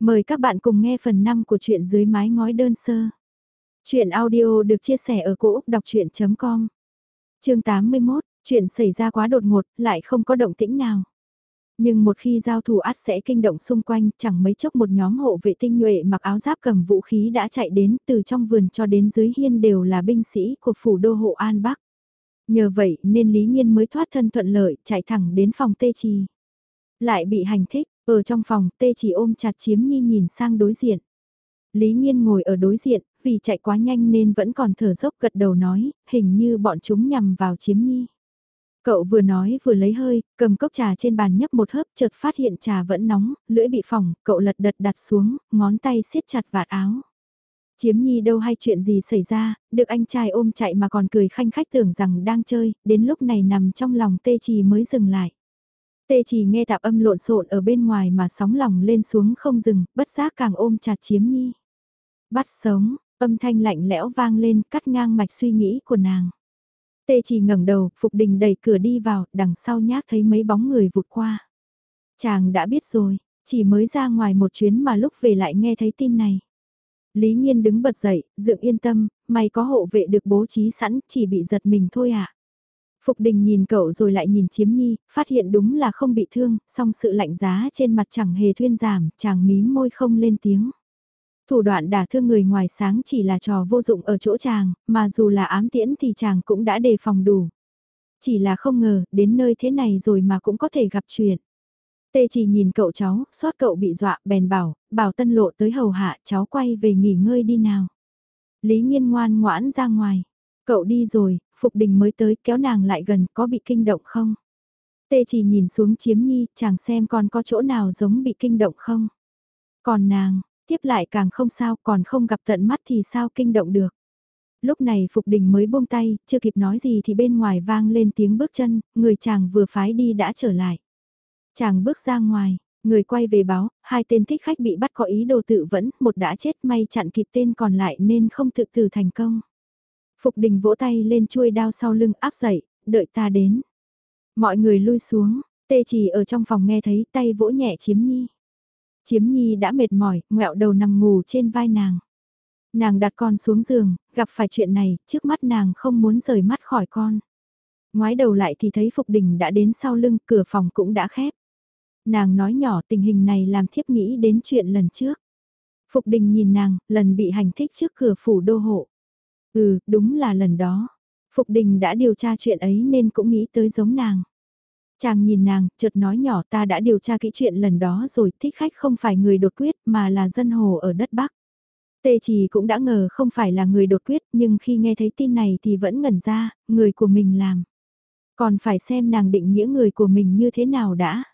Mời các bạn cùng nghe phần 5 của truyện dưới mái ngói đơn sơ. Chuyện audio được chia sẻ ở cỗ đọc chuyện.com Trường 81, chuyện xảy ra quá đột ngột, lại không có động tĩnh nào. Nhưng một khi giao thủ át sẽ kinh động xung quanh, chẳng mấy chốc một nhóm hộ vệ tinh nhuệ mặc áo giáp cầm vũ khí đã chạy đến từ trong vườn cho đến dưới hiên đều là binh sĩ của phủ đô hộ An Bắc. Nhờ vậy nên Lý Nhiên mới thoát thân thuận lợi, chạy thẳng đến phòng tê trì. Lại bị hành thích, ở trong phòng, tê chỉ ôm chặt chiếm nhi nhìn sang đối diện. Lý Nhiên ngồi ở đối diện, vì chạy quá nhanh nên vẫn còn thở dốc gật đầu nói, hình như bọn chúng nhằm vào chiếm nhi. Cậu vừa nói vừa lấy hơi, cầm cốc trà trên bàn nhấp một hớp chợt phát hiện trà vẫn nóng, lưỡi bị phỏng, cậu lật đật đặt xuống, ngón tay siết chặt vạt áo. Chiếm nhi đâu hay chuyện gì xảy ra, được anh trai ôm chạy mà còn cười khanh khách tưởng rằng đang chơi, đến lúc này nằm trong lòng tê trì mới dừng lại. Tê chỉ nghe tạp âm lộn xộn ở bên ngoài mà sóng lòng lên xuống không dừng, bất giác càng ôm chặt chiếm nhi. Bắt sống, âm thanh lạnh lẽo vang lên cắt ngang mạch suy nghĩ của nàng. Tê chỉ ngẩng đầu, Phục Đình đẩy cửa đi vào, đằng sau nhác thấy mấy bóng người vụt qua. Chàng đã biết rồi, chỉ mới ra ngoài một chuyến mà lúc về lại nghe thấy tin này. Lý Nhiên đứng bật dậy, dựng yên tâm, mày có hộ vệ được bố trí sẵn, chỉ bị giật mình thôi ạ. À. Phục đình nhìn cậu rồi lại nhìn chiếm nhi, phát hiện đúng là không bị thương, song sự lạnh giá trên mặt chẳng hề thuyên giảm, chàng mím môi không lên tiếng. Thủ đoạn đả thương người ngoài sáng chỉ là trò vô dụng ở chỗ chàng, mà dù là ám tiễn thì chàng cũng đã đề phòng đủ. Chỉ là không ngờ, đến nơi thế này rồi mà cũng có thể gặp chuyện. Tê chỉ nhìn cậu cháu, xót cậu bị dọa, bèn bảo, bảo tân lộ tới hầu hạ, cháu quay về nghỉ ngơi đi nào. Lý nghiên ngoan ngoãn ra ngoài. Cậu đi rồi, Phục Đình mới tới kéo nàng lại gần có bị kinh động không? Tê chỉ nhìn xuống chiếm nhi, chàng xem còn có chỗ nào giống bị kinh động không? Còn nàng, tiếp lại càng không sao, còn không gặp tận mắt thì sao kinh động được? Lúc này Phục Đình mới buông tay, chưa kịp nói gì thì bên ngoài vang lên tiếng bước chân, người chàng vừa phái đi đã trở lại. Chàng bước ra ngoài, người quay về báo, hai tên thích khách bị bắt có ý đồ tự vẫn, một đã chết may chặn kịp tên còn lại nên không tự tử thành công. Phục đình vỗ tay lên chuôi đao sau lưng áp dậy, đợi ta đến. Mọi người lui xuống, tê chỉ ở trong phòng nghe thấy tay vỗ nhẹ chiếm nhi. Chiếm nhi đã mệt mỏi, ngẹo đầu nằm ngủ trên vai nàng. Nàng đặt con xuống giường, gặp phải chuyện này, trước mắt nàng không muốn rời mắt khỏi con. Ngoái đầu lại thì thấy Phục Đình đã đến sau lưng, cửa phòng cũng đã khép. Nàng nói nhỏ tình hình này làm thiếp nghĩ đến chuyện lần trước. Phục Đình nhìn nàng, lần bị hành thích trước cửa phủ đô hộ. Ừ, đúng là lần đó. Phục đình đã điều tra chuyện ấy nên cũng nghĩ tới giống nàng. Chàng nhìn nàng, chợt nói nhỏ ta đã điều tra kỹ chuyện lần đó rồi, thích khách không phải người đột quyết mà là dân hồ ở đất Bắc. Tê Trì cũng đã ngờ không phải là người đột quyết nhưng khi nghe thấy tin này thì vẫn ngẩn ra, người của mình làm. Còn phải xem nàng định nghĩa người của mình như thế nào đã.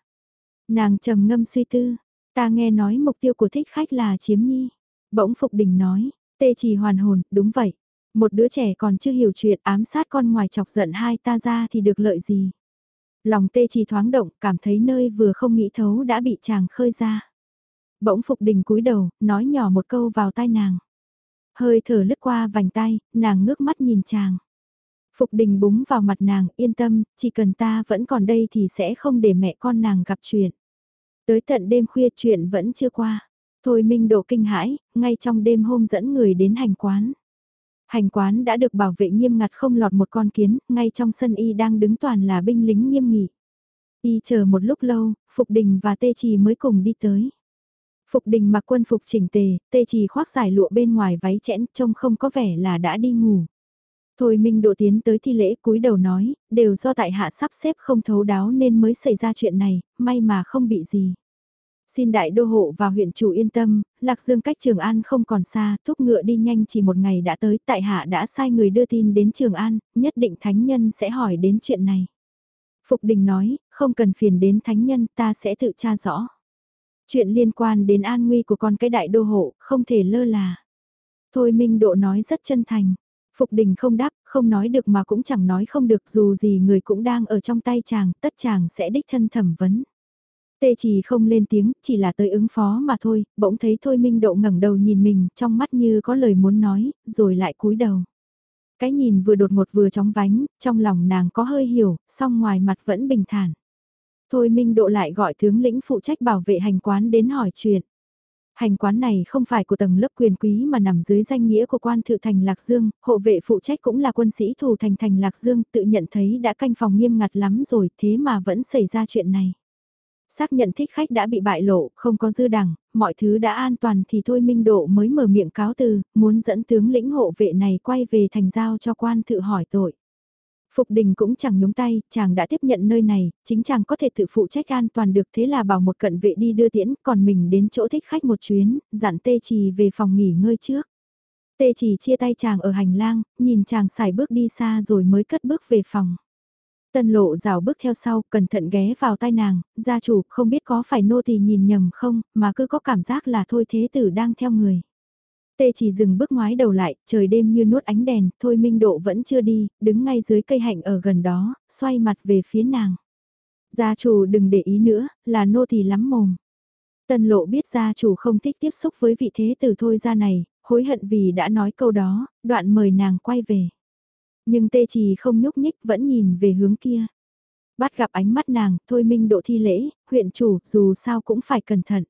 Nàng trầm ngâm suy tư, ta nghe nói mục tiêu của thích khách là chiếm nhi. Bỗng Phục Đình nói, Tê Trì hoàn hồn, đúng vậy. Một đứa trẻ còn chưa hiểu chuyện ám sát con ngoài chọc giận hai ta ra thì được lợi gì. Lòng tê chỉ thoáng động, cảm thấy nơi vừa không nghĩ thấu đã bị chàng khơi ra. Bỗng Phục Đình cúi đầu, nói nhỏ một câu vào tai nàng. Hơi thở lướt qua vành tay, nàng ngước mắt nhìn chàng. Phục Đình búng vào mặt nàng, yên tâm, chỉ cần ta vẫn còn đây thì sẽ không để mẹ con nàng gặp chuyện. Tới tận đêm khuya chuyện vẫn chưa qua. Thôi Minh độ kinh hãi, ngay trong đêm hôm dẫn người đến hành quán. Hành quán đã được bảo vệ nghiêm ngặt không lọt một con kiến, ngay trong sân y đang đứng toàn là binh lính nghiêm nghị. Y chờ một lúc lâu, Phục Đình và Tê Trì mới cùng đi tới. Phục Đình mặc quân phục chỉnh tề, Tê Trì khoác giải lụa bên ngoài váy chẽn trông không có vẻ là đã đi ngủ. Thôi Minh Độ tiến tới thi lễ cúi đầu nói, đều do tại hạ sắp xếp không thấu đáo nên mới xảy ra chuyện này, may mà không bị gì. Xin đại đô hộ và huyện chủ yên tâm, Lạc Dương cách Trường An không còn xa, thúc ngựa đi nhanh chỉ một ngày đã tới, tại hạ đã sai người đưa tin đến Trường An, nhất định thánh nhân sẽ hỏi đến chuyện này. Phục Đình nói, không cần phiền đến thánh nhân, ta sẽ tự tra rõ. Chuyện liên quan đến an nguy của con cái đại đô hộ, không thể lơ là. Thôi Minh Độ nói rất chân thành. Phục Đình không đáp, không nói được mà cũng chẳng nói không được dù gì người cũng đang ở trong tay chàng, tất chàng sẽ đích thân thẩm vấn. Tê chỉ không lên tiếng, chỉ là tới ứng phó mà thôi, bỗng thấy Thôi Minh Độ ngẩng đầu nhìn mình, trong mắt như có lời muốn nói, rồi lại cúi đầu. Cái nhìn vừa đột ngột vừa chóng vánh, trong lòng nàng có hơi hiểu, song ngoài mặt vẫn bình thản. Thôi Minh Độ lại gọi tướng lĩnh phụ trách bảo vệ hành quán đến hỏi chuyện. Hành quán này không phải của tầng lớp quyền quý mà nằm dưới danh nghĩa của quan thự thành Lạc Dương, hộ vệ phụ trách cũng là quân sĩ thủ thành thành Lạc Dương, tự nhận thấy đã canh phòng nghiêm ngặt lắm rồi, thế mà vẫn xảy ra chuyện này. Xác nhận thích khách đã bị bại lộ, không có dư đẳng, mọi thứ đã an toàn thì thôi Minh Độ mới mở miệng cáo từ, muốn dẫn tướng lĩnh hộ vệ này quay về thành giao cho quan thự hỏi tội. Phục đình cũng chẳng nhúng tay, chàng đã tiếp nhận nơi này, chính chàng có thể tự phụ trách an toàn được thế là bảo một cận vệ đi đưa tiễn, còn mình đến chỗ thích khách một chuyến, dặn tê trì về phòng nghỉ ngơi trước. Tê trì chia tay chàng ở hành lang, nhìn chàng xài bước đi xa rồi mới cất bước về phòng. Tân lộ rào bước theo sau, cẩn thận ghé vào tai nàng, gia chủ không biết có phải nô tỳ nhìn nhầm không, mà cứ có cảm giác là thôi thế tử đang theo người. Tê chỉ dừng bước ngoái đầu lại, trời đêm như nuốt ánh đèn, thôi minh độ vẫn chưa đi, đứng ngay dưới cây hạnh ở gần đó, xoay mặt về phía nàng. Gia chủ đừng để ý nữa, là nô tỳ lắm mồm. Tân lộ biết gia chủ không thích tiếp xúc với vị thế tử thôi ra này, hối hận vì đã nói câu đó, đoạn mời nàng quay về. Nhưng tê trì không nhúc nhích vẫn nhìn về hướng kia. Bắt gặp ánh mắt nàng, thôi minh độ thi lễ, huyện chủ dù sao cũng phải cẩn thận.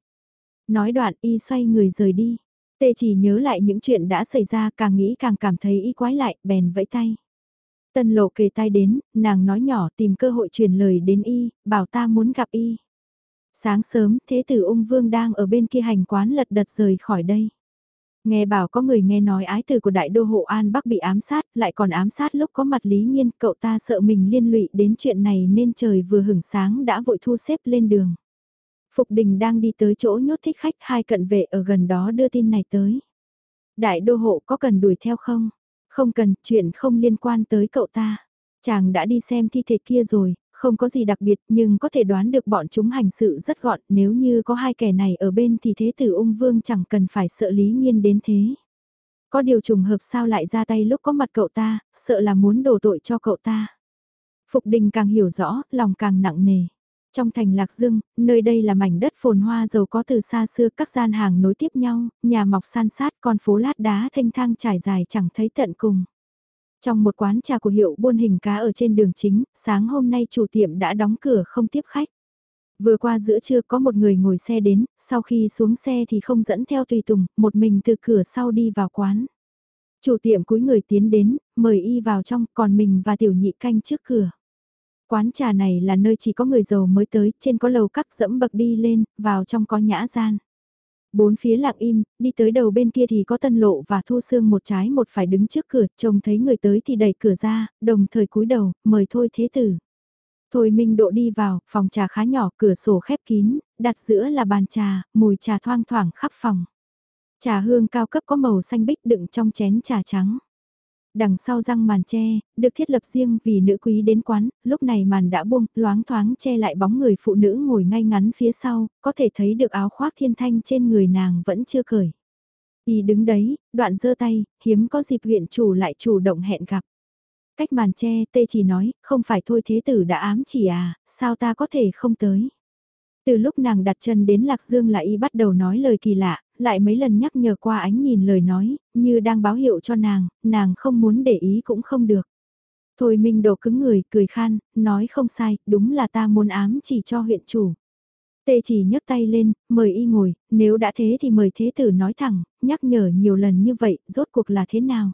Nói đoạn y xoay người rời đi. Tê chỉ nhớ lại những chuyện đã xảy ra càng nghĩ càng cảm thấy y quái lại, bèn vẫy tay. Tân lộ kề tay đến, nàng nói nhỏ tìm cơ hội truyền lời đến y, bảo ta muốn gặp y. Sáng sớm, thế tử ung vương đang ở bên kia hành quán lật đật rời khỏi đây. Nghe bảo có người nghe nói ái tử của đại đô hộ An Bắc bị ám sát, lại còn ám sát lúc có mặt Lý Nhiên, cậu ta sợ mình liên lụy đến chuyện này nên trời vừa hửng sáng đã vội thu xếp lên đường. Phục đình đang đi tới chỗ nhốt thích khách hai cận vệ ở gần đó đưa tin này tới. Đại đô hộ có cần đuổi theo không? Không cần, chuyện không liên quan tới cậu ta. Chàng đã đi xem thi thể kia rồi, không có gì đặc biệt nhưng có thể đoán được bọn chúng hành sự rất gọn nếu như có hai kẻ này ở bên thì thế tử ung vương chẳng cần phải sợ lý nghiên đến thế. Có điều trùng hợp sao lại ra tay lúc có mặt cậu ta, sợ là muốn đổ tội cho cậu ta. Phục đình càng hiểu rõ, lòng càng nặng nề. Trong thành Lạc Dương, nơi đây là mảnh đất phồn hoa giàu có từ xa xưa các gian hàng nối tiếp nhau, nhà mọc san sát con phố lát đá thanh thang trải dài chẳng thấy tận cùng. Trong một quán trà của hiệu buôn hình cá ở trên đường chính, sáng hôm nay chủ tiệm đã đóng cửa không tiếp khách. Vừa qua giữa trưa có một người ngồi xe đến, sau khi xuống xe thì không dẫn theo tùy tùng, một mình từ cửa sau đi vào quán. Chủ tiệm cúi người tiến đến, mời y vào trong, còn mình và tiểu nhị canh trước cửa. Quán trà này là nơi chỉ có người giàu mới tới, trên có lầu cắt dẫm bậc đi lên, vào trong có nhã gian. Bốn phía lặng im, đi tới đầu bên kia thì có tân lộ và thu xương một trái một phải đứng trước cửa, trông thấy người tới thì đẩy cửa ra, đồng thời cúi đầu, mời thôi thế tử. Thôi Minh Độ đi vào, phòng trà khá nhỏ, cửa sổ khép kín, đặt giữa là bàn trà, mùi trà thoang thoảng khắp phòng. Trà hương cao cấp có màu xanh bích đựng trong chén trà trắng đằng sau răng màn tre, được thiết lập riêng vì nữ quý đến quán, lúc này màn đã buông, loáng thoáng che lại bóng người phụ nữ ngồi ngay ngắn phía sau, có thể thấy được áo khoác thiên thanh trên người nàng vẫn chưa cởi. Y đứng đấy, đoạn giơ tay, hiếm có dịp huyện chủ lại chủ động hẹn gặp. Cách màn tre, tê chỉ nói, không phải thôi thế tử đã ám chỉ à, sao ta có thể không tới. Từ lúc nàng đặt chân đến Lạc Dương là y bắt đầu nói lời kỳ lạ, lại mấy lần nhắc nhở qua ánh nhìn lời nói, như đang báo hiệu cho nàng, nàng không muốn để ý cũng không được. Thôi Minh Đồ cứng người, cười khan, nói không sai, đúng là ta muốn ám chỉ cho huyện chủ. Tê chỉ nhấc tay lên, mời y ngồi, nếu đã thế thì mời thế tử nói thẳng, nhắc nhở nhiều lần như vậy, rốt cuộc là thế nào?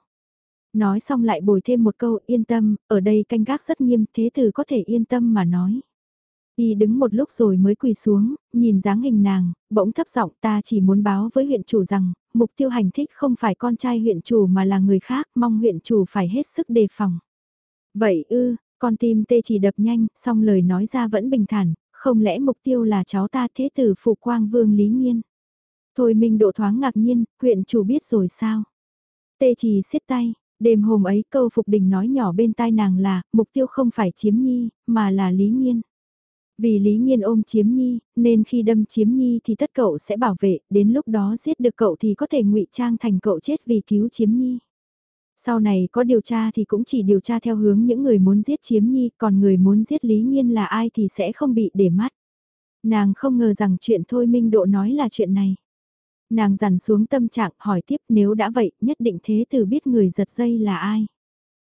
Nói xong lại bồi thêm một câu yên tâm, ở đây canh gác rất nghiêm, thế tử có thể yên tâm mà nói. Y đứng một lúc rồi mới quỳ xuống, nhìn dáng hình nàng, bỗng thấp giọng ta chỉ muốn báo với huyện chủ rằng, mục tiêu hành thích không phải con trai huyện chủ mà là người khác, mong huyện chủ phải hết sức đề phòng. Vậy ư, con tim tê chỉ đập nhanh, song lời nói ra vẫn bình thản, không lẽ mục tiêu là cháu ta thế tử phụ quang vương lý nhiên. Thôi mình độ thoáng ngạc nhiên, huyện chủ biết rồi sao? Tê chỉ siết tay, đêm hôm ấy câu Phục Đình nói nhỏ bên tai nàng là, mục tiêu không phải chiếm nhi, mà là lý nhiên. Vì Lý Nhiên ôm Chiếm Nhi, nên khi đâm Chiếm Nhi thì tất cậu sẽ bảo vệ, đến lúc đó giết được cậu thì có thể ngụy trang thành cậu chết vì cứu Chiếm Nhi. Sau này có điều tra thì cũng chỉ điều tra theo hướng những người muốn giết Chiếm Nhi, còn người muốn giết Lý Nhiên là ai thì sẽ không bị để mắt. Nàng không ngờ rằng chuyện Thôi Minh Độ nói là chuyện này. Nàng dằn xuống tâm trạng hỏi tiếp nếu đã vậy nhất định thế tử biết người giật dây là ai.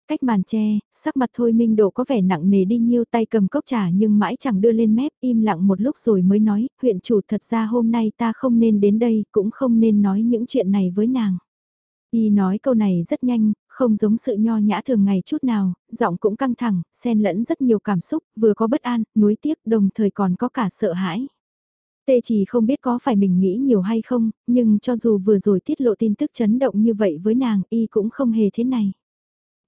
Cách màn tre sắc mặt thôi minh độ có vẻ nặng nề đi nhiêu tay cầm cốc trà nhưng mãi chẳng đưa lên mép im lặng một lúc rồi mới nói, huyện chủ thật ra hôm nay ta không nên đến đây, cũng không nên nói những chuyện này với nàng. Y nói câu này rất nhanh, không giống sự nho nhã thường ngày chút nào, giọng cũng căng thẳng, xen lẫn rất nhiều cảm xúc, vừa có bất an, nuối tiếc, đồng thời còn có cả sợ hãi. Tê chỉ không biết có phải mình nghĩ nhiều hay không, nhưng cho dù vừa rồi tiết lộ tin tức chấn động như vậy với nàng, y cũng không hề thế này.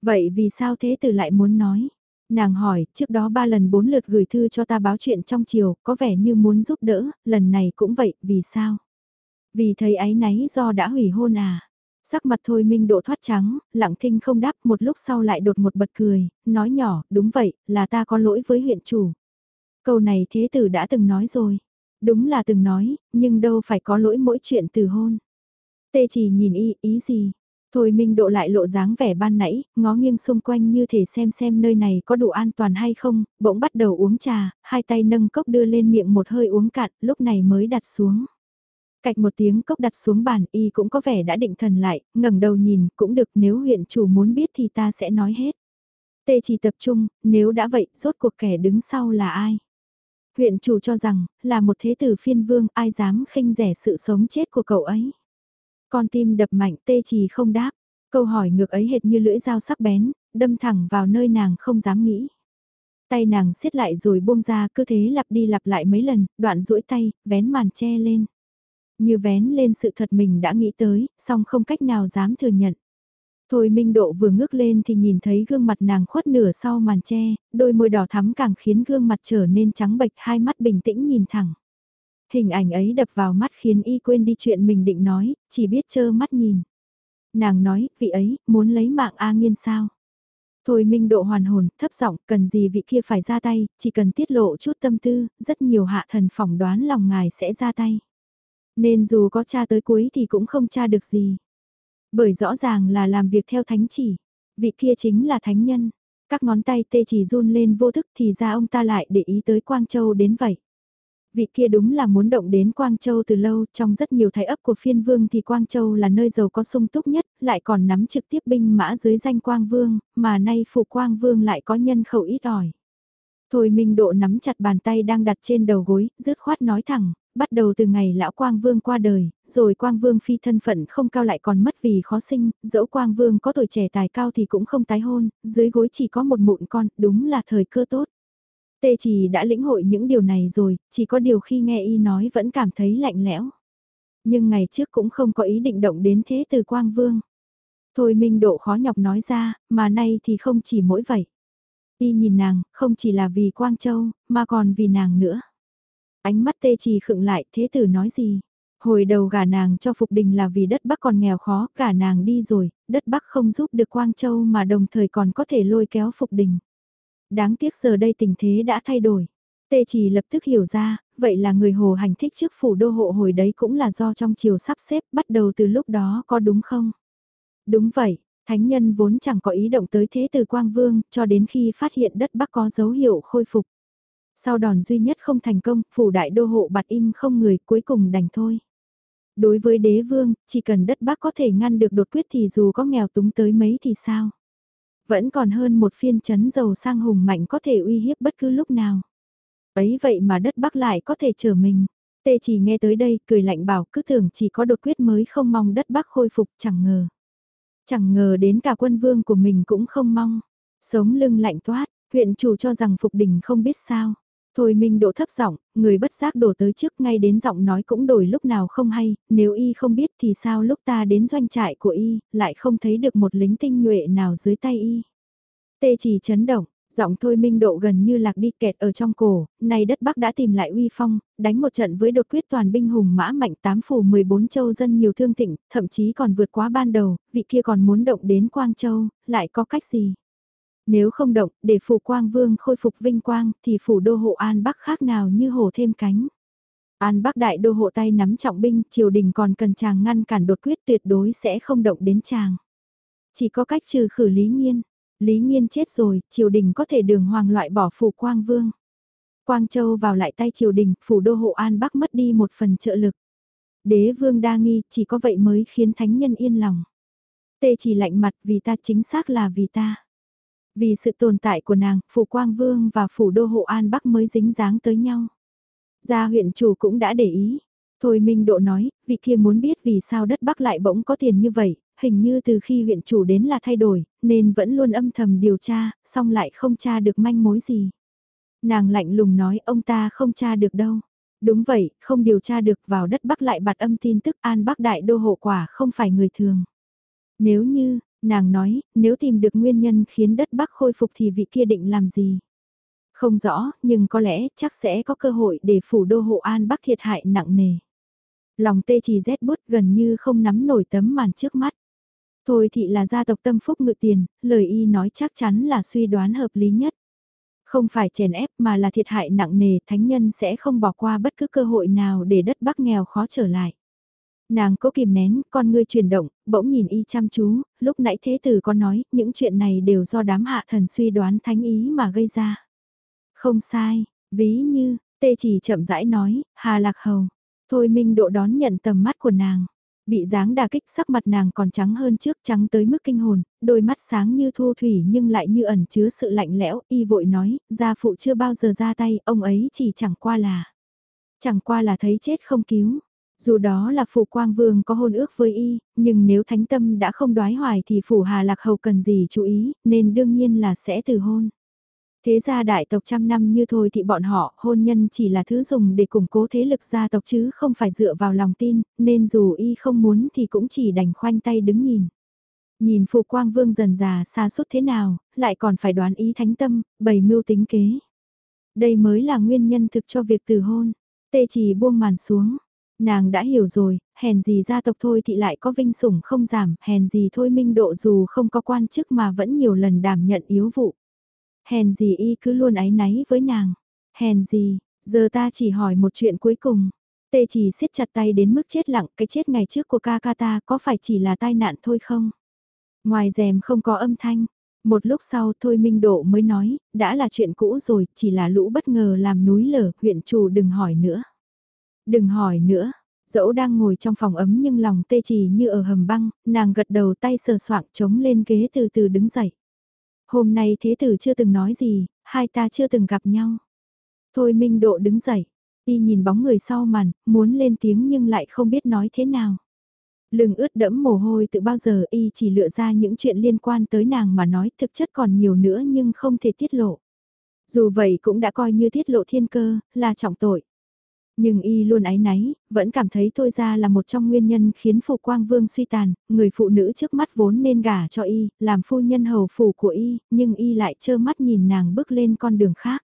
Vậy vì sao thế tử lại muốn nói? Nàng hỏi, trước đó ba lần bốn lượt gửi thư cho ta báo chuyện trong chiều, có vẻ như muốn giúp đỡ, lần này cũng vậy, vì sao? Vì thấy ái náy do đã hủy hôn à? Sắc mặt thôi minh độ thoát trắng, lặng thinh không đáp một lúc sau lại đột một bật cười, nói nhỏ, đúng vậy, là ta có lỗi với huyện chủ. Câu này thế tử đã từng nói rồi. Đúng là từng nói, nhưng đâu phải có lỗi mỗi chuyện từ hôn. Tê chỉ nhìn y, ý gì? Thôi Minh Độ lại lộ dáng vẻ ban nãy, ngó nghiêng xung quanh như thể xem xem nơi này có đủ an toàn hay không, bỗng bắt đầu uống trà, hai tay nâng cốc đưa lên miệng một hơi uống cạn, lúc này mới đặt xuống. Cạch một tiếng cốc đặt xuống bàn y cũng có vẻ đã định thần lại, ngẩng đầu nhìn cũng được nếu huyện chủ muốn biết thì ta sẽ nói hết. Tê chỉ tập trung, nếu đã vậy, rốt cuộc kẻ đứng sau là ai? Huyện chủ cho rằng, là một thế tử phiên vương, ai dám khinh rẻ sự sống chết của cậu ấy. Con tim đập mạnh tê chỉ không đáp, câu hỏi ngược ấy hệt như lưỡi dao sắc bén, đâm thẳng vào nơi nàng không dám nghĩ. Tay nàng siết lại rồi buông ra cứ thế lặp đi lặp lại mấy lần, đoạn duỗi tay, vén màn che lên. Như vén lên sự thật mình đã nghĩ tới, song không cách nào dám thừa nhận. Thôi Minh Độ vừa ngước lên thì nhìn thấy gương mặt nàng khuất nửa sau màn che, đôi môi đỏ thắm càng khiến gương mặt trở nên trắng bệch hai mắt bình tĩnh nhìn thẳng. Hình ảnh ấy đập vào mắt khiến y quên đi chuyện mình định nói, chỉ biết chơ mắt nhìn. Nàng nói, vị ấy, muốn lấy mạng A Nghiên sao? Thôi Minh Độ hoàn hồn, thấp giọng, cần gì vị kia phải ra tay, chỉ cần tiết lộ chút tâm tư, rất nhiều hạ thần phỏng đoán lòng ngài sẽ ra tay. Nên dù có tra tới cuối thì cũng không tra được gì. Bởi rõ ràng là làm việc theo thánh chỉ, vị kia chính là thánh nhân. Các ngón tay tê chỉ run lên vô thức thì ra ông ta lại để ý tới Quang Châu đến vậy. Vị kia đúng là muốn động đến Quang Châu từ lâu, trong rất nhiều thái ấp của phiên vương thì Quang Châu là nơi giàu có sung túc nhất, lại còn nắm trực tiếp binh mã dưới danh Quang Vương, mà nay phụ Quang Vương lại có nhân khẩu ít ỏi. Thôi Minh Độ nắm chặt bàn tay đang đặt trên đầu gối, dứt khoát nói thẳng, bắt đầu từ ngày lão Quang Vương qua đời, rồi Quang Vương phi thân phận không cao lại còn mất vì khó sinh, dẫu Quang Vương có tuổi trẻ tài cao thì cũng không tái hôn, dưới gối chỉ có một mụn con, đúng là thời cơ tốt. Tê chỉ đã lĩnh hội những điều này rồi, chỉ có điều khi nghe y nói vẫn cảm thấy lạnh lẽo. Nhưng ngày trước cũng không có ý định động đến thế từ Quang Vương. Thôi Minh Độ khó nhọc nói ra, mà nay thì không chỉ mỗi vậy. Y nhìn nàng, không chỉ là vì Quang Châu, mà còn vì nàng nữa. Ánh mắt tê trì khựng lại, thế tử nói gì? Hồi đầu gả nàng cho Phục Đình là vì đất Bắc còn nghèo khó, cả nàng đi rồi, đất Bắc không giúp được Quang Châu mà đồng thời còn có thể lôi kéo Phục Đình. Đáng tiếc giờ đây tình thế đã thay đổi. Tê chỉ lập tức hiểu ra, vậy là người hồ hành thích trước phủ đô hộ hồi đấy cũng là do trong chiều sắp xếp bắt đầu từ lúc đó có đúng không? Đúng vậy, thánh nhân vốn chẳng có ý động tới thế từ Quang Vương cho đến khi phát hiện đất Bắc có dấu hiệu khôi phục. Sau đòn duy nhất không thành công, phủ đại đô hộ bạt im không người cuối cùng đành thôi. Đối với đế vương, chỉ cần đất Bắc có thể ngăn được đột quyết thì dù có nghèo túng tới mấy thì sao? Vẫn còn hơn một phiên chấn dầu sang hùng mạnh có thể uy hiếp bất cứ lúc nào. Ấy vậy mà đất Bắc lại có thể trở mình. Tê chỉ nghe tới đây, cười lạnh bảo cứ tưởng chỉ có đột quyết mới không mong đất Bắc khôi phục chẳng ngờ. Chẳng ngờ đến cả quân vương của mình cũng không mong. Sống lưng lạnh toát, huyện chủ cho rằng Phục Đình không biết sao. Thôi Minh độ thấp giọng, người bất giác đổ tới trước ngay đến giọng nói cũng đổi lúc nào không hay, nếu y không biết thì sao lúc ta đến doanh trại của y, lại không thấy được một lính tinh nhuệ nào dưới tay y. Tê chỉ chấn động, giọng thôi minh độ gần như lạc đi kẹt ở trong cổ, này đất Bắc đã tìm lại uy phong, đánh một trận với đột quyết toàn binh hùng mã mạnh tám phủ 14 châu dân nhiều thương thịnh, thậm chí còn vượt quá ban đầu, vị kia còn muốn động đến Quang Châu, lại có cách gì? Nếu không động, để phủ quang vương khôi phục vinh quang, thì phủ đô hộ An Bắc khác nào như hổ thêm cánh. An Bắc đại đô hộ tay nắm trọng binh, triều đình còn cần chàng ngăn cản đột quyết tuyệt đối sẽ không động đến chàng. Chỉ có cách trừ khử Lý Nghiên. Lý Nghiên chết rồi, triều đình có thể đường hoàng loại bỏ phủ quang vương. Quang Châu vào lại tay triều đình, phủ đô hộ An Bắc mất đi một phần trợ lực. Đế vương đa nghi, chỉ có vậy mới khiến thánh nhân yên lòng. Tê chỉ lạnh mặt vì ta chính xác là vì ta. Vì sự tồn tại của nàng, Phủ Quang Vương và Phủ Đô Hộ An Bắc mới dính dáng tới nhau. Gia huyện chủ cũng đã để ý. Thôi Minh Độ nói, vị kia muốn biết vì sao đất Bắc lại bỗng có tiền như vậy, hình như từ khi huyện chủ đến là thay đổi, nên vẫn luôn âm thầm điều tra, song lại không tra được manh mối gì. Nàng lạnh lùng nói ông ta không tra được đâu. Đúng vậy, không điều tra được vào đất Bắc lại bạt âm tin tức An Bắc Đại Đô hộ quả không phải người thường. Nếu như, nàng nói, nếu tìm được nguyên nhân khiến đất Bắc khôi phục thì vị kia định làm gì? Không rõ, nhưng có lẽ chắc sẽ có cơ hội để phủ đô hộ An Bắc thiệt hại nặng nề. Lòng tê trì rét bút gần như không nắm nổi tấm màn trước mắt. Thôi thị là gia tộc tâm phúc ngự tiền, lời y nói chắc chắn là suy đoán hợp lý nhất. Không phải chèn ép mà là thiệt hại nặng nề, thánh nhân sẽ không bỏ qua bất cứ cơ hội nào để đất bắc nghèo khó trở lại. Nàng cố kìm nén, con ngươi chuyển động, bỗng nhìn y chăm chú, lúc nãy thế tử có nói, những chuyện này đều do đám hạ thần suy đoán thánh ý mà gây ra. Không sai, ví như, tê chỉ chậm rãi nói, hà lạc hầu. Thôi minh độ đón nhận tầm mắt của nàng. Bị dáng đà kích sắc mặt nàng còn trắng hơn trước trắng tới mức kinh hồn, đôi mắt sáng như thu thủy nhưng lại như ẩn chứa sự lạnh lẽo, y vội nói, gia phụ chưa bao giờ ra tay, ông ấy chỉ chẳng qua là. Chẳng qua là thấy chết không cứu. Dù đó là phủ quang vương có hôn ước với y, nhưng nếu thánh tâm đã không đoái hoài thì phủ hà lạc hầu cần gì chú ý, nên đương nhiên là sẽ từ hôn. Thế gia đại tộc trăm năm như thôi thì bọn họ hôn nhân chỉ là thứ dùng để củng cố thế lực gia tộc chứ không phải dựa vào lòng tin, nên dù y không muốn thì cũng chỉ đành khoanh tay đứng nhìn. Nhìn phụ quang vương dần già xa suốt thế nào, lại còn phải đoán ý thánh tâm, bày mưu tính kế. Đây mới là nguyên nhân thực cho việc từ hôn. Tê chỉ buông màn xuống. Nàng đã hiểu rồi, hèn gì gia tộc thôi thì lại có vinh sủng không giảm, hèn gì thôi minh độ dù không có quan chức mà vẫn nhiều lần đảm nhận yếu vụ. Hèn gì y cứ luôn áy náy với nàng. Hèn gì, giờ ta chỉ hỏi một chuyện cuối cùng. Tê chỉ siết chặt tay đến mức chết lặng cái chết ngày trước của ca ca ta có phải chỉ là tai nạn thôi không? Ngoài rèm không có âm thanh. Một lúc sau thôi Minh Độ mới nói, đã là chuyện cũ rồi, chỉ là lũ bất ngờ làm núi lở, huyện chủ đừng hỏi nữa. Đừng hỏi nữa, dẫu đang ngồi trong phòng ấm nhưng lòng tê trì như ở hầm băng, nàng gật đầu tay sờ soạng chống lên ghế từ từ đứng dậy. Hôm nay thế tử chưa từng nói gì, hai ta chưa từng gặp nhau. Thôi Minh Độ đứng dậy, y nhìn bóng người sau màn, muốn lên tiếng nhưng lại không biết nói thế nào. Lưng ướt đẫm mồ hôi từ bao giờ y chỉ lựa ra những chuyện liên quan tới nàng mà nói thực chất còn nhiều nữa nhưng không thể tiết lộ. Dù vậy cũng đã coi như tiết lộ thiên cơ, là trọng tội. Nhưng y luôn ái náy, vẫn cảm thấy thôi ra là một trong nguyên nhân khiến phụ quang vương suy tàn, người phụ nữ trước mắt vốn nên gả cho y, làm phu nhân hầu phủ của y, nhưng y lại trơ mắt nhìn nàng bước lên con đường khác.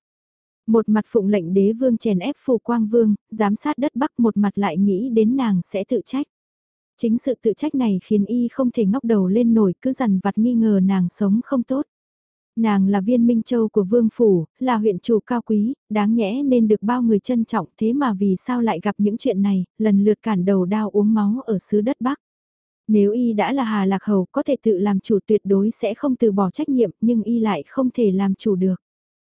Một mặt phụng lệnh đế vương chèn ép phụ quang vương, giám sát đất bắc một mặt lại nghĩ đến nàng sẽ tự trách. Chính sự tự trách này khiến y không thể ngóc đầu lên nổi cứ dằn vặt nghi ngờ nàng sống không tốt. Nàng là viên minh châu của vương phủ, là huyện chủ cao quý, đáng nhẽ nên được bao người trân trọng thế mà vì sao lại gặp những chuyện này, lần lượt cản đầu đao uống máu ở xứ đất Bắc. Nếu y đã là Hà Lạc Hầu có thể tự làm chủ tuyệt đối sẽ không từ bỏ trách nhiệm nhưng y lại không thể làm chủ được.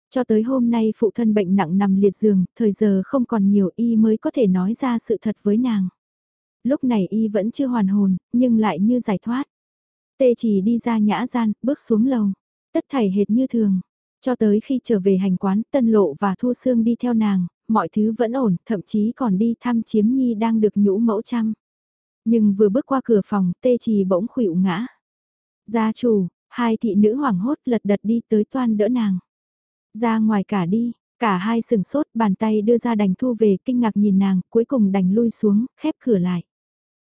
Cho tới hôm nay phụ thân bệnh nặng nằm liệt giường, thời giờ không còn nhiều y mới có thể nói ra sự thật với nàng. Lúc này y vẫn chưa hoàn hồn, nhưng lại như giải thoát. Tê chỉ đi ra nhã gian, bước xuống lầu. Tất thảy hệt như thường. Cho tới khi trở về hành quán, Tân Lộ và Thu Sương đi theo nàng, mọi thứ vẫn ổn, thậm chí còn đi thăm chiếm nhi đang được nhũ mẫu chăm. Nhưng vừa bước qua cửa phòng, tê trì bỗng khuỵu ngã. Gia chủ, hai thị nữ hoảng hốt lật đật đi tới toan đỡ nàng. Ra ngoài cả đi, cả hai sừng sốt bàn tay đưa ra đành thu về kinh ngạc nhìn nàng, cuối cùng đành lui xuống, khép cửa lại.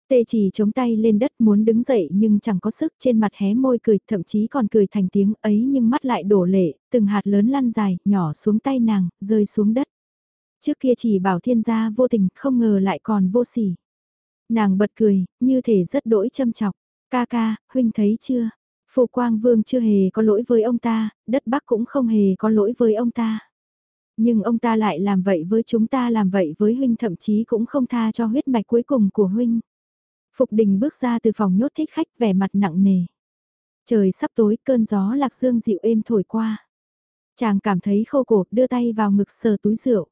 Tê chỉ chống tay lên đất muốn đứng dậy nhưng chẳng có sức trên mặt hé môi cười thậm chí còn cười thành tiếng ấy nhưng mắt lại đổ lệ, từng hạt lớn lăn dài, nhỏ xuống tay nàng, rơi xuống đất. Trước kia chỉ bảo thiên gia vô tình không ngờ lại còn vô sỉ. Nàng bật cười, như thể rất đỗi châm chọc. Ca ca, huynh thấy chưa? Phụ Quang Vương chưa hề có lỗi với ông ta, đất Bắc cũng không hề có lỗi với ông ta. Nhưng ông ta lại làm vậy với chúng ta làm vậy với huynh thậm chí cũng không tha cho huyết mạch cuối cùng của huynh. Phục đình bước ra từ phòng nhốt thích khách vẻ mặt nặng nề. Trời sắp tối cơn gió lạc dương dịu êm thổi qua. Chàng cảm thấy khô cổ đưa tay vào ngực sờ túi rượu.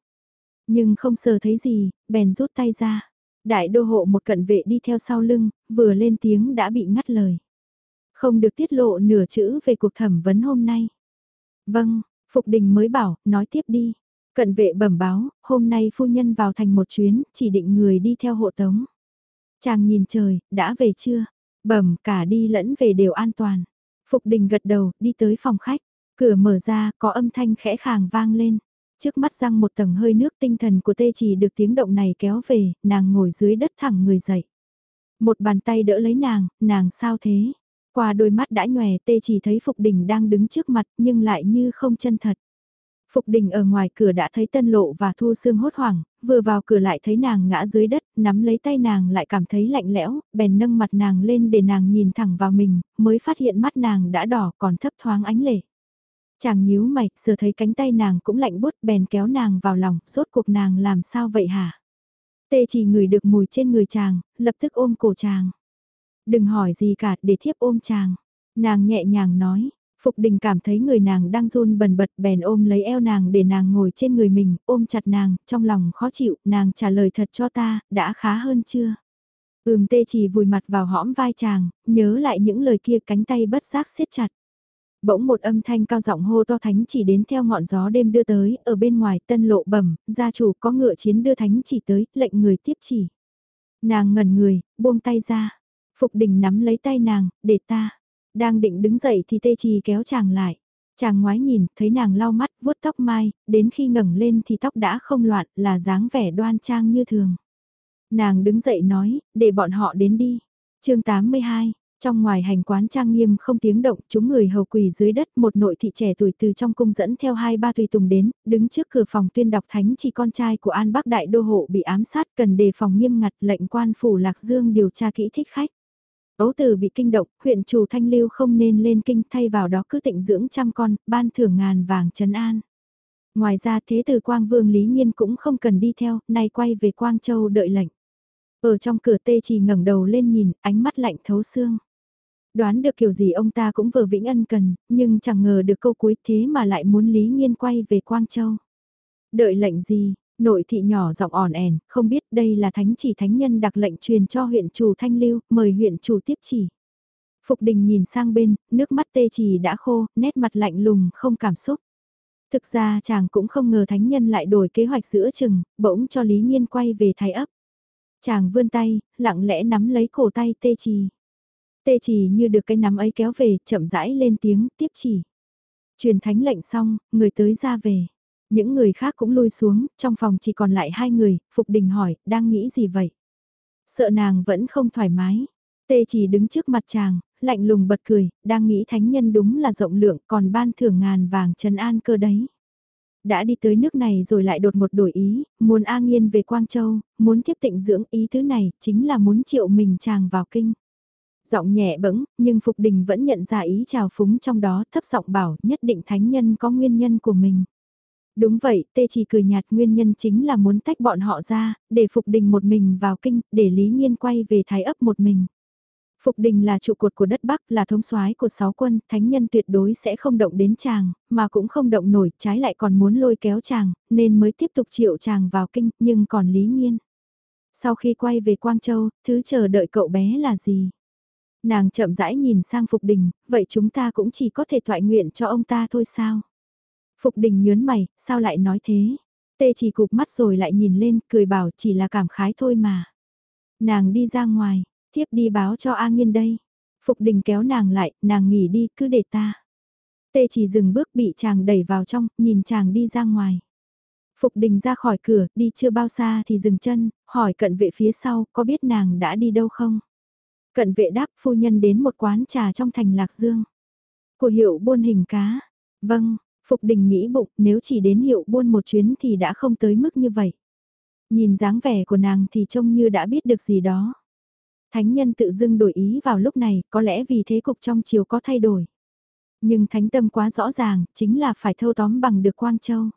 Nhưng không sờ thấy gì, bèn rút tay ra. Đại đô hộ một cận vệ đi theo sau lưng, vừa lên tiếng đã bị ngắt lời. Không được tiết lộ nửa chữ về cuộc thẩm vấn hôm nay. Vâng, Phục Đình mới bảo, nói tiếp đi. Cận vệ bẩm báo, hôm nay phu nhân vào thành một chuyến, chỉ định người đi theo hộ tống. Chàng nhìn trời, đã về chưa? Bẩm, cả đi lẫn về đều an toàn. Phục Đình gật đầu, đi tới phòng khách. Cửa mở ra, có âm thanh khẽ khàng vang lên. Trước mắt răng một tầng hơi nước tinh thần của tê chỉ được tiếng động này kéo về, nàng ngồi dưới đất thẳng người dậy. Một bàn tay đỡ lấy nàng, nàng sao thế? Qua đôi mắt đã nhòe tê chỉ thấy Phục Đình đang đứng trước mặt nhưng lại như không chân thật. Phục Đình ở ngoài cửa đã thấy Tân Lộ và Thu Sương hốt hoảng, vừa vào cửa lại thấy nàng ngã dưới đất, nắm lấy tay nàng lại cảm thấy lạnh lẽo, bèn nâng mặt nàng lên để nàng nhìn thẳng vào mình, mới phát hiện mắt nàng đã đỏ còn thấp thoáng ánh lệ. Chàng nhíu mày, sờ thấy cánh tay nàng cũng lạnh bút bèn kéo nàng vào lòng, rốt cuộc nàng làm sao vậy hả? Tê chỉ ngửi được mùi trên người chàng, lập tức ôm cổ chàng. Đừng hỏi gì cả, để thiếp ôm chàng. Nàng nhẹ nhàng nói, Phục đình cảm thấy người nàng đang run bần bật bèn ôm lấy eo nàng để nàng ngồi trên người mình, ôm chặt nàng, trong lòng khó chịu, nàng trả lời thật cho ta, đã khá hơn chưa? Ừm tê chỉ vùi mặt vào hõm vai chàng, nhớ lại những lời kia cánh tay bất giác siết chặt. Bỗng một âm thanh cao giọng hô to thánh chỉ đến theo ngọn gió đêm đưa tới, ở bên ngoài tân lộ bẩm, gia chủ có ngựa chiến đưa thánh chỉ tới, lệnh người tiếp chỉ. Nàng ngẩn người, buông tay ra. Phục đình nắm lấy tay nàng, để ta. Đang định đứng dậy thì tê trì kéo chàng lại. Chàng ngoái nhìn, thấy nàng lau mắt, vuốt tóc mai, đến khi ngẩng lên thì tóc đã không loạn, là dáng vẻ đoan trang như thường. Nàng đứng dậy nói, để bọn họ đến đi. chương 82, trong ngoài hành quán trang nghiêm không tiếng động, chúng người hầu quỳ dưới đất, một nội thị trẻ tuổi từ trong cung dẫn theo hai ba tùy tùng đến, đứng trước cửa phòng tuyên đọc thánh chỉ con trai của An Bắc Đại Đô Hộ bị ám sát cần đề phòng nghiêm ngặt lệnh quan phủ Lạc Dương điều tra kỹ thích khách. Ấu tử bị kinh động, huyện chủ thanh lưu không nên lên kinh thay vào đó cứ tịnh dưỡng trăm con, ban thưởng ngàn vàng trấn an. Ngoài ra thế tử Quang Vương Lý Nhiên cũng không cần đi theo, nay quay về Quang Châu đợi lệnh. Ở trong cửa tê chỉ ngẩng đầu lên nhìn, ánh mắt lạnh thấu xương. Đoán được kiểu gì ông ta cũng vừa vĩnh ân cần, nhưng chẳng ngờ được câu cuối thế mà lại muốn Lý Nhiên quay về Quang Châu. Đợi lệnh gì, Nội thị nhỏ giọng ỏn ẻn, không biết đây là thánh chỉ thánh nhân đặc lệnh truyền cho huyện chủ Thanh Lưu, mời huyện chủ tiếp chỉ. Phục đình nhìn sang bên, nước mắt tê chỉ đã khô, nét mặt lạnh lùng, không cảm xúc. Thực ra chàng cũng không ngờ thánh nhân lại đổi kế hoạch giữa chừng, bỗng cho Lý Nhiên quay về thái ấp. Chàng vươn tay, lặng lẽ nắm lấy cổ tay tê trì. Tê trì như được cái nắm ấy kéo về, chậm rãi lên tiếng, tiếp chỉ. Truyền thánh lệnh xong, người tới ra về. Những người khác cũng lui xuống, trong phòng chỉ còn lại hai người, Phục Đình hỏi, đang nghĩ gì vậy? Sợ nàng vẫn không thoải mái. Tê chỉ đứng trước mặt chàng, lạnh lùng bật cười, đang nghĩ thánh nhân đúng là rộng lượng còn ban thưởng ngàn vàng trần an cơ đấy. Đã đi tới nước này rồi lại đột một đổi ý, muốn A Nghiên về Quang Châu, muốn tiếp tịnh dưỡng ý thứ này, chính là muốn triệu mình chàng vào kinh. Giọng nhẹ bẫng, nhưng Phục Đình vẫn nhận ra ý trào phúng trong đó thấp giọng bảo nhất định thánh nhân có nguyên nhân của mình. Đúng vậy, tê chỉ cười nhạt nguyên nhân chính là muốn tách bọn họ ra, để Phục Đình một mình vào kinh, để Lý Nhiên quay về thái ấp một mình. Phục Đình là trụ cột của đất Bắc, là thống soái của sáu quân, thánh nhân tuyệt đối sẽ không động đến chàng, mà cũng không động nổi, trái lại còn muốn lôi kéo chàng, nên mới tiếp tục triệu chàng vào kinh, nhưng còn Lý Nhiên. Sau khi quay về Quang Châu, thứ chờ đợi cậu bé là gì? Nàng chậm rãi nhìn sang Phục Đình, vậy chúng ta cũng chỉ có thể thoại nguyện cho ông ta thôi sao? Phục đình nhớn mày, sao lại nói thế? Tê chỉ cục mắt rồi lại nhìn lên, cười bảo chỉ là cảm khái thôi mà. Nàng đi ra ngoài, tiếp đi báo cho A Nghiên đây. Phục đình kéo nàng lại, nàng nghỉ đi, cứ để ta. Tê chỉ dừng bước bị chàng đẩy vào trong, nhìn chàng đi ra ngoài. Phục đình ra khỏi cửa, đi chưa bao xa thì dừng chân, hỏi cận vệ phía sau, có biết nàng đã đi đâu không? Cận vệ đáp phu nhân đến một quán trà trong thành Lạc Dương. Của hiệu buôn hình cá. Vâng, Phục đình nghĩ bụng nếu chỉ đến hiệu buôn một chuyến thì đã không tới mức như vậy. Nhìn dáng vẻ của nàng thì trông như đã biết được gì đó. Thánh nhân tự dưng đổi ý vào lúc này, có lẽ vì thế cục trong chiều có thay đổi. Nhưng thánh tâm quá rõ ràng, chính là phải thâu tóm bằng được Quang Châu.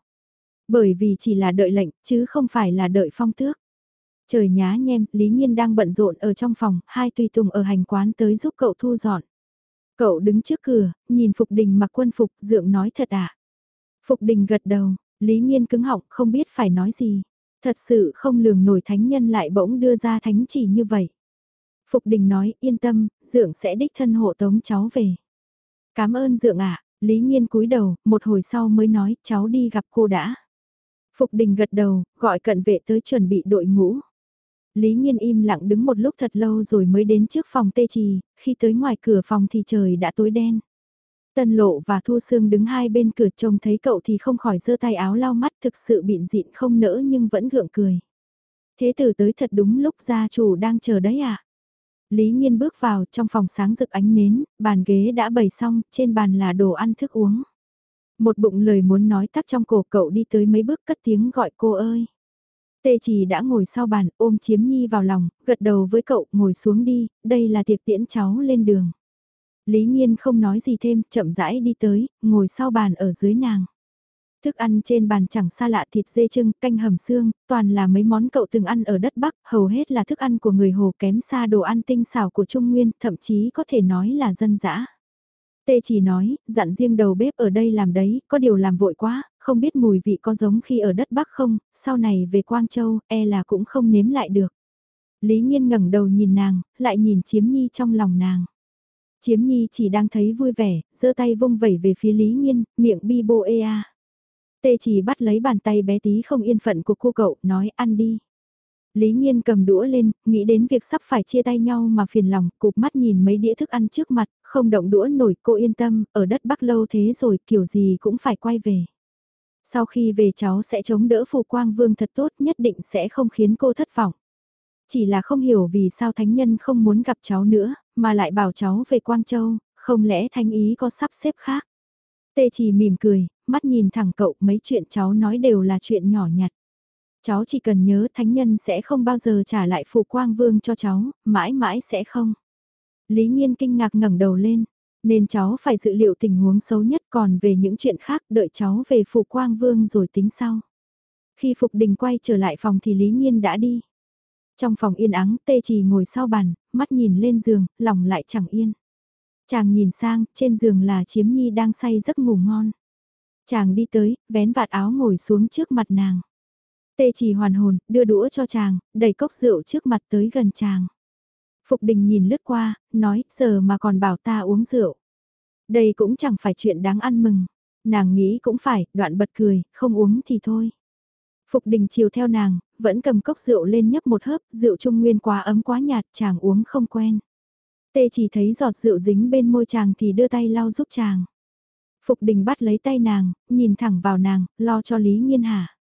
Bởi vì chỉ là đợi lệnh, chứ không phải là đợi phong tước. Trời nhá nhem, Lý Nhiên đang bận rộn ở trong phòng, hai tùy tùng ở hành quán tới giúp cậu thu dọn. Cậu đứng trước cửa, nhìn Phục Đình mặc quân phục, dượng nói thật ạ. À? Phục Đình gật đầu, Lý Nhiên cứng họng không biết phải nói gì. Thật sự không lường nổi thánh nhân lại bỗng đưa ra thánh chỉ như vậy. Phục Đình nói yên tâm, dượng sẽ đích thân hộ tống cháu về. Cảm ơn dượng ạ, Lý Nhiên cúi đầu, một hồi sau mới nói, cháu đi gặp cô đã. Phục đình gật đầu, gọi cận vệ tới chuẩn bị đội ngũ. Lý Nhiên im lặng đứng một lúc thật lâu rồi mới đến trước phòng tê trì, khi tới ngoài cửa phòng thì trời đã tối đen. Tân lộ và Thu Sương đứng hai bên cửa trông thấy cậu thì không khỏi giơ tay áo lau mắt thực sự bịn dịn không nỡ nhưng vẫn gượng cười. Thế tử tới thật đúng lúc gia chủ đang chờ đấy à? Lý Nhiên bước vào trong phòng sáng rực ánh nến, bàn ghế đã bày xong, trên bàn là đồ ăn thức uống. Một bụng lời muốn nói tắc trong cổ cậu đi tới mấy bước cất tiếng gọi cô ơi. Tê chỉ đã ngồi sau bàn ôm chiếm nhi vào lòng, gật đầu với cậu ngồi xuống đi, đây là tiệc tiễn cháu lên đường. Lý Nhiên không nói gì thêm, chậm rãi đi tới, ngồi sau bàn ở dưới nàng. Thức ăn trên bàn chẳng xa lạ thịt dê trưng, canh hầm xương, toàn là mấy món cậu từng ăn ở đất Bắc, hầu hết là thức ăn của người Hồ kém xa đồ ăn tinh xảo của Trung Nguyên, thậm chí có thể nói là dân dã. Tê chỉ nói, dặn riêng đầu bếp ở đây làm đấy, có điều làm vội quá, không biết mùi vị có giống khi ở đất Bắc không, sau này về Quang Châu, e là cũng không nếm lại được. Lý Nhiên ngẩng đầu nhìn nàng, lại nhìn chiếm nhi trong lòng nàng. Chiếm nhi chỉ đang thấy vui vẻ, giơ tay vung vẩy về phía Lý Nhiên, miệng bi bô ê a. Tê chỉ bắt lấy bàn tay bé tí không yên phận của cô cậu, nói ăn đi. Lý Nhiên cầm đũa lên, nghĩ đến việc sắp phải chia tay nhau mà phiền lòng, cụp mắt nhìn mấy đĩa thức ăn trước mặt, không động đũa nổi, cô yên tâm, ở đất Bắc lâu thế rồi, kiểu gì cũng phải quay về. Sau khi về cháu sẽ chống đỡ phù quang vương thật tốt, nhất định sẽ không khiến cô thất vọng. Chỉ là không hiểu vì sao thánh nhân không muốn gặp cháu nữa, mà lại bảo cháu về Quang Châu, không lẽ thánh ý có sắp xếp khác. Tê chỉ mỉm cười, mắt nhìn thẳng cậu mấy chuyện cháu nói đều là chuyện nhỏ nhặt. Cháu chỉ cần nhớ thánh nhân sẽ không bao giờ trả lại phù quang vương cho cháu, mãi mãi sẽ không. Lý Nhiên kinh ngạc ngẩng đầu lên, nên cháu phải dự liệu tình huống xấu nhất còn về những chuyện khác đợi cháu về phù quang vương rồi tính sau. Khi Phục Đình quay trở lại phòng thì Lý Nhiên đã đi. Trong phòng yên ắng, tê trì ngồi sau bàn, mắt nhìn lên giường, lòng lại chẳng yên. Chàng nhìn sang, trên giường là chiếm nhi đang say giấc ngủ ngon. Chàng đi tới, vén vạt áo ngồi xuống trước mặt nàng. Tê chỉ hoàn hồn, đưa đũa cho chàng, đẩy cốc rượu trước mặt tới gần chàng. Phục đình nhìn lướt qua, nói, giờ mà còn bảo ta uống rượu. Đây cũng chẳng phải chuyện đáng ăn mừng. Nàng nghĩ cũng phải, đoạn bật cười, không uống thì thôi. Phục đình chiều theo nàng, vẫn cầm cốc rượu lên nhấp một hớp, rượu trung nguyên quá ấm quá nhạt, chàng uống không quen. Tê chỉ thấy giọt rượu dính bên môi chàng thì đưa tay lau giúp chàng. Phục đình bắt lấy tay nàng, nhìn thẳng vào nàng, lo cho Lý Nghiên Hà.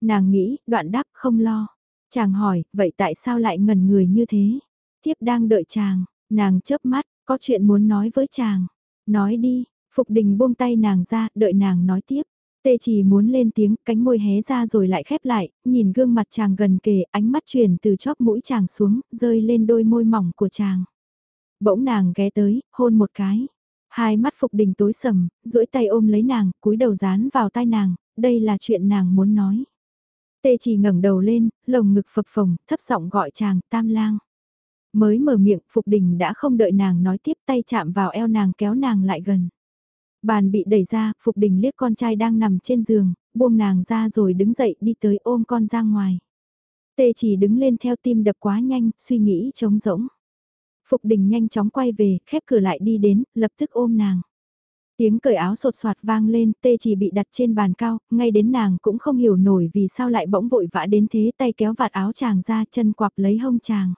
Nàng nghĩ, đoạn đáp không lo. Chàng hỏi, vậy tại sao lại ngẩn người như thế? Tiếp đang đợi chàng, nàng chớp mắt, có chuyện muốn nói với chàng. Nói đi, Phục đình buông tay nàng ra, đợi nàng nói tiếp. Tê chỉ muốn lên tiếng, cánh môi hé ra rồi lại khép lại, nhìn gương mặt chàng gần kề, ánh mắt chuyển từ chóp mũi chàng xuống, rơi lên đôi môi mỏng của chàng. Bỗng nàng ghé tới, hôn một cái. Hai mắt Phục Đình tối sầm, duỗi tay ôm lấy nàng, cúi đầu dán vào tai nàng, đây là chuyện nàng muốn nói. Tê chỉ ngẩng đầu lên, lồng ngực phập phồng, thấp giọng gọi chàng, tam lang. Mới mở miệng, Phục Đình đã không đợi nàng nói tiếp tay chạm vào eo nàng kéo nàng lại gần. Bàn bị đẩy ra, Phục Đình liếc con trai đang nằm trên giường, buông nàng ra rồi đứng dậy đi tới ôm con ra ngoài. Tê chỉ đứng lên theo tim đập quá nhanh, suy nghĩ trống rỗng. Phục Đình nhanh chóng quay về, khép cửa lại đi đến, lập tức ôm nàng. Tiếng cởi áo sột soạt vang lên, tê chỉ bị đặt trên bàn cao, ngay đến nàng cũng không hiểu nổi vì sao lại bỗng vội vã đến thế tay kéo vạt áo chàng ra chân quặp lấy hông chàng.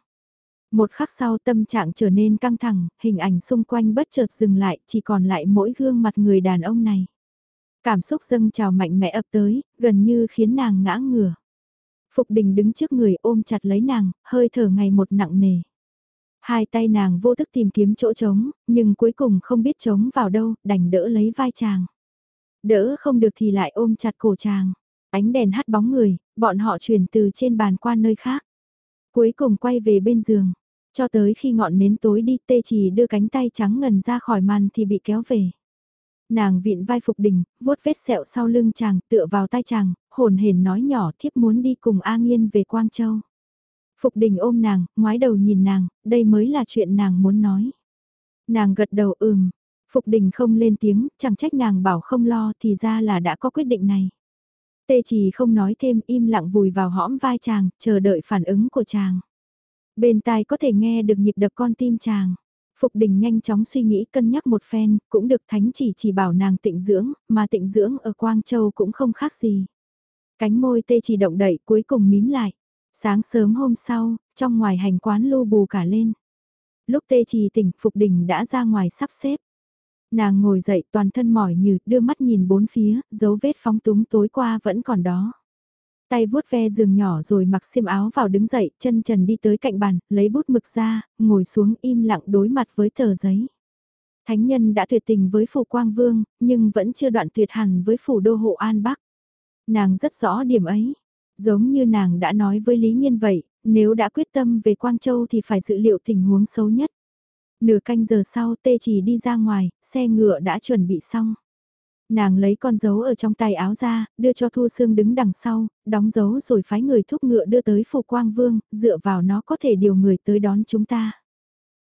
Một khắc sau tâm trạng trở nên căng thẳng, hình ảnh xung quanh bất chợt dừng lại, chỉ còn lại mỗi gương mặt người đàn ông này. Cảm xúc dâng trào mạnh mẽ ập tới, gần như khiến nàng ngã ngửa. Phục đình đứng trước người ôm chặt lấy nàng, hơi thở ngày một nặng nề. Hai tay nàng vô thức tìm kiếm chỗ trống, nhưng cuối cùng không biết trống vào đâu, đành đỡ lấy vai chàng. Đỡ không được thì lại ôm chặt cổ chàng. Ánh đèn hắt bóng người, bọn họ chuyển từ trên bàn qua nơi khác. Cuối cùng quay về bên giường. Cho tới khi ngọn nến tối đi tê chỉ đưa cánh tay trắng ngần ra khỏi màn thì bị kéo về. Nàng vịn vai phục đình, vuốt vết sẹo sau lưng chàng, tựa vào tai chàng, hồn hển nói nhỏ thiếp muốn đi cùng A Nghiên về Quang Châu. Phục đình ôm nàng, ngoái đầu nhìn nàng, đây mới là chuyện nàng muốn nói. Nàng gật đầu ừm, Phục đình không lên tiếng, chẳng trách nàng bảo không lo thì ra là đã có quyết định này. Tê chỉ không nói thêm im lặng vùi vào hõm vai chàng, chờ đợi phản ứng của chàng. Bên tai có thể nghe được nhịp đập con tim chàng. Phục đình nhanh chóng suy nghĩ cân nhắc một phen, cũng được thánh chỉ chỉ bảo nàng tịnh dưỡng, mà tịnh dưỡng ở Quang Châu cũng không khác gì. Cánh môi tê chỉ động đậy cuối cùng mím lại. Sáng sớm hôm sau, trong ngoài hành quán lưu bù cả lên. Lúc tê trì tỉnh Phục Đình đã ra ngoài sắp xếp. Nàng ngồi dậy toàn thân mỏi như đưa mắt nhìn bốn phía, dấu vết phóng túng tối qua vẫn còn đó. Tay vuốt ve giường nhỏ rồi mặc xiêm áo vào đứng dậy, chân trần đi tới cạnh bàn, lấy bút mực ra, ngồi xuống im lặng đối mặt với tờ giấy. Thánh nhân đã tuyệt tình với phủ Quang Vương, nhưng vẫn chưa đoạn tuyệt hẳn với phủ đô hộ An Bắc. Nàng rất rõ điểm ấy. Giống như nàng đã nói với Lý Nhiên vậy, nếu đã quyết tâm về Quang Châu thì phải dự liệu tình huống xấu nhất. Nửa canh giờ sau tê chỉ đi ra ngoài, xe ngựa đã chuẩn bị xong. Nàng lấy con dấu ở trong tay áo ra, đưa cho Thu Sương đứng đằng sau, đóng dấu rồi phái người thúc ngựa đưa tới phủ Quang Vương, dựa vào nó có thể điều người tới đón chúng ta.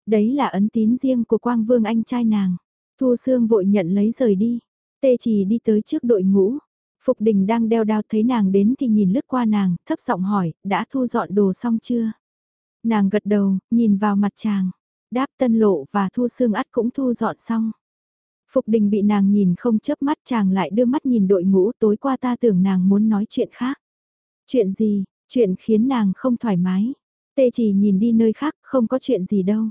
Đấy là ấn tín riêng của Quang Vương anh trai nàng. Thu Sương vội nhận lấy rời đi. Tê chỉ đi tới trước đội ngũ. Phục đình đang đeo đao thấy nàng đến thì nhìn lướt qua nàng, thấp giọng hỏi, đã thu dọn đồ xong chưa? Nàng gật đầu, nhìn vào mặt chàng. Đáp tân lộ và thu xương ắt cũng thu dọn xong. Phục đình bị nàng nhìn không chớp mắt chàng lại đưa mắt nhìn đội ngũ tối qua ta tưởng nàng muốn nói chuyện khác. Chuyện gì, chuyện khiến nàng không thoải mái. Tê chỉ nhìn đi nơi khác, không có chuyện gì đâu.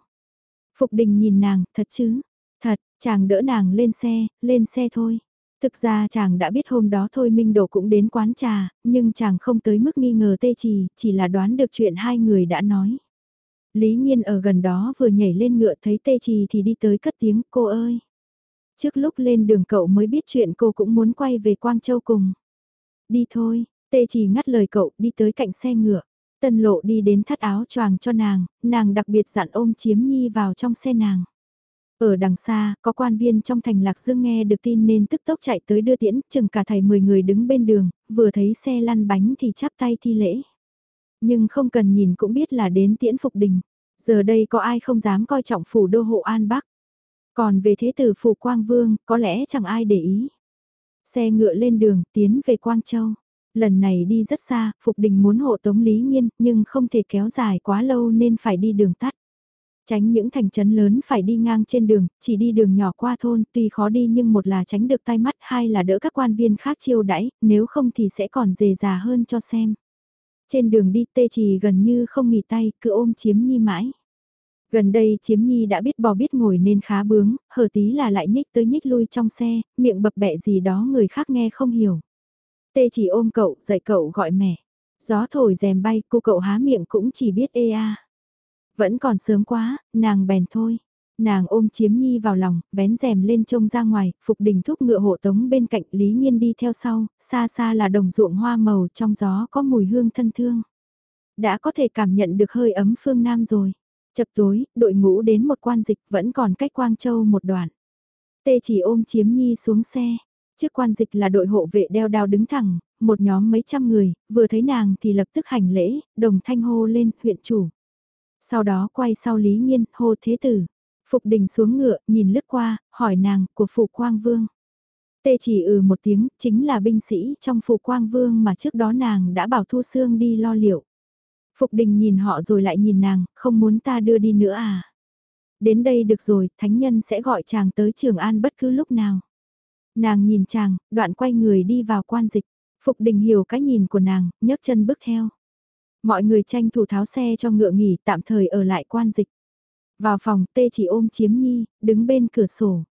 Phục đình nhìn nàng, thật chứ? Thật, chàng đỡ nàng lên xe, lên xe thôi. Thực ra chàng đã biết hôm đó thôi Minh Đồ cũng đến quán trà, nhưng chàng không tới mức nghi ngờ tê trì, chỉ là đoán được chuyện hai người đã nói. Lý Nhiên ở gần đó vừa nhảy lên ngựa thấy tê trì thì đi tới cất tiếng cô ơi. Trước lúc lên đường cậu mới biết chuyện cô cũng muốn quay về Quang Châu cùng. Đi thôi, tê chỉ ngắt lời cậu đi tới cạnh xe ngựa. Tân lộ đi đến thắt áo choàng cho nàng, nàng đặc biệt dặn ôm chiếm nhi vào trong xe nàng. Ở đằng xa, có quan viên trong thành Lạc Dương nghe được tin nên tức tốc chạy tới đưa tiễn, chừng cả thầy 10 người đứng bên đường, vừa thấy xe lăn bánh thì chắp tay thi lễ. Nhưng không cần nhìn cũng biết là đến tiễn phục đình. Giờ đây có ai không dám coi trọng phủ đô hộ An Bắc. Còn về thế tử phủ Quang Vương, có lẽ chẳng ai để ý. Xe ngựa lên đường, tiến về Quang Châu. Lần này đi rất xa, Phục Đình muốn hộ tống Lý Nhiên, nhưng không thể kéo dài quá lâu nên phải đi đường tắt. Tránh những thành trấn lớn phải đi ngang trên đường, chỉ đi đường nhỏ qua thôn, tuy khó đi nhưng một là tránh được tai mắt, hai là đỡ các quan viên khác chiêu đãi, nếu không thì sẽ còn dề già hơn cho xem. Trên đường đi tê trì gần như không nghỉ tay, cứ ôm chiếm nhi mãi. Gần đây chiếm nhi đã biết bò biết ngồi nên khá bướng, hờ tí là lại nhích tới nhích lui trong xe, miệng bập bẹ gì đó người khác nghe không hiểu. Tê chỉ ôm cậu, dạy cậu gọi mẹ. Gió thổi rèm bay, cô cậu há miệng cũng chỉ biết ê a. Vẫn còn sớm quá, nàng bèn thôi. Nàng ôm chiếm nhi vào lòng, vén rèm lên trông ra ngoài, phục đình thúc ngựa hộ tống bên cạnh Lý Nhiên đi theo sau, xa xa là đồng ruộng hoa màu trong gió có mùi hương thân thương. Đã có thể cảm nhận được hơi ấm phương Nam rồi. Chập tối, đội ngũ đến một quan dịch vẫn còn cách Quang Châu một đoạn. Tê chỉ ôm chiếm nhi xuống xe. Trước quan dịch là đội hộ vệ đeo đao đứng thẳng, một nhóm mấy trăm người, vừa thấy nàng thì lập tức hành lễ, đồng thanh hô lên, huyện chủ. Sau đó quay sau Lý Nhiên, hô thế tử. Phục đình xuống ngựa, nhìn lướt qua, hỏi nàng, của phụ Quang Vương. Tê chỉ ừ một tiếng, chính là binh sĩ trong phụ Quang Vương mà trước đó nàng đã bảo Thu xương đi lo liệu. Phục đình nhìn họ rồi lại nhìn nàng, không muốn ta đưa đi nữa à. Đến đây được rồi, thánh nhân sẽ gọi chàng tới Trường An bất cứ lúc nào. Nàng nhìn chàng, đoạn quay người đi vào quan dịch. Phục đình hiểu cái nhìn của nàng, nhấc chân bước theo. Mọi người tranh thủ tháo xe cho ngựa nghỉ tạm thời ở lại quan dịch. Vào phòng tê chỉ ôm chiếm nhi, đứng bên cửa sổ.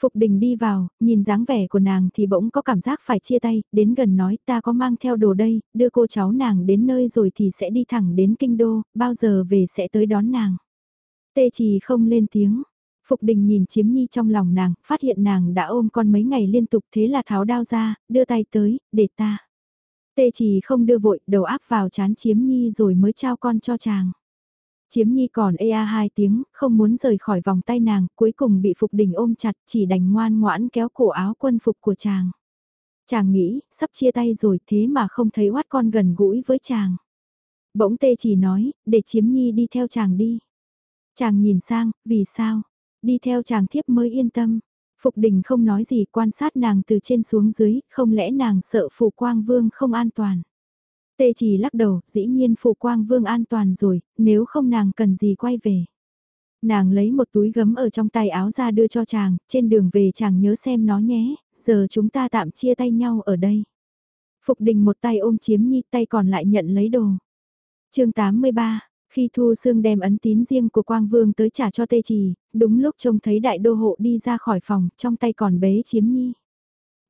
Phục đình đi vào, nhìn dáng vẻ của nàng thì bỗng có cảm giác phải chia tay, đến gần nói ta có mang theo đồ đây, đưa cô cháu nàng đến nơi rồi thì sẽ đi thẳng đến kinh đô, bao giờ về sẽ tới đón nàng. Tê chỉ không lên tiếng, Phục đình nhìn chiếm nhi trong lòng nàng, phát hiện nàng đã ôm con mấy ngày liên tục thế là tháo đao ra, đưa tay tới, để ta. Tê chỉ không đưa vội, đầu áp vào chán chiếm nhi rồi mới trao con cho chàng. Chiếm nhi còn e a hai tiếng, không muốn rời khỏi vòng tay nàng, cuối cùng bị Phục Đình ôm chặt, chỉ đành ngoan ngoãn kéo cổ áo quân phục của chàng. Chàng nghĩ, sắp chia tay rồi thế mà không thấy oát con gần gũi với chàng. Bỗng tê chỉ nói, để chiếm nhi đi theo chàng đi. Chàng nhìn sang, vì sao? Đi theo chàng thiếp mới yên tâm. Phục đình không nói gì quan sát nàng từ trên xuống dưới, không lẽ nàng sợ phù quang vương không an toàn. Tê chỉ lắc đầu, dĩ nhiên phụ quang vương an toàn rồi, nếu không nàng cần gì quay về. Nàng lấy một túi gấm ở trong tay áo ra đưa cho chàng, trên đường về chàng nhớ xem nó nhé, giờ chúng ta tạm chia tay nhau ở đây. Phục đình một tay ôm chiếm nhi tay còn lại nhận lấy đồ. chương 83, khi Thu Sương đem ấn tín riêng của Quang Vương tới trả cho Tê Trì, đúng lúc trông thấy đại đô hộ đi ra khỏi phòng, trong tay còn bế chiếm nhi.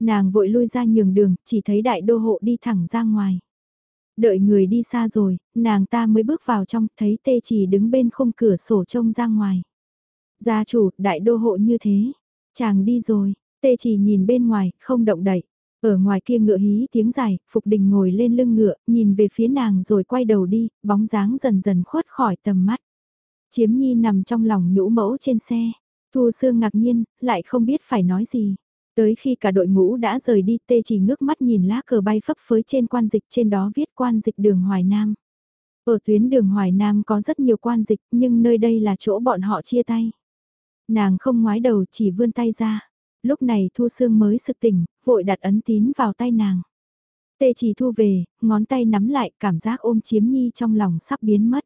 Nàng vội lui ra nhường đường, chỉ thấy đại đô hộ đi thẳng ra ngoài. Đợi người đi xa rồi, nàng ta mới bước vào trong, thấy Tê Chỉ đứng bên khung cửa sổ trông ra ngoài. Gia chủ, đại đô hộ như thế. Chàng đi rồi, Tê Chỉ nhìn bên ngoài, không động đậy. Ở ngoài kia ngựa hí tiếng dài, Phục Đình ngồi lên lưng ngựa, nhìn về phía nàng rồi quay đầu đi, bóng dáng dần dần khuất khỏi tầm mắt. Chiếm nhi nằm trong lòng nhũ mẫu trên xe, Thu Sương ngạc nhiên, lại không biết phải nói gì. Tới khi cả đội ngũ đã rời đi tê chỉ ngước mắt nhìn lá cờ bay phấp phới trên quan dịch trên đó viết quan dịch đường Hoài Nam. Ở tuyến đường Hoài Nam có rất nhiều quan dịch nhưng nơi đây là chỗ bọn họ chia tay. Nàng không ngoái đầu chỉ vươn tay ra. Lúc này Thu Sương mới sực tỉnh, vội đặt ấn tín vào tay nàng. Tê chỉ thu về, ngón tay nắm lại cảm giác ôm chiếm nhi trong lòng sắp biến mất.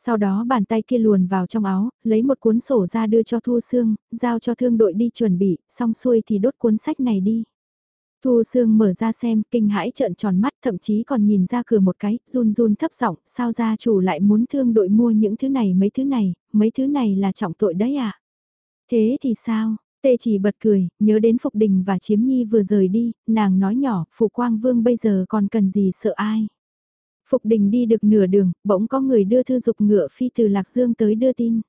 Sau đó bàn tay kia luồn vào trong áo, lấy một cuốn sổ ra đưa cho Thu Sương, giao cho thương đội đi chuẩn bị, xong xuôi thì đốt cuốn sách này đi. Thu Sương mở ra xem, kinh hãi trợn tròn mắt, thậm chí còn nhìn ra cửa một cái, run run thấp giọng, sao gia chủ lại muốn thương đội mua những thứ này mấy thứ này, mấy thứ này là trọng tội đấy à? Thế thì sao? Tê chỉ bật cười, nhớ đến Phục Đình và Chiếm Nhi vừa rời đi, nàng nói nhỏ, Phụ Quang Vương bây giờ còn cần gì sợ ai? Phục đình đi được nửa đường, bỗng có người đưa thư dục ngựa phi từ Lạc Dương tới đưa tin.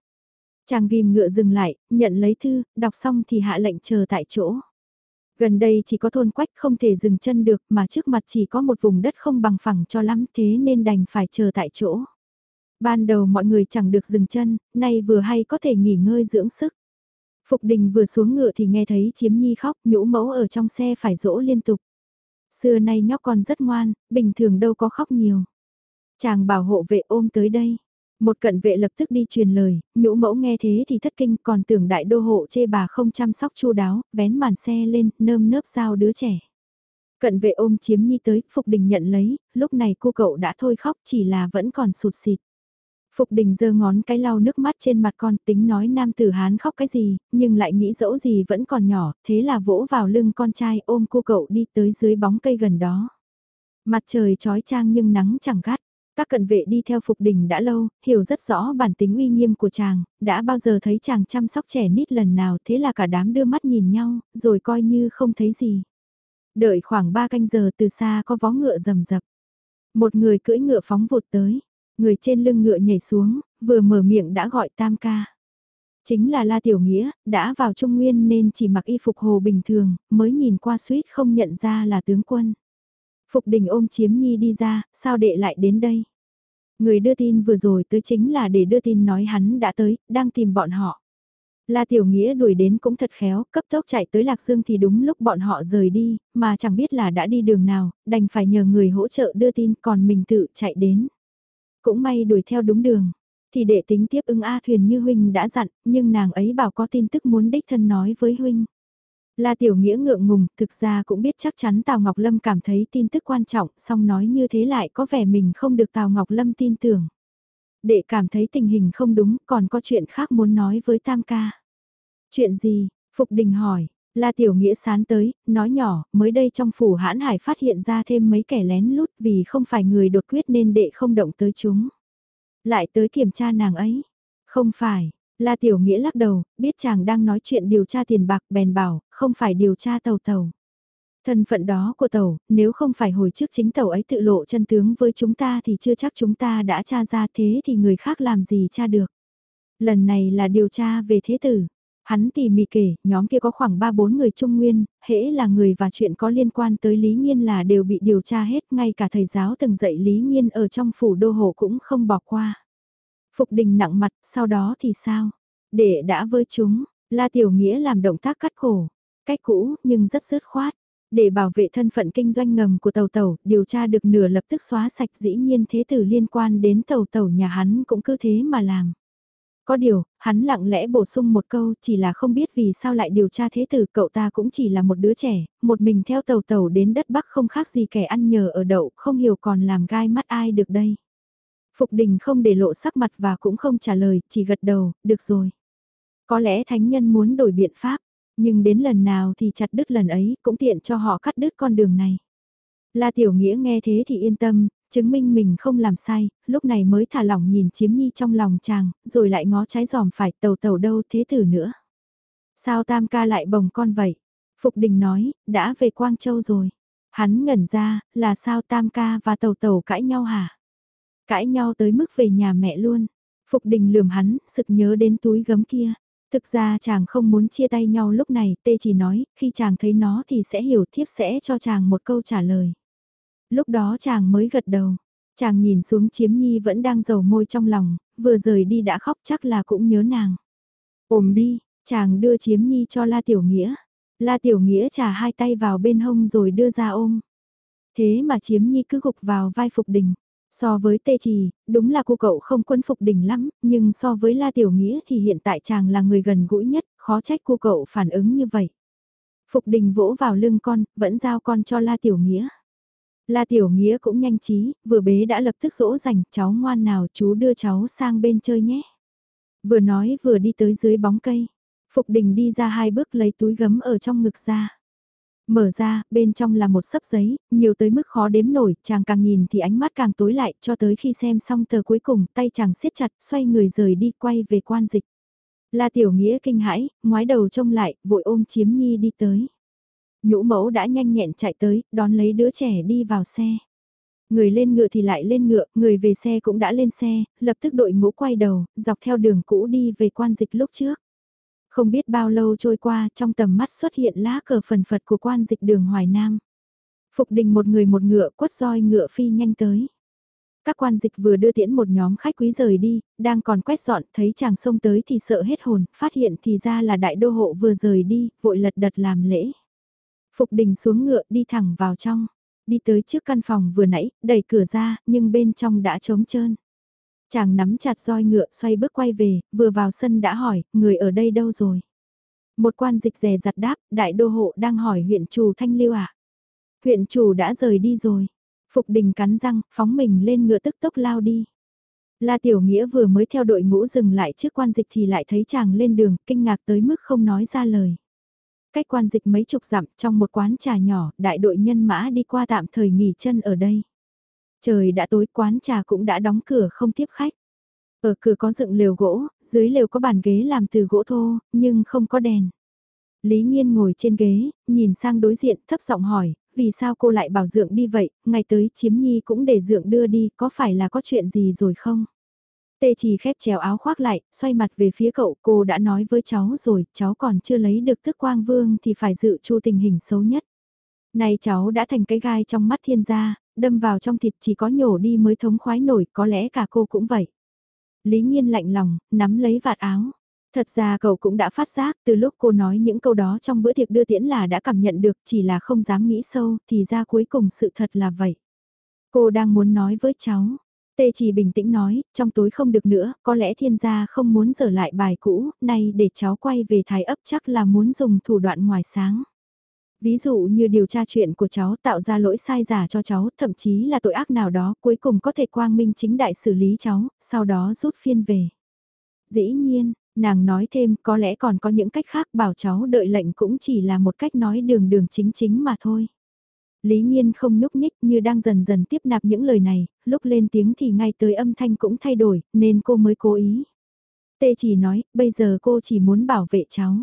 Chàng ghim ngựa dừng lại, nhận lấy thư, đọc xong thì hạ lệnh chờ tại chỗ. Gần đây chỉ có thôn quách không thể dừng chân được mà trước mặt chỉ có một vùng đất không bằng phẳng cho lắm thế nên đành phải chờ tại chỗ. Ban đầu mọi người chẳng được dừng chân, nay vừa hay có thể nghỉ ngơi dưỡng sức. Phục đình vừa xuống ngựa thì nghe thấy chiếm nhi khóc nhũ mẫu ở trong xe phải dỗ liên tục. Xưa nay nhóc con rất ngoan, bình thường đâu có khóc nhiều. Chàng bảo hộ vệ ôm tới đây. Một cận vệ lập tức đi truyền lời, nhũ mẫu nghe thế thì thất kinh còn tưởng đại đô hộ chê bà không chăm sóc chu đáo, vén màn xe lên, nơm nớp giao đứa trẻ. Cận vệ ôm chiếm nhi tới, Phục Đình nhận lấy, lúc này cô cậu đã thôi khóc chỉ là vẫn còn sụt xịt. Phục đình giơ ngón cái lau nước mắt trên mặt con tính nói nam tử hán khóc cái gì, nhưng lại nghĩ dẫu gì vẫn còn nhỏ, thế là vỗ vào lưng con trai ôm cô cậu đi tới dưới bóng cây gần đó. Mặt trời trói trang nhưng nắng chẳng gắt. Các cận vệ đi theo Phục Đình đã lâu, hiểu rất rõ bản tính uy nghiêm của chàng, đã bao giờ thấy chàng chăm sóc trẻ nít lần nào thế là cả đám đưa mắt nhìn nhau, rồi coi như không thấy gì. Đợi khoảng 3 canh giờ từ xa có vó ngựa rầm rập. Một người cưỡi ngựa phóng vụt tới. Người trên lưng ngựa nhảy xuống, vừa mở miệng đã gọi tam ca. Chính là La Tiểu Nghĩa, đã vào Trung Nguyên nên chỉ mặc y phục hồ bình thường, mới nhìn qua suýt không nhận ra là tướng quân. Phục đình ôm chiếm nhi đi ra, sao đệ lại đến đây? Người đưa tin vừa rồi tới chính là để đưa tin nói hắn đã tới, đang tìm bọn họ. La Tiểu Nghĩa đuổi đến cũng thật khéo, cấp tốc chạy tới Lạc Dương thì đúng lúc bọn họ rời đi, mà chẳng biết là đã đi đường nào, đành phải nhờ người hỗ trợ đưa tin còn mình tự chạy đến. Cũng may đuổi theo đúng đường. Thì đệ tính tiếp ứng A thuyền như huynh đã dặn, nhưng nàng ấy bảo có tin tức muốn đích thân nói với huynh. La Tiểu Nghĩa ngượng ngùng, thực ra cũng biết chắc chắn Tào Ngọc Lâm cảm thấy tin tức quan trọng, song nói như thế lại có vẻ mình không được Tào Ngọc Lâm tin tưởng. Đệ cảm thấy tình hình không đúng, còn có chuyện khác muốn nói với Tam ca. Chuyện gì? Phục Đình hỏi, La Tiểu Nghĩa sán tới, nói nhỏ, mới đây trong phủ hãn hải phát hiện ra thêm mấy kẻ lén lút vì không phải người đột quyết nên đệ không động tới chúng. Lại tới kiểm tra nàng ấy. Không phải, La Tiểu Nghĩa lắc đầu, biết chàng đang nói chuyện điều tra tiền bạc bèn bảo, không phải điều tra tàu tàu. Thân phận đó của tàu, nếu không phải hồi trước chính tàu ấy tự lộ chân tướng với chúng ta thì chưa chắc chúng ta đã tra ra thế thì người khác làm gì tra được. Lần này là điều tra về thế tử. Hắn tỉ mỉ kể, nhóm kia có khoảng 3-4 người trung nguyên, hễ là người và chuyện có liên quan tới Lý Nhiên là đều bị điều tra hết, ngay cả thầy giáo từng dạy Lý Nhiên ở trong phủ đô hộ cũng không bỏ qua. Phục đình nặng mặt, sau đó thì sao? Để đã với chúng, La Tiểu Nghĩa làm động tác cắt cổ, cách cũ nhưng rất dứt khoát. Để bảo vệ thân phận kinh doanh ngầm của tàu tàu, điều tra được nửa lập tức xóa sạch dĩ nhiên thế tử liên quan đến tàu tàu nhà hắn cũng cứ thế mà làm. Có điều, hắn lặng lẽ bổ sung một câu chỉ là không biết vì sao lại điều tra thế tử cậu ta cũng chỉ là một đứa trẻ, một mình theo tàu tàu đến đất Bắc không khác gì kẻ ăn nhờ ở đậu, không hiểu còn làm gai mắt ai được đây. Phục đình không để lộ sắc mặt và cũng không trả lời, chỉ gật đầu, được rồi. Có lẽ thánh nhân muốn đổi biện pháp, nhưng đến lần nào thì chặt đứt lần ấy cũng tiện cho họ cắt đứt con đường này. La Tiểu Nghĩa nghe thế thì yên tâm, chứng minh mình không làm sai, lúc này mới thả lỏng nhìn chiếm nhi trong lòng chàng, rồi lại ngó trái giòm phải tàu tàu đâu thế thử nữa. Sao tam ca lại bồng con vậy? Phục đình nói, đã về Quang Châu rồi. Hắn ngẩn ra, là sao tam ca và tàu tàu cãi nhau hả? Cãi nhau tới mức về nhà mẹ luôn. Phục đình lườm hắn, sực nhớ đến túi gấm kia. Thực ra chàng không muốn chia tay nhau lúc này, tê chỉ nói, khi chàng thấy nó thì sẽ hiểu thiếp sẽ cho chàng một câu trả lời. Lúc đó chàng mới gật đầu, chàng nhìn xuống chiếm nhi vẫn đang dầu môi trong lòng, vừa rời đi đã khóc chắc là cũng nhớ nàng. Ôm đi, chàng đưa chiếm nhi cho La Tiểu Nghĩa. La Tiểu Nghĩa trả hai tay vào bên hông rồi đưa ra ôm. Thế mà chiếm nhi cứ gục vào vai Phục Đình. So với tê trì, đúng là cô cậu không quân Phục Đình lắm, nhưng so với La Tiểu Nghĩa thì hiện tại chàng là người gần gũi nhất, khó trách cô cậu phản ứng như vậy. Phục Đình vỗ vào lưng con, vẫn giao con cho La Tiểu Nghĩa. La Tiểu Nghĩa cũng nhanh trí, vừa bế đã lập tức dỗ dành, cháu ngoan nào chú đưa cháu sang bên chơi nhé. Vừa nói vừa đi tới dưới bóng cây. Phục đình đi ra hai bước lấy túi gấm ở trong ngực ra. Mở ra, bên trong là một sấp giấy, nhiều tới mức khó đếm nổi, chàng càng nhìn thì ánh mắt càng tối lại, cho tới khi xem xong tờ cuối cùng, tay chàng siết chặt, xoay người rời đi, quay về quan dịch. La Tiểu Nghĩa kinh hãi, ngoái đầu trông lại, vội ôm chiếm nhi đi tới. Nhũ mẫu đã nhanh nhẹn chạy tới, đón lấy đứa trẻ đi vào xe. Người lên ngựa thì lại lên ngựa, người về xe cũng đã lên xe, lập tức đội ngũ quay đầu, dọc theo đường cũ đi về quan dịch lúc trước. Không biết bao lâu trôi qua, trong tầm mắt xuất hiện lá cờ phần phật của quan dịch đường Hoài Nam. Phục đình một người một ngựa quất roi ngựa phi nhanh tới. Các quan dịch vừa đưa tiễn một nhóm khách quý rời đi, đang còn quét dọn, thấy chàng sông tới thì sợ hết hồn, phát hiện thì ra là đại đô hộ vừa rời đi, vội lật đật làm lễ. Phục đình xuống ngựa đi thẳng vào trong, đi tới trước căn phòng vừa nãy, đẩy cửa ra, nhưng bên trong đã trống trơn. Chàng nắm chặt roi ngựa xoay bước quay về, vừa vào sân đã hỏi, người ở đây đâu rồi? Một quan dịch rè giặt đáp, đại đô hộ đang hỏi huyện chủ Thanh Lưu ạ. Huyện chủ đã rời đi rồi. Phục đình cắn răng, phóng mình lên ngựa tức tốc lao đi. La Tiểu Nghĩa vừa mới theo đội ngũ dừng lại trước quan dịch thì lại thấy chàng lên đường, kinh ngạc tới mức không nói ra lời. Cách quan dịch mấy chục dặm trong một quán trà nhỏ, đại đội nhân mã đi qua tạm thời nghỉ chân ở đây. Trời đã tối quán trà cũng đã đóng cửa không tiếp khách. Ở cửa có dựng lều gỗ, dưới lều có bàn ghế làm từ gỗ thô, nhưng không có đèn. Lý Nhiên ngồi trên ghế, nhìn sang đối diện thấp giọng hỏi, vì sao cô lại bảo Dượng đi vậy, ngày tới chiếm nhi cũng để Dượng đưa đi, có phải là có chuyện gì rồi không? Tê chỉ khép chéo áo khoác lại, xoay mặt về phía cậu, cô đã nói với cháu rồi, cháu còn chưa lấy được tức quang vương thì phải dự chu tình hình xấu nhất. Này cháu đã thành cái gai trong mắt thiên gia, đâm vào trong thịt chỉ có nhổ đi mới thống khoái nổi, có lẽ cả cô cũng vậy. Lý Nhiên lạnh lòng, nắm lấy vạt áo. Thật ra cậu cũng đã phát giác từ lúc cô nói những câu đó trong bữa tiệc đưa tiễn là đã cảm nhận được chỉ là không dám nghĩ sâu thì ra cuối cùng sự thật là vậy. Cô đang muốn nói với cháu. Tê chỉ bình tĩnh nói, trong tối không được nữa, có lẽ thiên gia không muốn dở lại bài cũ, nay để cháu quay về thái ấp chắc là muốn dùng thủ đoạn ngoài sáng. Ví dụ như điều tra chuyện của cháu tạo ra lỗi sai giả cho cháu, thậm chí là tội ác nào đó cuối cùng có thể quang minh chính đại xử lý cháu, sau đó rút phiên về. Dĩ nhiên, nàng nói thêm có lẽ còn có những cách khác bảo cháu đợi lệnh cũng chỉ là một cách nói đường đường chính chính mà thôi. Lý Nhiên không nhúc nhích như đang dần dần tiếp nạp những lời này, lúc lên tiếng thì ngay tới âm thanh cũng thay đổi, nên cô mới cố ý. Tê chỉ nói, bây giờ cô chỉ muốn bảo vệ cháu.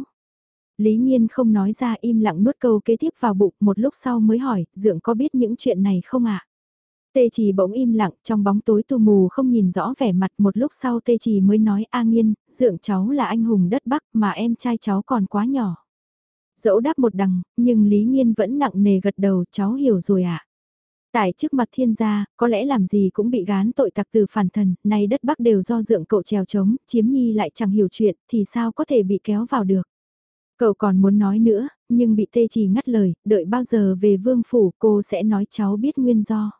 Lý Nhiên không nói ra im lặng nuốt câu kế tiếp vào bụng một lúc sau mới hỏi, Dượng có biết những chuyện này không ạ? Tê chỉ bỗng im lặng trong bóng tối tu mù không nhìn rõ vẻ mặt một lúc sau tê chỉ mới nói A Nghiên, Dượng cháu là anh hùng đất Bắc mà em trai cháu còn quá nhỏ. Dẫu đáp một đằng, nhưng Lý Nhiên vẫn nặng nề gật đầu cháu hiểu rồi ạ. À? Tại trước mặt thiên gia, có lẽ làm gì cũng bị gán tội tặc từ phản thần, nay đất Bắc đều do dượng cậu trèo trống, chiếm nhi lại chẳng hiểu chuyện, thì sao có thể bị kéo vào được. Cậu còn muốn nói nữa, nhưng bị tê chỉ ngắt lời, đợi bao giờ về vương phủ cô sẽ nói cháu biết nguyên do.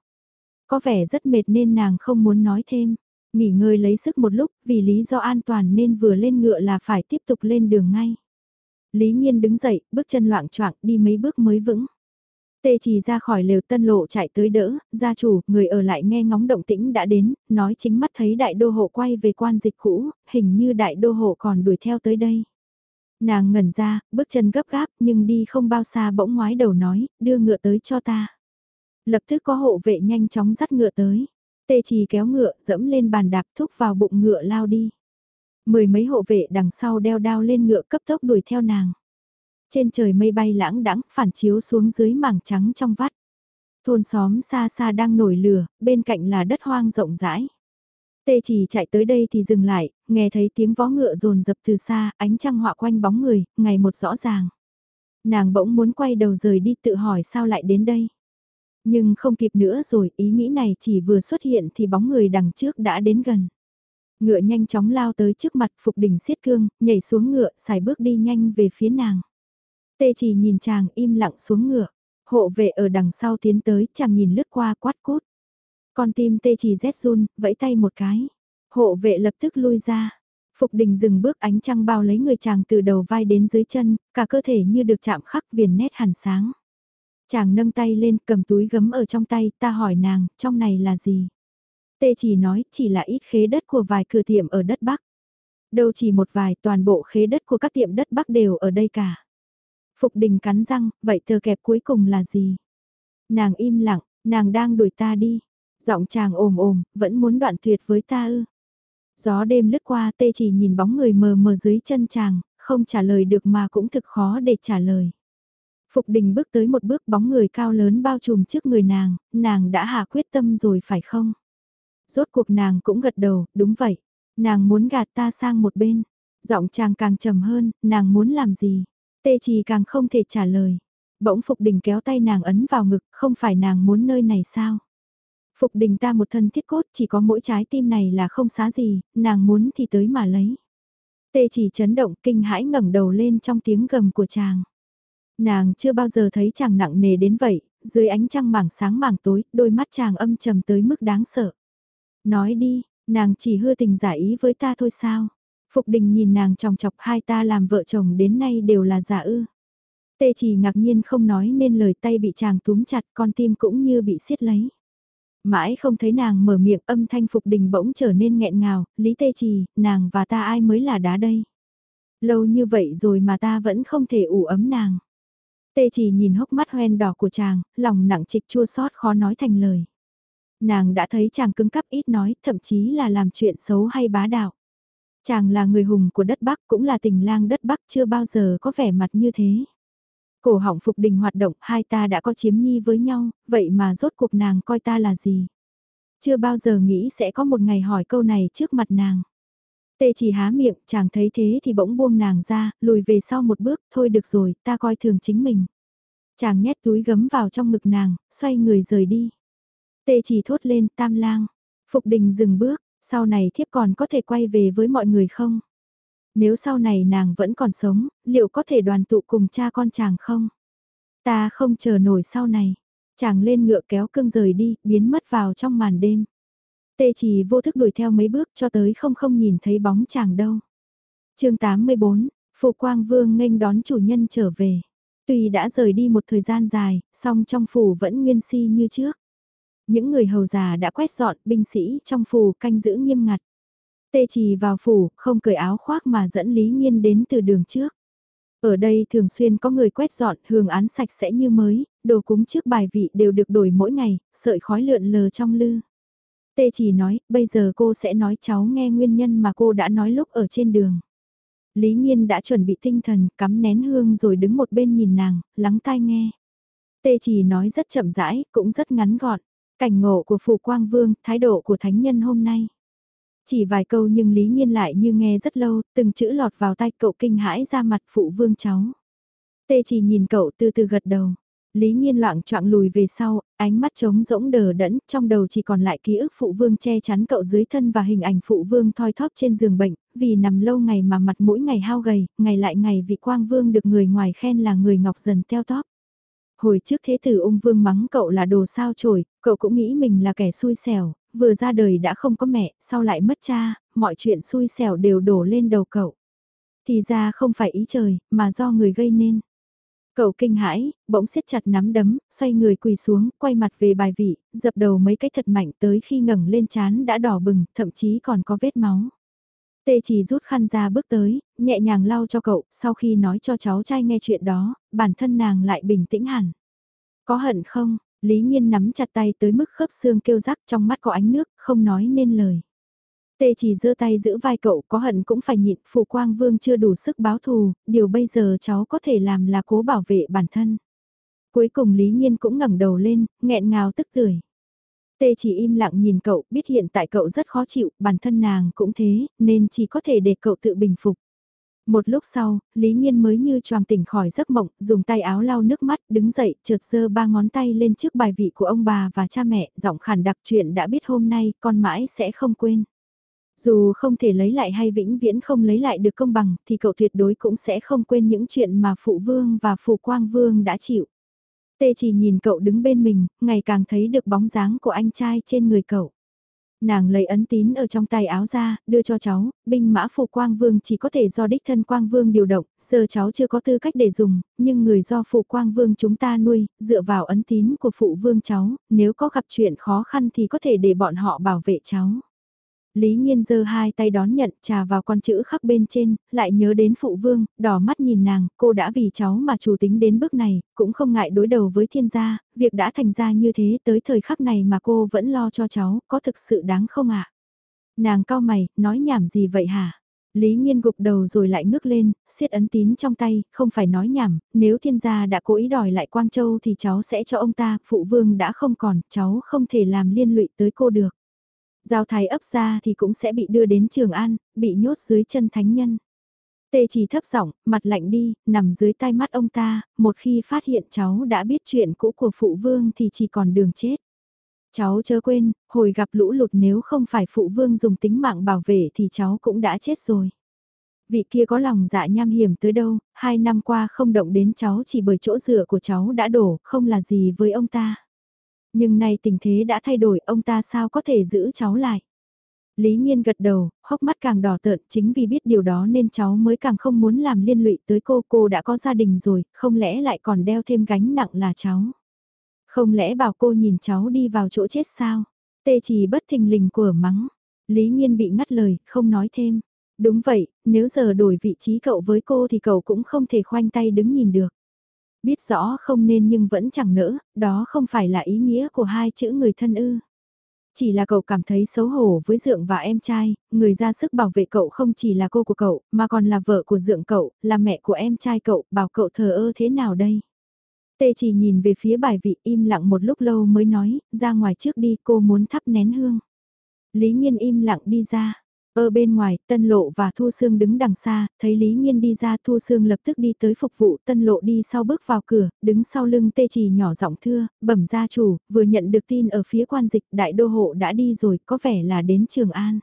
Có vẻ rất mệt nên nàng không muốn nói thêm. Nghỉ ngơi lấy sức một lúc, vì lý do an toàn nên vừa lên ngựa là phải tiếp tục lên đường ngay. Lý Nhiên đứng dậy, bước chân loạn choạng đi mấy bước mới vững. Tê chỉ ra khỏi lều tân lộ chạy tới đỡ, gia chủ, người ở lại nghe ngóng động tĩnh đã đến, nói chính mắt thấy đại đô hộ quay về quan dịch cũ, hình như đại đô hộ còn đuổi theo tới đây. Nàng ngẩn ra, bước chân gấp gáp nhưng đi không bao xa bỗng ngoái đầu nói, đưa ngựa tới cho ta. Lập tức có hộ vệ nhanh chóng dắt ngựa tới. Tê chỉ kéo ngựa, dẫm lên bàn đạp thúc vào bụng ngựa lao đi. Mười mấy hộ vệ đằng sau đeo đao lên ngựa cấp tốc đuổi theo nàng. Trên trời mây bay lãng đãng phản chiếu xuống dưới mảng trắng trong vắt. Thôn xóm xa xa đang nổi lửa, bên cạnh là đất hoang rộng rãi. Tê chỉ chạy tới đây thì dừng lại, nghe thấy tiếng vó ngựa rồn dập từ xa, ánh trăng họa quanh bóng người, ngày một rõ ràng. Nàng bỗng muốn quay đầu rời đi tự hỏi sao lại đến đây. Nhưng không kịp nữa rồi, ý nghĩ này chỉ vừa xuất hiện thì bóng người đằng trước đã đến gần. Ngựa nhanh chóng lao tới trước mặt Phục Đình siết cương, nhảy xuống ngựa, xài bước đi nhanh về phía nàng. Tê chỉ nhìn chàng im lặng xuống ngựa. Hộ vệ ở đằng sau tiến tới, chàng nhìn lướt qua quát cút. Con tim tê chỉ rét run, vẫy tay một cái. Hộ vệ lập tức lui ra. Phục đình dừng bước ánh trăng bao lấy người chàng từ đầu vai đến dưới chân, cả cơ thể như được chạm khắc viền nét hẳn sáng. Chàng nâng tay lên cầm túi gấm ở trong tay, ta hỏi nàng, trong này là gì? Tê chỉ nói, chỉ là ít khế đất của vài cửa tiệm ở đất Bắc. Đâu chỉ một vài, toàn bộ khế đất của các tiệm đất Bắc đều ở đây cả. Phục đình cắn răng, vậy tờ kẹp cuối cùng là gì? Nàng im lặng, nàng đang đuổi ta đi. Giọng chàng ồm ồm, vẫn muốn đoạn tuyệt với ta ư. Gió đêm lướt qua tê chỉ nhìn bóng người mờ mờ dưới chân chàng, không trả lời được mà cũng thực khó để trả lời. Phục đình bước tới một bước bóng người cao lớn bao trùm trước người nàng, nàng đã hạ quyết tâm rồi phải không? Rốt cuộc nàng cũng gật đầu, đúng vậy. Nàng muốn gạt ta sang một bên. Giọng chàng càng trầm hơn, nàng muốn làm gì? Tê trì càng không thể trả lời. Bỗng Phục Đình kéo tay nàng ấn vào ngực, không phải nàng muốn nơi này sao? Phục Đình ta một thân thiết cốt chỉ có mỗi trái tim này là không xá gì, nàng muốn thì tới mà lấy. Tê chỉ chấn động kinh hãi ngẩng đầu lên trong tiếng gầm của chàng. Nàng chưa bao giờ thấy chàng nặng nề đến vậy, dưới ánh trăng mảng sáng mảng tối, đôi mắt chàng âm trầm tới mức đáng sợ. Nói đi, nàng chỉ hư tình giả ý với ta thôi sao? Phục đình nhìn nàng tròng chọc hai ta làm vợ chồng đến nay đều là giả ư. Tê chỉ ngạc nhiên không nói nên lời tay bị chàng túm chặt con tim cũng như bị siết lấy. Mãi không thấy nàng mở miệng âm thanh Phục đình bỗng trở nên nghẹn ngào, Lý Tê Trì, nàng và ta ai mới là đá đây. Lâu như vậy rồi mà ta vẫn không thể ủ ấm nàng. Tê chỉ nhìn hốc mắt hoen đỏ của chàng, lòng nặng trịch chua xót khó nói thành lời. Nàng đã thấy chàng cứng cắp ít nói, thậm chí là làm chuyện xấu hay bá đạo. Chàng là người hùng của đất Bắc cũng là tình lang đất Bắc chưa bao giờ có vẻ mặt như thế. Cổ họng phục đình hoạt động hai ta đã có chiếm nhi với nhau, vậy mà rốt cuộc nàng coi ta là gì? Chưa bao giờ nghĩ sẽ có một ngày hỏi câu này trước mặt nàng. Tê chỉ há miệng, chàng thấy thế thì bỗng buông nàng ra, lùi về sau một bước, thôi được rồi, ta coi thường chính mình. Chàng nhét túi gấm vào trong ngực nàng, xoay người rời đi. Tê chỉ thốt lên, tam lang. Phục đình dừng bước, sau này thiếp còn có thể quay về với mọi người không? Nếu sau này nàng vẫn còn sống, liệu có thể đoàn tụ cùng cha con chàng không? Ta không chờ nổi sau này. Chàng lên ngựa kéo cương rời đi, biến mất vào trong màn đêm. Tê chỉ vô thức đuổi theo mấy bước cho tới không không nhìn thấy bóng chàng đâu. chương 84, Phụ Quang Vương nghênh đón chủ nhân trở về. Tuy đã rời đi một thời gian dài, song trong phủ vẫn nguyên si như trước. Những người hầu già đã quét dọn binh sĩ trong phủ canh giữ nghiêm ngặt. Tê trì vào phủ, không cởi áo khoác mà dẫn Lý Nhiên đến từ đường trước. Ở đây thường xuyên có người quét dọn, hương án sạch sẽ như mới, đồ cúng trước bài vị đều được đổi mỗi ngày, sợi khói lượn lờ trong lư. Tê chỉ nói, bây giờ cô sẽ nói cháu nghe nguyên nhân mà cô đã nói lúc ở trên đường. Lý Nhiên đã chuẩn bị tinh thần, cắm nén hương rồi đứng một bên nhìn nàng, lắng tai nghe. Tê chỉ nói rất chậm rãi, cũng rất ngắn gọn. Cảnh ngộ của Phù Quang Vương, thái độ của thánh nhân hôm nay. Chỉ vài câu nhưng Lý Nhiên lại như nghe rất lâu, từng chữ lọt vào tay cậu kinh hãi ra mặt phụ vương cháu. Tê chỉ nhìn cậu từ từ gật đầu. Lý Nhiên loạn choạng lùi về sau, ánh mắt trống rỗng đờ đẫn, trong đầu chỉ còn lại ký ức phụ vương che chắn cậu dưới thân và hình ảnh phụ vương thoi thóp trên giường bệnh, vì nằm lâu ngày mà mặt mũi ngày hao gầy, ngày lại ngày vị quang vương được người ngoài khen là người ngọc dần teo tóp. Hồi trước thế tử ung vương mắng cậu là đồ sao chổi, cậu cũng nghĩ mình là kẻ xui xẻo, vừa ra đời đã không có mẹ, sau lại mất cha, mọi chuyện xui xẻo đều đổ lên đầu cậu. Thì ra không phải ý trời, mà do người gây nên. Cậu kinh hãi, bỗng siết chặt nắm đấm, xoay người quỳ xuống, quay mặt về bài vị, dập đầu mấy cái thật mạnh tới khi ngẩng lên chán đã đỏ bừng, thậm chí còn có vết máu. Tê chỉ rút khăn ra bước tới, nhẹ nhàng lau cho cậu, sau khi nói cho cháu trai nghe chuyện đó, bản thân nàng lại bình tĩnh hẳn. Có hận không? Lý Nhiên nắm chặt tay tới mức khớp xương kêu rắc trong mắt có ánh nước, không nói nên lời. Tê chỉ giơ tay giữ vai cậu có hận cũng phải nhịn, Phù Quang Vương chưa đủ sức báo thù, điều bây giờ cháu có thể làm là cố bảo vệ bản thân. Cuối cùng Lý Nhiên cũng ngẩng đầu lên, nghẹn ngào tức tưởi. Tê chỉ im lặng nhìn cậu, biết hiện tại cậu rất khó chịu, bản thân nàng cũng thế, nên chỉ có thể để cậu tự bình phục. Một lúc sau, Lý Nhiên mới như choàng tỉnh khỏi giấc mộng, dùng tay áo lau nước mắt, đứng dậy, trượt giơ ba ngón tay lên trước bài vị của ông bà và cha mẹ, giọng khản đặc chuyện đã biết hôm nay, con mãi sẽ không quên. Dù không thể lấy lại hay vĩnh viễn không lấy lại được công bằng, thì cậu tuyệt đối cũng sẽ không quên những chuyện mà Phụ Vương và Phụ Quang Vương đã chịu. Tê chỉ nhìn cậu đứng bên mình, ngày càng thấy được bóng dáng của anh trai trên người cậu. Nàng lấy ấn tín ở trong tay áo ra, đưa cho cháu, binh mã phụ quang vương chỉ có thể do đích thân quang vương điều động, giờ cháu chưa có tư cách để dùng, nhưng người do phụ quang vương chúng ta nuôi, dựa vào ấn tín của phụ vương cháu, nếu có gặp chuyện khó khăn thì có thể để bọn họ bảo vệ cháu. Lý Nhiên giơ hai tay đón nhận trà vào con chữ khắc bên trên, lại nhớ đến phụ vương, đỏ mắt nhìn nàng, cô đã vì cháu mà chủ tính đến bước này, cũng không ngại đối đầu với thiên gia, việc đã thành ra như thế tới thời khắc này mà cô vẫn lo cho cháu, có thực sự đáng không ạ? Nàng cao mày, nói nhảm gì vậy hả? Lý Nhiên gục đầu rồi lại ngước lên, siết ấn tín trong tay, không phải nói nhảm, nếu thiên gia đã cố ý đòi lại Quang Châu thì cháu sẽ cho ông ta, phụ vương đã không còn, cháu không thể làm liên lụy tới cô được. Giao thái ấp ra thì cũng sẽ bị đưa đến Trường An, bị nhốt dưới chân thánh nhân. Tê chỉ thấp giọng, mặt lạnh đi, nằm dưới tai mắt ông ta, một khi phát hiện cháu đã biết chuyện cũ của phụ vương thì chỉ còn đường chết. Cháu chớ quên, hồi gặp lũ lụt nếu không phải phụ vương dùng tính mạng bảo vệ thì cháu cũng đã chết rồi. Vị kia có lòng dạ nham hiểm tới đâu, hai năm qua không động đến cháu chỉ bởi chỗ dựa của cháu đã đổ, không là gì với ông ta. Nhưng nay tình thế đã thay đổi, ông ta sao có thể giữ cháu lại? Lý Nhiên gật đầu, hốc mắt càng đỏ tợn, chính vì biết điều đó nên cháu mới càng không muốn làm liên lụy tới cô, cô đã có gia đình rồi, không lẽ lại còn đeo thêm gánh nặng là cháu? Không lẽ bảo cô nhìn cháu đi vào chỗ chết sao? Tê chỉ bất thình lình của mắng. Lý Nhiên bị ngắt lời, không nói thêm. Đúng vậy, nếu giờ đổi vị trí cậu với cô thì cậu cũng không thể khoanh tay đứng nhìn được. Biết rõ không nên nhưng vẫn chẳng nỡ, đó không phải là ý nghĩa của hai chữ người thân ư. Chỉ là cậu cảm thấy xấu hổ với Dượng và em trai, người ra sức bảo vệ cậu không chỉ là cô của cậu, mà còn là vợ của Dượng cậu, là mẹ của em trai cậu, bảo cậu thờ ơ thế nào đây? Tê chỉ nhìn về phía bài vị im lặng một lúc lâu mới nói, ra ngoài trước đi cô muốn thắp nén hương. Lý Nhiên im lặng đi ra. Ở bên ngoài, Tân Lộ và Thu Sương đứng đằng xa, thấy Lý Nhiên đi ra Thu Sương lập tức đi tới phục vụ Tân Lộ đi sau bước vào cửa, đứng sau lưng tê trì nhỏ giọng thưa, bẩm gia chủ, vừa nhận được tin ở phía quan dịch đại đô hộ đã đi rồi, có vẻ là đến Trường An.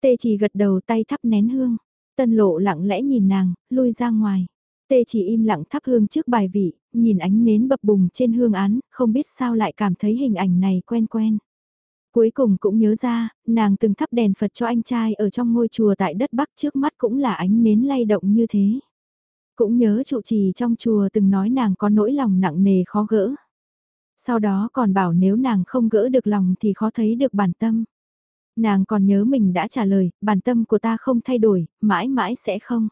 Tê trì gật đầu tay thắp nén hương, Tân Lộ lặng lẽ nhìn nàng, lui ra ngoài. Tê chỉ im lặng thắp hương trước bài vị, nhìn ánh nến bập bùng trên hương án, không biết sao lại cảm thấy hình ảnh này quen quen. Cuối cùng cũng nhớ ra, nàng từng thắp đèn Phật cho anh trai ở trong ngôi chùa tại đất Bắc trước mắt cũng là ánh nến lay động như thế. Cũng nhớ trụ trì trong chùa từng nói nàng có nỗi lòng nặng nề khó gỡ. Sau đó còn bảo nếu nàng không gỡ được lòng thì khó thấy được bản tâm. Nàng còn nhớ mình đã trả lời, bản tâm của ta không thay đổi, mãi mãi sẽ không.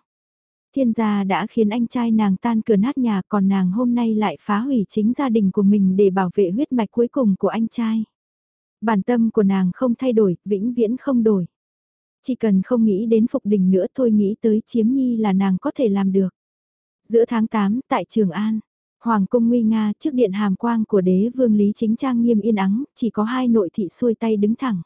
Thiên gia đã khiến anh trai nàng tan cửa nát nhà còn nàng hôm nay lại phá hủy chính gia đình của mình để bảo vệ huyết mạch cuối cùng của anh trai. Bản tâm của nàng không thay đổi, vĩnh viễn không đổi. Chỉ cần không nghĩ đến Phục Đình nữa thôi nghĩ tới chiếm nhi là nàng có thể làm được. Giữa tháng 8, tại Trường An, Hoàng cung nguy nga trước điện hàm quang của đế vương Lý Chính Trang nghiêm yên ắng, chỉ có hai nội thị xuôi tay đứng thẳng.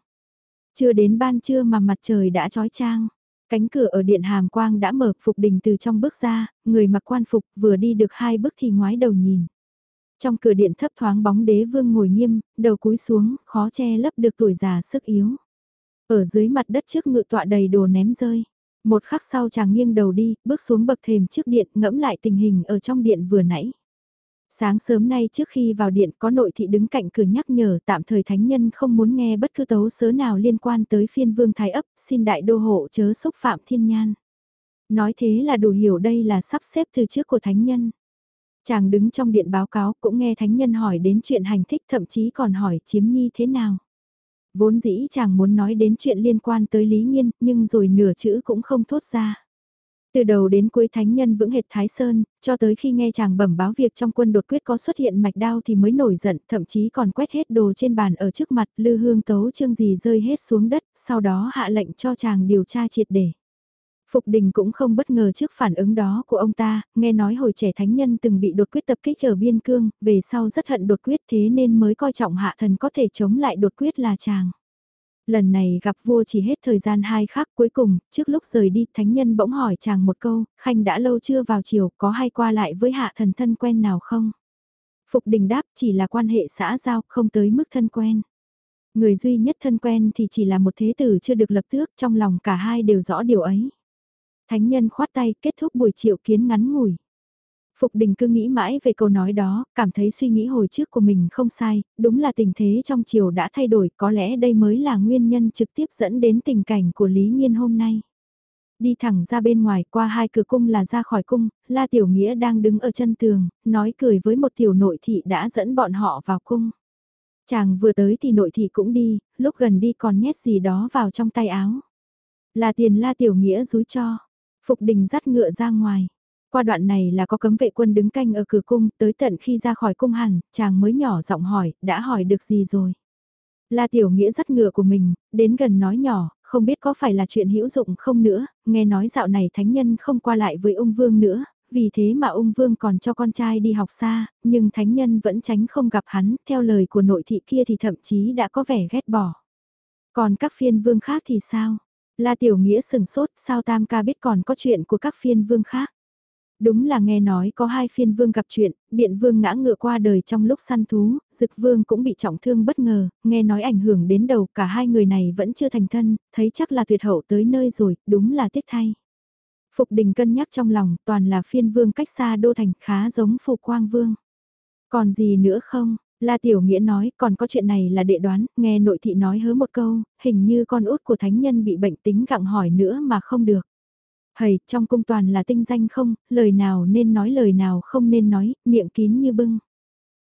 Chưa đến ban trưa mà mặt trời đã trói trang. Cánh cửa ở điện hàm quang đã mở Phục Đình từ trong bước ra, người mặc quan phục vừa đi được hai bước thì ngoái đầu nhìn. Trong cửa điện thấp thoáng bóng đế vương ngồi nghiêm, đầu cúi xuống, khó che lấp được tuổi già sức yếu. Ở dưới mặt đất trước ngự tọa đầy đồ ném rơi. Một khắc sau chàng nghiêng đầu đi, bước xuống bậc thềm trước điện ngẫm lại tình hình ở trong điện vừa nãy. Sáng sớm nay trước khi vào điện có nội thị đứng cạnh cửa nhắc nhở tạm thời thánh nhân không muốn nghe bất cứ tấu sớ nào liên quan tới phiên vương thái ấp, xin đại đô hộ chớ xúc phạm thiên nhan. Nói thế là đủ hiểu đây là sắp xếp từ trước của thánh nhân. Chàng đứng trong điện báo cáo cũng nghe thánh nhân hỏi đến chuyện hành thích thậm chí còn hỏi chiếm nhi thế nào. Vốn dĩ chàng muốn nói đến chuyện liên quan tới Lý nhiên nhưng rồi nửa chữ cũng không thốt ra. Từ đầu đến cuối thánh nhân vững hệt Thái Sơn, cho tới khi nghe chàng bẩm báo việc trong quân đột quyết có xuất hiện mạch đao thì mới nổi giận, thậm chí còn quét hết đồ trên bàn ở trước mặt, lư hương tấu chương gì rơi hết xuống đất, sau đó hạ lệnh cho chàng điều tra triệt để. Phục đình cũng không bất ngờ trước phản ứng đó của ông ta, nghe nói hồi trẻ thánh nhân từng bị đột quyết tập kích ở biên cương, về sau rất hận đột quyết thế nên mới coi trọng hạ thần có thể chống lại đột quyết là chàng. Lần này gặp vua chỉ hết thời gian hai khắc cuối cùng, trước lúc rời đi, thánh nhân bỗng hỏi chàng một câu, khanh đã lâu chưa vào chiều, có hay qua lại với hạ thần thân quen nào không? Phục đình đáp chỉ là quan hệ xã giao, không tới mức thân quen. Người duy nhất thân quen thì chỉ là một thế tử chưa được lập tước, trong lòng cả hai đều rõ điều ấy. Thánh nhân khoát tay kết thúc buổi triệu kiến ngắn ngủi. Phục đình cứ nghĩ mãi về câu nói đó, cảm thấy suy nghĩ hồi trước của mình không sai, đúng là tình thế trong chiều đã thay đổi, có lẽ đây mới là nguyên nhân trực tiếp dẫn đến tình cảnh của Lý Nhiên hôm nay. Đi thẳng ra bên ngoài qua hai cửa cung là ra khỏi cung, La Tiểu Nghĩa đang đứng ở chân tường, nói cười với một tiểu nội thị đã dẫn bọn họ vào cung. Chàng vừa tới thì nội thị cũng đi, lúc gần đi còn nhét gì đó vào trong tay áo. Là tiền La Tiểu Nghĩa rúi cho. Phục đình dắt ngựa ra ngoài. Qua đoạn này là có cấm vệ quân đứng canh ở cửa cung, tới tận khi ra khỏi cung hẳn, chàng mới nhỏ giọng hỏi, đã hỏi được gì rồi? La Tiểu Nghĩa dắt ngựa của mình, đến gần nói nhỏ, không biết có phải là chuyện hữu dụng không nữa, nghe nói dạo này thánh nhân không qua lại với ung vương nữa, vì thế mà ung vương còn cho con trai đi học xa, nhưng thánh nhân vẫn tránh không gặp hắn, theo lời của nội thị kia thì thậm chí đã có vẻ ghét bỏ. Còn các phiên vương khác thì sao? La Tiểu Nghĩa sừng sốt, sao Tam ca biết còn có chuyện của các phiên vương khác? Đúng là nghe nói có hai phiên vương gặp chuyện, biện vương ngã ngựa qua đời trong lúc săn thú, dực vương cũng bị trọng thương bất ngờ, nghe nói ảnh hưởng đến đầu cả hai người này vẫn chưa thành thân, thấy chắc là tuyệt hậu tới nơi rồi, đúng là tiếc thay. Phục đình cân nhắc trong lòng, toàn là phiên vương cách xa đô thành khá giống phục quang vương. Còn gì nữa không? La Tiểu Nghĩa nói, còn có chuyện này là đệ đoán, nghe nội thị nói hớ một câu, hình như con út của thánh nhân bị bệnh tính gặng hỏi nữa mà không được. Hầy, trong cung toàn là tinh danh không, lời nào nên nói lời nào không nên nói, miệng kín như bưng.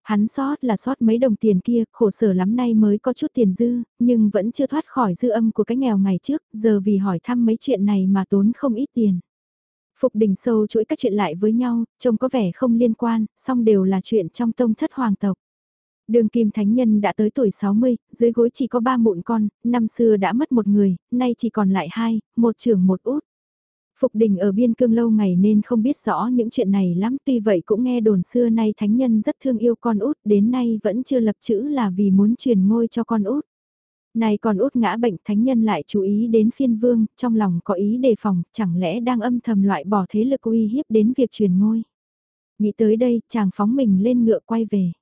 Hắn sót là sót mấy đồng tiền kia, khổ sở lắm nay mới có chút tiền dư, nhưng vẫn chưa thoát khỏi dư âm của cái nghèo ngày trước, giờ vì hỏi thăm mấy chuyện này mà tốn không ít tiền. Phục đình sâu chuỗi các chuyện lại với nhau, trông có vẻ không liên quan, song đều là chuyện trong tông thất hoàng tộc. Đường kim thánh nhân đã tới tuổi 60, dưới gối chỉ có ba mụn con, năm xưa đã mất một người, nay chỉ còn lại hai, một trưởng một út. Phục đình ở biên cương lâu ngày nên không biết rõ những chuyện này lắm tuy vậy cũng nghe đồn xưa nay thánh nhân rất thương yêu con út đến nay vẫn chưa lập chữ là vì muốn truyền ngôi cho con út. Này con út ngã bệnh thánh nhân lại chú ý đến phiên vương, trong lòng có ý đề phòng, chẳng lẽ đang âm thầm loại bỏ thế lực uy hiếp đến việc truyền ngôi. Nghĩ tới đây, chàng phóng mình lên ngựa quay về.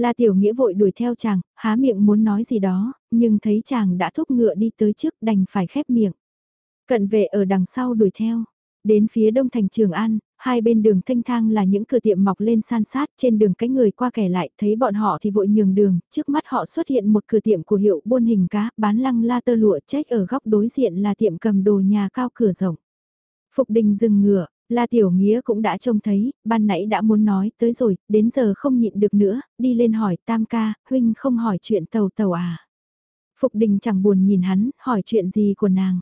La Tiểu Nghĩa vội đuổi theo chàng, há miệng muốn nói gì đó, nhưng thấy chàng đã thúc ngựa đi tới trước đành phải khép miệng. Cận vệ ở đằng sau đuổi theo. Đến phía đông thành Trường An, hai bên đường thanh thang là những cửa tiệm mọc lên san sát trên đường cái người qua kẻ lại thấy bọn họ thì vội nhường đường, trước mắt họ xuất hiện một cửa tiệm của hiệu buôn hình cá bán lăng la tơ lụa trách ở góc đối diện là tiệm cầm đồ nhà cao cửa rộng. Phục đình dừng ngựa, La Tiểu Nghĩa cũng đã trông thấy, ban nãy đã muốn nói tới rồi, đến giờ không nhịn được nữa, đi lên hỏi Tam ca, huynh không hỏi chuyện tàu tàu à. Phục đình chẳng buồn nhìn hắn, hỏi chuyện gì của nàng.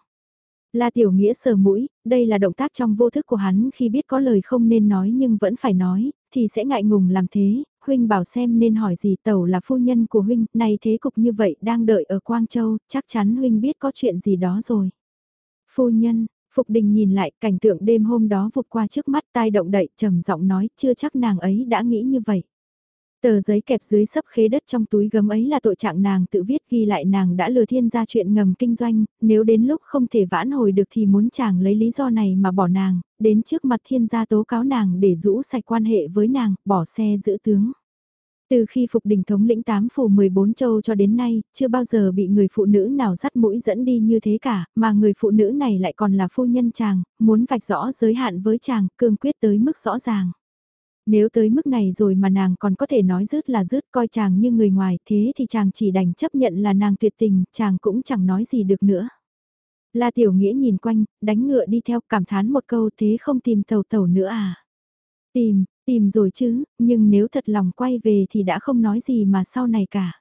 La Tiểu Nghĩa sờ mũi, đây là động tác trong vô thức của hắn khi biết có lời không nên nói nhưng vẫn phải nói, thì sẽ ngại ngùng làm thế, huynh bảo xem nên hỏi gì tàu là phu nhân của huynh, này thế cục như vậy đang đợi ở Quang Châu, chắc chắn huynh biết có chuyện gì đó rồi. Phu nhân, Phục Đình nhìn lại cảnh tượng đêm hôm đó vụt qua trước mắt tai động đậy trầm giọng nói chưa chắc nàng ấy đã nghĩ như vậy. Tờ giấy kẹp dưới sấp khế đất trong túi gấm ấy là tội trạng nàng tự viết ghi lại nàng đã lừa thiên ra chuyện ngầm kinh doanh, nếu đến lúc không thể vãn hồi được thì muốn chàng lấy lý do này mà bỏ nàng, đến trước mặt thiên gia tố cáo nàng để rũ sạch quan hệ với nàng, bỏ xe giữ tướng. Từ khi phục đình thống lĩnh tám phủ 14 châu cho đến nay, chưa bao giờ bị người phụ nữ nào dắt mũi dẫn đi như thế cả, mà người phụ nữ này lại còn là phu nhân chàng, muốn vạch rõ giới hạn với chàng, cương quyết tới mức rõ ràng. Nếu tới mức này rồi mà nàng còn có thể nói rứt là rứt coi chàng như người ngoài thế thì chàng chỉ đành chấp nhận là nàng tuyệt tình, chàng cũng chẳng nói gì được nữa. La Tiểu Nghĩa nhìn quanh, đánh ngựa đi theo cảm thán một câu thế không tìm tàu tàu nữa à. Tìm, Tìm rồi chứ, nhưng nếu thật lòng quay về thì đã không nói gì mà sau này cả.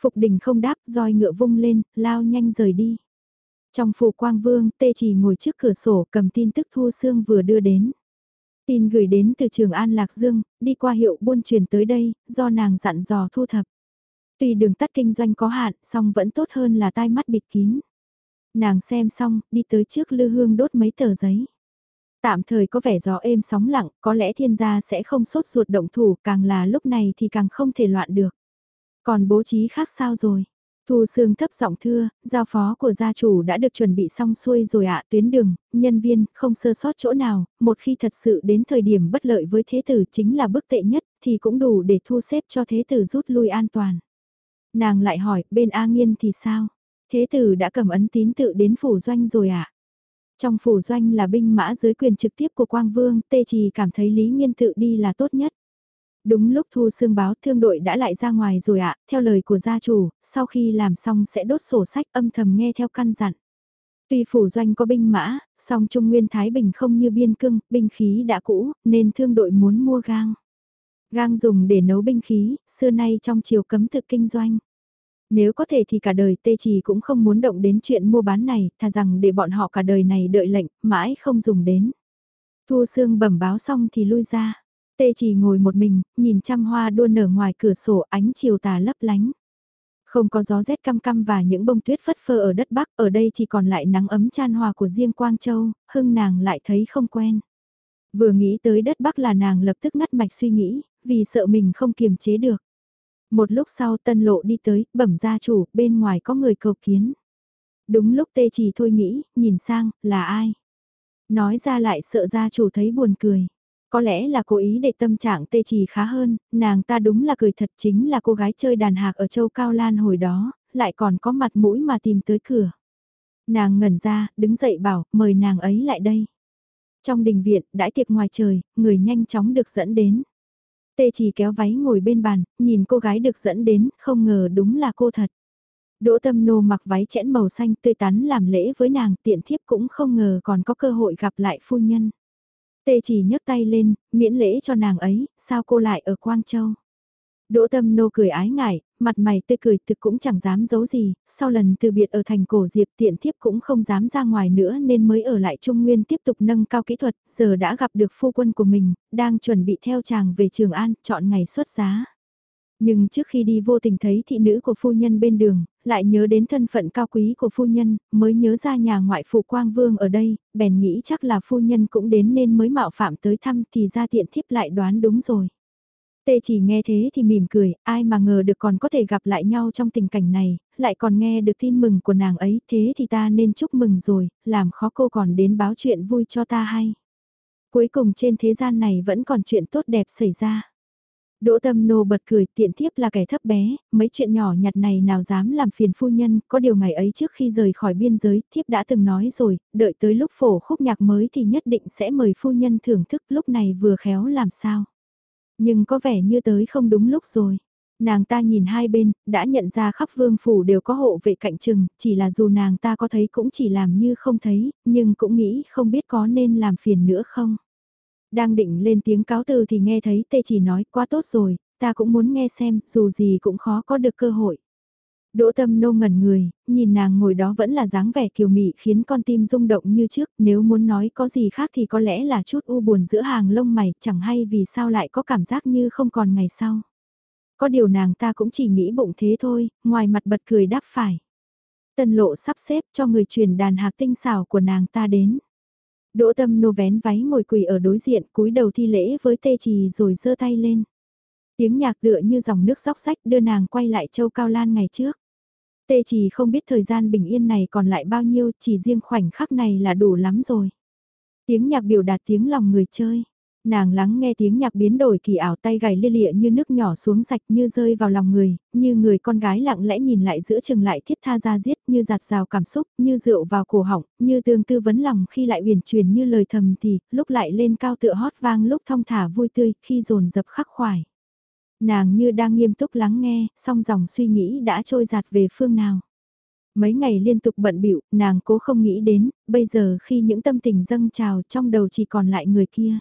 Phục đình không đáp, roi ngựa vung lên, lao nhanh rời đi. Trong phủ quang vương, tê chỉ ngồi trước cửa sổ cầm tin tức Thu Sương vừa đưa đến. Tin gửi đến từ trường An Lạc Dương, đi qua hiệu buôn truyền tới đây, do nàng dặn dò thu thập. Tuy đường tắt kinh doanh có hạn, song vẫn tốt hơn là tai mắt bịt kín. Nàng xem xong, đi tới trước lư hương đốt mấy tờ giấy. Tạm thời có vẻ gió êm sóng lặng, có lẽ thiên gia sẽ không sốt ruột động thủ, càng là lúc này thì càng không thể loạn được. Còn bố trí khác sao rồi? Thu Sương thấp giọng thưa, giao phó của gia chủ đã được chuẩn bị xong xuôi rồi ạ, tuyến đường, nhân viên, không sơ sót chỗ nào, một khi thật sự đến thời điểm bất lợi với thế tử chính là bức tệ nhất, thì cũng đủ để thu xếp cho thế tử rút lui an toàn. Nàng lại hỏi, bên A Nghiên thì sao? Thế tử đã cầm ấn tín tự đến phủ doanh rồi ạ? Trong phủ doanh là binh mã dưới quyền trực tiếp của Quang Vương, Tê Trì cảm thấy Lý Nghiên tự đi là tốt nhất. Đúng lúc Thu Sương báo thương đội đã lại ra ngoài rồi ạ, theo lời của gia chủ, sau khi làm xong sẽ đốt sổ sách âm thầm nghe theo căn dặn. Tuy phủ doanh có binh mã, song Trung Nguyên Thái Bình không như biên cương, binh khí đã cũ, nên thương đội muốn mua gang. Gang dùng để nấu binh khí, xưa nay trong chiều cấm thực kinh doanh. Nếu có thể thì cả đời tê trì cũng không muốn động đến chuyện mua bán này, thà rằng để bọn họ cả đời này đợi lệnh, mãi không dùng đến. Thu Sương bẩm báo xong thì lui ra. Tê chỉ ngồi một mình, nhìn trăm hoa đua nở ngoài cửa sổ ánh chiều tà lấp lánh. Không có gió rét căm căm và những bông tuyết phất phơ ở đất Bắc, ở đây chỉ còn lại nắng ấm chan hòa của riêng Quang Châu, hưng nàng lại thấy không quen. Vừa nghĩ tới đất Bắc là nàng lập tức ngắt mạch suy nghĩ, vì sợ mình không kiềm chế được. Một lúc sau tân lộ đi tới, bẩm gia chủ, bên ngoài có người cầu kiến. Đúng lúc tê chỉ thôi nghĩ, nhìn sang, là ai? Nói ra lại sợ gia chủ thấy buồn cười. Có lẽ là cố ý để tâm trạng tê trì khá hơn, nàng ta đúng là cười thật chính là cô gái chơi đàn hạc ở châu Cao Lan hồi đó, lại còn có mặt mũi mà tìm tới cửa. Nàng ngẩn ra, đứng dậy bảo, mời nàng ấy lại đây. Trong đình viện, đãi tiệc ngoài trời, người nhanh chóng được dẫn đến. Tê chỉ kéo váy ngồi bên bàn, nhìn cô gái được dẫn đến, không ngờ đúng là cô thật. Đỗ tâm nô mặc váy chẽn màu xanh tươi tắn làm lễ với nàng tiện thiếp cũng không ngờ còn có cơ hội gặp lại phu nhân. Tê chỉ nhấc tay lên, miễn lễ cho nàng ấy, sao cô lại ở Quang Châu? Đỗ tâm nô cười ái ngại, mặt mày tươi cười thực cũng chẳng dám giấu gì, sau lần từ biệt ở thành cổ diệp tiện thiếp cũng không dám ra ngoài nữa nên mới ở lại Trung Nguyên tiếp tục nâng cao kỹ thuật, giờ đã gặp được phu quân của mình, đang chuẩn bị theo chàng về Trường An, chọn ngày xuất giá. Nhưng trước khi đi vô tình thấy thị nữ của phu nhân bên đường, lại nhớ đến thân phận cao quý của phu nhân, mới nhớ ra nhà ngoại phụ Quang Vương ở đây, bèn nghĩ chắc là phu nhân cũng đến nên mới mạo phạm tới thăm thì ra tiện thiếp lại đoán đúng rồi. Tê chỉ nghe thế thì mỉm cười, ai mà ngờ được còn có thể gặp lại nhau trong tình cảnh này, lại còn nghe được tin mừng của nàng ấy, thế thì ta nên chúc mừng rồi, làm khó cô còn đến báo chuyện vui cho ta hay. Cuối cùng trên thế gian này vẫn còn chuyện tốt đẹp xảy ra. Đỗ tâm nô bật cười tiện thiếp là kẻ thấp bé, mấy chuyện nhỏ nhặt này nào dám làm phiền phu nhân, có điều ngày ấy trước khi rời khỏi biên giới, thiếp đã từng nói rồi, đợi tới lúc phổ khúc nhạc mới thì nhất định sẽ mời phu nhân thưởng thức lúc này vừa khéo làm sao. Nhưng có vẻ như tới không đúng lúc rồi. Nàng ta nhìn hai bên, đã nhận ra khắp vương phủ đều có hộ vệ cạnh chừng, chỉ là dù nàng ta có thấy cũng chỉ làm như không thấy, nhưng cũng nghĩ không biết có nên làm phiền nữa không. Đang định lên tiếng cáo từ thì nghe thấy tê chỉ nói quá tốt rồi, ta cũng muốn nghe xem, dù gì cũng khó có được cơ hội. Đỗ tâm nô ngẩn người, nhìn nàng ngồi đó vẫn là dáng vẻ kiều mị khiến con tim rung động như trước, nếu muốn nói có gì khác thì có lẽ là chút u buồn giữa hàng lông mày, chẳng hay vì sao lại có cảm giác như không còn ngày sau. Có điều nàng ta cũng chỉ nghĩ bụng thế thôi, ngoài mặt bật cười đáp phải. Tân lộ sắp xếp cho người truyền đàn hạc tinh xảo của nàng ta đến. Đỗ tâm nô vén váy ngồi quỳ ở đối diện cúi đầu thi lễ với tê trì rồi giơ tay lên. Tiếng nhạc tựa như dòng nước róc sách đưa nàng quay lại châu Cao Lan ngày trước. Tê trì không biết thời gian bình yên này còn lại bao nhiêu, chỉ riêng khoảnh khắc này là đủ lắm rồi. Tiếng nhạc biểu đạt tiếng lòng người chơi. Nàng lắng nghe tiếng nhạc biến đổi kỳ ảo tay gảy lia lịa như nước nhỏ xuống sạch như rơi vào lòng người, như người con gái lặng lẽ nhìn lại giữa chừng lại thiết tha ra giết như giạt rào cảm xúc, như rượu vào cổ họng, như tương tư vấn lòng khi lại uyển chuyển như lời thầm thì, lúc lại lên cao tựa hót vang lúc thong thả vui tươi, khi dồn dập khắc khoải. Nàng như đang nghiêm túc lắng nghe, song dòng suy nghĩ đã trôi giạt về phương nào. Mấy ngày liên tục bận bịu nàng cố không nghĩ đến, bây giờ khi những tâm tình dâng trào trong đầu chỉ còn lại người kia.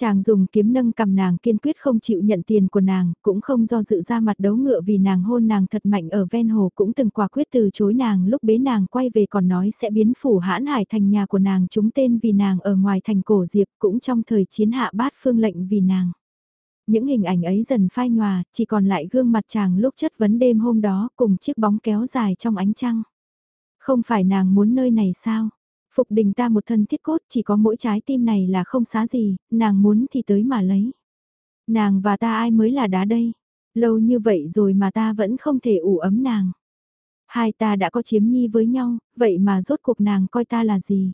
Chàng dùng kiếm nâng cầm nàng kiên quyết không chịu nhận tiền của nàng, cũng không do dự ra mặt đấu ngựa vì nàng hôn nàng thật mạnh ở ven hồ cũng từng quả quyết từ chối nàng lúc bế nàng quay về còn nói sẽ biến phủ hãn hải thành nhà của nàng chúng tên vì nàng ở ngoài thành cổ diệp cũng trong thời chiến hạ bát phương lệnh vì nàng. Những hình ảnh ấy dần phai nhòa, chỉ còn lại gương mặt chàng lúc chất vấn đêm hôm đó cùng chiếc bóng kéo dài trong ánh trăng. Không phải nàng muốn nơi này sao? Phục đình ta một thân thiết cốt chỉ có mỗi trái tim này là không xá gì, nàng muốn thì tới mà lấy. Nàng và ta ai mới là đá đây? Lâu như vậy rồi mà ta vẫn không thể ủ ấm nàng. Hai ta đã có chiếm nhi với nhau, vậy mà rốt cuộc nàng coi ta là gì?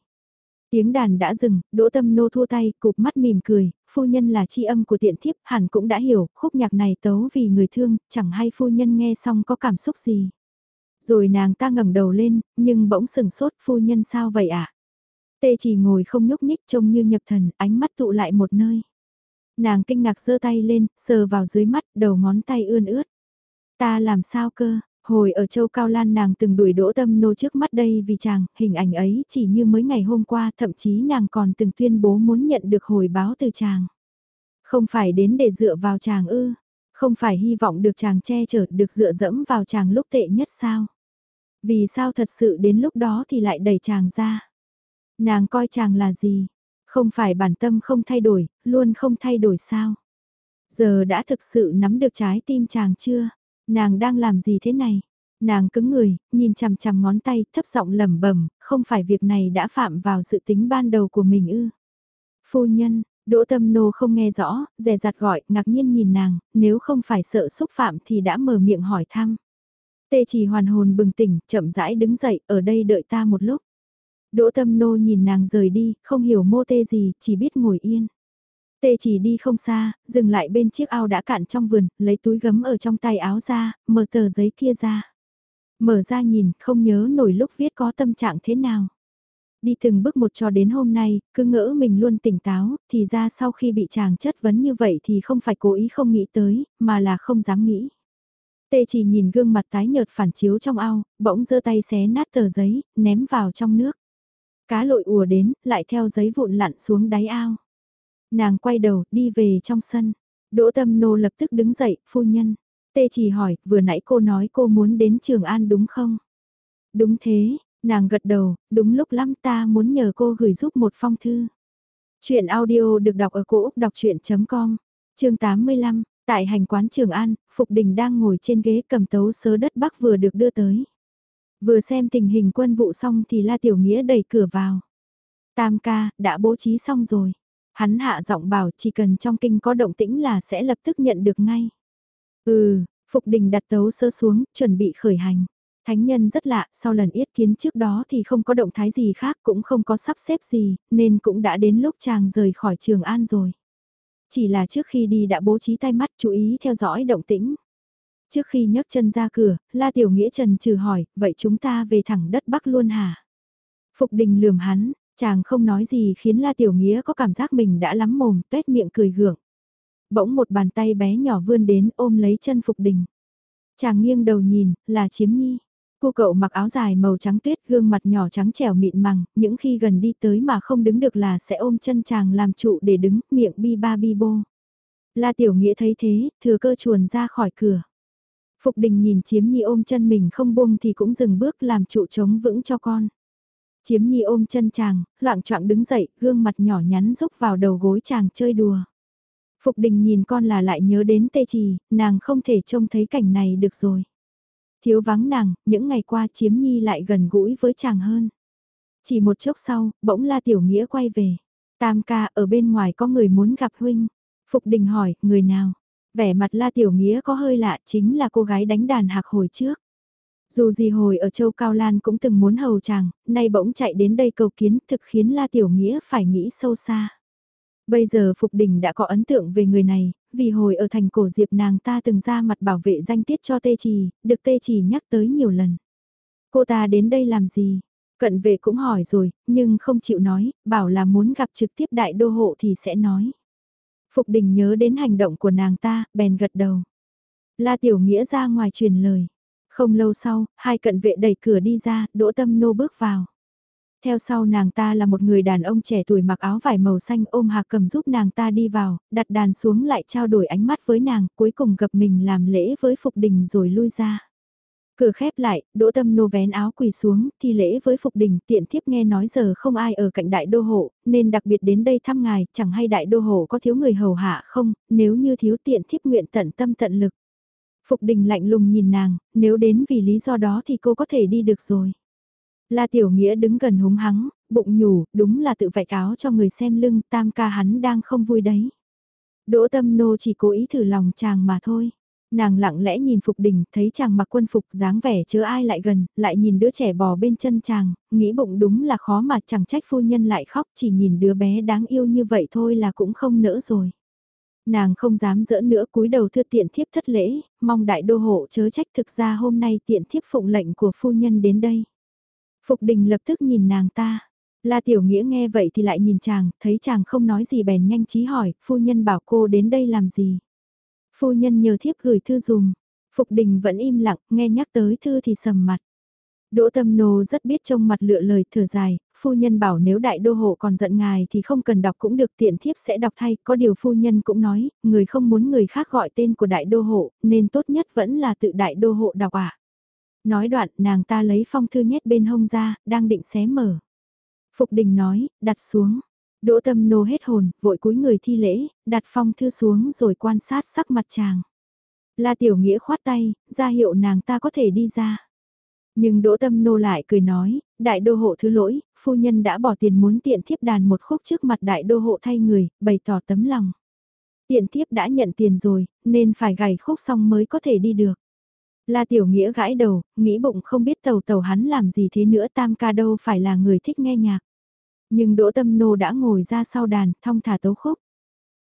Tiếng đàn đã dừng, đỗ tâm nô thua tay, cụp mắt mỉm cười, phu nhân là chi âm của tiện thiếp, hẳn cũng đã hiểu, khúc nhạc này tấu vì người thương, chẳng hay phu nhân nghe xong có cảm xúc gì. Rồi nàng ta ngẩng đầu lên, nhưng bỗng sừng sốt phu nhân sao vậy ạ? À? Tê chỉ ngồi không nhúc nhích trông như nhập thần, ánh mắt tụ lại một nơi. Nàng kinh ngạc giơ tay lên, sờ vào dưới mắt, đầu ngón tay ươn ướt. Ta làm sao cơ, hồi ở châu Cao Lan nàng từng đuổi đỗ tâm nô trước mắt đây vì chàng, hình ảnh ấy chỉ như mới ngày hôm qua, thậm chí nàng còn từng tuyên bố muốn nhận được hồi báo từ chàng. Không phải đến để dựa vào chàng ư, không phải hy vọng được chàng che chở được dựa dẫm vào chàng lúc tệ nhất sao. Vì sao thật sự đến lúc đó thì lại đẩy chàng ra. Nàng coi chàng là gì? Không phải bản tâm không thay đổi, luôn không thay đổi sao? Giờ đã thực sự nắm được trái tim chàng chưa? Nàng đang làm gì thế này? Nàng cứng người, nhìn chằm chằm ngón tay, thấp giọng lẩm bẩm, không phải việc này đã phạm vào sự tính ban đầu của mình ư? Phu nhân, Đỗ Tâm Nô không nghe rõ, dè dặt gọi, ngạc nhiên nhìn nàng, nếu không phải sợ xúc phạm thì đã mở miệng hỏi thăm. Tê chỉ hoàn hồn bừng tỉnh, chậm rãi đứng dậy, ở đây đợi ta một lúc. Đỗ tâm nô nhìn nàng rời đi, không hiểu mô tê gì, chỉ biết ngồi yên. Tê chỉ đi không xa, dừng lại bên chiếc ao đã cạn trong vườn, lấy túi gấm ở trong tay áo ra, mở tờ giấy kia ra. Mở ra nhìn, không nhớ nổi lúc viết có tâm trạng thế nào. Đi từng bước một cho đến hôm nay, cứ ngỡ mình luôn tỉnh táo, thì ra sau khi bị chàng chất vấn như vậy thì không phải cố ý không nghĩ tới, mà là không dám nghĩ. Tê chỉ nhìn gương mặt tái nhợt phản chiếu trong ao, bỗng giơ tay xé nát tờ giấy, ném vào trong nước. Cá lội ùa đến, lại theo giấy vụn lặn xuống đáy ao. Nàng quay đầu, đi về trong sân. Đỗ tâm nô lập tức đứng dậy, phu nhân. Tê chỉ hỏi, vừa nãy cô nói cô muốn đến Trường An đúng không? Đúng thế, nàng gật đầu, đúng lúc lắm ta muốn nhờ cô gửi giúp một phong thư. Chuyện audio được đọc ở cổ Úc đọc chuyện.com, chương 85, tại hành quán Trường An, Phục Đình đang ngồi trên ghế cầm tấu sớ đất Bắc vừa được đưa tới. Vừa xem tình hình quân vụ xong thì La Tiểu Nghĩa đẩy cửa vào. Tam ca, đã bố trí xong rồi. Hắn hạ giọng bảo chỉ cần trong kinh có động tĩnh là sẽ lập tức nhận được ngay. Ừ, Phục Đình đặt tấu sơ xuống, chuẩn bị khởi hành. Thánh nhân rất lạ, sau lần yết kiến trước đó thì không có động thái gì khác cũng không có sắp xếp gì, nên cũng đã đến lúc chàng rời khỏi Trường An rồi. Chỉ là trước khi đi đã bố trí tay mắt chú ý theo dõi động tĩnh. Trước khi nhấc chân ra cửa, La Tiểu Nghĩa Trần trừ hỏi, vậy chúng ta về thẳng đất Bắc luôn hả? Phục đình lườm hắn, chàng không nói gì khiến La Tiểu Nghĩa có cảm giác mình đã lắm mồm, tuét miệng cười gượng. Bỗng một bàn tay bé nhỏ vươn đến ôm lấy chân Phục đình. Chàng nghiêng đầu nhìn, là chiếm nhi. Cô cậu mặc áo dài màu trắng tuyết gương mặt nhỏ trắng trẻo mịn màng, những khi gần đi tới mà không đứng được là sẽ ôm chân chàng làm trụ để đứng, miệng bi ba bi bô. La Tiểu Nghĩa thấy thế, thừa cơ chuồn ra khỏi cửa. Phục đình nhìn chiếm nhi ôm chân mình không buông thì cũng dừng bước làm trụ chống vững cho con. Chiếm nhi ôm chân chàng, loạn trọng đứng dậy, gương mặt nhỏ nhắn rúc vào đầu gối chàng chơi đùa. Phục đình nhìn con là lại nhớ đến tê trì, nàng không thể trông thấy cảnh này được rồi. Thiếu vắng nàng, những ngày qua chiếm nhi lại gần gũi với chàng hơn. Chỉ một chốc sau, bỗng la tiểu nghĩa quay về. Tam ca ở bên ngoài có người muốn gặp huynh. Phục đình hỏi, người nào? Vẻ mặt La Tiểu Nghĩa có hơi lạ chính là cô gái đánh đàn hạc hồi trước. Dù gì hồi ở châu Cao Lan cũng từng muốn hầu chàng, nay bỗng chạy đến đây cầu kiến thực khiến La Tiểu Nghĩa phải nghĩ sâu xa. Bây giờ Phục Đình đã có ấn tượng về người này, vì hồi ở thành cổ diệp nàng ta từng ra mặt bảo vệ danh tiết cho Tê Trì, được Tê Trì nhắc tới nhiều lần. Cô ta đến đây làm gì? Cận vệ cũng hỏi rồi, nhưng không chịu nói, bảo là muốn gặp trực tiếp đại đô hộ thì sẽ nói. Phục đình nhớ đến hành động của nàng ta, bèn gật đầu. La Tiểu Nghĩa ra ngoài truyền lời. Không lâu sau, hai cận vệ đẩy cửa đi ra, đỗ tâm nô bước vào. Theo sau nàng ta là một người đàn ông trẻ tuổi mặc áo vải màu xanh ôm hạc cầm giúp nàng ta đi vào, đặt đàn xuống lại trao đổi ánh mắt với nàng, cuối cùng gặp mình làm lễ với Phục Đình rồi lui ra. Cửa khép lại, đỗ tâm nô vén áo quỳ xuống, thi lễ với Phục Đình, tiện thiếp nghe nói giờ không ai ở cạnh đại đô hộ, nên đặc biệt đến đây thăm ngài, chẳng hay đại đô hộ có thiếu người hầu hạ không, nếu như thiếu tiện thiếp nguyện tận tâm tận lực. Phục Đình lạnh lùng nhìn nàng, nếu đến vì lý do đó thì cô có thể đi được rồi. La Tiểu Nghĩa đứng gần húng hắng, bụng nhủ, đúng là tự vạch cáo cho người xem lưng, tam ca hắn đang không vui đấy. Đỗ tâm nô chỉ cố ý thử lòng chàng mà thôi. Nàng lặng lẽ nhìn Phục Đình, thấy chàng mặc quân phục dáng vẻ chớ ai lại gần, lại nhìn đứa trẻ bò bên chân chàng, nghĩ bụng đúng là khó mà chẳng trách phu nhân lại khóc, chỉ nhìn đứa bé đáng yêu như vậy thôi là cũng không nỡ rồi. Nàng không dám dỡ nữa cúi đầu thưa tiện thiếp thất lễ, mong đại đô hộ chớ trách thực ra hôm nay tiện thiếp phụng lệnh của phu nhân đến đây. Phục đình lập tức nhìn nàng ta. La Tiểu Nghĩa nghe vậy thì lại nhìn chàng, thấy chàng không nói gì bèn nhanh trí hỏi, phu nhân bảo cô đến đây làm gì? Phu nhân nhờ thiếp gửi thư dùm. Phục đình vẫn im lặng, nghe nhắc tới thư thì sầm mặt. Đỗ Tâm Nô rất biết trông mặt lựa lời thở dài, phu nhân bảo nếu đại đô hộ còn giận ngài thì không cần đọc cũng được tiện thiếp sẽ đọc thay, có điều phu nhân cũng nói, người không muốn người khác gọi tên của đại đô hộ, nên tốt nhất vẫn là tự đại đô hộ đọc ạ. Nói đoạn nàng ta lấy phong thư nhét bên hông ra, đang định xé mở. Phục đình nói, đặt xuống. Đỗ tâm nô hết hồn, vội cúi người thi lễ, đặt phong thư xuống rồi quan sát sắc mặt chàng. La tiểu nghĩa khoát tay, ra hiệu nàng ta có thể đi ra. Nhưng đỗ tâm nô lại cười nói, đại đô hộ thứ lỗi, phu nhân đã bỏ tiền muốn tiện thiếp đàn một khúc trước mặt đại đô hộ thay người, bày tỏ tấm lòng. Tiện thiếp đã nhận tiền rồi, nên phải gảy khúc xong mới có thể đi được. La Tiểu Nghĩa gãi đầu, nghĩ bụng không biết tàu tàu hắn làm gì thế nữa tam ca đâu phải là người thích nghe nhạc. Nhưng Đỗ Tâm Nô đã ngồi ra sau đàn, thong thả tấu khúc.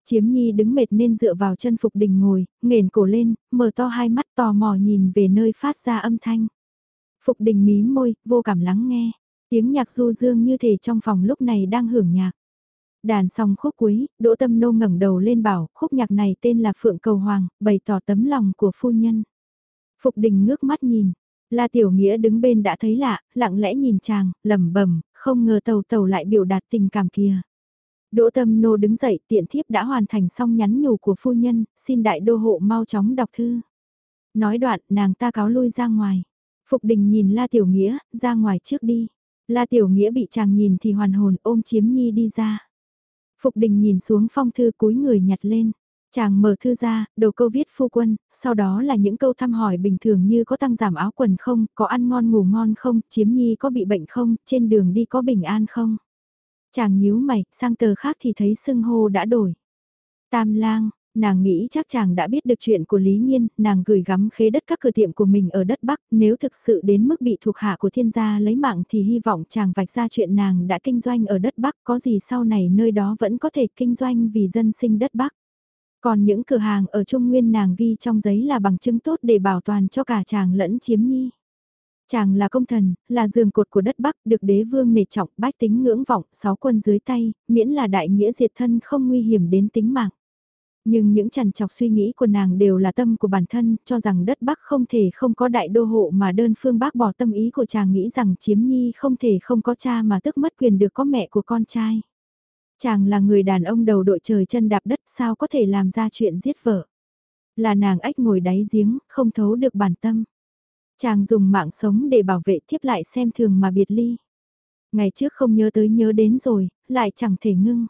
Chiếm Nhi đứng mệt nên dựa vào chân Phục Đình ngồi, nghền cổ lên, mở to hai mắt tò mò nhìn về nơi phát ra âm thanh. Phục Đình mí môi, vô cảm lắng nghe. Tiếng nhạc du dương như thể trong phòng lúc này đang hưởng nhạc. Đàn xong khúc cuối, Đỗ Tâm Nô ngẩng đầu lên bảo, khúc nhạc này tên là Phượng Cầu Hoàng, bày tỏ tấm lòng của phu nhân. Phục đình ngước mắt nhìn, La Tiểu Nghĩa đứng bên đã thấy lạ, lặng lẽ nhìn chàng, lẩm bẩm, không ngờ tàu tàu lại biểu đạt tình cảm kia. Đỗ Tâm Nô đứng dậy, tiện thiếp đã hoàn thành xong nhắn nhủ của phu nhân, xin đại đô hộ mau chóng đọc thư. Nói đoạn, nàng ta cáo lui ra ngoài. Phục đình nhìn La Tiểu Nghĩa, ra ngoài trước đi. La Tiểu Nghĩa bị chàng nhìn thì hoàn hồn ôm chiếm nhi đi ra. Phục đình nhìn xuống phong thư cúi người nhặt lên. Chàng mở thư ra, đầu câu viết phu quân, sau đó là những câu thăm hỏi bình thường như có tăng giảm áo quần không, có ăn ngon ngủ ngon không, chiếm nhi có bị bệnh không, trên đường đi có bình an không. Chàng nhíu mày, sang tờ khác thì thấy sưng hô đã đổi. Tam lang, nàng nghĩ chắc chàng đã biết được chuyện của Lý Nhiên, nàng gửi gắm khế đất các cửa tiệm của mình ở đất Bắc, nếu thực sự đến mức bị thuộc hạ của thiên gia lấy mạng thì hy vọng chàng vạch ra chuyện nàng đã kinh doanh ở đất Bắc, có gì sau này nơi đó vẫn có thể kinh doanh vì dân sinh đất Bắc. Còn những cửa hàng ở Trung Nguyên nàng ghi trong giấy là bằng chứng tốt để bảo toàn cho cả chàng lẫn chiếm nhi. Chàng là công thần, là giường cột của đất Bắc, được đế vương nể trọng, bách tính ngưỡng vọng, sáu quân dưới tay, miễn là đại nghĩa diệt thân không nguy hiểm đến tính mạng. Nhưng những trằn trọc suy nghĩ của nàng đều là tâm của bản thân, cho rằng đất Bắc không thể không có đại đô hộ mà đơn phương bác bỏ tâm ý của chàng nghĩ rằng chiếm nhi không thể không có cha mà tức mất quyền được có mẹ của con trai. Chàng là người đàn ông đầu đội trời chân đạp đất sao có thể làm ra chuyện giết vợ. Là nàng ếch ngồi đáy giếng, không thấu được bản tâm. Chàng dùng mạng sống để bảo vệ thiếp lại xem thường mà biệt ly. Ngày trước không nhớ tới nhớ đến rồi, lại chẳng thể ngưng.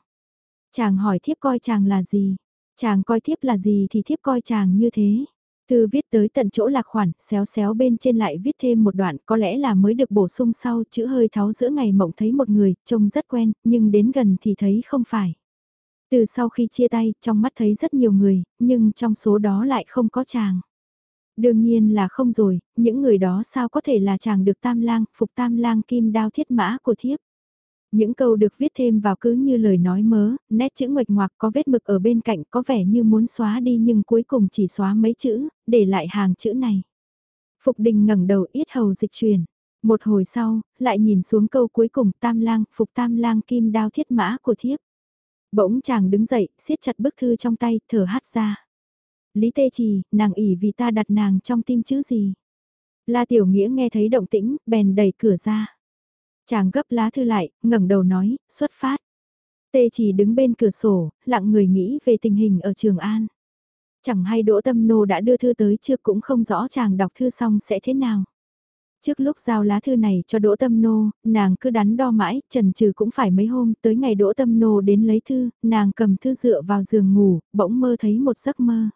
Chàng hỏi thiếp coi chàng là gì. Chàng coi thiếp là gì thì thiếp coi chàng như thế. Thư viết tới tận chỗ lạc khoản, xéo xéo bên trên lại viết thêm một đoạn, có lẽ là mới được bổ sung sau, chữ hơi tháo giữa ngày mộng thấy một người, trông rất quen, nhưng đến gần thì thấy không phải. Từ sau khi chia tay, trong mắt thấy rất nhiều người, nhưng trong số đó lại không có chàng. Đương nhiên là không rồi, những người đó sao có thể là chàng được tam lang, phục tam lang kim đao thiết mã của thiếp. Những câu được viết thêm vào cứ như lời nói mớ, nét chữ nguệch ngoạc có vết mực ở bên cạnh có vẻ như muốn xóa đi nhưng cuối cùng chỉ xóa mấy chữ, để lại hàng chữ này. Phục đình ngẩng đầu ít hầu dịch chuyển. Một hồi sau, lại nhìn xuống câu cuối cùng tam lang, phục tam lang kim đao thiết mã của thiếp. Bỗng chàng đứng dậy, siết chặt bức thư trong tay, thở hát ra. Lý tê trì, nàng ỉ vì ta đặt nàng trong tim chữ gì. La Tiểu Nghĩa nghe thấy động tĩnh, bèn đẩy cửa ra. Chàng gấp lá thư lại, ngẩng đầu nói, xuất phát. Tê chỉ đứng bên cửa sổ, lặng người nghĩ về tình hình ở Trường An. Chẳng hay Đỗ Tâm Nô đã đưa thư tới chưa cũng không rõ chàng đọc thư xong sẽ thế nào. Trước lúc giao lá thư này cho Đỗ Tâm Nô, nàng cứ đắn đo mãi, trần trừ cũng phải mấy hôm, tới ngày Đỗ Tâm Nô đến lấy thư, nàng cầm thư dựa vào giường ngủ, bỗng mơ thấy một giấc mơ.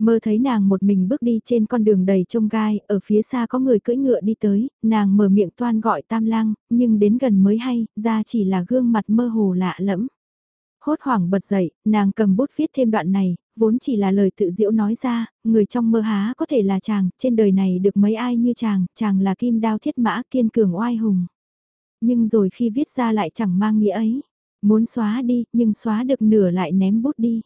Mơ thấy nàng một mình bước đi trên con đường đầy trông gai, ở phía xa có người cưỡi ngựa đi tới, nàng mở miệng toan gọi tam lang, nhưng đến gần mới hay, ra chỉ là gương mặt mơ hồ lạ lẫm. Hốt hoảng bật dậy, nàng cầm bút viết thêm đoạn này, vốn chỉ là lời tự diễu nói ra, người trong mơ há có thể là chàng, trên đời này được mấy ai như chàng, chàng là kim đao thiết mã kiên cường oai hùng. Nhưng rồi khi viết ra lại chẳng mang nghĩa ấy, muốn xóa đi, nhưng xóa được nửa lại ném bút đi.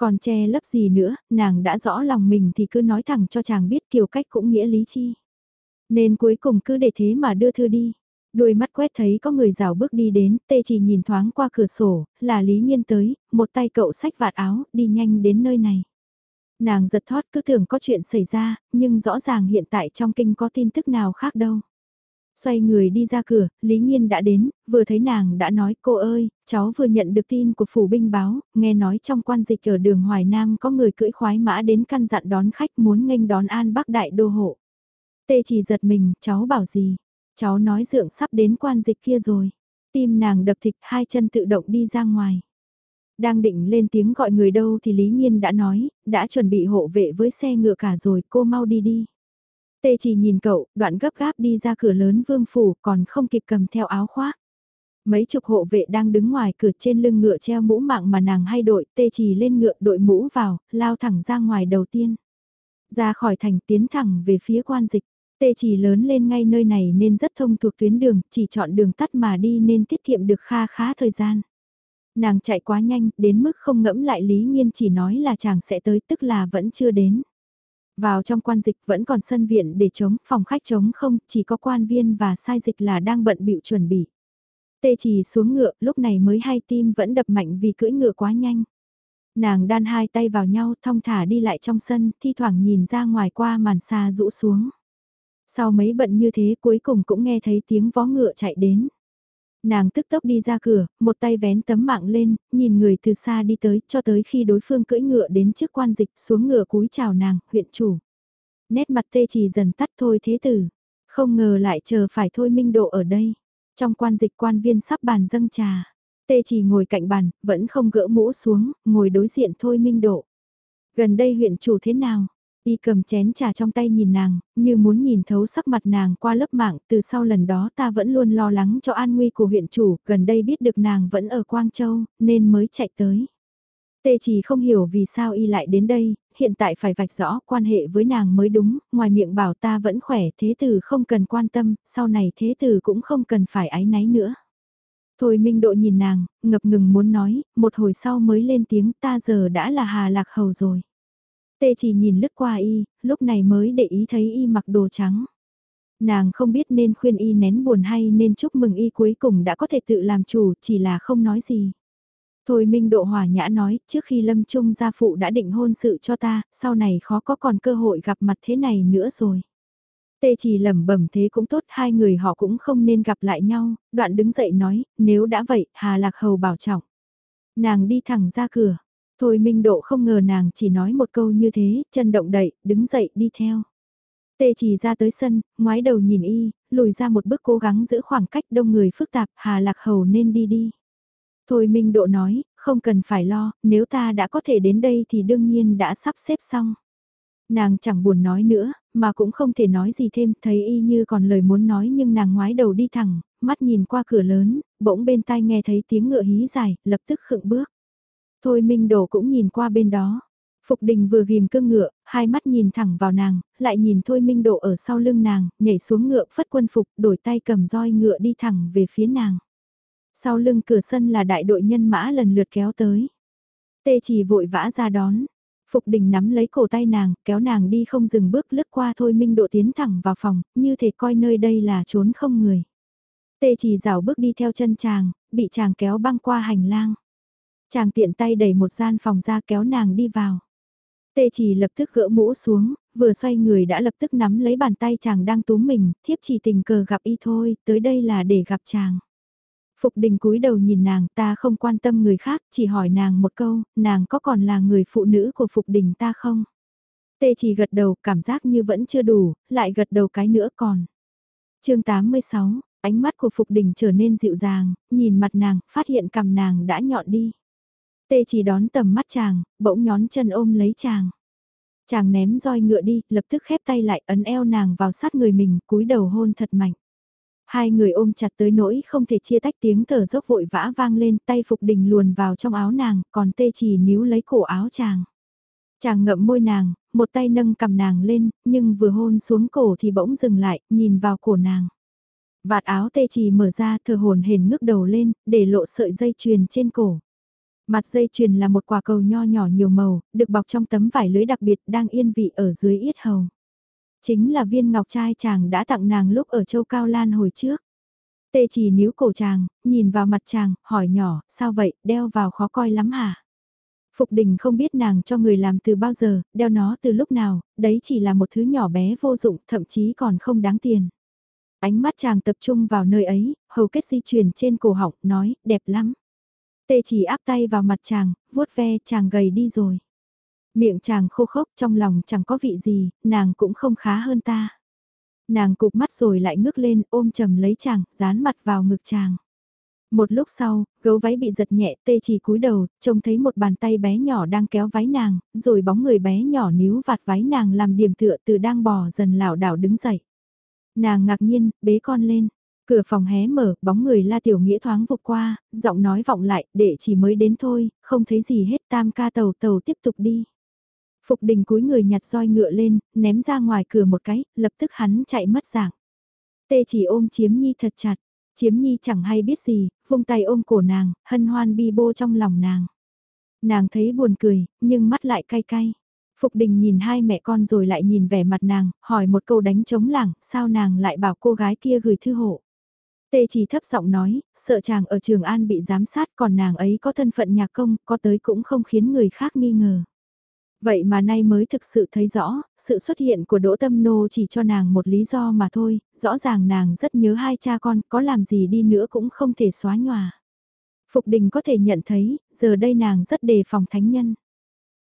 Còn che lấp gì nữa, nàng đã rõ lòng mình thì cứ nói thẳng cho chàng biết kiểu cách cũng nghĩa lý chi. Nên cuối cùng cứ để thế mà đưa thư đi. Đôi mắt quét thấy có người rào bước đi đến, tê chỉ nhìn thoáng qua cửa sổ, là Lý Nhiên tới, một tay cậu sách vạt áo, đi nhanh đến nơi này. Nàng giật thoát cứ tưởng có chuyện xảy ra, nhưng rõ ràng hiện tại trong kinh có tin tức nào khác đâu. Xoay người đi ra cửa, Lý Nhiên đã đến, vừa thấy nàng đã nói cô ơi, cháu vừa nhận được tin của phủ binh báo, nghe nói trong quan dịch ở đường Hoài Nam có người cưỡi khoái mã đến căn dặn đón khách muốn nghênh đón An Bắc Đại Đô Hộ. Tê chỉ giật mình, cháu bảo gì? Cháu nói dượng sắp đến quan dịch kia rồi. Tim nàng đập thịt hai chân tự động đi ra ngoài. Đang định lên tiếng gọi người đâu thì Lý Nhiên đã nói, đã chuẩn bị hộ vệ với xe ngựa cả rồi, cô mau đi đi. Tê chỉ nhìn cậu, đoạn gấp gáp đi ra cửa lớn vương phủ còn không kịp cầm theo áo khoác. Mấy chục hộ vệ đang đứng ngoài cửa trên lưng ngựa treo mũ mạng mà nàng hay đội, tê chỉ lên ngựa đội mũ vào, lao thẳng ra ngoài đầu tiên. Ra khỏi thành tiến thẳng về phía quan dịch. Tê chỉ lớn lên ngay nơi này nên rất thông thuộc tuyến đường, chỉ chọn đường tắt mà đi nên tiết kiệm được kha khá thời gian. Nàng chạy quá nhanh, đến mức không ngẫm lại Lý Nhiên chỉ nói là chàng sẽ tới tức là vẫn chưa đến. Vào trong quan dịch vẫn còn sân viện để chống, phòng khách chống không, chỉ có quan viên và sai dịch là đang bận bịu chuẩn bị. Tê chỉ xuống ngựa, lúc này mới hai tim vẫn đập mạnh vì cưỡi ngựa quá nhanh. Nàng đan hai tay vào nhau thong thả đi lại trong sân, thi thoảng nhìn ra ngoài qua màn xa rũ xuống. Sau mấy bận như thế cuối cùng cũng nghe thấy tiếng vó ngựa chạy đến. Nàng tức tốc đi ra cửa, một tay vén tấm mạng lên, nhìn người từ xa đi tới, cho tới khi đối phương cưỡi ngựa đến trước quan dịch xuống ngựa cúi chào nàng, huyện chủ. Nét mặt tê chỉ dần tắt thôi thế tử. Không ngờ lại chờ phải thôi minh độ ở đây. Trong quan dịch quan viên sắp bàn dâng trà. Tê chỉ ngồi cạnh bàn, vẫn không gỡ mũ xuống, ngồi đối diện thôi minh độ. Gần đây huyện chủ thế nào? Ti cầm chén trà trong tay nhìn nàng, như muốn nhìn thấu sắc mặt nàng qua lớp mạng, từ sau lần đó ta vẫn luôn lo lắng cho an nguy của huyện chủ, gần đây biết được nàng vẫn ở Quang Châu, nên mới chạy tới. Tê chỉ không hiểu vì sao y lại đến đây, hiện tại phải vạch rõ quan hệ với nàng mới đúng, ngoài miệng bảo ta vẫn khỏe, thế tử không cần quan tâm, sau này thế tử cũng không cần phải ái náy nữa. Thôi Minh Độ nhìn nàng, ngập ngừng muốn nói, một hồi sau mới lên tiếng ta giờ đã là Hà Lạc Hầu rồi. Tê chỉ nhìn lướt qua y, lúc này mới để ý thấy y mặc đồ trắng. Nàng không biết nên khuyên y nén buồn hay nên chúc mừng y cuối cùng đã có thể tự làm chủ, chỉ là không nói gì. Thôi Minh Độ Hòa Nhã nói, trước khi Lâm Trung gia phụ đã định hôn sự cho ta, sau này khó có còn cơ hội gặp mặt thế này nữa rồi. Tê chỉ lẩm bẩm thế cũng tốt, hai người họ cũng không nên gặp lại nhau, đoạn đứng dậy nói, nếu đã vậy, Hà Lạc Hầu bảo trọng. Nàng đi thẳng ra cửa, Thôi Minh Độ không ngờ nàng chỉ nói một câu như thế, chân động đậy, đứng dậy đi theo. Tê chỉ ra tới sân, ngoái đầu nhìn y, lùi ra một bước cố gắng giữ khoảng cách đông người phức tạp, Hà Lạc Hầu nên đi đi. Thôi Minh Độ nói, không cần phải lo, nếu ta đã có thể đến đây thì đương nhiên đã sắp xếp xong. Nàng chẳng buồn nói nữa, mà cũng không thể nói gì thêm, thấy y như còn lời muốn nói nhưng nàng ngoái đầu đi thẳng, mắt nhìn qua cửa lớn, bỗng bên tai nghe thấy tiếng ngựa hí dài, lập tức khựng bước. Thôi Minh Đồ cũng nhìn qua bên đó. Phục đình vừa ghim cương ngựa, hai mắt nhìn thẳng vào nàng, lại nhìn Thôi Minh Độ ở sau lưng nàng, nhảy xuống ngựa phất quân phục, đổi tay cầm roi ngựa đi thẳng về phía nàng. Sau lưng cửa sân là đại đội nhân mã lần lượt kéo tới. Tê chỉ vội vã ra đón. Phục đình nắm lấy cổ tay nàng, kéo nàng đi không dừng bước lướt qua Thôi Minh Độ tiến thẳng vào phòng, như thể coi nơi đây là trốn không người. Tê chỉ rào bước đi theo chân chàng, bị chàng kéo băng qua hành lang. Chàng tiện tay đẩy một gian phòng ra kéo nàng đi vào. Tê chỉ lập tức gỡ mũ xuống, vừa xoay người đã lập tức nắm lấy bàn tay chàng đang túm mình, thiếp chỉ tình cờ gặp y thôi, tới đây là để gặp chàng. Phục đình cúi đầu nhìn nàng ta không quan tâm người khác, chỉ hỏi nàng một câu, nàng có còn là người phụ nữ của Phục đình ta không? Tê chỉ gật đầu, cảm giác như vẫn chưa đủ, lại gật đầu cái nữa còn. chương 86, ánh mắt của Phục đình trở nên dịu dàng, nhìn mặt nàng, phát hiện cầm nàng đã nhọn đi. Tê chỉ đón tầm mắt chàng, bỗng nhón chân ôm lấy chàng. Chàng ném roi ngựa đi, lập tức khép tay lại ấn eo nàng vào sát người mình, cúi đầu hôn thật mạnh. Hai người ôm chặt tới nỗi không thể chia tách tiếng thở dốc vội vã vang lên tay Phục Đình luồn vào trong áo nàng, còn tê chỉ níu lấy cổ áo chàng. Chàng ngậm môi nàng, một tay nâng cầm nàng lên, nhưng vừa hôn xuống cổ thì bỗng dừng lại, nhìn vào cổ nàng. Vạt áo tê chỉ mở ra thờ hồn hền ngước đầu lên, để lộ sợi dây chuyền trên cổ. Mặt dây chuyền là một quả cầu nho nhỏ nhiều màu, được bọc trong tấm vải lưới đặc biệt đang yên vị ở dưới yết hầu. Chính là viên ngọc trai chàng đã tặng nàng lúc ở châu Cao Lan hồi trước. Tê chỉ níu cổ chàng, nhìn vào mặt chàng, hỏi nhỏ, sao vậy, đeo vào khó coi lắm hả? Phục đình không biết nàng cho người làm từ bao giờ, đeo nó từ lúc nào, đấy chỉ là một thứ nhỏ bé vô dụng, thậm chí còn không đáng tiền. Ánh mắt chàng tập trung vào nơi ấy, hầu kết di chuyển trên cổ họng, nói, đẹp lắm. Tê chỉ áp tay vào mặt chàng, vuốt ve chàng gầy đi rồi. Miệng chàng khô khốc trong lòng chẳng có vị gì, nàng cũng không khá hơn ta. Nàng cụp mắt rồi lại ngước lên ôm chầm lấy chàng, dán mặt vào ngực chàng. Một lúc sau, gấu váy bị giật nhẹ tê chỉ cúi đầu, trông thấy một bàn tay bé nhỏ đang kéo váy nàng, rồi bóng người bé nhỏ níu vạt váy nàng làm điểm tựa từ đang bò dần lảo đảo đứng dậy. Nàng ngạc nhiên, bế con lên. Cửa phòng hé mở, bóng người la tiểu nghĩa thoáng vụt qua, giọng nói vọng lại, để chỉ mới đến thôi, không thấy gì hết tam ca tàu tàu tiếp tục đi. Phục đình cúi người nhặt roi ngựa lên, ném ra ngoài cửa một cái, lập tức hắn chạy mất dạng. Tê chỉ ôm chiếm nhi thật chặt, chiếm nhi chẳng hay biết gì, vung tay ôm cổ nàng, hân hoan bi bô trong lòng nàng. Nàng thấy buồn cười, nhưng mắt lại cay cay. Phục đình nhìn hai mẹ con rồi lại nhìn vẻ mặt nàng, hỏi một câu đánh trống lảng, sao nàng lại bảo cô gái kia gửi thư hộ. Tê chỉ thấp giọng nói, sợ chàng ở Trường An bị giám sát còn nàng ấy có thân phận nhà công, có tới cũng không khiến người khác nghi ngờ. Vậy mà nay mới thực sự thấy rõ, sự xuất hiện của Đỗ Tâm Nô chỉ cho nàng một lý do mà thôi, rõ ràng nàng rất nhớ hai cha con, có làm gì đi nữa cũng không thể xóa nhòa. Phục đình có thể nhận thấy, giờ đây nàng rất đề phòng thánh nhân.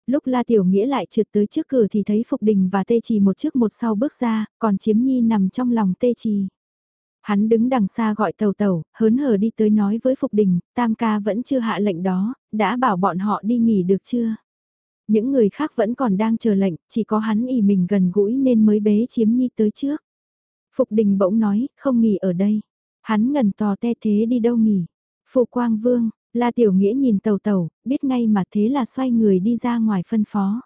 Lúc La Tiểu Nghĩa lại trượt tới trước cửa thì thấy Phục đình và Tê Trì một trước một sau bước ra, còn Chiếm Nhi nằm trong lòng Tê Trì. Hắn đứng đằng xa gọi tàu tàu, hớn hở đi tới nói với Phục đình, Tam ca vẫn chưa hạ lệnh đó, đã bảo bọn họ đi nghỉ được chưa? Những người khác vẫn còn đang chờ lệnh, chỉ có hắn ỉ mình gần gũi nên mới bế chiếm nhi tới trước. Phục đình bỗng nói, không nghỉ ở đây. Hắn ngần tò te thế đi đâu nghỉ. Phụ Quang Vương, La Tiểu Nghĩa nhìn tàu tàu, biết ngay mà thế là xoay người đi ra ngoài phân phó.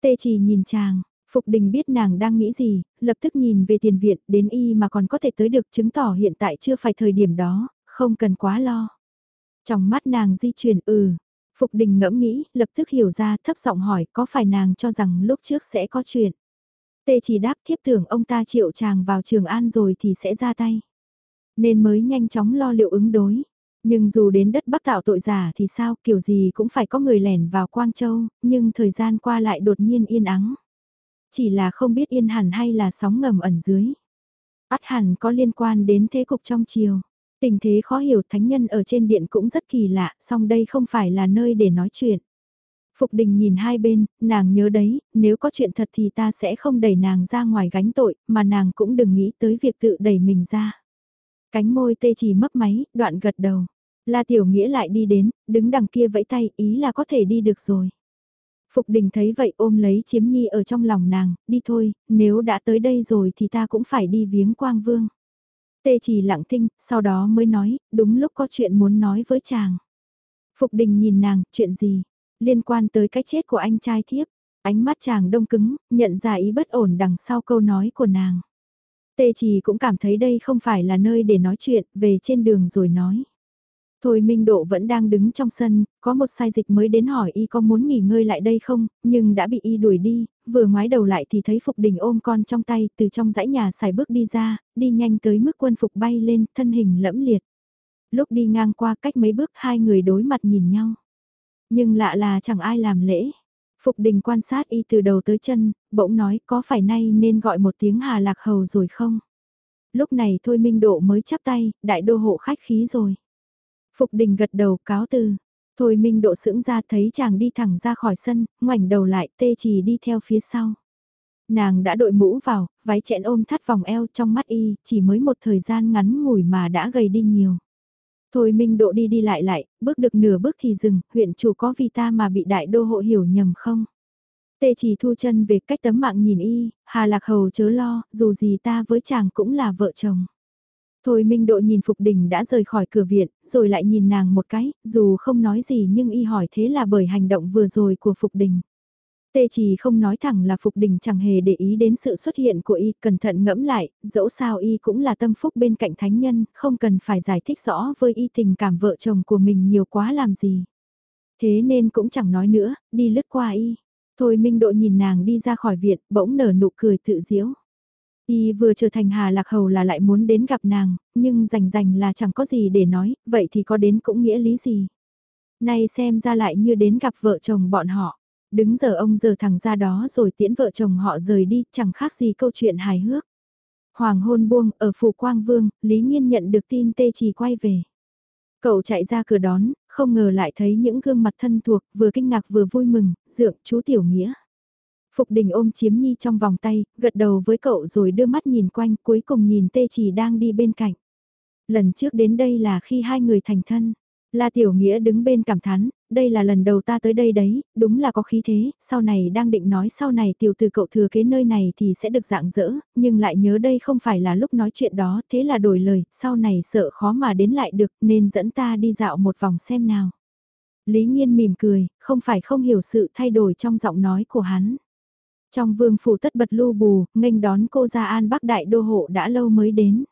Tê chỉ nhìn chàng, Phục đình biết nàng đang nghĩ gì, lập tức nhìn về tiền viện, đến y mà còn có thể tới được chứng tỏ hiện tại chưa phải thời điểm đó, không cần quá lo. Trong mắt nàng di chuyển ừ, Phục đình ngẫm nghĩ, lập tức hiểu ra thấp giọng hỏi có phải nàng cho rằng lúc trước sẽ có chuyện. Tê chỉ đáp thiếp tưởng ông ta triệu chàng vào trường an rồi thì sẽ ra tay. Nên mới nhanh chóng lo liệu ứng đối. Nhưng dù đến đất bắc tạo tội giả thì sao, kiểu gì cũng phải có người lẻn vào Quang Châu, nhưng thời gian qua lại đột nhiên yên ắng. Chỉ là không biết yên hẳn hay là sóng ngầm ẩn dưới. ắt hẳn có liên quan đến thế cục trong chiều. Tình thế khó hiểu thánh nhân ở trên điện cũng rất kỳ lạ, song đây không phải là nơi để nói chuyện. Phục đình nhìn hai bên, nàng nhớ đấy, nếu có chuyện thật thì ta sẽ không đẩy nàng ra ngoài gánh tội, mà nàng cũng đừng nghĩ tới việc tự đẩy mình ra. Cánh môi tê chỉ mấp máy, đoạn gật đầu. La Tiểu Nghĩa lại đi đến, đứng đằng kia vẫy tay, ý là có thể đi được rồi. Phục đình thấy vậy ôm lấy chiếm nhi ở trong lòng nàng, đi thôi, nếu đã tới đây rồi thì ta cũng phải đi viếng quang vương. Tê chỉ lặng thinh, sau đó mới nói, đúng lúc có chuyện muốn nói với chàng. Phục đình nhìn nàng, chuyện gì? Liên quan tới cái chết của anh trai thiếp. Ánh mắt chàng đông cứng, nhận ra ý bất ổn đằng sau câu nói của nàng. Tê chỉ cũng cảm thấy đây không phải là nơi để nói chuyện, về trên đường rồi nói. Thôi Minh Độ vẫn đang đứng trong sân, có một sai dịch mới đến hỏi y có muốn nghỉ ngơi lại đây không, nhưng đã bị y đuổi đi, vừa ngoái đầu lại thì thấy Phục Đình ôm con trong tay, từ trong dãy nhà xài bước đi ra, đi nhanh tới mức quân phục bay lên, thân hình lẫm liệt. Lúc đi ngang qua cách mấy bước hai người đối mặt nhìn nhau. Nhưng lạ là chẳng ai làm lễ. Phục đình quan sát y từ đầu tới chân, bỗng nói có phải nay nên gọi một tiếng hà lạc hầu rồi không? Lúc này thôi minh độ mới chắp tay, đại đô hộ khách khí rồi. Phục đình gật đầu cáo từ. Thôi minh độ sững ra thấy chàng đi thẳng ra khỏi sân, ngoảnh đầu lại tê chỉ đi theo phía sau. Nàng đã đội mũ vào, váy chẹn ôm thắt vòng eo trong mắt y, chỉ mới một thời gian ngắn ngủi mà đã gầy đi nhiều. Thôi Minh Độ đi đi lại lại, bước được nửa bước thì dừng, huyện chủ có vì ta mà bị đại đô hộ hiểu nhầm không? Tê chỉ thu chân về cách tấm mạng nhìn y, Hà Lạc Hầu chớ lo, dù gì ta với chàng cũng là vợ chồng. Thôi Minh Độ nhìn Phục Đình đã rời khỏi cửa viện, rồi lại nhìn nàng một cái, dù không nói gì nhưng y hỏi thế là bởi hành động vừa rồi của Phục Đình. Tê chỉ không nói thẳng là Phục Đình chẳng hề để ý đến sự xuất hiện của y, cẩn thận ngẫm lại, dẫu sao y cũng là tâm phúc bên cạnh thánh nhân, không cần phải giải thích rõ với y tình cảm vợ chồng của mình nhiều quá làm gì. Thế nên cũng chẳng nói nữa, đi lướt qua y. Thôi Minh Độ nhìn nàng đi ra khỏi viện, bỗng nở nụ cười tự diễu. Y vừa trở thành Hà Lạc Hầu là lại muốn đến gặp nàng, nhưng rành rành là chẳng có gì để nói, vậy thì có đến cũng nghĩa lý gì. Nay xem ra lại như đến gặp vợ chồng bọn họ. Đứng giờ ông giờ thẳng ra đó rồi tiễn vợ chồng họ rời đi, chẳng khác gì câu chuyện hài hước. Hoàng hôn buông, ở phủ Quang Vương, Lý Nhiên nhận được tin tê trì quay về. Cậu chạy ra cửa đón, không ngờ lại thấy những gương mặt thân thuộc, vừa kinh ngạc vừa vui mừng, dượng chú Tiểu Nghĩa. Phục đình ôm chiếm nhi trong vòng tay, gật đầu với cậu rồi đưa mắt nhìn quanh cuối cùng nhìn tê chỉ đang đi bên cạnh. Lần trước đến đây là khi hai người thành thân. La Tiểu Nghĩa đứng bên cảm thán, đây là lần đầu ta tới đây đấy, đúng là có khí thế, sau này đang định nói sau này tiểu từ cậu thừa kế nơi này thì sẽ được dạng dỡ, nhưng lại nhớ đây không phải là lúc nói chuyện đó, thế là đổi lời, sau này sợ khó mà đến lại được nên dẫn ta đi dạo một vòng xem nào. Lý Nhiên mỉm cười, không phải không hiểu sự thay đổi trong giọng nói của hắn. Trong vương phủ tất bật lưu bù, nghênh đón cô ra an bắc đại đô hộ đã lâu mới đến.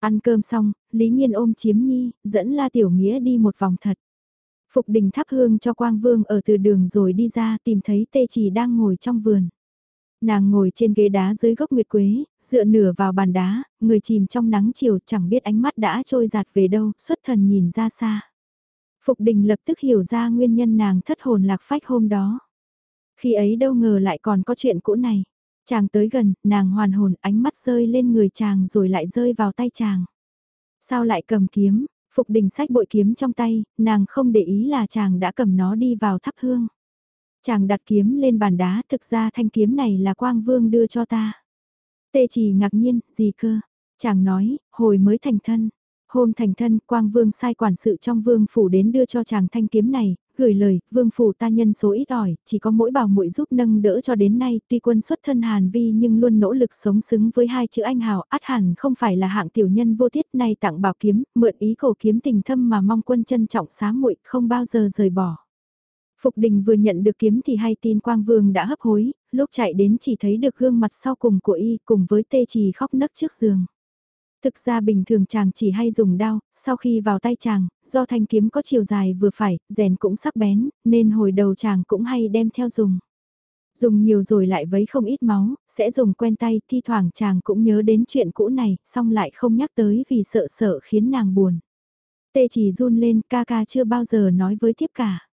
Ăn cơm xong, Lý Nhiên ôm chiếm nhi, dẫn La Tiểu Nghĩa đi một vòng thật. Phục đình thắp hương cho Quang Vương ở từ đường rồi đi ra tìm thấy tê chỉ đang ngồi trong vườn. Nàng ngồi trên ghế đá dưới gốc nguyệt quế, dựa nửa vào bàn đá, người chìm trong nắng chiều chẳng biết ánh mắt đã trôi giạt về đâu, xuất thần nhìn ra xa. Phục đình lập tức hiểu ra nguyên nhân nàng thất hồn lạc phách hôm đó. Khi ấy đâu ngờ lại còn có chuyện cũ này. Chàng tới gần, nàng hoàn hồn ánh mắt rơi lên người chàng rồi lại rơi vào tay chàng. Sao lại cầm kiếm, Phục đình sách bội kiếm trong tay, nàng không để ý là chàng đã cầm nó đi vào thắp hương. Chàng đặt kiếm lên bàn đá, thực ra thanh kiếm này là Quang Vương đưa cho ta. Tê chỉ ngạc nhiên, gì cơ? Chàng nói, hồi mới thành thân. Hôm thành thân, Quang Vương sai quản sự trong vương phủ đến đưa cho chàng thanh kiếm này, gửi lời, vương phủ ta nhân số ít ỏi, chỉ có mỗi bảo muội giúp nâng đỡ cho đến nay, tuy quân xuất thân Hàn Vi nhưng luôn nỗ lực sống xứng với hai chữ anh hào, át hẳn không phải là hạng tiểu nhân vô tiết này tặng bảo kiếm, mượn ý cổ kiếm tình thâm mà mong quân trân trọng xá muội không bao giờ rời bỏ. Phục đình vừa nhận được kiếm thì hay tin Quang Vương đã hấp hối, lúc chạy đến chỉ thấy được gương mặt sau cùng của y cùng với tê trì khóc nấc trước giường. Thực ra bình thường chàng chỉ hay dùng đao, sau khi vào tay chàng, do thanh kiếm có chiều dài vừa phải, rèn cũng sắc bén, nên hồi đầu chàng cũng hay đem theo dùng. Dùng nhiều rồi lại vấy không ít máu, sẽ dùng quen tay, thi thoảng chàng cũng nhớ đến chuyện cũ này, xong lại không nhắc tới vì sợ sợ khiến nàng buồn. Tê chỉ run lên, ca ca chưa bao giờ nói với tiếp cả.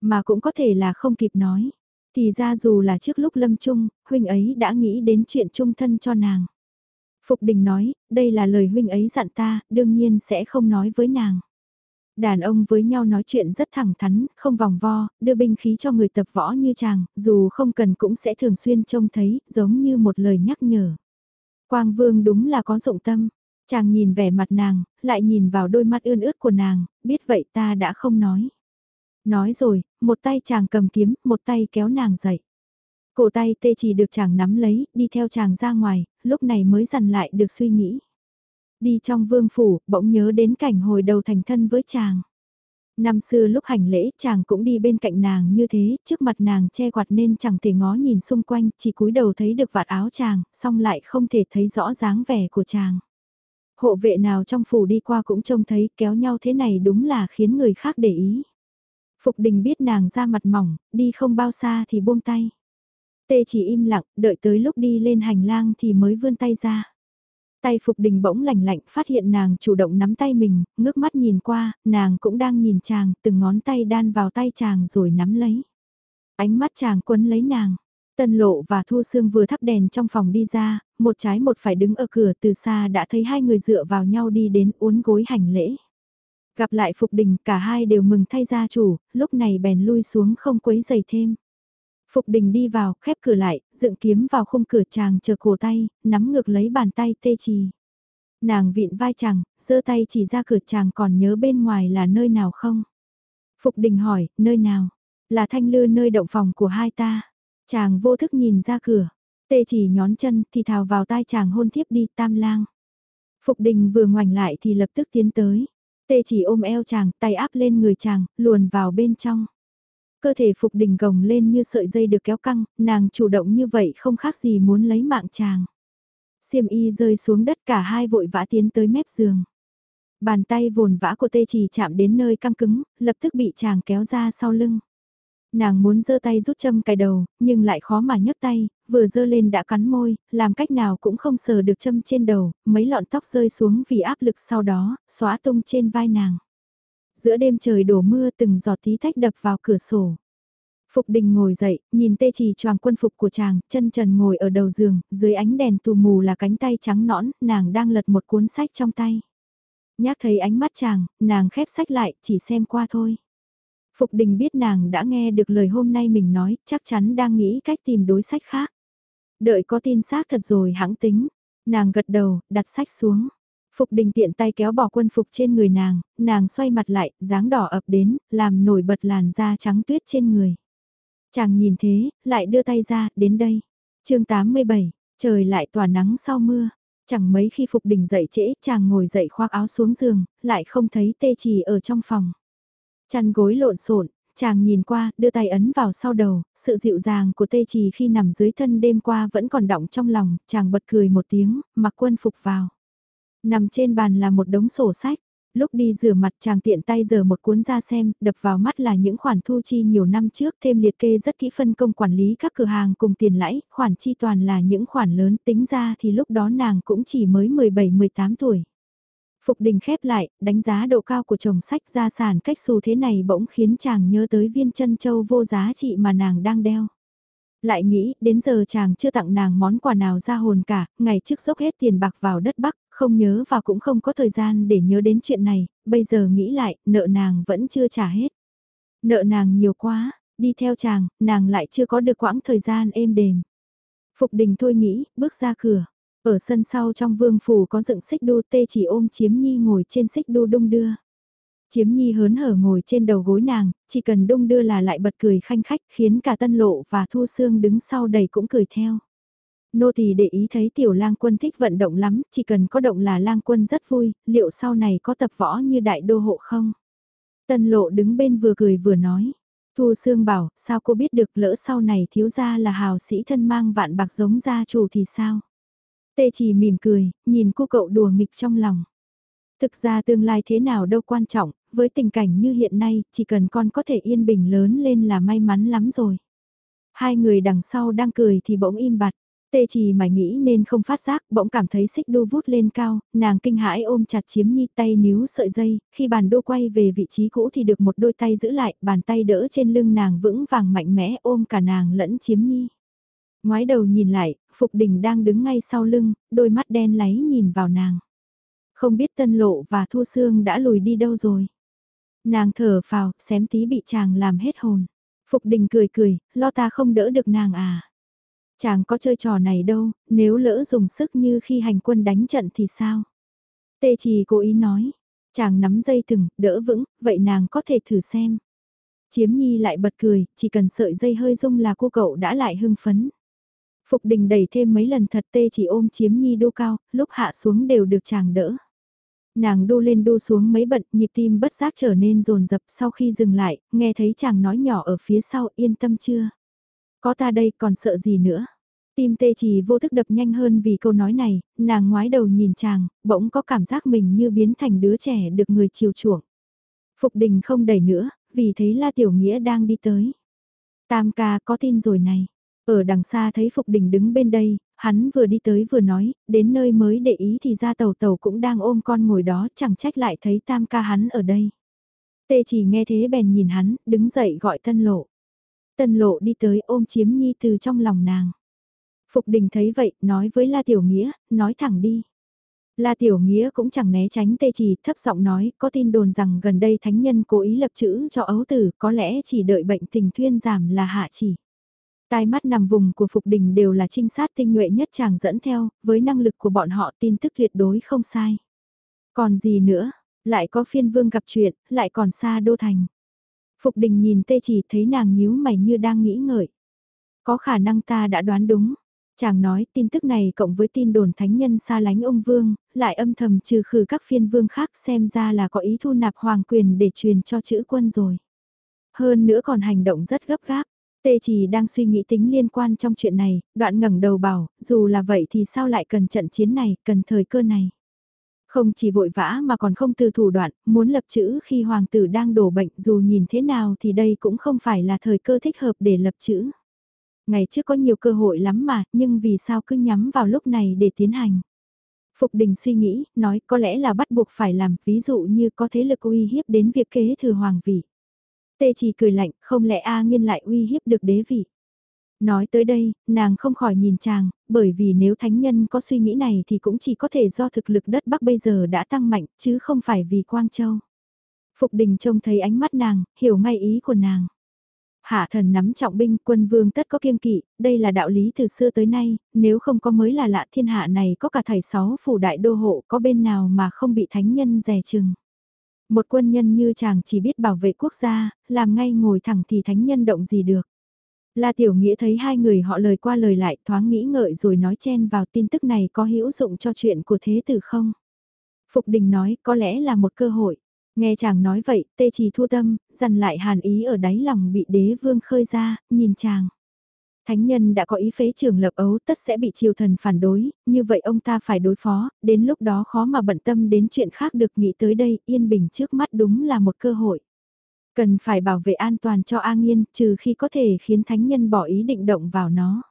Mà cũng có thể là không kịp nói. Thì ra dù là trước lúc lâm chung, huynh ấy đã nghĩ đến chuyện chung thân cho nàng. Phục đình nói, đây là lời huynh ấy dặn ta, đương nhiên sẽ không nói với nàng. Đàn ông với nhau nói chuyện rất thẳng thắn, không vòng vo, đưa binh khí cho người tập võ như chàng, dù không cần cũng sẽ thường xuyên trông thấy, giống như một lời nhắc nhở. Quang Vương đúng là có dụng tâm. Chàng nhìn vẻ mặt nàng, lại nhìn vào đôi mắt ươn ướt của nàng, biết vậy ta đã không nói. Nói rồi, một tay chàng cầm kiếm, một tay kéo nàng dậy. Cổ tay tê chỉ được chàng nắm lấy, đi theo chàng ra ngoài, lúc này mới dằn lại được suy nghĩ. Đi trong vương phủ, bỗng nhớ đến cảnh hồi đầu thành thân với chàng. Năm xưa lúc hành lễ chàng cũng đi bên cạnh nàng như thế, trước mặt nàng che quạt nên chẳng thể ngó nhìn xung quanh, chỉ cúi đầu thấy được vạt áo chàng, xong lại không thể thấy rõ dáng vẻ của chàng. Hộ vệ nào trong phủ đi qua cũng trông thấy kéo nhau thế này đúng là khiến người khác để ý. Phục đình biết nàng ra mặt mỏng, đi không bao xa thì buông tay. Tê chỉ im lặng, đợi tới lúc đi lên hành lang thì mới vươn tay ra. Tay Phục Đình bỗng lạnh lạnh phát hiện nàng chủ động nắm tay mình, ngước mắt nhìn qua, nàng cũng đang nhìn chàng, từng ngón tay đan vào tay chàng rồi nắm lấy. Ánh mắt chàng quấn lấy nàng. Tân lộ và Thu Sương vừa thắp đèn trong phòng đi ra, một trái một phải đứng ở cửa từ xa đã thấy hai người dựa vào nhau đi đến uốn gối hành lễ. Gặp lại Phục Đình cả hai đều mừng thay gia chủ, lúc này bèn lui xuống không quấy giày thêm. Phục Đình đi vào, khép cửa lại, dựng kiếm vào khung cửa chàng chờ cổ tay, nắm ngược lấy bàn tay tê trì. Nàng vịn vai chàng, giơ tay chỉ ra cửa chàng còn nhớ bên ngoài là nơi nào không? Phục Đình hỏi, nơi nào? Là thanh lư nơi động phòng của hai ta. Chàng vô thức nhìn ra cửa. Tê chỉ nhón chân thì thào vào tai chàng hôn thiếp đi tam lang. Phục đình vừa ngoảnh lại thì lập tức tiến tới. Tê chỉ ôm eo chàng, tay áp lên người chàng, luồn vào bên trong. Cơ thể phục đình gồng lên như sợi dây được kéo căng, nàng chủ động như vậy không khác gì muốn lấy mạng chàng. Xiêm y rơi xuống đất cả hai vội vã tiến tới mép giường. Bàn tay vồn vã của tê chỉ chạm đến nơi căng cứng, lập tức bị chàng kéo ra sau lưng. Nàng muốn giơ tay rút châm cài đầu, nhưng lại khó mà nhấc tay, vừa giơ lên đã cắn môi, làm cách nào cũng không sờ được châm trên đầu, mấy lọn tóc rơi xuống vì áp lực sau đó, xóa tung trên vai nàng. Giữa đêm trời đổ mưa từng giọt tí tách đập vào cửa sổ. Phục đình ngồi dậy, nhìn tê trì choàng quân phục của chàng, chân trần ngồi ở đầu giường, dưới ánh đèn tù mù là cánh tay trắng nõn, nàng đang lật một cuốn sách trong tay. Nhác thấy ánh mắt chàng, nàng khép sách lại, chỉ xem qua thôi. Phục đình biết nàng đã nghe được lời hôm nay mình nói, chắc chắn đang nghĩ cách tìm đối sách khác. Đợi có tin xác thật rồi hãng tính. Nàng gật đầu, đặt sách xuống. Phục đình tiện tay kéo bỏ quân phục trên người nàng, nàng xoay mặt lại, dáng đỏ ập đến, làm nổi bật làn da trắng tuyết trên người. Chàng nhìn thế, lại đưa tay ra, đến đây. chương 87, trời lại tỏa nắng sau mưa. Chẳng mấy khi Phục đình dậy trễ, chàng ngồi dậy khoác áo xuống giường, lại không thấy tê trì ở trong phòng. Chăn gối lộn xộn, chàng nhìn qua, đưa tay ấn vào sau đầu, sự dịu dàng của tê trì khi nằm dưới thân đêm qua vẫn còn đọng trong lòng, chàng bật cười một tiếng, mặc quân phục vào. Nằm trên bàn là một đống sổ sách. Lúc đi rửa mặt chàng tiện tay giờ một cuốn ra xem, đập vào mắt là những khoản thu chi nhiều năm trước thêm liệt kê rất kỹ phân công quản lý các cửa hàng cùng tiền lãi, khoản chi toàn là những khoản lớn tính ra thì lúc đó nàng cũng chỉ mới 17-18 tuổi. Phục đình khép lại, đánh giá độ cao của chồng sách gia sản cách xu thế này bỗng khiến chàng nhớ tới viên chân châu vô giá trị mà nàng đang đeo. Lại nghĩ, đến giờ chàng chưa tặng nàng món quà nào ra hồn cả, ngày trước dốc hết tiền bạc vào đất Bắc, không nhớ và cũng không có thời gian để nhớ đến chuyện này, bây giờ nghĩ lại, nợ nàng vẫn chưa trả hết. Nợ nàng nhiều quá, đi theo chàng, nàng lại chưa có được quãng thời gian êm đềm. Phục đình thôi nghĩ, bước ra cửa. Ở sân sau trong vương phủ có dựng xích đu tê chỉ ôm chiếm nhi ngồi trên xích đu đung đưa. Chiếm nhi hớn hở ngồi trên đầu gối nàng, chỉ cần đung đưa là lại bật cười khanh khách khiến cả tân lộ và thu xương đứng sau đầy cũng cười theo. Nô tỳ để ý thấy tiểu lang quân thích vận động lắm, chỉ cần có động là lang quân rất vui, liệu sau này có tập võ như đại đô hộ không? Tân lộ đứng bên vừa cười vừa nói. Thu Sương bảo, sao cô biết được lỡ sau này thiếu gia là hào sĩ thân mang vạn bạc giống gia chủ thì sao? Tê chỉ mỉm cười, nhìn cô cậu đùa nghịch trong lòng. Thực ra tương lai thế nào đâu quan trọng, với tình cảnh như hiện nay, chỉ cần con có thể yên bình lớn lên là may mắn lắm rồi. Hai người đằng sau đang cười thì bỗng im bặt. Tê chỉ mải nghĩ nên không phát giác, bỗng cảm thấy xích đu vút lên cao, nàng kinh hãi ôm chặt chiếm nhi tay níu sợi dây, khi bàn đô quay về vị trí cũ thì được một đôi tay giữ lại, bàn tay đỡ trên lưng nàng vững vàng mạnh mẽ ôm cả nàng lẫn chiếm nhi. Ngoái đầu nhìn lại, Phục Đình đang đứng ngay sau lưng, đôi mắt đen láy nhìn vào nàng. Không biết Tân Lộ và Thu Sương đã lùi đi đâu rồi. Nàng thở phào, xém tí bị chàng làm hết hồn. Phục Đình cười cười, lo ta không đỡ được nàng à. Chàng có chơi trò này đâu, nếu lỡ dùng sức như khi hành quân đánh trận thì sao? Tê Trì cố ý nói, chàng nắm dây thừng, đỡ vững, vậy nàng có thể thử xem. Chiếm Nhi lại bật cười, chỉ cần sợi dây hơi rung là cô cậu đã lại hưng phấn. Phục đình đẩy thêm mấy lần thật tê chỉ ôm chiếm nhi đô cao, lúc hạ xuống đều được chàng đỡ. Nàng đô lên đô xuống mấy bận, nhịp tim bất giác trở nên rồn rập sau khi dừng lại, nghe thấy chàng nói nhỏ ở phía sau yên tâm chưa? Có ta đây còn sợ gì nữa? Tim tê chỉ vô thức đập nhanh hơn vì câu nói này, nàng ngoái đầu nhìn chàng, bỗng có cảm giác mình như biến thành đứa trẻ được người chiều chuộng. Phục đình không đẩy nữa, vì thấy La Tiểu Nghĩa đang đi tới. Tam ca có tin rồi này. Ở đằng xa thấy Phục Đình đứng bên đây, hắn vừa đi tới vừa nói, đến nơi mới để ý thì ra tàu tàu cũng đang ôm con ngồi đó chẳng trách lại thấy tam ca hắn ở đây. Tê chỉ nghe thế bèn nhìn hắn, đứng dậy gọi tân lộ. Tân lộ đi tới ôm chiếm nhi từ trong lòng nàng. Phục đình thấy vậy, nói với La Tiểu Nghĩa, nói thẳng đi. La Tiểu Nghĩa cũng chẳng né tránh tê chỉ thấp giọng nói, có tin đồn rằng gần đây thánh nhân cố ý lập chữ cho ấu tử, có lẽ chỉ đợi bệnh tình thuyên giảm là hạ chỉ. Tai mắt nằm vùng của Phục Đình đều là trinh sát tinh nhuệ nhất chàng dẫn theo, với năng lực của bọn họ tin tức tuyệt đối không sai. Còn gì nữa, lại có phiên vương gặp chuyện, lại còn xa đô thành. Phục Đình nhìn tê chỉ thấy nàng nhíu mày như đang nghĩ ngợi. Có khả năng ta đã đoán đúng. Chàng nói tin tức này cộng với tin đồn thánh nhân xa lánh ông vương, lại âm thầm trừ khử các phiên vương khác xem ra là có ý thu nạp hoàng quyền để truyền cho chữ quân rồi. Hơn nữa còn hành động rất gấp gáp. Tê chỉ đang suy nghĩ tính liên quan trong chuyện này, đoạn ngẩng đầu bảo, dù là vậy thì sao lại cần trận chiến này, cần thời cơ này. Không chỉ vội vã mà còn không từ thủ đoạn, muốn lập chữ khi hoàng tử đang đổ bệnh dù nhìn thế nào thì đây cũng không phải là thời cơ thích hợp để lập chữ. Ngày trước có nhiều cơ hội lắm mà, nhưng vì sao cứ nhắm vào lúc này để tiến hành. Phục đình suy nghĩ, nói có lẽ là bắt buộc phải làm, ví dụ như có thế lực uy hiếp đến việc kế thừa hoàng vị. Tê chỉ cười lạnh, không lẽ A nghiên lại uy hiếp được đế vị. Nói tới đây, nàng không khỏi nhìn chàng, bởi vì nếu thánh nhân có suy nghĩ này thì cũng chỉ có thể do thực lực đất Bắc bây giờ đã tăng mạnh, chứ không phải vì Quang Châu. Phục đình trông thấy ánh mắt nàng, hiểu ngay ý của nàng. Hạ thần nắm trọng binh quân vương tất có kiêng kỵ, đây là đạo lý từ xưa tới nay, nếu không có mới là lạ thiên hạ này có cả thầy sáu phủ đại đô hộ có bên nào mà không bị thánh nhân rè chừng. Một quân nhân như chàng chỉ biết bảo vệ quốc gia, làm ngay ngồi thẳng thì thánh nhân động gì được. La Tiểu Nghĩa thấy hai người họ lời qua lời lại thoáng nghĩ ngợi rồi nói chen vào tin tức này có hữu dụng cho chuyện của thế tử không? Phục Đình nói có lẽ là một cơ hội. Nghe chàng nói vậy, tê trì thu tâm, dằn lại hàn ý ở đáy lòng bị đế vương khơi ra, nhìn chàng. Thánh nhân đã có ý phế trường lập ấu tất sẽ bị triều thần phản đối, như vậy ông ta phải đối phó, đến lúc đó khó mà bận tâm đến chuyện khác được nghĩ tới đây, yên bình trước mắt đúng là một cơ hội. Cần phải bảo vệ an toàn cho A Nghiên, trừ khi có thể khiến thánh nhân bỏ ý định động vào nó.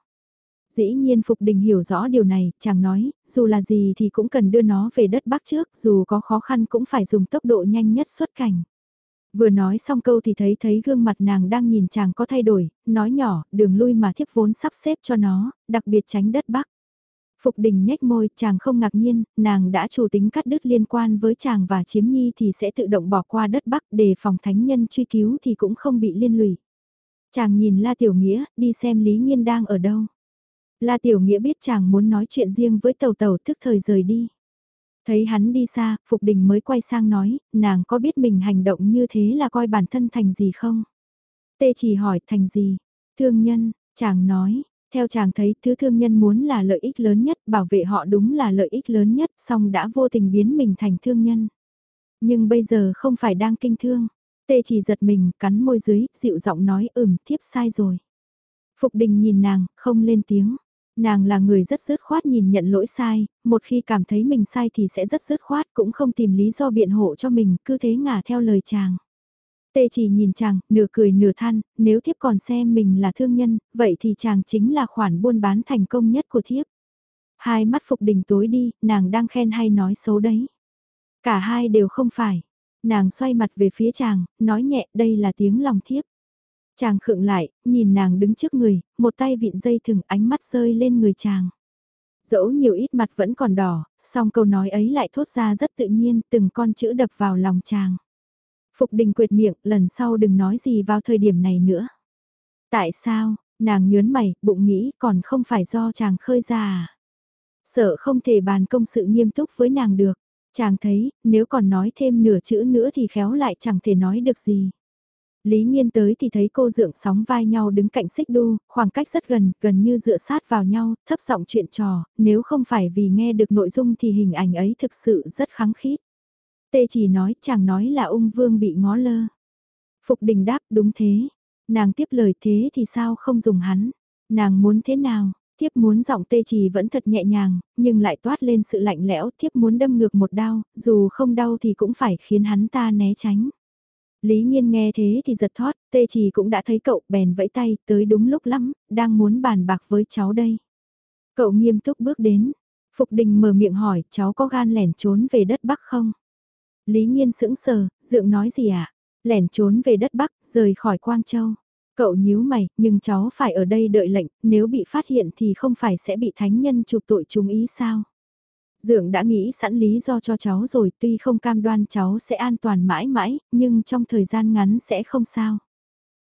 Dĩ nhiên Phục Đình hiểu rõ điều này, chàng nói, dù là gì thì cũng cần đưa nó về đất Bắc trước, dù có khó khăn cũng phải dùng tốc độ nhanh nhất xuất cảnh. Vừa nói xong câu thì thấy thấy gương mặt nàng đang nhìn chàng có thay đổi, nói nhỏ, đường lui mà thiếp vốn sắp xếp cho nó, đặc biệt tránh đất Bắc. Phục đình nhếch môi, chàng không ngạc nhiên, nàng đã chủ tính cắt đứt liên quan với chàng và chiếm nhi thì sẽ tự động bỏ qua đất Bắc để phòng thánh nhân truy cứu thì cũng không bị liên lụy. Chàng nhìn La Tiểu Nghĩa, đi xem Lý Nhiên đang ở đâu. La Tiểu Nghĩa biết chàng muốn nói chuyện riêng với tàu tàu thức thời rời đi. Thấy hắn đi xa, Phục Đình mới quay sang nói, nàng có biết mình hành động như thế là coi bản thân thành gì không? Tê chỉ hỏi thành gì? Thương nhân, chàng nói, theo chàng thấy thứ thương nhân muốn là lợi ích lớn nhất, bảo vệ họ đúng là lợi ích lớn nhất, song đã vô tình biến mình thành thương nhân. Nhưng bây giờ không phải đang kinh thương. Tê chỉ giật mình, cắn môi dưới, dịu giọng nói ừm, thiếp sai rồi. Phục đình nhìn nàng, không lên tiếng. Nàng là người rất dứt khoát nhìn nhận lỗi sai, một khi cảm thấy mình sai thì sẽ rất dứt khoát cũng không tìm lý do biện hộ cho mình, cứ thế ngả theo lời chàng. Tê chỉ nhìn chàng, nửa cười nửa than, nếu thiếp còn xem mình là thương nhân, vậy thì chàng chính là khoản buôn bán thành công nhất của thiếp. Hai mắt Phục Đình tối đi, nàng đang khen hay nói xấu đấy. Cả hai đều không phải. Nàng xoay mặt về phía chàng, nói nhẹ đây là tiếng lòng thiếp. Chàng khựng lại, nhìn nàng đứng trước người, một tay vịn dây thừng ánh mắt rơi lên người chàng. Dẫu nhiều ít mặt vẫn còn đỏ, song câu nói ấy lại thốt ra rất tự nhiên, từng con chữ đập vào lòng chàng. Phục đình quyệt miệng, lần sau đừng nói gì vào thời điểm này nữa. Tại sao, nàng nhớn mày, bụng nghĩ còn không phải do chàng khơi ra à? Sợ không thể bàn công sự nghiêm túc với nàng được. Chàng thấy, nếu còn nói thêm nửa chữ nữa thì khéo lại chẳng thể nói được gì. Lý Nhiên tới thì thấy cô dượng sóng vai nhau đứng cạnh xích đu, khoảng cách rất gần, gần như dựa sát vào nhau, thấp giọng chuyện trò, nếu không phải vì nghe được nội dung thì hình ảnh ấy thực sự rất kháng khít. Tê chỉ nói, chàng nói là ung vương bị ngó lơ. Phục đình đáp, đúng thế. Nàng tiếp lời thế thì sao không dùng hắn. Nàng muốn thế nào, thiếp muốn giọng tê chỉ vẫn thật nhẹ nhàng, nhưng lại toát lên sự lạnh lẽo, thiếp muốn đâm ngược một đau, dù không đau thì cũng phải khiến hắn ta né tránh. Lý Nhiên nghe thế thì giật thót, tê chỉ cũng đã thấy cậu bèn vẫy tay, tới đúng lúc lắm, đang muốn bàn bạc với cháu đây. Cậu nghiêm túc bước đến, Phục Đình mở miệng hỏi cháu có gan lẻn trốn về đất Bắc không? Lý Nhiên sững sờ, dượng nói gì ạ? À? Lẻn trốn về đất Bắc, rời khỏi Quang Châu. Cậu nhíu mày, nhưng cháu phải ở đây đợi lệnh, nếu bị phát hiện thì không phải sẽ bị thánh nhân chụp tội chúng ý sao? Dượng đã nghĩ sẵn lý do cho cháu rồi, tuy không cam đoan cháu sẽ an toàn mãi mãi, nhưng trong thời gian ngắn sẽ không sao.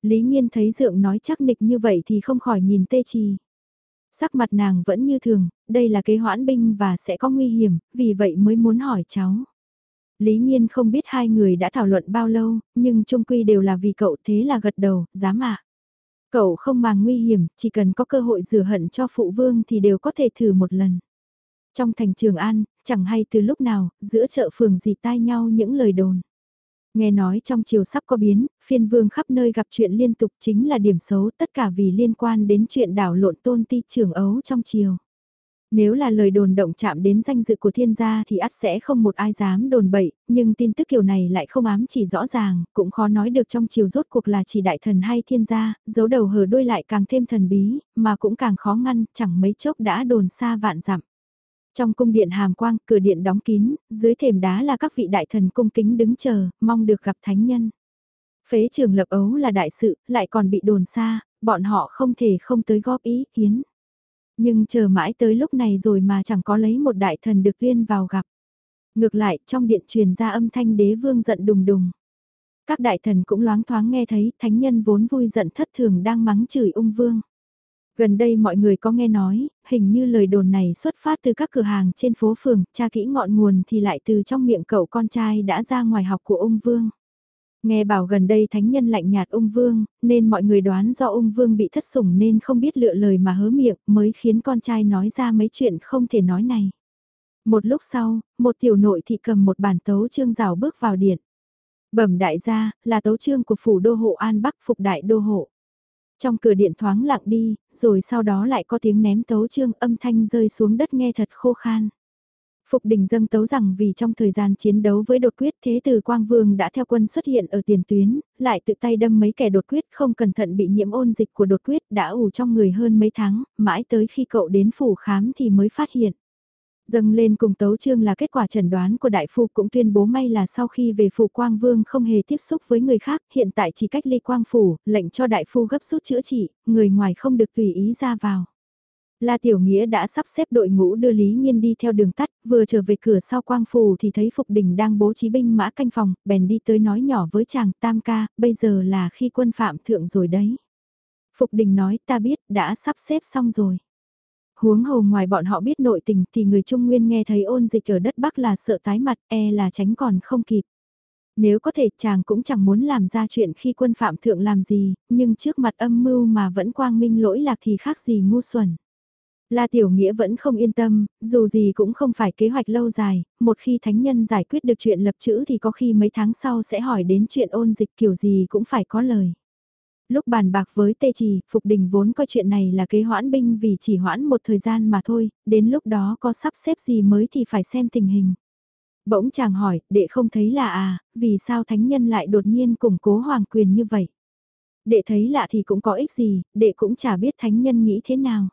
Lý Nhiên thấy Dượng nói chắc nịch như vậy thì không khỏi nhìn tê trì. Sắc mặt nàng vẫn như thường, đây là kế hoãn binh và sẽ có nguy hiểm, vì vậy mới muốn hỏi cháu. Lý Nhiên không biết hai người đã thảo luận bao lâu, nhưng chung quy đều là vì cậu thế là gật đầu, dám ạ. Cậu không màng nguy hiểm, chỉ cần có cơ hội rửa hận cho phụ vương thì đều có thể thử một lần. Trong thành Trường An, chẳng hay từ lúc nào, giữa chợ phường gì tai nhau những lời đồn. Nghe nói trong chiều sắp có biến, phiên vương khắp nơi gặp chuyện liên tục chính là điểm xấu tất cả vì liên quan đến chuyện đảo lộn tôn ti trường ấu trong chiều. Nếu là lời đồn động chạm đến danh dự của thiên gia thì ắt sẽ không một ai dám đồn bậy, nhưng tin tức kiểu này lại không ám chỉ rõ ràng, cũng khó nói được trong chiều rốt cuộc là chỉ đại thần hay thiên gia, giấu đầu hở đuôi lại càng thêm thần bí, mà cũng càng khó ngăn, chẳng mấy chốc đã đồn xa vạn dặm. Trong cung điện hàm quang, cửa điện đóng kín, dưới thềm đá là các vị đại thần cung kính đứng chờ, mong được gặp thánh nhân. Phế trường lập ấu là đại sự, lại còn bị đồn xa, bọn họ không thể không tới góp ý kiến. Nhưng chờ mãi tới lúc này rồi mà chẳng có lấy một đại thần được viên vào gặp. Ngược lại, trong điện truyền ra âm thanh đế vương giận đùng đùng. Các đại thần cũng loáng thoáng nghe thấy thánh nhân vốn vui giận thất thường đang mắng chửi ung vương. Gần đây mọi người có nghe nói, hình như lời đồn này xuất phát từ các cửa hàng trên phố phường, tra kỹ ngọn nguồn thì lại từ trong miệng cậu con trai đã ra ngoài học của ung vương. Nghe bảo gần đây thánh nhân lạnh nhạt ung vương, nên mọi người đoán do ung vương bị thất sủng nên không biết lựa lời mà hớ miệng mới khiến con trai nói ra mấy chuyện không thể nói này. Một lúc sau, một tiểu nội thị cầm một bản tấu trương rào bước vào điện. Bẩm đại gia, là tấu trương của phủ đô hộ An Bắc phục đại đô hộ. Trong cửa điện thoáng lặng đi, rồi sau đó lại có tiếng ném tấu trương âm thanh rơi xuống đất nghe thật khô khan. Phục đình dâng tấu rằng vì trong thời gian chiến đấu với đột quyết thế từ Quang Vương đã theo quân xuất hiện ở tiền tuyến, lại tự tay đâm mấy kẻ đột quyết không cẩn thận bị nhiễm ôn dịch của đột quyết đã ủ trong người hơn mấy tháng, mãi tới khi cậu đến phủ khám thì mới phát hiện. Dâng lên cùng tấu trương là kết quả chẩn đoán của đại phu cũng tuyên bố may là sau khi về phủ Quang Vương không hề tiếp xúc với người khác, hiện tại chỉ cách ly Quang Phủ, lệnh cho đại phu gấp rút chữa trị, người ngoài không được tùy ý ra vào. La Tiểu Nghĩa đã sắp xếp đội ngũ đưa Lý Nhiên đi theo đường tắt, vừa trở về cửa sau quang phủ thì thấy Phục Đình đang bố trí binh mã canh phòng, bèn đi tới nói nhỏ với chàng Tam ca, bây giờ là khi quân phạm thượng rồi đấy. Phục Đình nói ta biết, đã sắp xếp xong rồi. Huống hồ ngoài bọn họ biết nội tình thì người Trung Nguyên nghe thấy ôn dịch ở đất Bắc là sợ tái mặt, e là tránh còn không kịp. Nếu có thể chàng cũng chẳng muốn làm ra chuyện khi quân phạm thượng làm gì, nhưng trước mặt âm mưu mà vẫn quang minh lỗi lạc thì khác gì ngu xuẩn. La Tiểu Nghĩa vẫn không yên tâm, dù gì cũng không phải kế hoạch lâu dài, một khi thánh nhân giải quyết được chuyện lập chữ thì có khi mấy tháng sau sẽ hỏi đến chuyện ôn dịch kiểu gì cũng phải có lời. Lúc bàn bạc với Tê Trì, Phục Đình vốn coi chuyện này là kế hoãn binh vì chỉ hoãn một thời gian mà thôi, đến lúc đó có sắp xếp gì mới thì phải xem tình hình. Bỗng chàng hỏi, đệ không thấy là à, vì sao thánh nhân lại đột nhiên củng cố hoàng quyền như vậy? Đệ thấy lạ thì cũng có ích gì, đệ cũng chả biết thánh nhân nghĩ thế nào.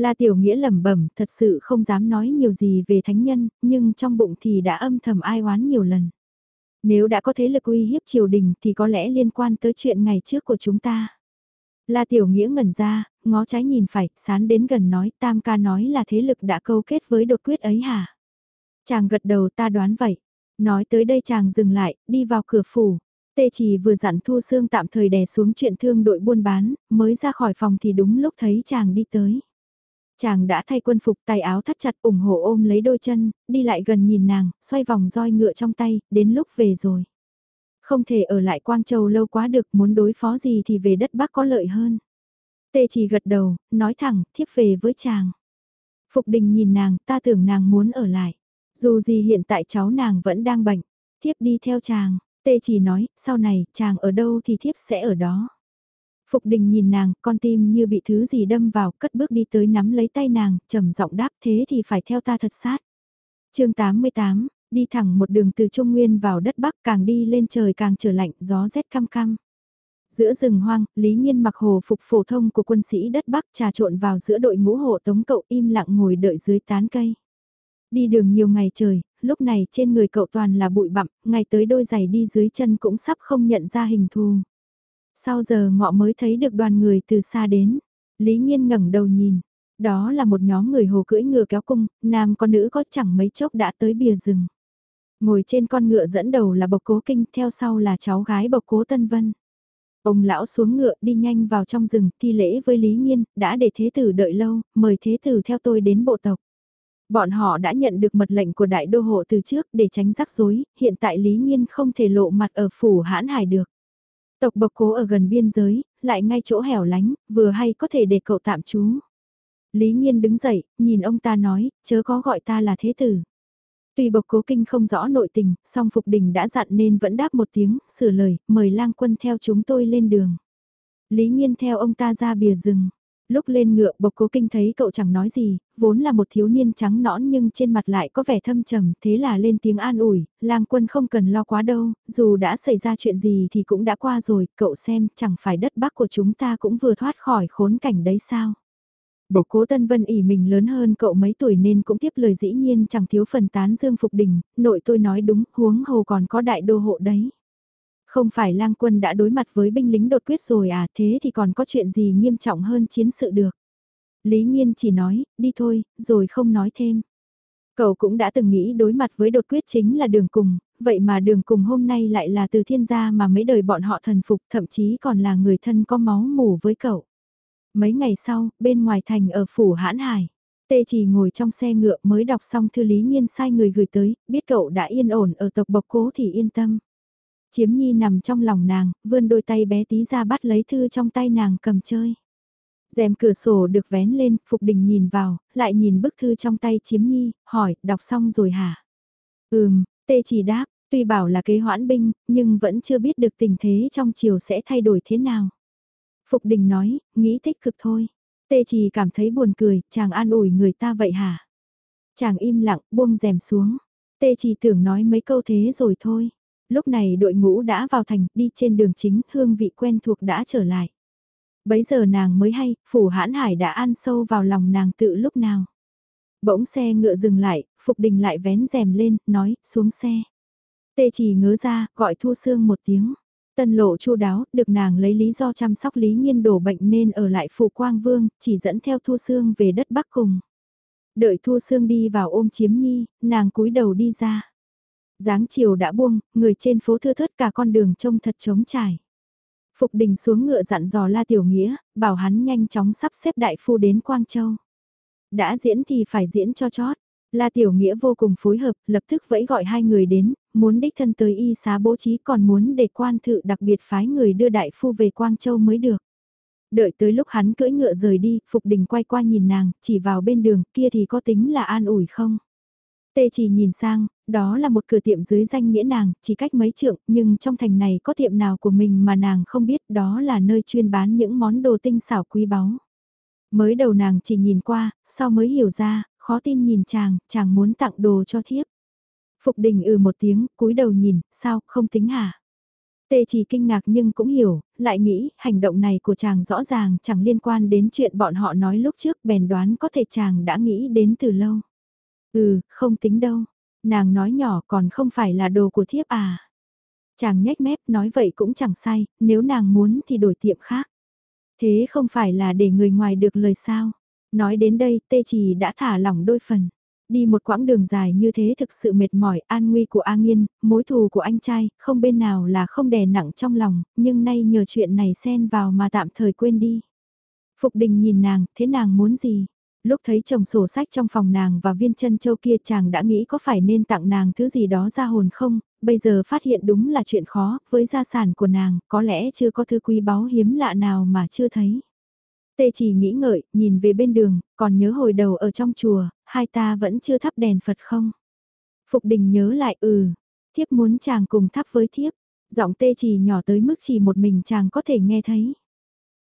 La Tiểu Nghĩa lẩm bẩm, thật sự không dám nói nhiều gì về thánh nhân, nhưng trong bụng thì đã âm thầm ai oán nhiều lần. Nếu đã có thế lực uy hiếp triều đình thì có lẽ liên quan tới chuyện ngày trước của chúng ta. La Tiểu Nghĩa ngẩn ra, ngó trái nhìn phải, sán đến gần nói, Tam ca nói là thế lực đã câu kết với đột quyết ấy hả? Chàng gật đầu ta đoán vậy. Nói tới đây chàng dừng lại, đi vào cửa phủ. Tê chỉ vừa dặn Thu Sương tạm thời đè xuống chuyện thương đội buôn bán, mới ra khỏi phòng thì đúng lúc thấy chàng đi tới. Chàng đã thay quân phục tay áo thắt chặt ủng hộ ôm lấy đôi chân, đi lại gần nhìn nàng, xoay vòng roi ngựa trong tay, đến lúc về rồi. Không thể ở lại Quang Châu lâu quá được, muốn đối phó gì thì về đất Bắc có lợi hơn. Tê chỉ gật đầu, nói thẳng, thiếp về với chàng. Phục đình nhìn nàng, ta tưởng nàng muốn ở lại. Dù gì hiện tại cháu nàng vẫn đang bệnh, thiếp đi theo chàng. Tê chỉ nói, sau này, chàng ở đâu thì thiếp sẽ ở đó. Phục đình nhìn nàng, con tim như bị thứ gì đâm vào, cất bước đi tới nắm lấy tay nàng, trầm giọng đáp thế thì phải theo ta thật sát. chương 88, đi thẳng một đường từ Trung Nguyên vào đất Bắc càng đi lên trời càng trở lạnh, gió rét cam cam. Giữa rừng hoang, Lý Nhiên mặc hồ phục phổ thông của quân sĩ đất Bắc trà trộn vào giữa đội ngũ hộ tống cậu im lặng ngồi đợi dưới tán cây. Đi đường nhiều ngày trời, lúc này trên người cậu toàn là bụi bặm, ngày tới đôi giày đi dưới chân cũng sắp không nhận ra hình thù. Sau giờ ngọ mới thấy được đoàn người từ xa đến. Lý Nhiên ngẩng đầu nhìn. Đó là một nhóm người hồ cưỡi ngựa kéo cung, nam con nữ có chẳng mấy chốc đã tới bìa rừng. Ngồi trên con ngựa dẫn đầu là bộc cố kinh, theo sau là cháu gái bộc cố Tân Vân. Ông lão xuống ngựa đi nhanh vào trong rừng, thi lễ với Lý Nhiên, đã để thế tử đợi lâu, mời thế tử theo tôi đến bộ tộc. Bọn họ đã nhận được mật lệnh của đại đô hộ từ trước để tránh rắc rối, hiện tại Lý Nhiên không thể lộ mặt ở phủ hãn hải được. Tộc bộc cố ở gần biên giới, lại ngay chỗ hẻo lánh, vừa hay có thể để cậu tạm trú. Lý Nhiên đứng dậy, nhìn ông ta nói, chớ có gọi ta là thế tử. Tuy bộc cố kinh không rõ nội tình, song Phục Đình đã dặn nên vẫn đáp một tiếng, sửa lời, mời lang quân theo chúng tôi lên đường. Lý Nhiên theo ông ta ra bìa rừng. Lúc lên ngựa bộc cố kinh thấy cậu chẳng nói gì, vốn là một thiếu niên trắng nõn nhưng trên mặt lại có vẻ thâm trầm, thế là lên tiếng an ủi, lang quân không cần lo quá đâu, dù đã xảy ra chuyện gì thì cũng đã qua rồi, cậu xem chẳng phải đất bắc của chúng ta cũng vừa thoát khỏi khốn cảnh đấy sao. Bộc cố Tân Vân ỉ mình lớn hơn cậu mấy tuổi nên cũng tiếp lời dĩ nhiên chẳng thiếu phần tán dương phục đình, nội tôi nói đúng, huống hồ còn có đại đô hộ đấy. Không phải lang quân đã đối mặt với binh lính đột quyết rồi à, thế thì còn có chuyện gì nghiêm trọng hơn chiến sự được. Lý Nhiên chỉ nói, đi thôi, rồi không nói thêm. Cậu cũng đã từng nghĩ đối mặt với đột quyết chính là đường cùng, vậy mà đường cùng hôm nay lại là từ thiên gia mà mấy đời bọn họ thần phục thậm chí còn là người thân có máu mủ với cậu. Mấy ngày sau, bên ngoài thành ở phủ hãn hải, tê chỉ ngồi trong xe ngựa mới đọc xong thư lý nhiên sai người gửi tới, biết cậu đã yên ổn ở tộc bộc cố thì yên tâm. Chiếm nhi nằm trong lòng nàng, vươn đôi tay bé tí ra bắt lấy thư trong tay nàng cầm chơi. rèm cửa sổ được vén lên, Phục Đình nhìn vào, lại nhìn bức thư trong tay chiếm nhi, hỏi, đọc xong rồi hả? Ừm, tê chỉ đáp, tuy bảo là kế hoãn binh, nhưng vẫn chưa biết được tình thế trong chiều sẽ thay đổi thế nào. Phục Đình nói, nghĩ tích cực thôi. Tê chỉ cảm thấy buồn cười, chàng an ủi người ta vậy hả? Chàng im lặng, buông rèm xuống. Tê chỉ tưởng nói mấy câu thế rồi thôi. Lúc này đội ngũ đã vào thành, đi trên đường chính, hương vị quen thuộc đã trở lại. Bấy giờ nàng mới hay, phủ hãn hải đã ăn sâu vào lòng nàng tự lúc nào. Bỗng xe ngựa dừng lại, Phục Đình lại vén rèm lên, nói, xuống xe. Tê chỉ ngớ ra, gọi Thu Sương một tiếng. Tân lộ chu đáo, được nàng lấy lý do chăm sóc Lý Nhiên đổ bệnh nên ở lại phủ Quang Vương, chỉ dẫn theo Thu Sương về đất Bắc cùng. Đợi Thu Sương đi vào ôm chiếm nhi, nàng cúi đầu đi ra. Giáng chiều đã buông, người trên phố thưa thớt cả con đường trông thật trống trải. Phục đình xuống ngựa dặn dò La Tiểu Nghĩa, bảo hắn nhanh chóng sắp xếp đại phu đến Quang Châu. Đã diễn thì phải diễn cho chót. La Tiểu Nghĩa vô cùng phối hợp, lập tức vẫy gọi hai người đến, muốn đích thân tới y xá bố trí còn muốn để quan thự đặc biệt phái người đưa đại phu về Quang Châu mới được. Đợi tới lúc hắn cưỡi ngựa rời đi, Phục Đình quay qua nhìn nàng, chỉ vào bên đường, kia thì có tính là an ủi không? Tê chỉ nhìn sang, đó là một cửa tiệm dưới danh nghĩa nàng, chỉ cách mấy trượng, nhưng trong thành này có tiệm nào của mình mà nàng không biết đó là nơi chuyên bán những món đồ tinh xảo quý báu. Mới đầu nàng chỉ nhìn qua, sau mới hiểu ra, khó tin nhìn chàng, chàng muốn tặng đồ cho thiếp. Phục đình ừ một tiếng, cúi đầu nhìn, sao, không tính hả? Tê chỉ kinh ngạc nhưng cũng hiểu, lại nghĩ hành động này của chàng rõ ràng chẳng liên quan đến chuyện bọn họ nói lúc trước bèn đoán có thể chàng đã nghĩ đến từ lâu. Ừ, không tính đâu. Nàng nói nhỏ còn không phải là đồ của thiếp à. Chàng nhếch mép nói vậy cũng chẳng sai, nếu nàng muốn thì đổi tiệm khác. Thế không phải là để người ngoài được lời sao. Nói đến đây tê chỉ đã thả lỏng đôi phần. Đi một quãng đường dài như thế thực sự mệt mỏi, an nguy của A Nghiên, mối thù của anh trai, không bên nào là không đè nặng trong lòng, nhưng nay nhờ chuyện này xen vào mà tạm thời quên đi. Phục đình nhìn nàng, thế nàng muốn gì? Lúc thấy chồng sổ sách trong phòng nàng và viên chân châu kia chàng đã nghĩ có phải nên tặng nàng thứ gì đó ra hồn không, bây giờ phát hiện đúng là chuyện khó, với gia sản của nàng, có lẽ chưa có thứ quý báu hiếm lạ nào mà chưa thấy. Tê chỉ nghĩ ngợi, nhìn về bên đường, còn nhớ hồi đầu ở trong chùa, hai ta vẫn chưa thắp đèn Phật không? Phục đình nhớ lại ừ, thiếp muốn chàng cùng thắp với thiếp, giọng tê chỉ nhỏ tới mức chỉ một mình chàng có thể nghe thấy.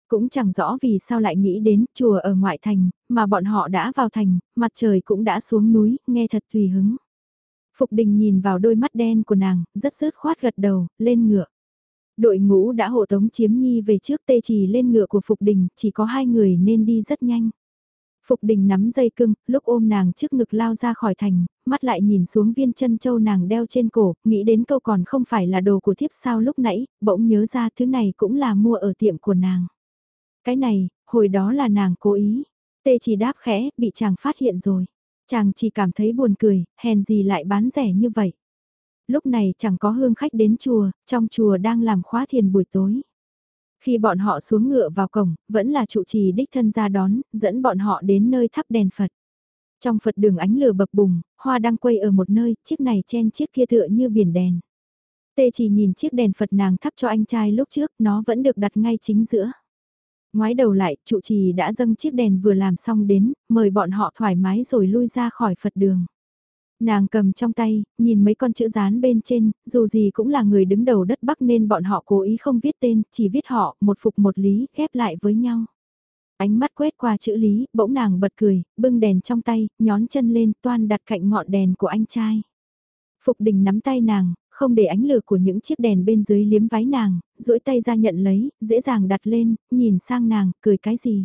Cũng chẳng rõ vì sao lại nghĩ đến chùa ở ngoại thành, mà bọn họ đã vào thành, mặt trời cũng đã xuống núi, nghe thật tùy hứng. Phục đình nhìn vào đôi mắt đen của nàng, rất rớt khoát gật đầu, lên ngựa. Đội ngũ đã hộ tống chiếm nhi về trước tê trì lên ngựa của Phục đình, chỉ có hai người nên đi rất nhanh. Phục đình nắm dây cưng, lúc ôm nàng trước ngực lao ra khỏi thành, mắt lại nhìn xuống viên chân châu nàng đeo trên cổ, nghĩ đến câu còn không phải là đồ của thiếp sao lúc nãy, bỗng nhớ ra thứ này cũng là mua ở tiệm của nàng. Cái này, hồi đó là nàng cố ý. Tê chỉ đáp khẽ, bị chàng phát hiện rồi. Chàng chỉ cảm thấy buồn cười, hèn gì lại bán rẻ như vậy. Lúc này chẳng có hương khách đến chùa, trong chùa đang làm khóa thiền buổi tối. Khi bọn họ xuống ngựa vào cổng, vẫn là trụ trì đích thân ra đón, dẫn bọn họ đến nơi thắp đèn Phật. Trong Phật đường ánh lửa bập bùng, hoa đang quay ở một nơi, chiếc này chen chiếc kia tựa như biển đèn. Tê chỉ nhìn chiếc đèn Phật nàng thắp cho anh trai lúc trước, nó vẫn được đặt ngay chính giữa. Ngoái đầu lại, trụ trì đã dâng chiếc đèn vừa làm xong đến, mời bọn họ thoải mái rồi lui ra khỏi Phật đường. Nàng cầm trong tay, nhìn mấy con chữ dán bên trên, dù gì cũng là người đứng đầu đất Bắc nên bọn họ cố ý không viết tên, chỉ viết họ, một phục một lý, ghép lại với nhau. Ánh mắt quét qua chữ lý, bỗng nàng bật cười, bưng đèn trong tay, nhón chân lên, toan đặt cạnh ngọn đèn của anh trai. Phục đình nắm tay nàng, không để ánh lửa của những chiếc đèn bên dưới liếm váy nàng, duỗi tay ra nhận lấy, dễ dàng đặt lên, nhìn sang nàng, cười cái gì.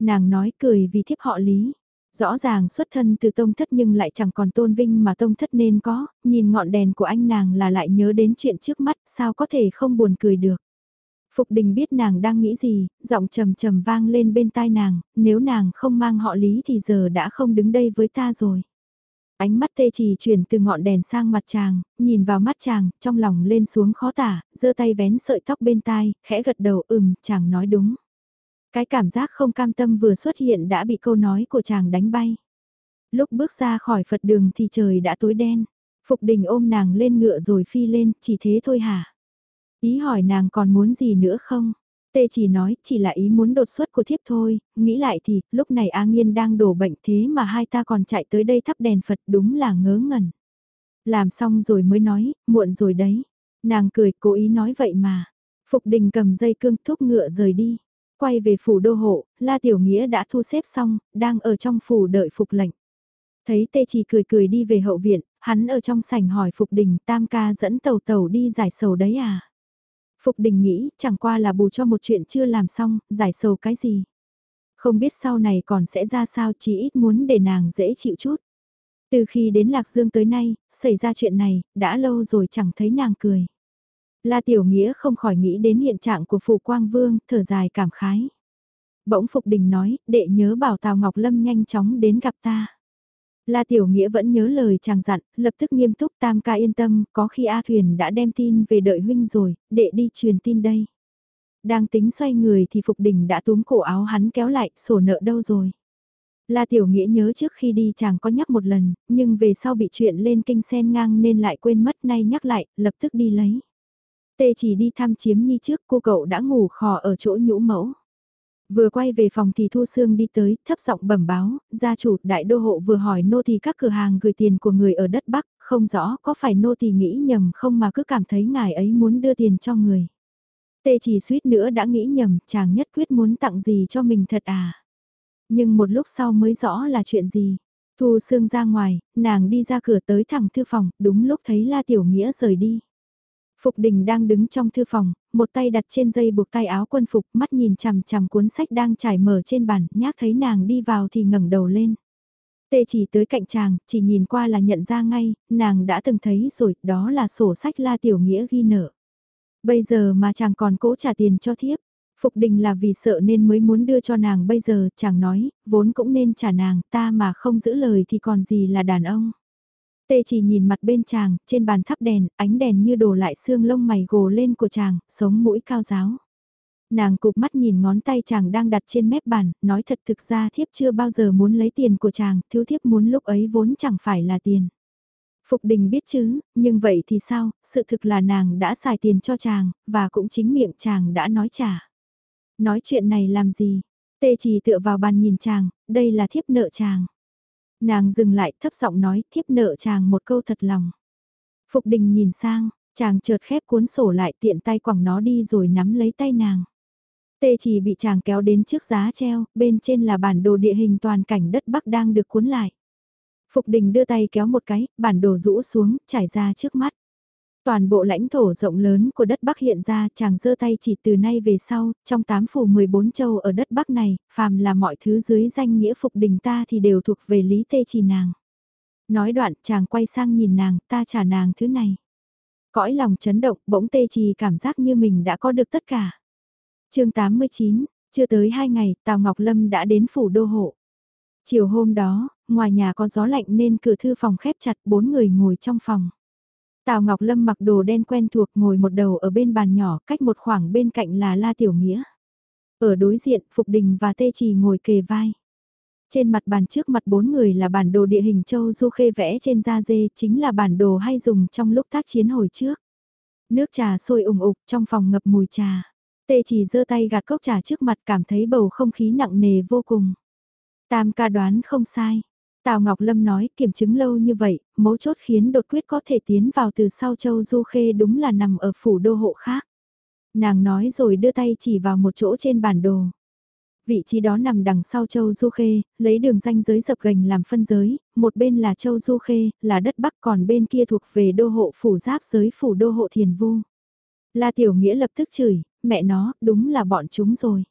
Nàng nói cười vì thiếp họ lý. Rõ ràng xuất thân từ tông thất nhưng lại chẳng còn tôn vinh mà tông thất nên có, nhìn ngọn đèn của anh nàng là lại nhớ đến chuyện trước mắt, sao có thể không buồn cười được. Phục đình biết nàng đang nghĩ gì, giọng trầm trầm vang lên bên tai nàng, nếu nàng không mang họ lý thì giờ đã không đứng đây với ta rồi. Ánh mắt tê chỉ chuyển từ ngọn đèn sang mặt chàng, nhìn vào mắt chàng, trong lòng lên xuống khó tả, giơ tay vén sợi tóc bên tai, khẽ gật đầu ừm, chàng nói đúng. Cái cảm giác không cam tâm vừa xuất hiện đã bị câu nói của chàng đánh bay. Lúc bước ra khỏi Phật đường thì trời đã tối đen. Phục đình ôm nàng lên ngựa rồi phi lên, chỉ thế thôi hả? Ý hỏi nàng còn muốn gì nữa không? Tê chỉ nói, chỉ là ý muốn đột xuất của thiếp thôi, nghĩ lại thì, lúc này A Nghiên đang đổ bệnh thế mà hai ta còn chạy tới đây thắp đèn Phật đúng là ngớ ngẩn. Làm xong rồi mới nói, muộn rồi đấy. Nàng cười, cố ý nói vậy mà. Phục đình cầm dây cương thúc ngựa rời đi. Quay về phủ đô hộ, La Tiểu Nghĩa đã thu xếp xong, đang ở trong phủ đợi phục lệnh. Thấy tê chỉ cười cười đi về hậu viện, hắn ở trong sảnh hỏi Phục Đình tam ca dẫn tàu tàu đi giải sầu đấy à. Phục Đình nghĩ chẳng qua là bù cho một chuyện chưa làm xong, giải sầu cái gì. Không biết sau này còn sẽ ra sao chỉ ít muốn để nàng dễ chịu chút. Từ khi đến Lạc Dương tới nay, xảy ra chuyện này, đã lâu rồi chẳng thấy nàng cười. La Tiểu Nghĩa không khỏi nghĩ đến hiện trạng của Phù Quang Vương, thở dài cảm khái. Bỗng Phục Đình nói, đệ nhớ bảo Tào Ngọc Lâm nhanh chóng đến gặp ta. La Tiểu Nghĩa vẫn nhớ lời chàng dặn, lập tức nghiêm túc tam ca yên tâm, có khi A Thuyền đã đem tin về đợi huynh rồi, đệ đi truyền tin đây. Đang tính xoay người thì Phục Đình đã túm cổ áo hắn kéo lại, sổ nợ đâu rồi. La Tiểu Nghĩa nhớ trước khi đi chàng có nhắc một lần, nhưng về sau bị chuyện lên kinh sen ngang nên lại quên mất nay nhắc lại, lập tức đi lấy. Tê chỉ đi thăm chiếm nhi trước cô cậu đã ngủ khò ở chỗ nhũ mẫu. Vừa quay về phòng thì Thu Sương đi tới, thấp giọng bẩm báo, gia chủ đại đô hộ vừa hỏi nô thì các cửa hàng gửi tiền của người ở đất Bắc, không rõ có phải nô thì nghĩ nhầm không mà cứ cảm thấy ngài ấy muốn đưa tiền cho người. Tê chỉ suýt nữa đã nghĩ nhầm, chàng nhất quyết muốn tặng gì cho mình thật à. Nhưng một lúc sau mới rõ là chuyện gì. Thu Sương ra ngoài, nàng đi ra cửa tới thẳng thư phòng, đúng lúc thấy La Tiểu Nghĩa rời đi. Phục đình đang đứng trong thư phòng, một tay đặt trên dây buộc tay áo quân phục, mắt nhìn chằm chằm cuốn sách đang trải mở trên bàn, nhác thấy nàng đi vào thì ngẩng đầu lên. Tê chỉ tới cạnh chàng, chỉ nhìn qua là nhận ra ngay, nàng đã từng thấy rồi, đó là sổ sách La Tiểu Nghĩa ghi nợ. Bây giờ mà chàng còn cố trả tiền cho thiếp. Phục đình là vì sợ nên mới muốn đưa cho nàng bây giờ, chàng nói, vốn cũng nên trả nàng, ta mà không giữ lời thì còn gì là đàn ông. Tê chỉ nhìn mặt bên chàng, trên bàn thắp đèn, ánh đèn như đổ lại xương lông mày gồ lên của chàng, sống mũi cao giáo. Nàng cụp mắt nhìn ngón tay chàng đang đặt trên mép bàn, nói thật thực ra thiếp chưa bao giờ muốn lấy tiền của chàng, thiếu thiếp muốn lúc ấy vốn chẳng phải là tiền. Phục đình biết chứ, nhưng vậy thì sao, sự thực là nàng đã xài tiền cho chàng, và cũng chính miệng chàng đã nói trả. Nói chuyện này làm gì? Tê chỉ tựa vào bàn nhìn chàng, đây là thiếp nợ chàng. Nàng dừng lại thấp giọng nói thiếp nợ chàng một câu thật lòng. Phục đình nhìn sang, chàng chợt khép cuốn sổ lại tiện tay quẳng nó đi rồi nắm lấy tay nàng. Tê chỉ bị chàng kéo đến trước giá treo, bên trên là bản đồ địa hình toàn cảnh đất Bắc đang được cuốn lại. Phục đình đưa tay kéo một cái, bản đồ rũ xuống, trải ra trước mắt. Toàn bộ lãnh thổ rộng lớn của đất Bắc hiện ra chàng giơ tay chỉ từ nay về sau, trong tám phủ 14 châu ở đất Bắc này, phàm là mọi thứ dưới danh nghĩa phục đình ta thì đều thuộc về lý tê chỉ nàng. Nói đoạn chàng quay sang nhìn nàng, ta trả nàng thứ này. Cõi lòng chấn động, bỗng tê trì cảm giác như mình đã có được tất cả. chương 89, chưa tới hai ngày, Tào Ngọc Lâm đã đến phủ đô hộ. Chiều hôm đó, ngoài nhà có gió lạnh nên cửa thư phòng khép chặt bốn người ngồi trong phòng. Tào Ngọc Lâm mặc đồ đen quen thuộc ngồi một đầu ở bên bàn nhỏ cách một khoảng bên cạnh là La Tiểu Nghĩa. Ở đối diện, Phục Đình và Tê Trì ngồi kề vai. Trên mặt bàn trước mặt bốn người là bản đồ địa hình châu du khê vẽ trên da dê chính là bản đồ hay dùng trong lúc tác chiến hồi trước. Nước trà sôi ủng ục trong phòng ngập mùi trà. Tê chỉ giơ tay gạt cốc trà trước mặt cảm thấy bầu không khí nặng nề vô cùng. Tam ca đoán không sai. Tào Ngọc Lâm nói kiểm chứng lâu như vậy, mấu chốt khiến đột quyết có thể tiến vào từ sau châu Du Khê đúng là nằm ở phủ đô hộ khác. Nàng nói rồi đưa tay chỉ vào một chỗ trên bản đồ. Vị trí đó nằm đằng sau châu Du Khê, lấy đường danh giới dập gành làm phân giới, một bên là châu Du Khê, là đất Bắc còn bên kia thuộc về đô hộ phủ giáp giới phủ đô hộ Thiền Vu. La Tiểu Nghĩa lập tức chửi, mẹ nó, đúng là bọn chúng rồi.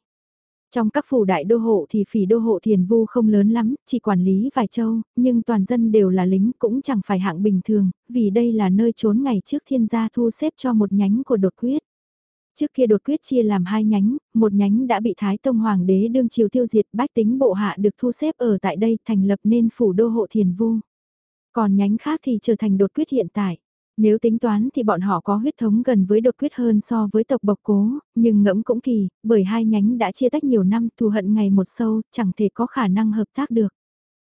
Trong các phủ đại đô hộ thì phỉ đô hộ thiền vu không lớn lắm, chỉ quản lý vài châu, nhưng toàn dân đều là lính cũng chẳng phải hạng bình thường, vì đây là nơi trốn ngày trước thiên gia thu xếp cho một nhánh của đột quyết. Trước kia đột quyết chia làm hai nhánh, một nhánh đã bị Thái Tông Hoàng đế đương triều tiêu diệt bách tính bộ hạ được thu xếp ở tại đây thành lập nên phủ đô hộ thiền vu. Còn nhánh khác thì trở thành đột quyết hiện tại. Nếu tính toán thì bọn họ có huyết thống gần với đột quyết hơn so với tộc bộc cố, nhưng ngẫm cũng kỳ, bởi hai nhánh đã chia tách nhiều năm thù hận ngày một sâu, chẳng thể có khả năng hợp tác được.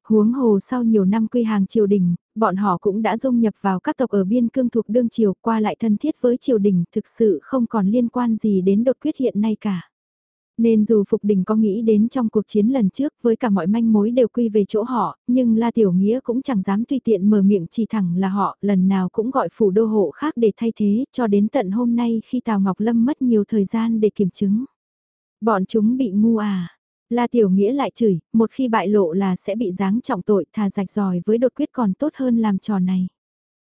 Huống hồ sau nhiều năm quy hàng triều đình, bọn họ cũng đã dung nhập vào các tộc ở biên cương thuộc đương triều qua lại thân thiết với triều đình thực sự không còn liên quan gì đến đột quyết hiện nay cả. Nên dù Phục Đình có nghĩ đến trong cuộc chiến lần trước với cả mọi manh mối đều quy về chỗ họ, nhưng La Tiểu Nghĩa cũng chẳng dám tùy tiện mở miệng chỉ thẳng là họ, lần nào cũng gọi phủ đô hộ khác để thay thế, cho đến tận hôm nay khi Tào Ngọc Lâm mất nhiều thời gian để kiểm chứng. Bọn chúng bị ngu à. La Tiểu Nghĩa lại chửi, một khi bại lộ là sẽ bị giáng trọng tội thà rạch ròi với đột quyết còn tốt hơn làm trò này.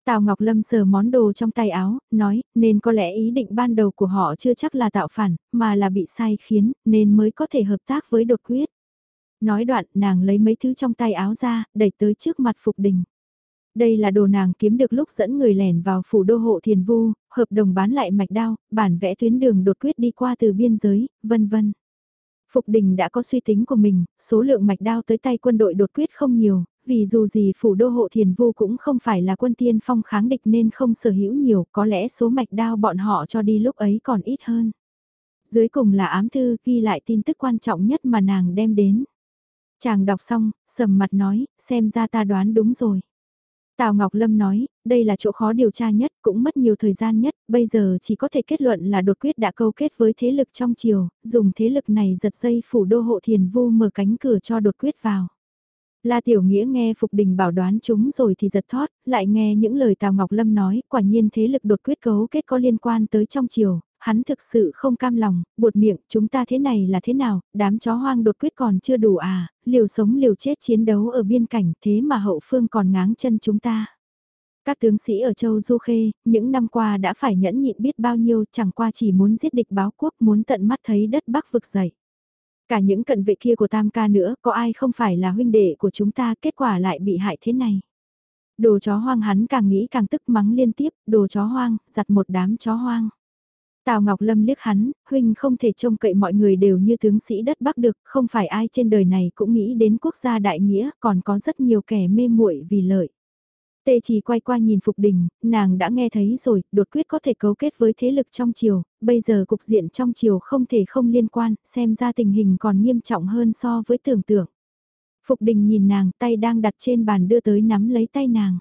Tào Ngọc Lâm sờ món đồ trong tay áo, nói, nên có lẽ ý định ban đầu của họ chưa chắc là tạo phản, mà là bị sai khiến, nên mới có thể hợp tác với đột quyết. Nói đoạn, nàng lấy mấy thứ trong tay áo ra, đẩy tới trước mặt Phục Đình. Đây là đồ nàng kiếm được lúc dẫn người lẻn vào phủ đô hộ thiền vu, hợp đồng bán lại mạch đao, bản vẽ tuyến đường đột quyết đi qua từ biên giới, vân vân. Phục đình đã có suy tính của mình, số lượng mạch đao tới tay quân đội đột quyết không nhiều, vì dù gì phủ đô hộ thiền vu cũng không phải là quân tiên phong kháng địch nên không sở hữu nhiều, có lẽ số mạch đao bọn họ cho đi lúc ấy còn ít hơn. Dưới cùng là ám thư ghi lại tin tức quan trọng nhất mà nàng đem đến. Chàng đọc xong, sầm mặt nói, xem ra ta đoán đúng rồi. Tào Ngọc Lâm nói, đây là chỗ khó điều tra nhất, cũng mất nhiều thời gian nhất, bây giờ chỉ có thể kết luận là đột quyết đã câu kết với thế lực trong triều, dùng thế lực này giật dây phủ đô hộ thiền vu mở cánh cửa cho đột quyết vào. La Tiểu Nghĩa nghe Phục Đình bảo đoán chúng rồi thì giật thót, lại nghe những lời Tào Ngọc Lâm nói, quả nhiên thế lực đột quyết cấu kết có liên quan tới trong chiều, hắn thực sự không cam lòng, buột miệng, chúng ta thế này là thế nào, đám chó hoang đột quyết còn chưa đủ à, liều sống liều chết chiến đấu ở biên cảnh thế mà hậu phương còn ngáng chân chúng ta. Các tướng sĩ ở châu Du Khê, những năm qua đã phải nhẫn nhịn biết bao nhiêu chẳng qua chỉ muốn giết địch báo quốc muốn tận mắt thấy đất Bắc vực dậy. Cả những cận vệ kia của Tam ca nữa, có ai không phải là huynh đệ của chúng ta, kết quả lại bị hại thế này. Đồ chó hoang hắn càng nghĩ càng tức mắng liên tiếp, đồ chó hoang, giặt một đám chó hoang. Tào Ngọc Lâm liếc hắn, huynh không thể trông cậy mọi người đều như tướng sĩ đất Bắc được, không phải ai trên đời này cũng nghĩ đến quốc gia đại nghĩa, còn có rất nhiều kẻ mê muội vì lợi. Tê chỉ quay qua nhìn Phục Đình, nàng đã nghe thấy rồi, đột quyết có thể cấu kết với thế lực trong triều, bây giờ cục diện trong triều không thể không liên quan, xem ra tình hình còn nghiêm trọng hơn so với tưởng tượng. Phục Đình nhìn nàng tay đang đặt trên bàn đưa tới nắm lấy tay nàng.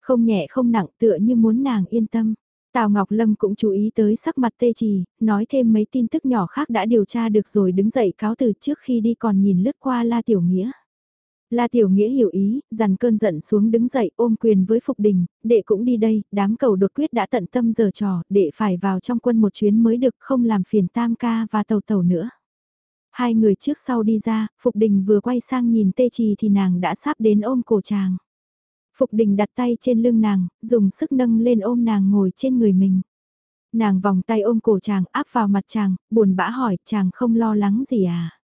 Không nhẹ không nặng tựa như muốn nàng yên tâm. Tào Ngọc Lâm cũng chú ý tới sắc mặt tê trì, nói thêm mấy tin tức nhỏ khác đã điều tra được rồi đứng dậy cáo từ trước khi đi còn nhìn lướt qua La Tiểu Nghĩa. La Tiểu Nghĩa hiểu ý, dằn cơn giận xuống đứng dậy ôm quyền với Phục Đình, đệ cũng đi đây, đám cầu đột quyết đã tận tâm giờ trò, đệ phải vào trong quân một chuyến mới được không làm phiền Tam Ca và Tàu Tàu nữa. Hai người trước sau đi ra, Phục Đình vừa quay sang nhìn Tê Trì thì nàng đã sắp đến ôm cổ chàng. Phục đình đặt tay trên lưng nàng, dùng sức nâng lên ôm nàng ngồi trên người mình. Nàng vòng tay ôm cổ chàng áp vào mặt chàng, buồn bã hỏi chàng không lo lắng gì à.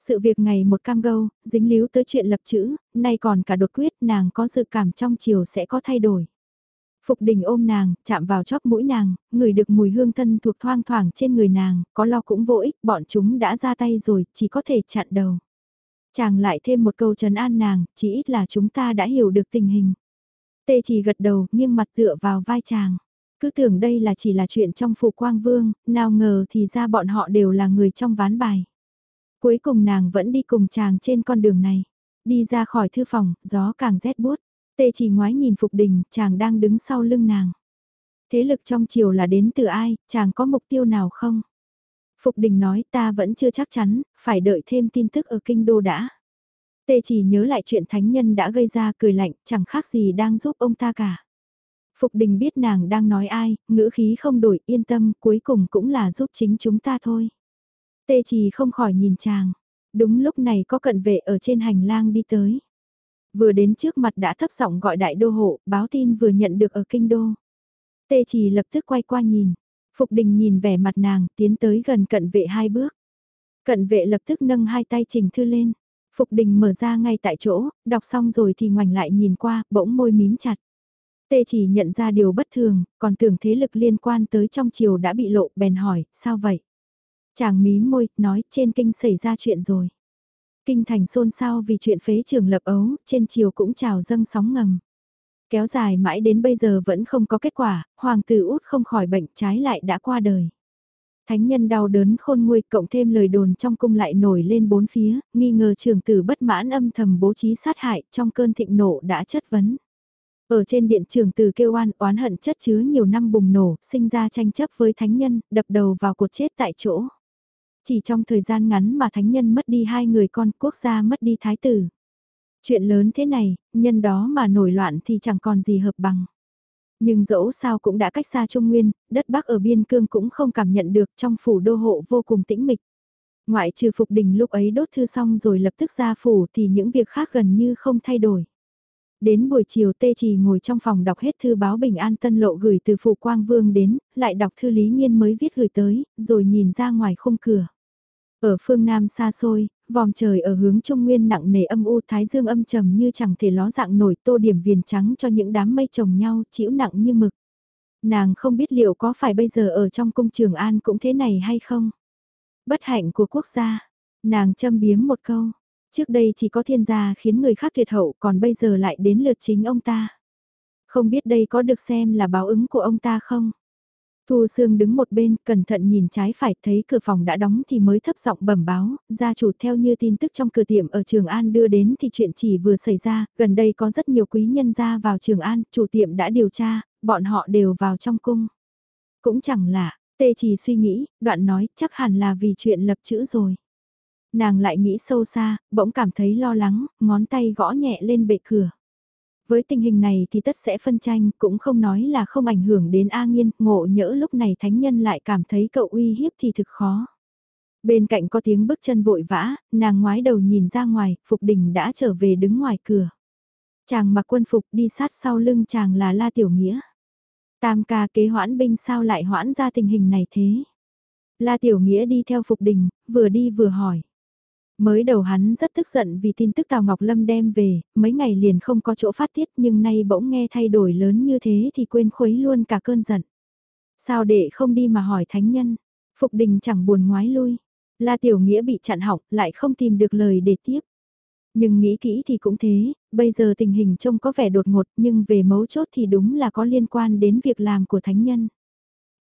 Sự việc ngày một cam gâu, dính líu tới chuyện lập chữ, nay còn cả đột quyết nàng có dự cảm trong chiều sẽ có thay đổi. Phục đình ôm nàng, chạm vào chóp mũi nàng, người được mùi hương thân thuộc thoang thoảng trên người nàng, có lo cũng vô ích, bọn chúng đã ra tay rồi, chỉ có thể chặn đầu. Chàng lại thêm một câu trấn an nàng, chỉ ít là chúng ta đã hiểu được tình hình. Tê chỉ gật đầu, nghiêng mặt tựa vào vai chàng. Cứ tưởng đây là chỉ là chuyện trong phủ quang vương, nào ngờ thì ra bọn họ đều là người trong ván bài. Cuối cùng nàng vẫn đi cùng chàng trên con đường này. Đi ra khỏi thư phòng, gió càng rét buốt. Tê chỉ ngoái nhìn Phục Đình, chàng đang đứng sau lưng nàng. Thế lực trong chiều là đến từ ai, chàng có mục tiêu nào không? Phục Đình nói ta vẫn chưa chắc chắn, phải đợi thêm tin tức ở kinh đô đã. Tê chỉ nhớ lại chuyện thánh nhân đã gây ra cười lạnh, chẳng khác gì đang giúp ông ta cả. Phục Đình biết nàng đang nói ai, ngữ khí không đổi, yên tâm, cuối cùng cũng là giúp chính chúng ta thôi. Tê chỉ không khỏi nhìn chàng. Đúng lúc này có cận vệ ở trên hành lang đi tới. Vừa đến trước mặt đã thấp giọng gọi đại đô hộ, báo tin vừa nhận được ở kinh đô. Tê chỉ lập tức quay qua nhìn. Phục đình nhìn vẻ mặt nàng, tiến tới gần cận vệ hai bước. Cận vệ lập tức nâng hai tay trình thư lên. Phục đình mở ra ngay tại chỗ, đọc xong rồi thì ngoảnh lại nhìn qua, bỗng môi mím chặt. Tê chỉ nhận ra điều bất thường, còn tưởng thế lực liên quan tới trong chiều đã bị lộ, bèn hỏi, sao vậy? Chàng mí môi, nói, trên kinh xảy ra chuyện rồi. Kinh thành xôn xao vì chuyện phế trường lập ấu, trên chiều cũng trào dâng sóng ngầm. Kéo dài mãi đến bây giờ vẫn không có kết quả, hoàng tử út không khỏi bệnh trái lại đã qua đời. Thánh nhân đau đớn khôn nguôi cộng thêm lời đồn trong cung lại nổi lên bốn phía, nghi ngờ trường tử bất mãn âm thầm bố trí sát hại trong cơn thịnh nộ đã chất vấn. Ở trên điện trường tử kêu oan oán hận chất chứa nhiều năm bùng nổ, sinh ra tranh chấp với thánh nhân, đập đầu vào cột chết tại chỗ. Chỉ trong thời gian ngắn mà thánh nhân mất đi hai người con quốc gia mất đi thái tử. Chuyện lớn thế này, nhân đó mà nổi loạn thì chẳng còn gì hợp bằng. Nhưng dẫu sao cũng đã cách xa Trung Nguyên, đất Bắc ở biên cương cũng không cảm nhận được trong phủ đô hộ vô cùng tĩnh mịch. Ngoại trừ Phục Đình lúc ấy đốt thư xong rồi lập tức ra phủ thì những việc khác gần như không thay đổi. Đến buổi chiều Tê Trì ngồi trong phòng đọc hết thư báo bình an tân lộ gửi từ Phụ Quang Vương đến, lại đọc thư Lý Nghiên mới viết gửi tới, rồi nhìn ra ngoài khung cửa. Ở phương Nam xa xôi, vòng trời ở hướng Trung Nguyên nặng nề âm u thái dương âm trầm như chẳng thể ló dạng nổi tô điểm viền trắng cho những đám mây chồng nhau chịu nặng như mực. Nàng không biết liệu có phải bây giờ ở trong cung trường An cũng thế này hay không? Bất hạnh của quốc gia, nàng châm biếm một câu, trước đây chỉ có thiên gia khiến người khác tuyệt hậu còn bây giờ lại đến lượt chính ông ta. Không biết đây có được xem là báo ứng của ông ta không? Thu Sương đứng một bên, cẩn thận nhìn trái phải, thấy cửa phòng đã đóng thì mới thấp giọng bẩm báo, gia chủ theo như tin tức trong cửa tiệm ở Trường An đưa đến thì chuyện chỉ vừa xảy ra, gần đây có rất nhiều quý nhân ra vào Trường An, chủ tiệm đã điều tra, bọn họ đều vào trong cung. Cũng chẳng lạ, tê chỉ suy nghĩ, đoạn nói chắc hẳn là vì chuyện lập chữ rồi. Nàng lại nghĩ sâu xa, bỗng cảm thấy lo lắng, ngón tay gõ nhẹ lên bệ cửa. Với tình hình này thì tất sẽ phân tranh, cũng không nói là không ảnh hưởng đến A Nghiên, ngộ nhỡ lúc này thánh nhân lại cảm thấy cậu uy hiếp thì thực khó. Bên cạnh có tiếng bước chân vội vã, nàng ngoái đầu nhìn ra ngoài, Phục Đình đã trở về đứng ngoài cửa. Chàng mặc quân phục đi sát sau lưng chàng là La Tiểu Nghĩa. Tam ca kế hoãn binh sao lại hoãn ra tình hình này thế? La Tiểu Nghĩa đi theo Phục Đình, vừa đi vừa hỏi. Mới đầu hắn rất tức giận vì tin tức Tào Ngọc Lâm đem về, mấy ngày liền không có chỗ phát tiết nhưng nay bỗng nghe thay đổi lớn như thế thì quên khuấy luôn cả cơn giận. Sao để không đi mà hỏi thánh nhân? Phục đình chẳng buồn ngoái lui. La Tiểu Nghĩa bị chặn học lại không tìm được lời để tiếp. Nhưng nghĩ kỹ thì cũng thế, bây giờ tình hình trông có vẻ đột ngột nhưng về mấu chốt thì đúng là có liên quan đến việc làm của thánh nhân.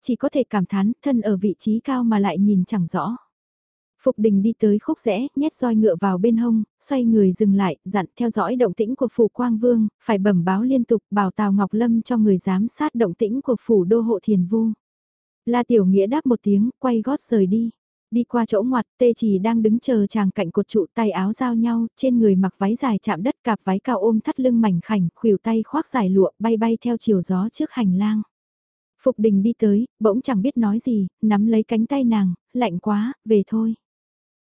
Chỉ có thể cảm thán thân ở vị trí cao mà lại nhìn chẳng rõ. Phục đình đi tới khúc rẽ, nhét roi ngựa vào bên hông, xoay người dừng lại, dặn theo dõi động tĩnh của phủ Quang Vương, phải bẩm báo liên tục bảo Tào Ngọc Lâm cho người giám sát động tĩnh của phủ đô hộ thiền vu. La Tiểu Nghĩa đáp một tiếng, quay gót rời đi. Đi qua chỗ ngoặt, tê chỉ đang đứng chờ chàng cạnh cột trụ tay áo giao nhau, trên người mặc váy dài chạm đất cạp váy cao ôm thắt lưng mảnh khảnh, khuỷu tay khoác dài lụa bay bay theo chiều gió trước hành lang. Phục đình đi tới, bỗng chẳng biết nói gì, nắm lấy cánh tay nàng, lạnh quá, về thôi.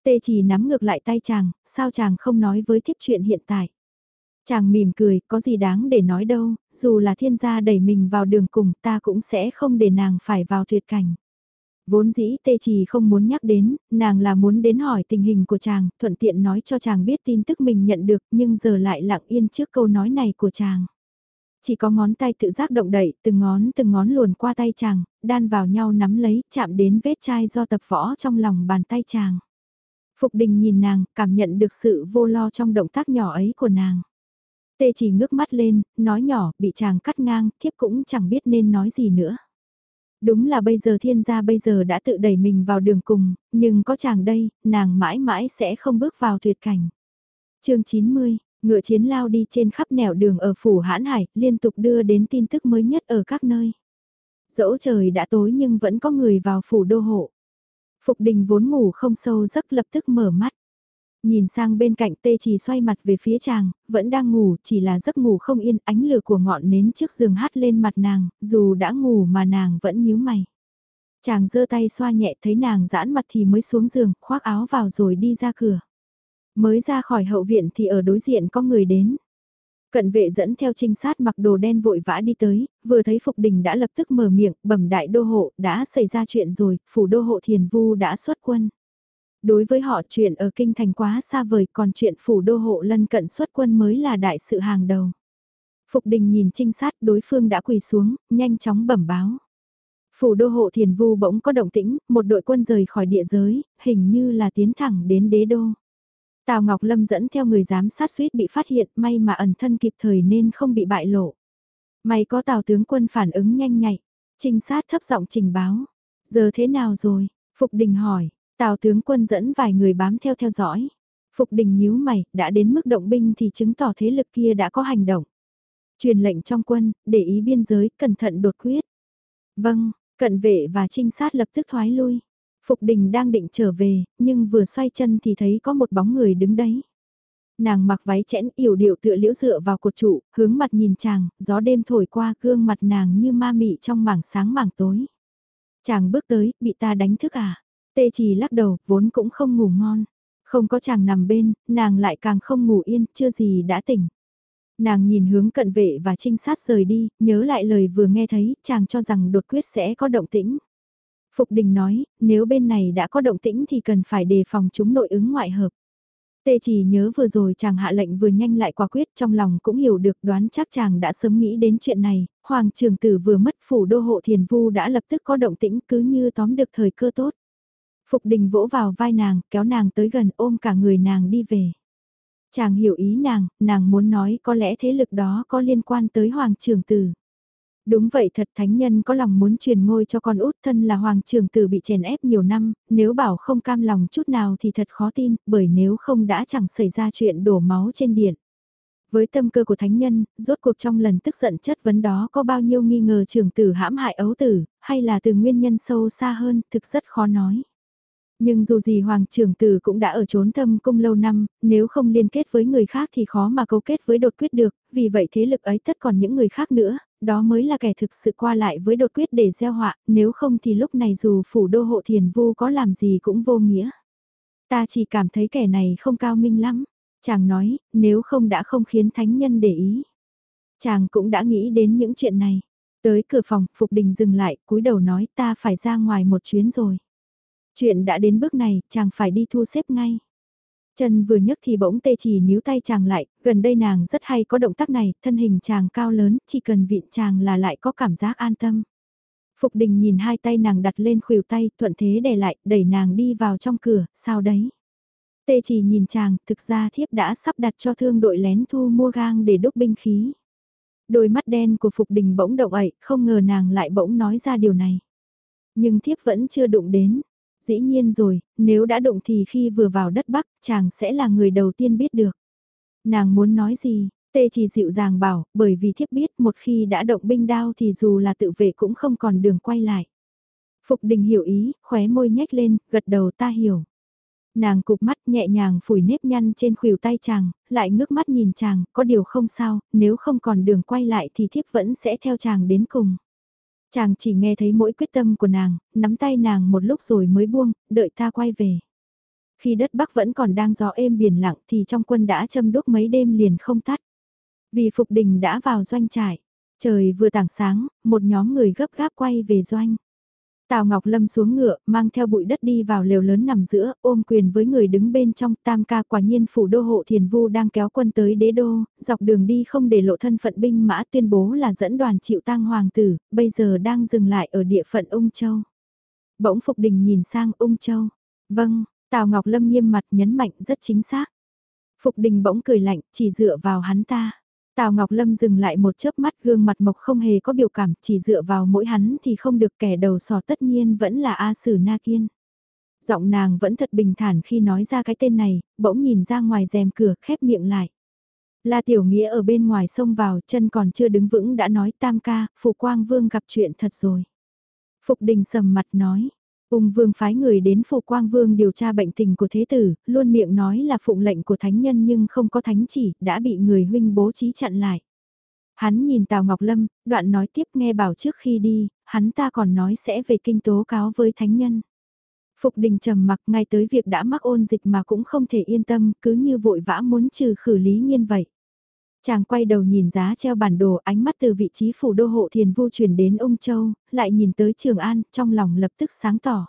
Tê chỉ nắm ngược lại tay chàng, sao chàng không nói với thiếp chuyện hiện tại. Chàng mỉm cười, có gì đáng để nói đâu, dù là thiên gia đẩy mình vào đường cùng ta cũng sẽ không để nàng phải vào tuyệt cảnh. Vốn dĩ tê chỉ không muốn nhắc đến, nàng là muốn đến hỏi tình hình của chàng, thuận tiện nói cho chàng biết tin tức mình nhận được nhưng giờ lại lặng yên trước câu nói này của chàng. Chỉ có ngón tay tự giác động đậy, từng ngón từng ngón luồn qua tay chàng, đan vào nhau nắm lấy, chạm đến vết chai do tập võ trong lòng bàn tay chàng. Phục đình nhìn nàng, cảm nhận được sự vô lo trong động tác nhỏ ấy của nàng. Tê chỉ ngước mắt lên, nói nhỏ, bị chàng cắt ngang, thiếp cũng chẳng biết nên nói gì nữa. Đúng là bây giờ thiên gia bây giờ đã tự đẩy mình vào đường cùng, nhưng có chàng đây, nàng mãi mãi sẽ không bước vào tuyệt cảnh. chương 90, ngựa chiến lao đi trên khắp nẻo đường ở phủ hãn hải, liên tục đưa đến tin tức mới nhất ở các nơi. Dẫu trời đã tối nhưng vẫn có người vào phủ đô hộ. Phục đình vốn ngủ không sâu giấc lập tức mở mắt. Nhìn sang bên cạnh tê chỉ xoay mặt về phía chàng, vẫn đang ngủ, chỉ là giấc ngủ không yên, ánh lửa của ngọn nến trước giường hát lên mặt nàng, dù đã ngủ mà nàng vẫn nhíu mày. Chàng giơ tay xoa nhẹ thấy nàng giãn mặt thì mới xuống giường, khoác áo vào rồi đi ra cửa. Mới ra khỏi hậu viện thì ở đối diện có người đến. Cận vệ dẫn theo trinh sát mặc đồ đen vội vã đi tới, vừa thấy Phục Đình đã lập tức mở miệng, bẩm đại đô hộ, đã xảy ra chuyện rồi, phủ đô hộ thiền vu đã xuất quân. Đối với họ chuyện ở kinh thành quá xa vời còn chuyện phủ đô hộ lân cận xuất quân mới là đại sự hàng đầu. Phục đình nhìn trinh sát đối phương đã quỳ xuống, nhanh chóng bẩm báo. Phủ đô hộ thiền vu bỗng có động tĩnh, một đội quân rời khỏi địa giới, hình như là tiến thẳng đến đế đô. Tào Ngọc Lâm dẫn theo người giám sát suýt bị phát hiện, may mà ẩn thân kịp thời nên không bị bại lộ. May có Tào tướng quân phản ứng nhanh nhạy, trinh sát thấp giọng trình báo. Giờ thế nào rồi? Phục đình hỏi, Tào tướng quân dẫn vài người bám theo theo dõi. Phục đình nhíu mày, đã đến mức động binh thì chứng tỏ thế lực kia đã có hành động. Truyền lệnh trong quân, để ý biên giới, cẩn thận đột quyết. Vâng, cận vệ và trinh sát lập tức thoái lui. Phục đình đang định trở về, nhưng vừa xoay chân thì thấy có một bóng người đứng đấy. Nàng mặc váy chẽn yểu điệu tựa liễu dựa vào cột trụ, hướng mặt nhìn chàng, gió đêm thổi qua gương mặt nàng như ma mị trong mảng sáng mảng tối. Chàng bước tới, bị ta đánh thức à? Tê chỉ lắc đầu, vốn cũng không ngủ ngon. Không có chàng nằm bên, nàng lại càng không ngủ yên, chưa gì đã tỉnh. Nàng nhìn hướng cận vệ và trinh sát rời đi, nhớ lại lời vừa nghe thấy, chàng cho rằng đột quyết sẽ có động tĩnh. Phục đình nói, nếu bên này đã có động tĩnh thì cần phải đề phòng chúng nội ứng ngoại hợp. Tê chỉ nhớ vừa rồi chàng hạ lệnh vừa nhanh lại quả quyết trong lòng cũng hiểu được đoán chắc chàng đã sớm nghĩ đến chuyện này, Hoàng trường tử vừa mất phủ đô hộ thiền vu đã lập tức có động tĩnh cứ như tóm được thời cơ tốt. Phục đình vỗ vào vai nàng, kéo nàng tới gần ôm cả người nàng đi về. Chàng hiểu ý nàng, nàng muốn nói có lẽ thế lực đó có liên quan tới Hoàng Trường Tử. Đúng vậy thật thánh nhân có lòng muốn truyền ngôi cho con út thân là Hoàng Trường Tử bị chèn ép nhiều năm, nếu bảo không cam lòng chút nào thì thật khó tin, bởi nếu không đã chẳng xảy ra chuyện đổ máu trên điện. Với tâm cơ của thánh nhân, rốt cuộc trong lần tức giận chất vấn đó có bao nhiêu nghi ngờ trường tử hãm hại ấu tử, hay là từ nguyên nhân sâu xa hơn, thực rất khó nói. Nhưng dù gì Hoàng trưởng tử cũng đã ở trốn thâm cung lâu năm, nếu không liên kết với người khác thì khó mà cấu kết với đột quyết được, vì vậy thế lực ấy tất còn những người khác nữa, đó mới là kẻ thực sự qua lại với đột quyết để gieo họa, nếu không thì lúc này dù phủ đô hộ thiền vu có làm gì cũng vô nghĩa. Ta chỉ cảm thấy kẻ này không cao minh lắm, chàng nói, nếu không đã không khiến thánh nhân để ý. Chàng cũng đã nghĩ đến những chuyện này. Tới cửa phòng, Phục Đình dừng lại, cúi đầu nói ta phải ra ngoài một chuyến rồi. Chuyện đã đến bước này, chàng phải đi thu xếp ngay. Chân vừa nhấc thì bỗng tê chỉ níu tay chàng lại, gần đây nàng rất hay có động tác này, thân hình chàng cao lớn, chỉ cần viện chàng là lại có cảm giác an tâm. Phục đình nhìn hai tay nàng đặt lên khuỷu tay, thuận thế để lại, đẩy nàng đi vào trong cửa, sao đấy? Tê chỉ nhìn chàng, thực ra thiếp đã sắp đặt cho thương đội lén thu mua gang để đúc binh khí. Đôi mắt đen của Phục đình bỗng động ẩy, không ngờ nàng lại bỗng nói ra điều này. Nhưng thiếp vẫn chưa đụng đến, Dĩ nhiên rồi, nếu đã động thì khi vừa vào đất Bắc, chàng sẽ là người đầu tiên biết được. Nàng muốn nói gì, tê chỉ dịu dàng bảo, bởi vì thiếp biết một khi đã động binh đao thì dù là tự vệ cũng không còn đường quay lại. Phục đình hiểu ý, khóe môi nhếch lên, gật đầu ta hiểu. Nàng cụp mắt nhẹ nhàng phủi nếp nhăn trên khuỷu tay chàng, lại ngước mắt nhìn chàng, có điều không sao, nếu không còn đường quay lại thì thiếp vẫn sẽ theo chàng đến cùng. Chàng chỉ nghe thấy mỗi quyết tâm của nàng, nắm tay nàng một lúc rồi mới buông, đợi ta quay về. Khi đất Bắc vẫn còn đang gió êm biển lặng thì trong quân đã châm đốt mấy đêm liền không tắt. Vì Phục Đình đã vào doanh trại. Trời vừa tảng sáng, một nhóm người gấp gáp quay về doanh. Tào Ngọc Lâm xuống ngựa, mang theo bụi đất đi vào lều lớn nằm giữa, ôm quyền với người đứng bên trong tam ca quả nhiên phủ đô hộ thiền vu đang kéo quân tới đế đô, dọc đường đi không để lộ thân phận binh mã tuyên bố là dẫn đoàn chịu tang hoàng tử, bây giờ đang dừng lại ở địa phận ung châu. Bỗng Phục Đình nhìn sang ung châu. Vâng, Tào Ngọc Lâm nghiêm mặt nhấn mạnh rất chính xác. Phục Đình bỗng cười lạnh, chỉ dựa vào hắn ta. Tào Ngọc Lâm dừng lại một chớp mắt gương mặt mộc không hề có biểu cảm, chỉ dựa vào mỗi hắn thì không được kẻ đầu sò tất nhiên vẫn là A Sử Na Kiên. Giọng nàng vẫn thật bình thản khi nói ra cái tên này, bỗng nhìn ra ngoài rèm cửa khép miệng lại. La Tiểu Nghĩa ở bên ngoài xông vào chân còn chưa đứng vững đã nói tam ca, Phụ Quang Vương gặp chuyện thật rồi. Phục Đình sầm mặt nói, Ung vương phái người đến phụ quang vương điều tra bệnh tình của thế tử, luôn miệng nói là phụng lệnh của thánh nhân nhưng không có thánh chỉ, đã bị người huynh bố trí chặn lại. Hắn nhìn Tào Ngọc Lâm, đoạn nói tiếp nghe bảo trước khi đi, hắn ta còn nói sẽ về kinh tố cáo với thánh nhân. Phục đình trầm mặc ngay tới việc đã mắc ôn dịch mà cũng không thể yên tâm, cứ như vội vã muốn trừ khử lý nhiên vậy. Chàng quay đầu nhìn giá treo bản đồ ánh mắt từ vị trí phủ đô hộ thiền vu chuyển đến ông Châu, lại nhìn tới Trường An, trong lòng lập tức sáng tỏ.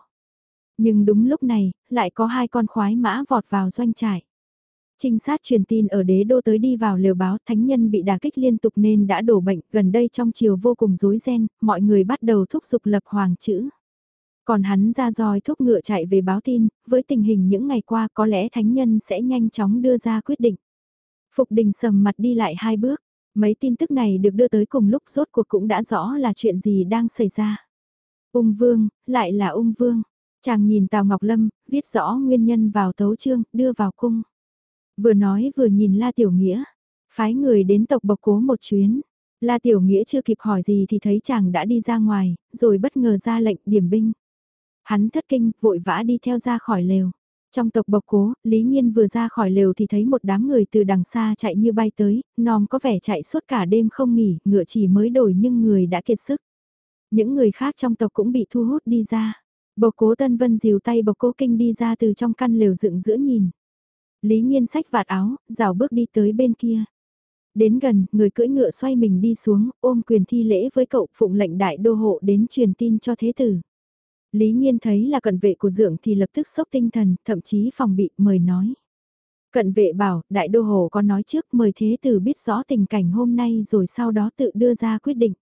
Nhưng đúng lúc này, lại có hai con khoái mã vọt vào doanh trại. Trinh sát truyền tin ở đế đô tới đi vào lều báo thánh nhân bị đả kích liên tục nên đã đổ bệnh, gần đây trong chiều vô cùng rối ren, mọi người bắt đầu thúc giục lập hoàng chữ. Còn hắn ra roi thúc ngựa chạy về báo tin, với tình hình những ngày qua có lẽ thánh nhân sẽ nhanh chóng đưa ra quyết định. Phục đình sầm mặt đi lại hai bước, mấy tin tức này được đưa tới cùng lúc rốt cuộc cũng đã rõ là chuyện gì đang xảy ra. Ung vương, lại là ung vương. Chàng nhìn Tào Ngọc Lâm, viết rõ nguyên nhân vào tấu chương, đưa vào cung. Vừa nói vừa nhìn La Tiểu Nghĩa, phái người đến tộc bộc cố một chuyến. La Tiểu Nghĩa chưa kịp hỏi gì thì thấy chàng đã đi ra ngoài, rồi bất ngờ ra lệnh điểm binh. Hắn thất kinh, vội vã đi theo ra khỏi lều. Trong tộc bộc cố, Lý Nhiên vừa ra khỏi lều thì thấy một đám người từ đằng xa chạy như bay tới, nòm có vẻ chạy suốt cả đêm không nghỉ, ngựa chỉ mới đổi nhưng người đã kiệt sức. Những người khác trong tộc cũng bị thu hút đi ra. Bộc cố Tân Vân dìu tay bộc cố kinh đi ra từ trong căn lều dựng giữa nhìn. Lý Nhiên sách vạt áo, rào bước đi tới bên kia. Đến gần, người cưỡi ngựa xoay mình đi xuống, ôm quyền thi lễ với cậu phụng lệnh đại đô hộ đến truyền tin cho thế tử. Lý Nhiên thấy là cận vệ của dượng thì lập tức sốc tinh thần, thậm chí phòng bị mời nói. Cận vệ bảo, đại đô hồ có nói trước mời thế tử biết rõ tình cảnh hôm nay rồi sau đó tự đưa ra quyết định.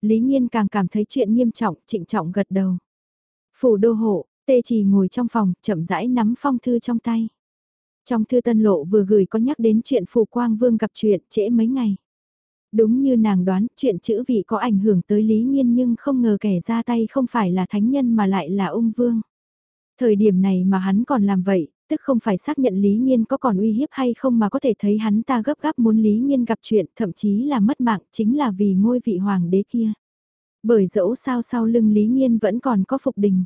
Lý Nhiên càng cảm thấy chuyện nghiêm trọng, trịnh trọng gật đầu. Phủ đô hộ, tê trì ngồi trong phòng, chậm rãi nắm phong thư trong tay. Trong thư tân lộ vừa gửi có nhắc đến chuyện phù quang vương gặp chuyện trễ mấy ngày. Đúng như nàng đoán, chuyện chữ vị có ảnh hưởng tới Lý Nhiên nhưng không ngờ kẻ ra tay không phải là thánh nhân mà lại là ung vương. Thời điểm này mà hắn còn làm vậy, tức không phải xác nhận Lý Nhiên có còn uy hiếp hay không mà có thể thấy hắn ta gấp gáp muốn Lý Nhiên gặp chuyện, thậm chí là mất mạng chính là vì ngôi vị hoàng đế kia. Bởi dẫu sao sau lưng Lý Nhiên vẫn còn có phục đình.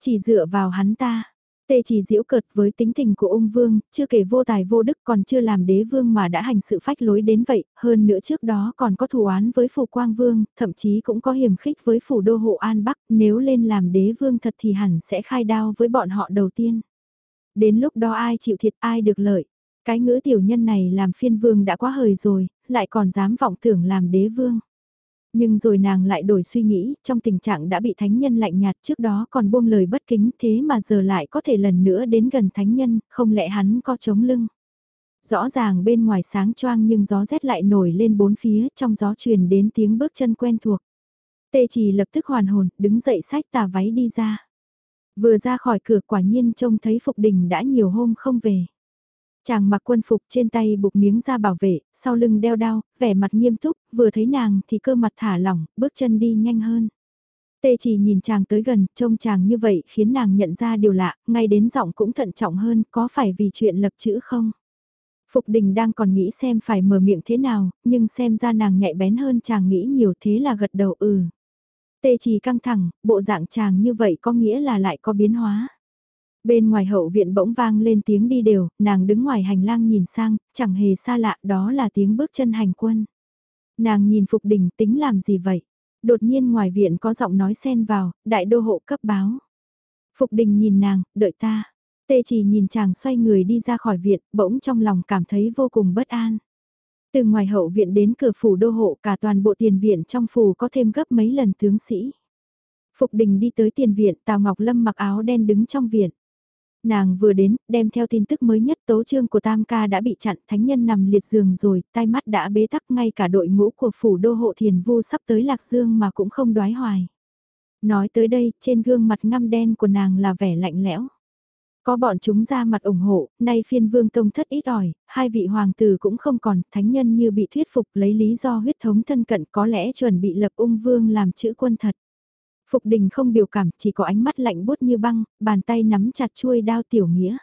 Chỉ dựa vào hắn ta, Tê chỉ diễu cợt với tính tình của ung vương, chưa kể vô tài vô đức còn chưa làm đế vương mà đã hành sự phách lối đến vậy, hơn nữa trước đó còn có thù oán với phủ quang vương, thậm chí cũng có hiểm khích với phủ đô hộ An Bắc, nếu lên làm đế vương thật thì hẳn sẽ khai đao với bọn họ đầu tiên. Đến lúc đó ai chịu thiệt ai được lợi, cái ngữ tiểu nhân này làm phiên vương đã quá hời rồi, lại còn dám vọng tưởng làm đế vương. Nhưng rồi nàng lại đổi suy nghĩ, trong tình trạng đã bị thánh nhân lạnh nhạt trước đó còn buông lời bất kính thế mà giờ lại có thể lần nữa đến gần thánh nhân, không lẽ hắn có chống lưng. Rõ ràng bên ngoài sáng choang nhưng gió rét lại nổi lên bốn phía trong gió truyền đến tiếng bước chân quen thuộc. Tê chỉ lập tức hoàn hồn, đứng dậy sách tà váy đi ra. Vừa ra khỏi cửa quả nhiên trông thấy Phục Đình đã nhiều hôm không về. Chàng mặc quân phục trên tay buộc miếng da bảo vệ, sau lưng đeo đao, vẻ mặt nghiêm túc, vừa thấy nàng thì cơ mặt thả lỏng, bước chân đi nhanh hơn. Tê chỉ nhìn chàng tới gần, trông chàng như vậy khiến nàng nhận ra điều lạ, ngay đến giọng cũng thận trọng hơn, có phải vì chuyện lập chữ không? Phục đình đang còn nghĩ xem phải mở miệng thế nào, nhưng xem ra nàng nhạy bén hơn chàng nghĩ nhiều thế là gật đầu ừ. Tê chỉ căng thẳng, bộ dạng chàng như vậy có nghĩa là lại có biến hóa. Bên ngoài hậu viện bỗng vang lên tiếng đi đều, nàng đứng ngoài hành lang nhìn sang, chẳng hề xa lạ đó là tiếng bước chân hành quân. Nàng nhìn Phục Đình tính làm gì vậy? Đột nhiên ngoài viện có giọng nói xen vào, đại đô hộ cấp báo. Phục Đình nhìn nàng, đợi ta. Tê chỉ nhìn chàng xoay người đi ra khỏi viện, bỗng trong lòng cảm thấy vô cùng bất an. Từ ngoài hậu viện đến cửa phủ đô hộ cả toàn bộ tiền viện trong phủ có thêm gấp mấy lần tướng sĩ. Phục đình đi tới tiền viện Tào Ngọc Lâm mặc áo đen đứng trong viện. Nàng vừa đến, đem theo tin tức mới nhất tố trương của Tam Ca đã bị chặn, thánh nhân nằm liệt giường rồi, tai mắt đã bế tắc ngay cả đội ngũ của phủ đô hộ thiền vu sắp tới Lạc Dương mà cũng không đoái hoài. Nói tới đây, trên gương mặt ngăm đen của nàng là vẻ lạnh lẽo. Có bọn chúng ra mặt ủng hộ, nay phiên vương tông thất ít ỏi, hai vị hoàng tử cũng không còn, thánh nhân như bị thuyết phục lấy lý do huyết thống thân cận có lẽ chuẩn bị lập ung vương làm chữ quân thật. Phục đình không biểu cảm, chỉ có ánh mắt lạnh bút như băng, bàn tay nắm chặt chuôi đao tiểu nghĩa.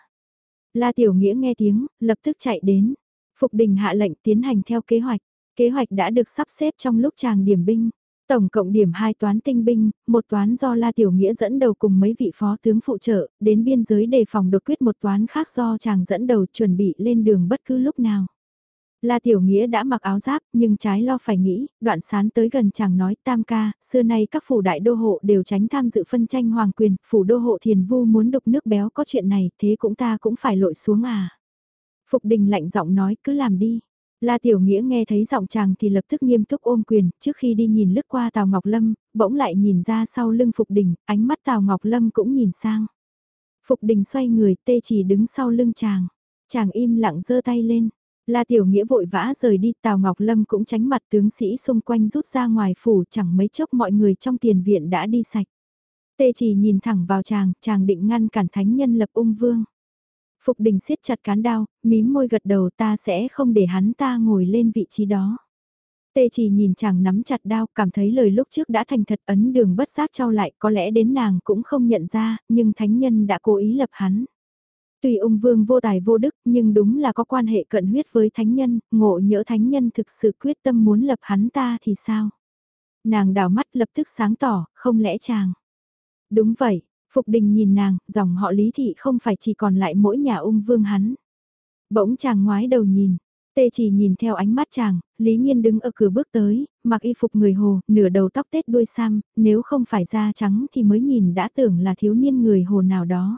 La tiểu nghĩa nghe tiếng, lập tức chạy đến. Phục đình hạ lệnh tiến hành theo kế hoạch. Kế hoạch đã được sắp xếp trong lúc chàng điểm binh. Tổng cộng điểm 2 toán tinh binh, một toán do La Tiểu Nghĩa dẫn đầu cùng mấy vị phó tướng phụ trợ, đến biên giới đề phòng đột quyết một toán khác do chàng dẫn đầu chuẩn bị lên đường bất cứ lúc nào. La Tiểu Nghĩa đã mặc áo giáp, nhưng trái lo phải nghĩ, đoạn sán tới gần chàng nói tam ca, xưa nay các phủ đại đô hộ đều tránh tham dự phân tranh hoàng quyền, phủ đô hộ thiền vu muốn đục nước béo có chuyện này, thế cũng ta cũng phải lội xuống à. Phục đình lạnh giọng nói cứ làm đi. La Tiểu Nghĩa nghe thấy giọng chàng thì lập tức nghiêm túc ôm quyền, trước khi đi nhìn lướt qua Tào Ngọc Lâm, bỗng lại nhìn ra sau lưng Phục Đình, ánh mắt Tào Ngọc Lâm cũng nhìn sang. Phục Đình xoay người, tê chỉ đứng sau lưng chàng. Chàng im lặng giơ tay lên. La Tiểu Nghĩa vội vã rời đi, Tào Ngọc Lâm cũng tránh mặt tướng sĩ xung quanh rút ra ngoài phủ, chẳng mấy chốc mọi người trong tiền viện đã đi sạch. Tê chỉ nhìn thẳng vào chàng, chàng định ngăn cản thánh nhân lập ung vương. Phục đình siết chặt cán đao, mím môi gật đầu ta sẽ không để hắn ta ngồi lên vị trí đó. Tê chỉ nhìn chàng nắm chặt đao, cảm thấy lời lúc trước đã thành thật ấn đường bất giác trao lại, có lẽ đến nàng cũng không nhận ra, nhưng thánh nhân đã cố ý lập hắn. Tuy ung vương vô tài vô đức, nhưng đúng là có quan hệ cận huyết với thánh nhân, ngộ nhỡ thánh nhân thực sự quyết tâm muốn lập hắn ta thì sao? Nàng đào mắt lập tức sáng tỏ, không lẽ chàng? Đúng vậy, Phục đình nhìn nàng, dòng họ lý thị không phải chỉ còn lại mỗi nhà ung vương hắn. Bỗng chàng ngoái đầu nhìn, tê chỉ nhìn theo ánh mắt chàng, lý nghiên đứng ở cửa bước tới, mặc y phục người hồ, nửa đầu tóc tết đuôi sam, nếu không phải da trắng thì mới nhìn đã tưởng là thiếu niên người hồ nào đó.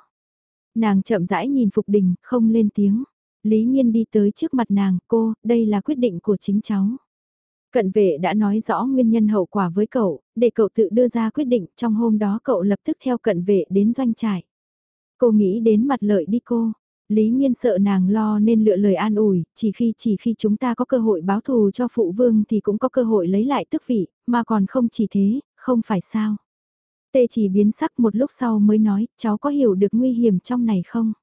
Nàng chậm rãi nhìn Phục Đình, không lên tiếng. Lý Nhiên đi tới trước mặt nàng, cô, đây là quyết định của chính cháu. Cận vệ đã nói rõ nguyên nhân hậu quả với cậu, để cậu tự đưa ra quyết định, trong hôm đó cậu lập tức theo cận vệ đến doanh trại. Cô nghĩ đến mặt lợi đi cô. Lý Nhiên sợ nàng lo nên lựa lời an ủi, chỉ khi chỉ khi chúng ta có cơ hội báo thù cho phụ vương thì cũng có cơ hội lấy lại tức vị, mà còn không chỉ thế, không phải sao. Tê chỉ biến sắc một lúc sau mới nói, cháu có hiểu được nguy hiểm trong này không?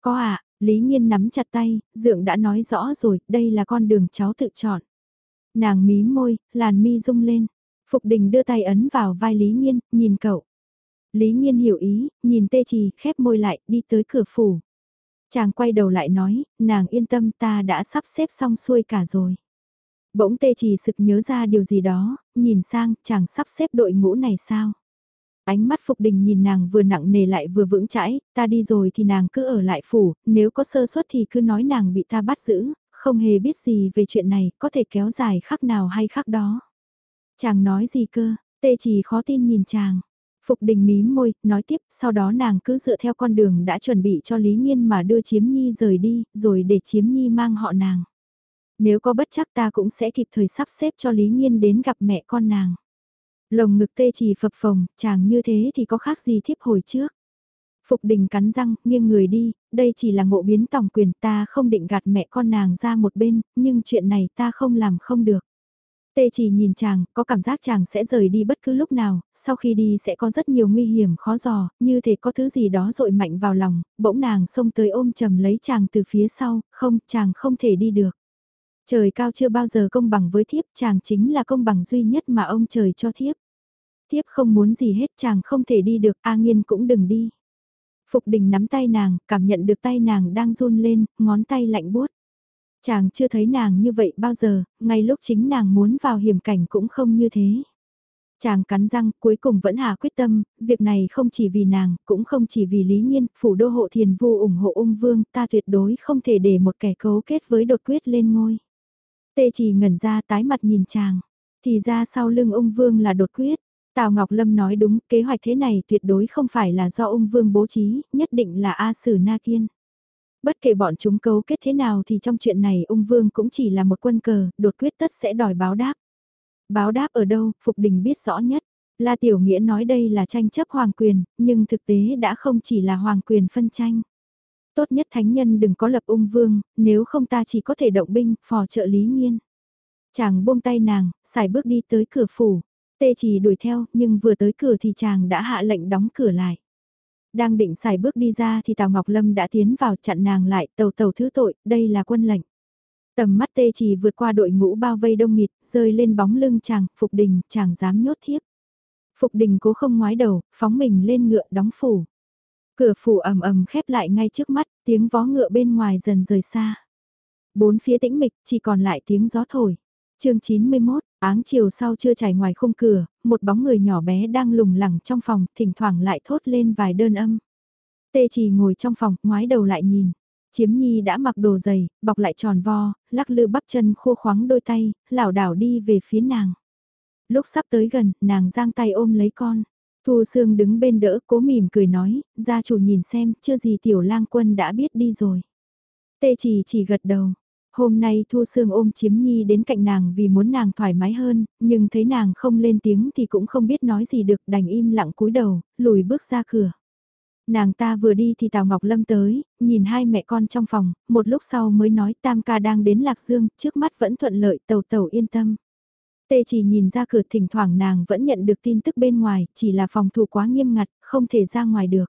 Có ạ, à, Lý Nhiên nắm chặt tay, Dượng đã nói rõ rồi, đây là con đường cháu tự chọn. Nàng mí môi, làn mi rung lên. Phục đình đưa tay ấn vào vai Lý Nhiên, nhìn cậu. Lý Nhiên hiểu ý, nhìn tê trì, khép môi lại, đi tới cửa phủ. Chàng quay đầu lại nói, nàng yên tâm ta đã sắp xếp xong xuôi cả rồi. Bỗng tê trì sực nhớ ra điều gì đó, nhìn sang, chàng sắp xếp đội ngũ này sao? Ánh mắt Phục Đình nhìn nàng vừa nặng nề lại vừa vững chãi, ta đi rồi thì nàng cứ ở lại phủ, nếu có sơ suất thì cứ nói nàng bị ta bắt giữ, không hề biết gì về chuyện này, có thể kéo dài khắc nào hay khắc đó. Chàng nói gì cơ, tê chỉ khó tin nhìn chàng. Phục đình mím môi, nói tiếp, sau đó nàng cứ dựa theo con đường đã chuẩn bị cho Lý Nghiên mà đưa Chiếm Nhi rời đi, rồi để Chiếm Nhi mang họ nàng. Nếu có bất chắc ta cũng sẽ kịp thời sắp xếp cho Lý Nghiên đến gặp mẹ con nàng. Lồng ngực tê chỉ phập phồng, chàng như thế thì có khác gì thiếp hồi trước. Phục đình cắn răng, nghiêng người đi, đây chỉ là ngộ biến tổng quyền ta không định gạt mẹ con nàng ra một bên, nhưng chuyện này ta không làm không được. Tê chỉ nhìn chàng, có cảm giác chàng sẽ rời đi bất cứ lúc nào, sau khi đi sẽ có rất nhiều nguy hiểm khó dò, như thể có thứ gì đó dội mạnh vào lòng, bỗng nàng xông tới ôm chầm lấy chàng từ phía sau, không, chàng không thể đi được. Trời cao chưa bao giờ công bằng với thiếp, chàng chính là công bằng duy nhất mà ông trời cho thiếp tiếp không muốn gì hết chàng không thể đi được, A Nghiên cũng đừng đi. Phục đình nắm tay nàng, cảm nhận được tay nàng đang run lên, ngón tay lạnh buốt. Chàng chưa thấy nàng như vậy bao giờ, ngay lúc chính nàng muốn vào hiểm cảnh cũng không như thế. Chàng cắn răng, cuối cùng vẫn hà quyết tâm, việc này không chỉ vì nàng, cũng không chỉ vì Lý Nhiên, phủ đô hộ thiền vu ủng hộ ung vương, ta tuyệt đối không thể để một kẻ cấu kết với đột quyết lên ngôi. Tê chỉ ngẩn ra tái mặt nhìn chàng, thì ra sau lưng ung vương là đột quyết, Tào Ngọc Lâm nói đúng, kế hoạch thế này tuyệt đối không phải là do ung vương bố trí, nhất định là A Sử Na Kiên. Bất kể bọn chúng cấu kết thế nào thì trong chuyện này ung vương cũng chỉ là một quân cờ, đột quyết tất sẽ đòi báo đáp. Báo đáp ở đâu, Phục Đình biết rõ nhất. La Tiểu Nghĩa nói đây là tranh chấp hoàng quyền, nhưng thực tế đã không chỉ là hoàng quyền phân tranh. Tốt nhất thánh nhân đừng có lập ung vương, nếu không ta chỉ có thể động binh, phò trợ lý nghiên. Chàng buông tay nàng, xài bước đi tới cửa phủ. Tê chỉ đuổi theo, nhưng vừa tới cửa thì chàng đã hạ lệnh đóng cửa lại. Đang định xài bước đi ra thì Tào Ngọc Lâm đã tiến vào chặn nàng lại, tàu tàu thứ tội, đây là quân lệnh. Tầm mắt tê chỉ vượt qua đội ngũ bao vây đông nghịt, rơi lên bóng lưng chàng, Phục Đình, chàng dám nhốt thiếp. Phục Đình cố không ngoái đầu, phóng mình lên ngựa đóng phủ. Cửa phủ ầm ầm khép lại ngay trước mắt, tiếng vó ngựa bên ngoài dần rời xa. Bốn phía tĩnh mịch, chỉ còn lại tiếng gió thổi. chương 91, áng chiều sau chưa trải ngoài khung cửa, một bóng người nhỏ bé đang lùng lẳng trong phòng, thỉnh thoảng lại thốt lên vài đơn âm. Tê chỉ ngồi trong phòng, ngoái đầu lại nhìn. Chiếm nhi đã mặc đồ dày, bọc lại tròn vo, lắc lư bắp chân khô khoáng đôi tay, lảo đảo đi về phía nàng. Lúc sắp tới gần, nàng giang tay ôm lấy con. Thu Sương đứng bên đỡ cố mỉm cười nói, gia chủ nhìn xem, chưa gì tiểu lang quân đã biết đi rồi. Tê chỉ chỉ gật đầu. Hôm nay Thu Sương ôm chiếm nhi đến cạnh nàng vì muốn nàng thoải mái hơn, nhưng thấy nàng không lên tiếng thì cũng không biết nói gì được đành im lặng cúi đầu, lùi bước ra cửa. Nàng ta vừa đi thì Tào Ngọc Lâm tới, nhìn hai mẹ con trong phòng, một lúc sau mới nói Tam ca đang đến Lạc Dương, trước mắt vẫn thuận lợi tàu tàu yên tâm. Tê chỉ nhìn ra cửa thỉnh thoảng nàng vẫn nhận được tin tức bên ngoài, chỉ là phòng thủ quá nghiêm ngặt, không thể ra ngoài được.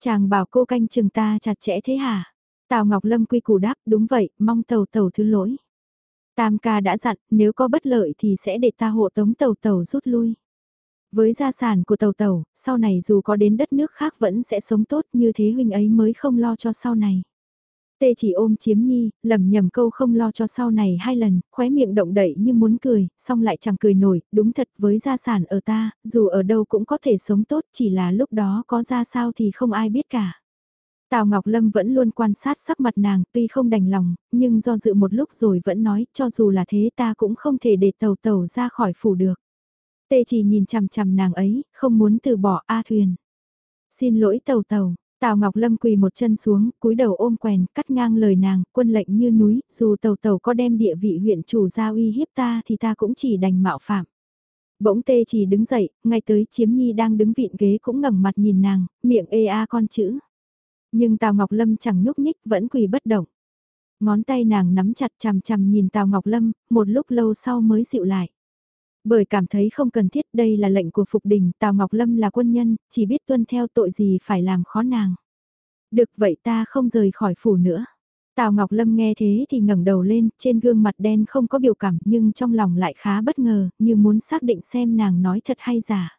Chàng bảo cô canh chừng ta chặt chẽ thế hả? Tào Ngọc Lâm quy củ đáp, đúng vậy, mong tàu tàu thứ lỗi. Tam ca đã dặn, nếu có bất lợi thì sẽ để ta hộ tống tàu tàu rút lui. Với gia sản của tàu tàu, sau này dù có đến đất nước khác vẫn sẽ sống tốt như thế huynh ấy mới không lo cho sau này. Tê chỉ ôm chiếm nhi, lầm nhầm câu không lo cho sau này hai lần, khóe miệng động đậy như muốn cười, xong lại chẳng cười nổi, đúng thật với gia sản ở ta, dù ở đâu cũng có thể sống tốt, chỉ là lúc đó có ra sao thì không ai biết cả. Tào Ngọc Lâm vẫn luôn quan sát sắc mặt nàng, tuy không đành lòng, nhưng do dự một lúc rồi vẫn nói, cho dù là thế ta cũng không thể để tàu tàu ra khỏi phủ được. Tê chỉ nhìn chằm chằm nàng ấy, không muốn từ bỏ A thuyền. Xin lỗi tàu tàu, Tào Ngọc Lâm quỳ một chân xuống, cúi đầu ôm quèn, cắt ngang lời nàng, quân lệnh như núi, dù tàu tàu có đem địa vị huyện chủ ra uy hiếp ta thì ta cũng chỉ đành mạo phạm. Bỗng tê chỉ đứng dậy, ngay tới chiếm nhi đang đứng vịn ghế cũng ngẩng mặt nhìn nàng, miệng ê a con chữ. Nhưng Tào Ngọc Lâm chẳng nhúc nhích vẫn quỳ bất động. Ngón tay nàng nắm chặt chằm chằm nhìn Tào Ngọc Lâm, một lúc lâu sau mới dịu lại. Bởi cảm thấy không cần thiết đây là lệnh của Phục Đình, Tào Ngọc Lâm là quân nhân, chỉ biết tuân theo tội gì phải làm khó nàng. Được vậy ta không rời khỏi phủ nữa. Tào Ngọc Lâm nghe thế thì ngẩng đầu lên, trên gương mặt đen không có biểu cảm nhưng trong lòng lại khá bất ngờ, như muốn xác định xem nàng nói thật hay giả.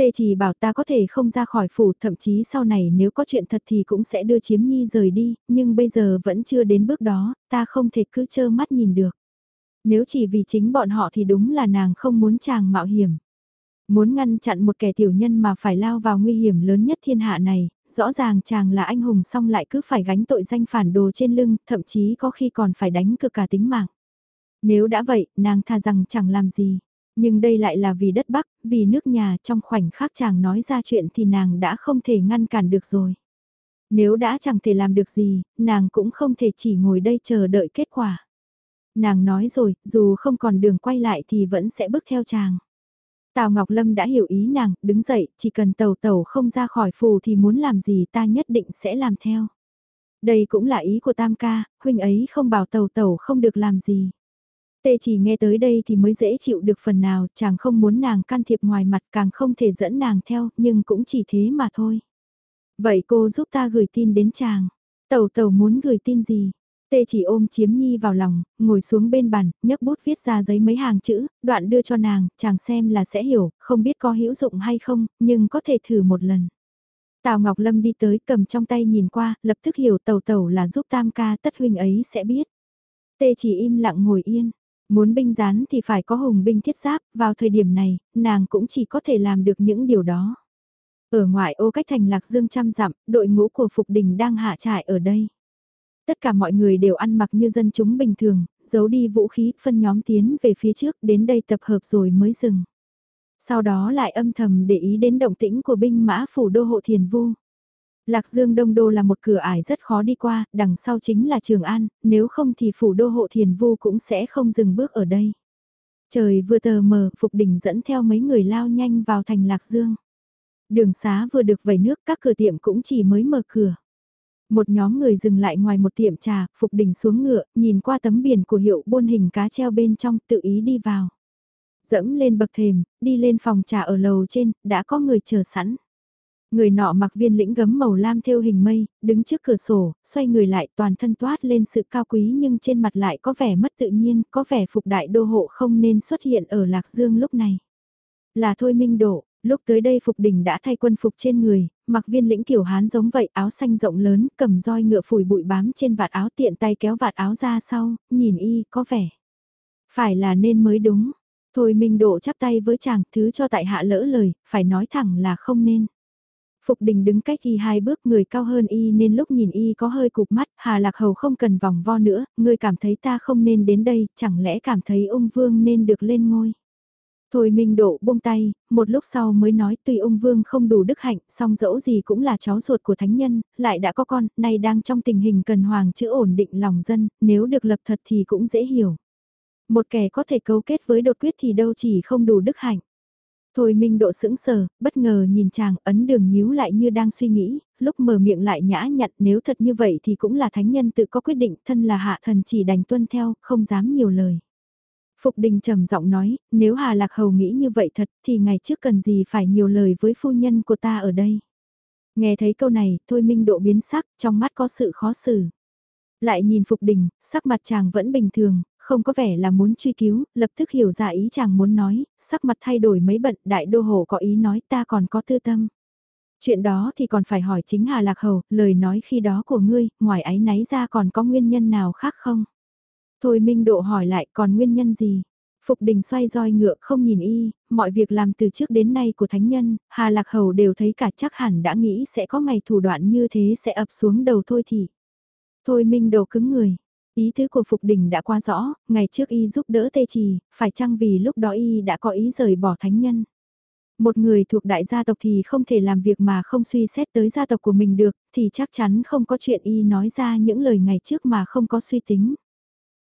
Tê chỉ bảo ta có thể không ra khỏi phủ, thậm chí sau này nếu có chuyện thật thì cũng sẽ đưa chiếm nhi rời đi, nhưng bây giờ vẫn chưa đến bước đó, ta không thể cứ trơ mắt nhìn được. Nếu chỉ vì chính bọn họ thì đúng là nàng không muốn chàng mạo hiểm. Muốn ngăn chặn một kẻ tiểu nhân mà phải lao vào nguy hiểm lớn nhất thiên hạ này, rõ ràng chàng là anh hùng xong lại cứ phải gánh tội danh phản đồ trên lưng, thậm chí có khi còn phải đánh cực cả tính mạng. Nếu đã vậy, nàng tha rằng chẳng làm gì. Nhưng đây lại là vì đất Bắc, vì nước nhà trong khoảnh khắc chàng nói ra chuyện thì nàng đã không thể ngăn cản được rồi. Nếu đã chẳng thể làm được gì, nàng cũng không thể chỉ ngồi đây chờ đợi kết quả. Nàng nói rồi, dù không còn đường quay lại thì vẫn sẽ bước theo chàng. Tào Ngọc Lâm đã hiểu ý nàng, đứng dậy, chỉ cần tàu tàu không ra khỏi phù thì muốn làm gì ta nhất định sẽ làm theo. Đây cũng là ý của Tam ca, huynh ấy không bảo tàu tàu không được làm gì. Tê chỉ nghe tới đây thì mới dễ chịu được phần nào, chàng không muốn nàng can thiệp ngoài mặt càng không thể dẫn nàng theo, nhưng cũng chỉ thế mà thôi. Vậy cô giúp ta gửi tin đến chàng. Tẩu tẩu muốn gửi tin gì? Tê chỉ ôm chiếm nhi vào lòng, ngồi xuống bên bàn, nhấc bút viết ra giấy mấy hàng chữ, đoạn đưa cho nàng, chàng xem là sẽ hiểu, không biết có hữu dụng hay không, nhưng có thể thử một lần. Tào Ngọc Lâm đi tới cầm trong tay nhìn qua, lập tức hiểu tẩu tẩu là giúp tam ca tất huynh ấy sẽ biết. Tê chỉ im lặng ngồi yên, muốn binh gián thì phải có hùng binh thiết giáp, vào thời điểm này, nàng cũng chỉ có thể làm được những điều đó. Ở ngoại ô cách thành Lạc Dương trăm dặm, đội ngũ của Phục Đình đang hạ trại ở đây. Tất cả mọi người đều ăn mặc như dân chúng bình thường, giấu đi vũ khí, phân nhóm tiến về phía trước, đến đây tập hợp rồi mới dừng. Sau đó lại âm thầm để ý đến động tĩnh của binh mã phủ đô hộ thiền vu. Lạc Dương Đông Đô là một cửa ải rất khó đi qua, đằng sau chính là Trường An, nếu không thì phủ đô hộ thiền vu cũng sẽ không dừng bước ở đây. Trời vừa tờ mờ, Phục Đình dẫn theo mấy người lao nhanh vào thành Lạc Dương. Đường xá vừa được vẩy nước, các cửa tiệm cũng chỉ mới mở cửa. Một nhóm người dừng lại ngoài một tiệm trà, Phục Đình xuống ngựa, nhìn qua tấm biển của hiệu buôn hình cá treo bên trong, tự ý đi vào. Dẫm lên bậc thềm, đi lên phòng trà ở lầu trên, đã có người chờ sẵn. Người nọ mặc viên lĩnh gấm màu lam theo hình mây, đứng trước cửa sổ, xoay người lại toàn thân toát lên sự cao quý nhưng trên mặt lại có vẻ mất tự nhiên, có vẻ phục đại đô hộ không nên xuất hiện ở Lạc Dương lúc này. Là thôi minh độ, lúc tới đây Phục đỉnh đã thay quân phục trên người, mặc viên lĩnh kiểu hán giống vậy, áo xanh rộng lớn, cầm roi ngựa phủi bụi bám trên vạt áo tiện tay kéo vạt áo ra sau, nhìn y, có vẻ. Phải là nên mới đúng. Thôi Minh Độ chắp tay với chàng, thứ cho tại hạ lỡ lời, phải nói thẳng là không nên. Phục đình đứng cách y hai bước người cao hơn y nên lúc nhìn y có hơi cụp mắt, Hà Lạc Hầu không cần vòng vo nữa, người cảm thấy ta không nên đến đây, chẳng lẽ cảm thấy ung vương nên được lên ngôi. Thôi Minh Độ buông tay, một lúc sau mới nói tuy ung vương không đủ đức hạnh, song dẫu gì cũng là cháu ruột của thánh nhân, lại đã có con, nay đang trong tình hình cần hoàng chữ ổn định lòng dân, nếu được lập thật thì cũng dễ hiểu. Một kẻ có thể cấu kết với đột quyết thì đâu chỉ không đủ đức hạnh. Thôi Minh Độ sững sờ, bất ngờ nhìn chàng ấn đường nhíu lại như đang suy nghĩ, lúc mở miệng lại nhã nhặn nếu thật như vậy thì cũng là thánh nhân tự có quyết định thân là hạ thần chỉ đành tuân theo, không dám nhiều lời. Phục đình trầm giọng nói, nếu Hà Lạc Hầu nghĩ như vậy thật thì ngày trước cần gì phải nhiều lời với phu nhân của ta ở đây. Nghe thấy câu này, Thôi Minh Độ biến sắc, trong mắt có sự khó xử. Lại nhìn Phục đình, sắc mặt chàng vẫn bình thường, không có vẻ là muốn truy cứu, lập tức hiểu ra ý chàng muốn nói, sắc mặt thay đổi mấy bận, đại đô hồ có ý nói ta còn có tư tâm. Chuyện đó thì còn phải hỏi chính Hà Lạc Hầu, lời nói khi đó của ngươi, ngoài ái náy ra còn có nguyên nhân nào khác không? Thôi Minh Độ hỏi lại còn nguyên nhân gì? Phục đình xoay roi ngựa không nhìn y, mọi việc làm từ trước đến nay của thánh nhân, Hà Lạc Hầu đều thấy cả chắc hẳn đã nghĩ sẽ có ngày thủ đoạn như thế sẽ ập xuống đầu thôi thì. Thôi Minh Độ cứng người, Ý thứ của Phục Đình đã qua rõ, ngày trước y giúp đỡ tê trì, phải chăng vì lúc đó y đã có ý rời bỏ thánh nhân. Một người thuộc đại gia tộc thì không thể làm việc mà không suy xét tới gia tộc của mình được, thì chắc chắn không có chuyện y nói ra những lời ngày trước mà không có suy tính.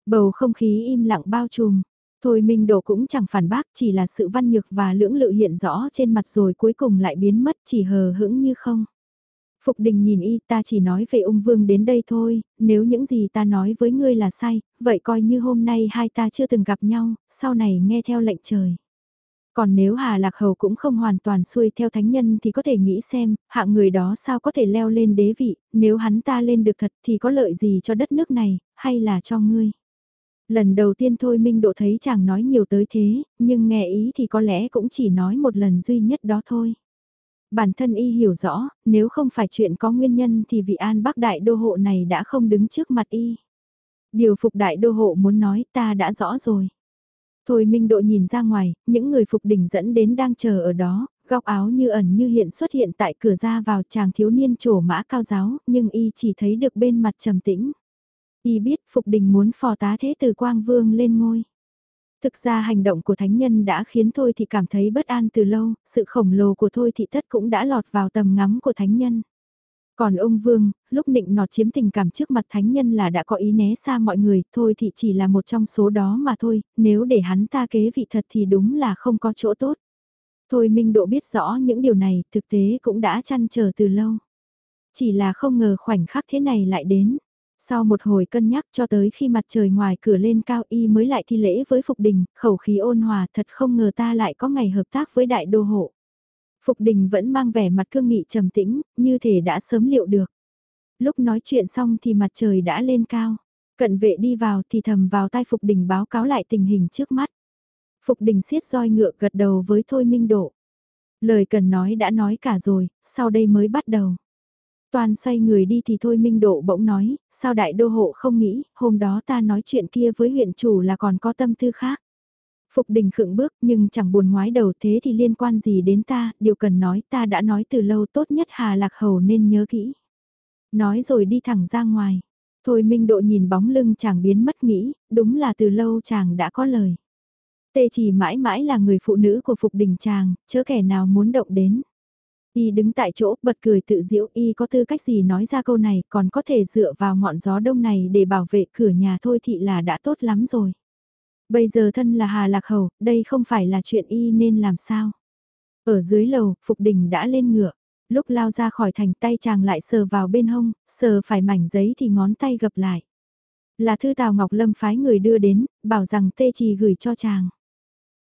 Bầu không khí im lặng bao trùm. Thôi Minh Độ cũng chẳng phản bác chỉ là sự văn nhược và lưỡng lự hiện rõ trên mặt rồi cuối cùng lại biến mất chỉ hờ hững như không. Phục đình nhìn y ta chỉ nói về ung vương đến đây thôi, nếu những gì ta nói với ngươi là sai, vậy coi như hôm nay hai ta chưa từng gặp nhau, sau này nghe theo lệnh trời. Còn nếu Hà Lạc Hầu cũng không hoàn toàn xuôi theo thánh nhân thì có thể nghĩ xem, hạng người đó sao có thể leo lên đế vị, nếu hắn ta lên được thật thì có lợi gì cho đất nước này, hay là cho ngươi. Lần đầu tiên thôi Minh Độ thấy chàng nói nhiều tới thế, nhưng nghe ý thì có lẽ cũng chỉ nói một lần duy nhất đó thôi. Bản thân y hiểu rõ, nếu không phải chuyện có nguyên nhân thì vị an bắc đại đô hộ này đã không đứng trước mặt y. Điều phục đại đô hộ muốn nói ta đã rõ rồi. Thôi Minh Độ nhìn ra ngoài, những người phục đỉnh dẫn đến đang chờ ở đó, góc áo như ẩn như hiện xuất hiện tại cửa ra vào chàng thiếu niên trổ mã cao giáo, nhưng y chỉ thấy được bên mặt trầm tĩnh. Y biết phục đình muốn phò tá thế từ quang vương lên ngôi. Thực ra hành động của thánh nhân đã khiến Thôi Thị cảm thấy bất an từ lâu, sự khổng lồ của Thôi Thị tất cũng đã lọt vào tầm ngắm của thánh nhân. Còn ông Vương, lúc nịnh nọt chiếm tình cảm trước mặt thánh nhân là đã có ý né xa mọi người, thôi thị chỉ là một trong số đó mà thôi, nếu để hắn ta kế vị thật thì đúng là không có chỗ tốt. Thôi Minh Độ biết rõ những điều này, thực tế cũng đã chăn chờ từ lâu. Chỉ là không ngờ khoảnh khắc thế này lại đến. Sau một hồi cân nhắc cho tới khi mặt trời ngoài cửa lên cao y mới lại thi lễ với Phục Đình, khẩu khí ôn hòa thật không ngờ ta lại có ngày hợp tác với đại đô hộ. Phục Đình vẫn mang vẻ mặt cương nghị trầm tĩnh, như thể đã sớm liệu được. Lúc nói chuyện xong thì mặt trời đã lên cao. Cận vệ đi vào thì thầm vào tai Phục Đình báo cáo lại tình hình trước mắt. Phục Đình siết roi ngựa gật đầu với Thôi Minh Độ. Lời cần nói đã nói cả rồi, sau đây mới bắt đầu. Toàn xoay người đi thì thôi Minh Độ bỗng nói, sao đại đô hộ không nghĩ, hôm đó ta nói chuyện kia với huyện chủ là còn có tâm tư khác. Phục đình khựng bước nhưng chẳng buồn ngoái đầu thế thì liên quan gì đến ta, điều cần nói ta đã nói từ lâu tốt nhất Hà Lạc Hầu nên nhớ kỹ. Nói rồi đi thẳng ra ngoài. Thôi Minh Độ nhìn bóng lưng chàng biến mất nghĩ, đúng là từ lâu chàng đã có lời. Tê chỉ mãi mãi là người phụ nữ của Phục đình chàng, chớ kẻ nào muốn động đến. Y đứng tại chỗ bật cười tự diễu Y có tư cách gì nói ra câu này còn có thể dựa vào ngọn gió đông này để bảo vệ cửa nhà thôi thị là đã tốt lắm rồi. Bây giờ thân là Hà Lạc Hầu, đây không phải là chuyện Y nên làm sao. Ở dưới lầu, Phục Đình đã lên ngựa. Lúc lao ra khỏi thành tay chàng lại sờ vào bên hông, sờ phải mảnh giấy thì ngón tay gập lại. Là thư Tào Ngọc Lâm phái người đưa đến, bảo rằng tê trì gửi cho chàng.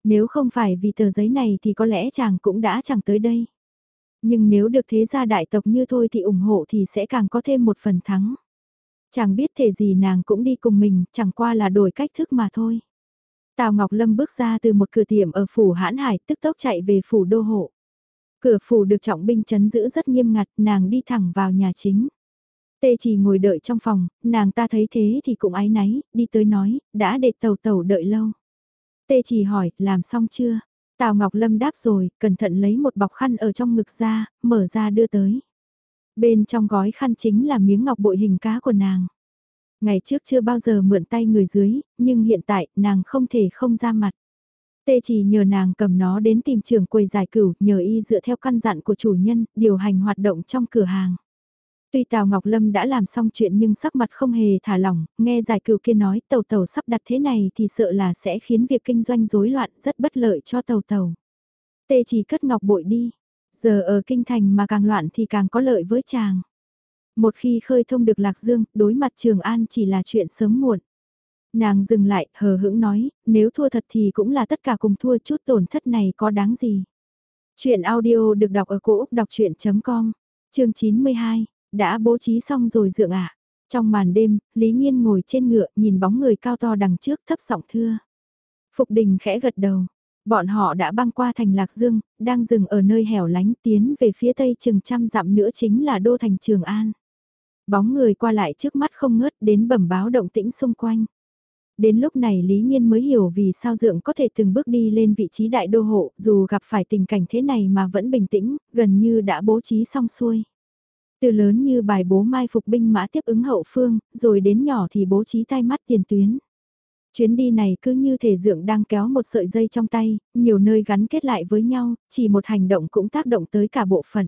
Nếu không phải vì tờ giấy này thì có lẽ chàng cũng đã chẳng tới đây. Nhưng nếu được thế gia đại tộc như thôi thì ủng hộ thì sẽ càng có thêm một phần thắng. chẳng biết thể gì nàng cũng đi cùng mình, chẳng qua là đổi cách thức mà thôi. Tào Ngọc Lâm bước ra từ một cửa tiệm ở phủ Hãn Hải, tức tốc chạy về phủ đô hộ. Cửa phủ được trọng binh chấn giữ rất nghiêm ngặt, nàng đi thẳng vào nhà chính. Tê chỉ ngồi đợi trong phòng, nàng ta thấy thế thì cũng ái náy, đi tới nói, đã để tàu tàu đợi lâu. Tê chỉ hỏi, làm xong chưa? Tào Ngọc Lâm đáp rồi, cẩn thận lấy một bọc khăn ở trong ngực ra, mở ra đưa tới. Bên trong gói khăn chính là miếng ngọc bội hình cá của nàng. Ngày trước chưa bao giờ mượn tay người dưới, nhưng hiện tại nàng không thể không ra mặt. Tê chỉ nhờ nàng cầm nó đến tìm trưởng quầy giải cửu, nhờ y dựa theo căn dặn của chủ nhân, điều hành hoạt động trong cửa hàng. Tuy Tào Ngọc Lâm đã làm xong chuyện nhưng sắc mặt không hề thả lỏng, nghe giải cửu kia nói tàu tàu sắp đặt thế này thì sợ là sẽ khiến việc kinh doanh rối loạn rất bất lợi cho tàu tàu. Tê chỉ cất ngọc bội đi, giờ ở kinh thành mà càng loạn thì càng có lợi với chàng. Một khi khơi thông được Lạc Dương, đối mặt Trường An chỉ là chuyện sớm muộn. Nàng dừng lại, hờ hững nói, nếu thua thật thì cũng là tất cả cùng thua chút tổn thất này có đáng gì. Chuyện audio được đọc ở cổ Úc đọc chuyện.com, chương 92, đã bố trí xong rồi dượng ạ. Trong màn đêm, Lý Nhiên ngồi trên ngựa nhìn bóng người cao to đằng trước thấp giọng thưa. Phục đình khẽ gật đầu. Bọn họ đã băng qua thành Lạc Dương, đang dừng ở nơi hẻo lánh tiến về phía tây chừng trăm dặm nữa chính là đô thành Trường An. Bóng người qua lại trước mắt không ngớt đến bẩm báo động tĩnh xung quanh. Đến lúc này Lý Nhiên mới hiểu vì sao Dượng có thể từng bước đi lên vị trí đại đô hộ dù gặp phải tình cảnh thế này mà vẫn bình tĩnh, gần như đã bố trí xong xuôi. Từ lớn như bài bố mai phục binh mã tiếp ứng hậu phương, rồi đến nhỏ thì bố trí tai mắt tiền tuyến. Chuyến đi này cứ như thể dượng đang kéo một sợi dây trong tay, nhiều nơi gắn kết lại với nhau, chỉ một hành động cũng tác động tới cả bộ phận.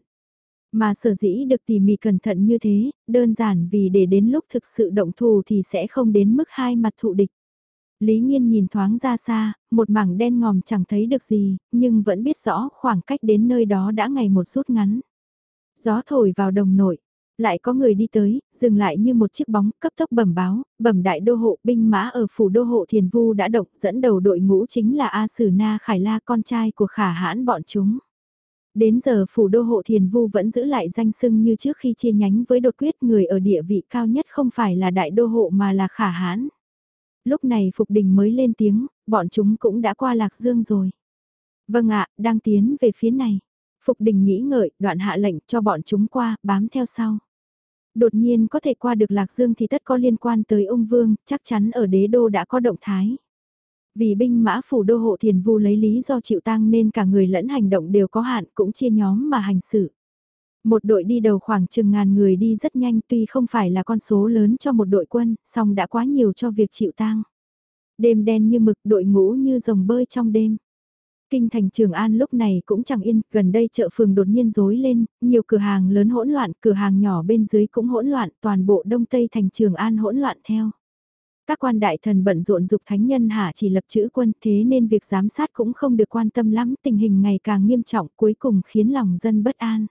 Mà sở dĩ được tỉ mỉ cẩn thận như thế, đơn giản vì để đến lúc thực sự động thù thì sẽ không đến mức hai mặt thụ địch. Lý Nhiên nhìn thoáng ra xa, một mảng đen ngòm chẳng thấy được gì, nhưng vẫn biết rõ khoảng cách đến nơi đó đã ngày một rút ngắn. Gió thổi vào đồng nội, lại có người đi tới, dừng lại như một chiếc bóng, cấp tốc bẩm báo, bẩm đại đô hộ binh mã ở phủ đô hộ Thiền Vu đã động, dẫn đầu đội ngũ chính là A Sử Na Khải La con trai của khả hãn bọn chúng. Đến giờ phủ đô hộ Thiền Vu vẫn giữ lại danh sưng như trước khi chia nhánh với đột quyết người ở địa vị cao nhất không phải là đại đô hộ mà là khả hãn. Lúc này Phục Đình mới lên tiếng, bọn chúng cũng đã qua Lạc Dương rồi. Vâng ạ, đang tiến về phía này. Phục Đình nghĩ ngợi, đoạn hạ lệnh cho bọn chúng qua, bám theo sau. Đột nhiên có thể qua được Lạc Dương thì tất có liên quan tới ông Vương, chắc chắn ở đế đô đã có động thái. Vì binh mã phủ đô hộ thiền vu lấy lý do chịu tang nên cả người lẫn hành động đều có hạn cũng chia nhóm mà hành xử. Một đội đi đầu khoảng chừng ngàn người đi rất nhanh tuy không phải là con số lớn cho một đội quân, song đã quá nhiều cho việc chịu tang. Đêm đen như mực đội ngũ như rồng bơi trong đêm. Kinh thành Trường An lúc này cũng chẳng yên, gần đây chợ phường đột nhiên rối lên, nhiều cửa hàng lớn hỗn loạn, cửa hàng nhỏ bên dưới cũng hỗn loạn, toàn bộ đông tây thành Trường An hỗn loạn theo. Các quan đại thần bận rộn dục thánh nhân hạ chỉ lập chữ quân thế nên việc giám sát cũng không được quan tâm lắm, tình hình ngày càng nghiêm trọng cuối cùng khiến lòng dân bất an.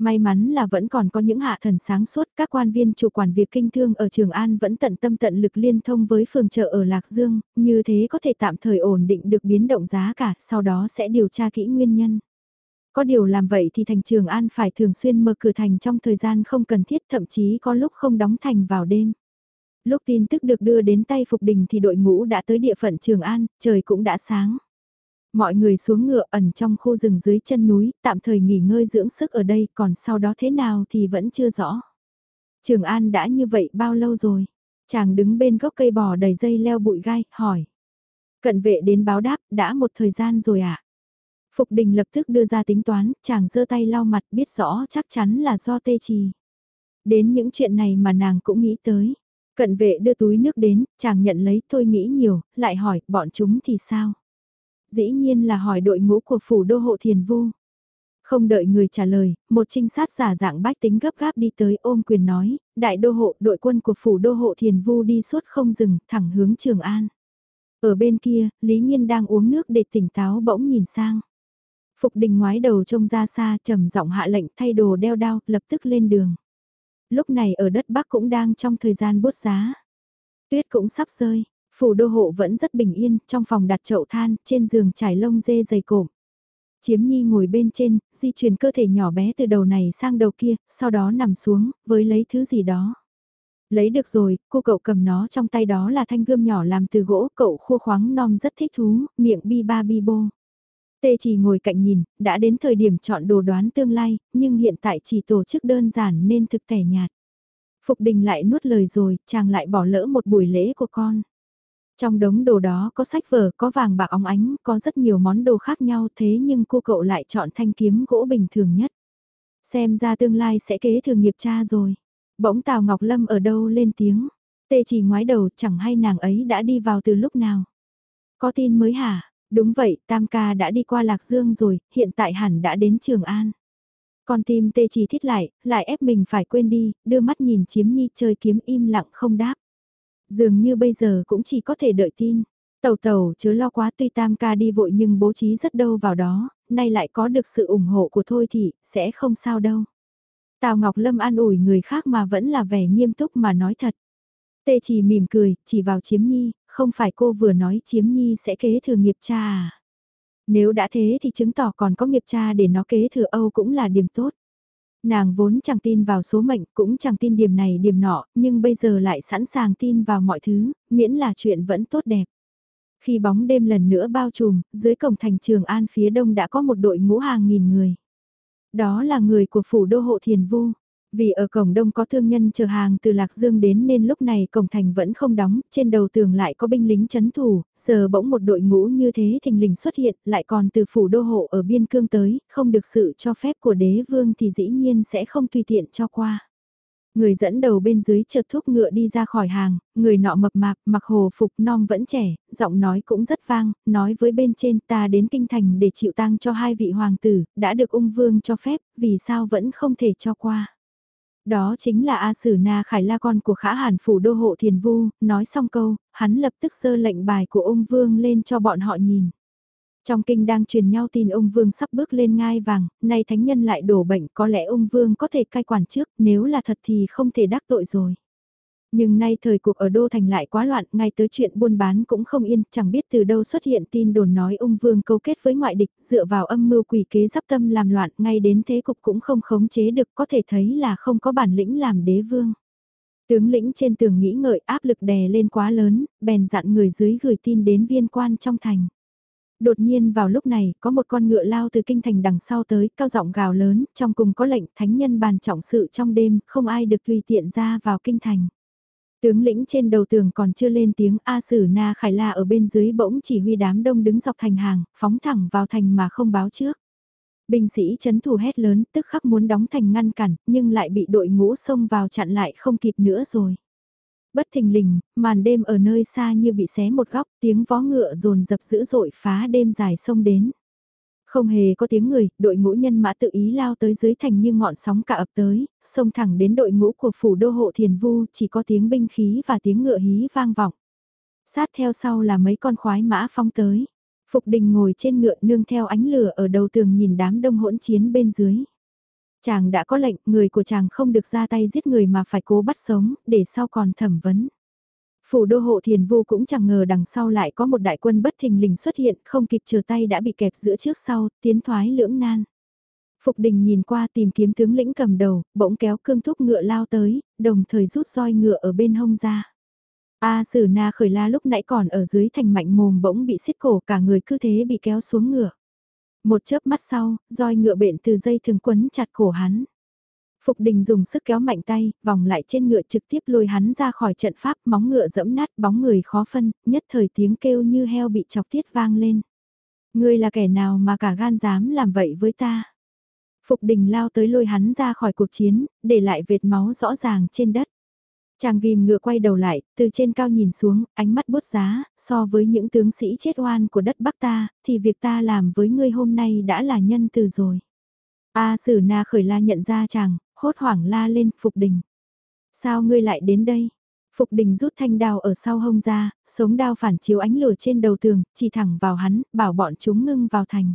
May mắn là vẫn còn có những hạ thần sáng suốt, các quan viên chủ quản việc kinh thương ở Trường An vẫn tận tâm tận lực liên thông với phường chợ ở Lạc Dương, như thế có thể tạm thời ổn định được biến động giá cả, sau đó sẽ điều tra kỹ nguyên nhân. Có điều làm vậy thì thành Trường An phải thường xuyên mở cửa thành trong thời gian không cần thiết thậm chí có lúc không đóng thành vào đêm. Lúc tin tức được đưa đến tay Phục Đình thì đội ngũ đã tới địa phận Trường An, trời cũng đã sáng. Mọi người xuống ngựa ẩn trong khu rừng dưới chân núi, tạm thời nghỉ ngơi dưỡng sức ở đây, còn sau đó thế nào thì vẫn chưa rõ. Trường An đã như vậy bao lâu rồi? Chàng đứng bên gốc cây bò đầy dây leo bụi gai, hỏi. Cận vệ đến báo đáp, đã một thời gian rồi ạ. À? Phục đình lập tức đưa ra tính toán, chàng giơ tay lau mặt biết rõ chắc chắn là do tê trì. Đến những chuyện này mà nàng cũng nghĩ tới. Cận vệ đưa túi nước đến, chàng nhận lấy thôi nghĩ nhiều, lại hỏi, bọn chúng thì sao? Dĩ nhiên là hỏi đội ngũ của phủ đô hộ thiền vu. Không đợi người trả lời, một trinh sát giả dạng bách tính gấp gáp đi tới ôm quyền nói, đại đô hộ đội quân của phủ đô hộ thiền vu đi suốt không dừng, thẳng hướng Trường An. Ở bên kia, Lý Nhiên đang uống nước để tỉnh táo bỗng nhìn sang. Phục đình ngoái đầu trông ra xa trầm giọng hạ lệnh thay đồ đeo đao, lập tức lên đường. Lúc này ở đất Bắc cũng đang trong thời gian bút giá. Tuyết cũng sắp rơi, phủ đô hộ vẫn rất bình yên, trong phòng đặt chậu than, trên giường trải lông dê dày cộm. Chiếm nhi ngồi bên trên, di chuyển cơ thể nhỏ bé từ đầu này sang đầu kia, sau đó nằm xuống, với lấy thứ gì đó. Lấy được rồi, cô cậu cầm nó trong tay đó là thanh gươm nhỏ làm từ gỗ, cậu khua khoáng non rất thích thú, miệng bi ba bi bô. Tê chỉ ngồi cạnh nhìn, đã đến thời điểm chọn đồ đoán tương lai, nhưng hiện tại chỉ tổ chức đơn giản nên thực tẻ nhạt. Phục đình lại nuốt lời rồi, chàng lại bỏ lỡ một buổi lễ của con. Trong đống đồ đó có sách vở, có vàng bạc óng ánh, có rất nhiều món đồ khác nhau thế nhưng cô cậu lại chọn thanh kiếm gỗ bình thường nhất. Xem ra tương lai sẽ kế thừa nghiệp cha rồi. Bỗng Tào Ngọc Lâm ở đâu lên tiếng. Tê chỉ ngoái đầu chẳng hay nàng ấy đã đi vào từ lúc nào. Có tin mới hả? Đúng vậy, Tam ca đã đi qua Lạc Dương rồi, hiện tại hẳn đã đến Trường An. Con tim tê chỉ thiết lại, lại ép mình phải quên đi, đưa mắt nhìn chiếm nhi chơi kiếm im lặng không đáp. Dường như bây giờ cũng chỉ có thể đợi tin. Tàu tàu chớ lo quá tuy tam ca đi vội nhưng bố trí rất đâu vào đó, nay lại có được sự ủng hộ của thôi thì, sẽ không sao đâu. Tào Ngọc Lâm an ủi người khác mà vẫn là vẻ nghiêm túc mà nói thật. Tê chỉ mỉm cười, chỉ vào chiếm nhi, không phải cô vừa nói chiếm nhi sẽ kế thừa nghiệp cha à. Nếu đã thế thì chứng tỏ còn có nghiệp cha để nó kế thừa Âu cũng là điểm tốt. Nàng vốn chẳng tin vào số mệnh, cũng chẳng tin điểm này điểm nọ, nhưng bây giờ lại sẵn sàng tin vào mọi thứ, miễn là chuyện vẫn tốt đẹp. Khi bóng đêm lần nữa bao trùm, dưới cổng thành Trường An phía đông đã có một đội ngũ hàng nghìn người. Đó là người của phủ đô hộ Thiền Vu. Vì ở cổng đông có thương nhân chờ hàng từ Lạc Dương đến nên lúc này cổng thành vẫn không đóng, trên đầu tường lại có binh lính chấn thủ, giờ bỗng một đội ngũ như thế thình lình xuất hiện, lại còn từ phủ đô hộ ở biên cương tới, không được sự cho phép của đế vương thì dĩ nhiên sẽ không tùy tiện cho qua. Người dẫn đầu bên dưới chợt thúc ngựa đi ra khỏi hàng, người nọ mập mạp, mặc hồ phục non vẫn trẻ, giọng nói cũng rất vang, nói với bên trên ta đến kinh thành để chịu tang cho hai vị hoàng tử, đã được ung vương cho phép, vì sao vẫn không thể cho qua. Đó chính là A Sử Na Khải La con của khả hàn phủ đô hộ thiền vu, nói xong câu, hắn lập tức sơ lệnh bài của ông Vương lên cho bọn họ nhìn. Trong kinh đang truyền nhau tin ông Vương sắp bước lên ngai vàng, nay thánh nhân lại đổ bệnh có lẽ ông Vương có thể cai quản trước, nếu là thật thì không thể đắc tội rồi. Nhưng nay thời cuộc ở Đô Thành lại quá loạn, ngay tới chuyện buôn bán cũng không yên, chẳng biết từ đâu xuất hiện tin đồn nói ung vương câu kết với ngoại địch, dựa vào âm mưu quỷ kế giáp tâm làm loạn, ngay đến thế cục cũng không khống chế được, có thể thấy là không có bản lĩnh làm đế vương. Tướng lĩnh trên tường nghĩ ngợi áp lực đè lên quá lớn, bèn dặn người dưới gửi tin đến viên quan trong thành. Đột nhiên vào lúc này, có một con ngựa lao từ kinh thành đằng sau tới, cao giọng gào lớn, trong cùng có lệnh thánh nhân bàn trọng sự trong đêm, không ai được tùy tiện ra vào kinh thành. Tướng lĩnh trên đầu tường còn chưa lên tiếng A Sử Na Khải La ở bên dưới bỗng chỉ huy đám đông đứng dọc thành hàng, phóng thẳng vào thành mà không báo trước. Binh sĩ chấn thủ hét lớn tức khắc muốn đóng thành ngăn cản, nhưng lại bị đội ngũ xông vào chặn lại không kịp nữa rồi. Bất thình lình, màn đêm ở nơi xa như bị xé một góc, tiếng vó ngựa rồn dập dữ dội phá đêm dài sông đến. Không hề có tiếng người, đội ngũ nhân mã tự ý lao tới dưới thành như ngọn sóng cả ập tới, xông thẳng đến đội ngũ của phủ đô hộ thiền vu, chỉ có tiếng binh khí và tiếng ngựa hí vang vọng. Sát theo sau là mấy con khoái mã phong tới. Phục đình ngồi trên ngựa nương theo ánh lửa ở đầu tường nhìn đám đông hỗn chiến bên dưới. Chàng đã có lệnh, người của chàng không được ra tay giết người mà phải cố bắt sống, để sau còn thẩm vấn. Phủ đô hộ thiền vu cũng chẳng ngờ đằng sau lại có một đại quân bất thình lình xuất hiện, không kịp chờ tay đã bị kẹp giữa trước sau, tiến thoái lưỡng nan. Phục đình nhìn qua tìm kiếm tướng lĩnh cầm đầu, bỗng kéo cương thúc ngựa lao tới, đồng thời rút roi ngựa ở bên hông ra. A sử na khởi la lúc nãy còn ở dưới thành mạnh mồm bỗng bị xiết cổ cả người cứ thế bị kéo xuống ngựa. Một chớp mắt sau, roi ngựa bện từ dây thường quấn chặt cổ hắn. Phục đình dùng sức kéo mạnh tay, vòng lại trên ngựa trực tiếp lôi hắn ra khỏi trận pháp, móng ngựa dẫm nát bóng người khó phân, nhất thời tiếng kêu như heo bị chọc tiết vang lên. Ngươi là kẻ nào mà cả gan dám làm vậy với ta? Phục đình lao tới lôi hắn ra khỏi cuộc chiến, để lại vệt máu rõ ràng trên đất. Chàng ghim ngựa quay đầu lại, từ trên cao nhìn xuống, ánh mắt bút giá, so với những tướng sĩ chết oan của đất Bắc ta, thì việc ta làm với ngươi hôm nay đã là nhân từ rồi. A Sử Na khởi la nhận ra chàng, hốt hoảng la lên, Phục Đình. Sao ngươi lại đến đây? Phục Đình rút thanh đao ở sau hông ra, sống đao phản chiếu ánh lửa trên đầu tường, chỉ thẳng vào hắn, bảo bọn chúng ngưng vào thành.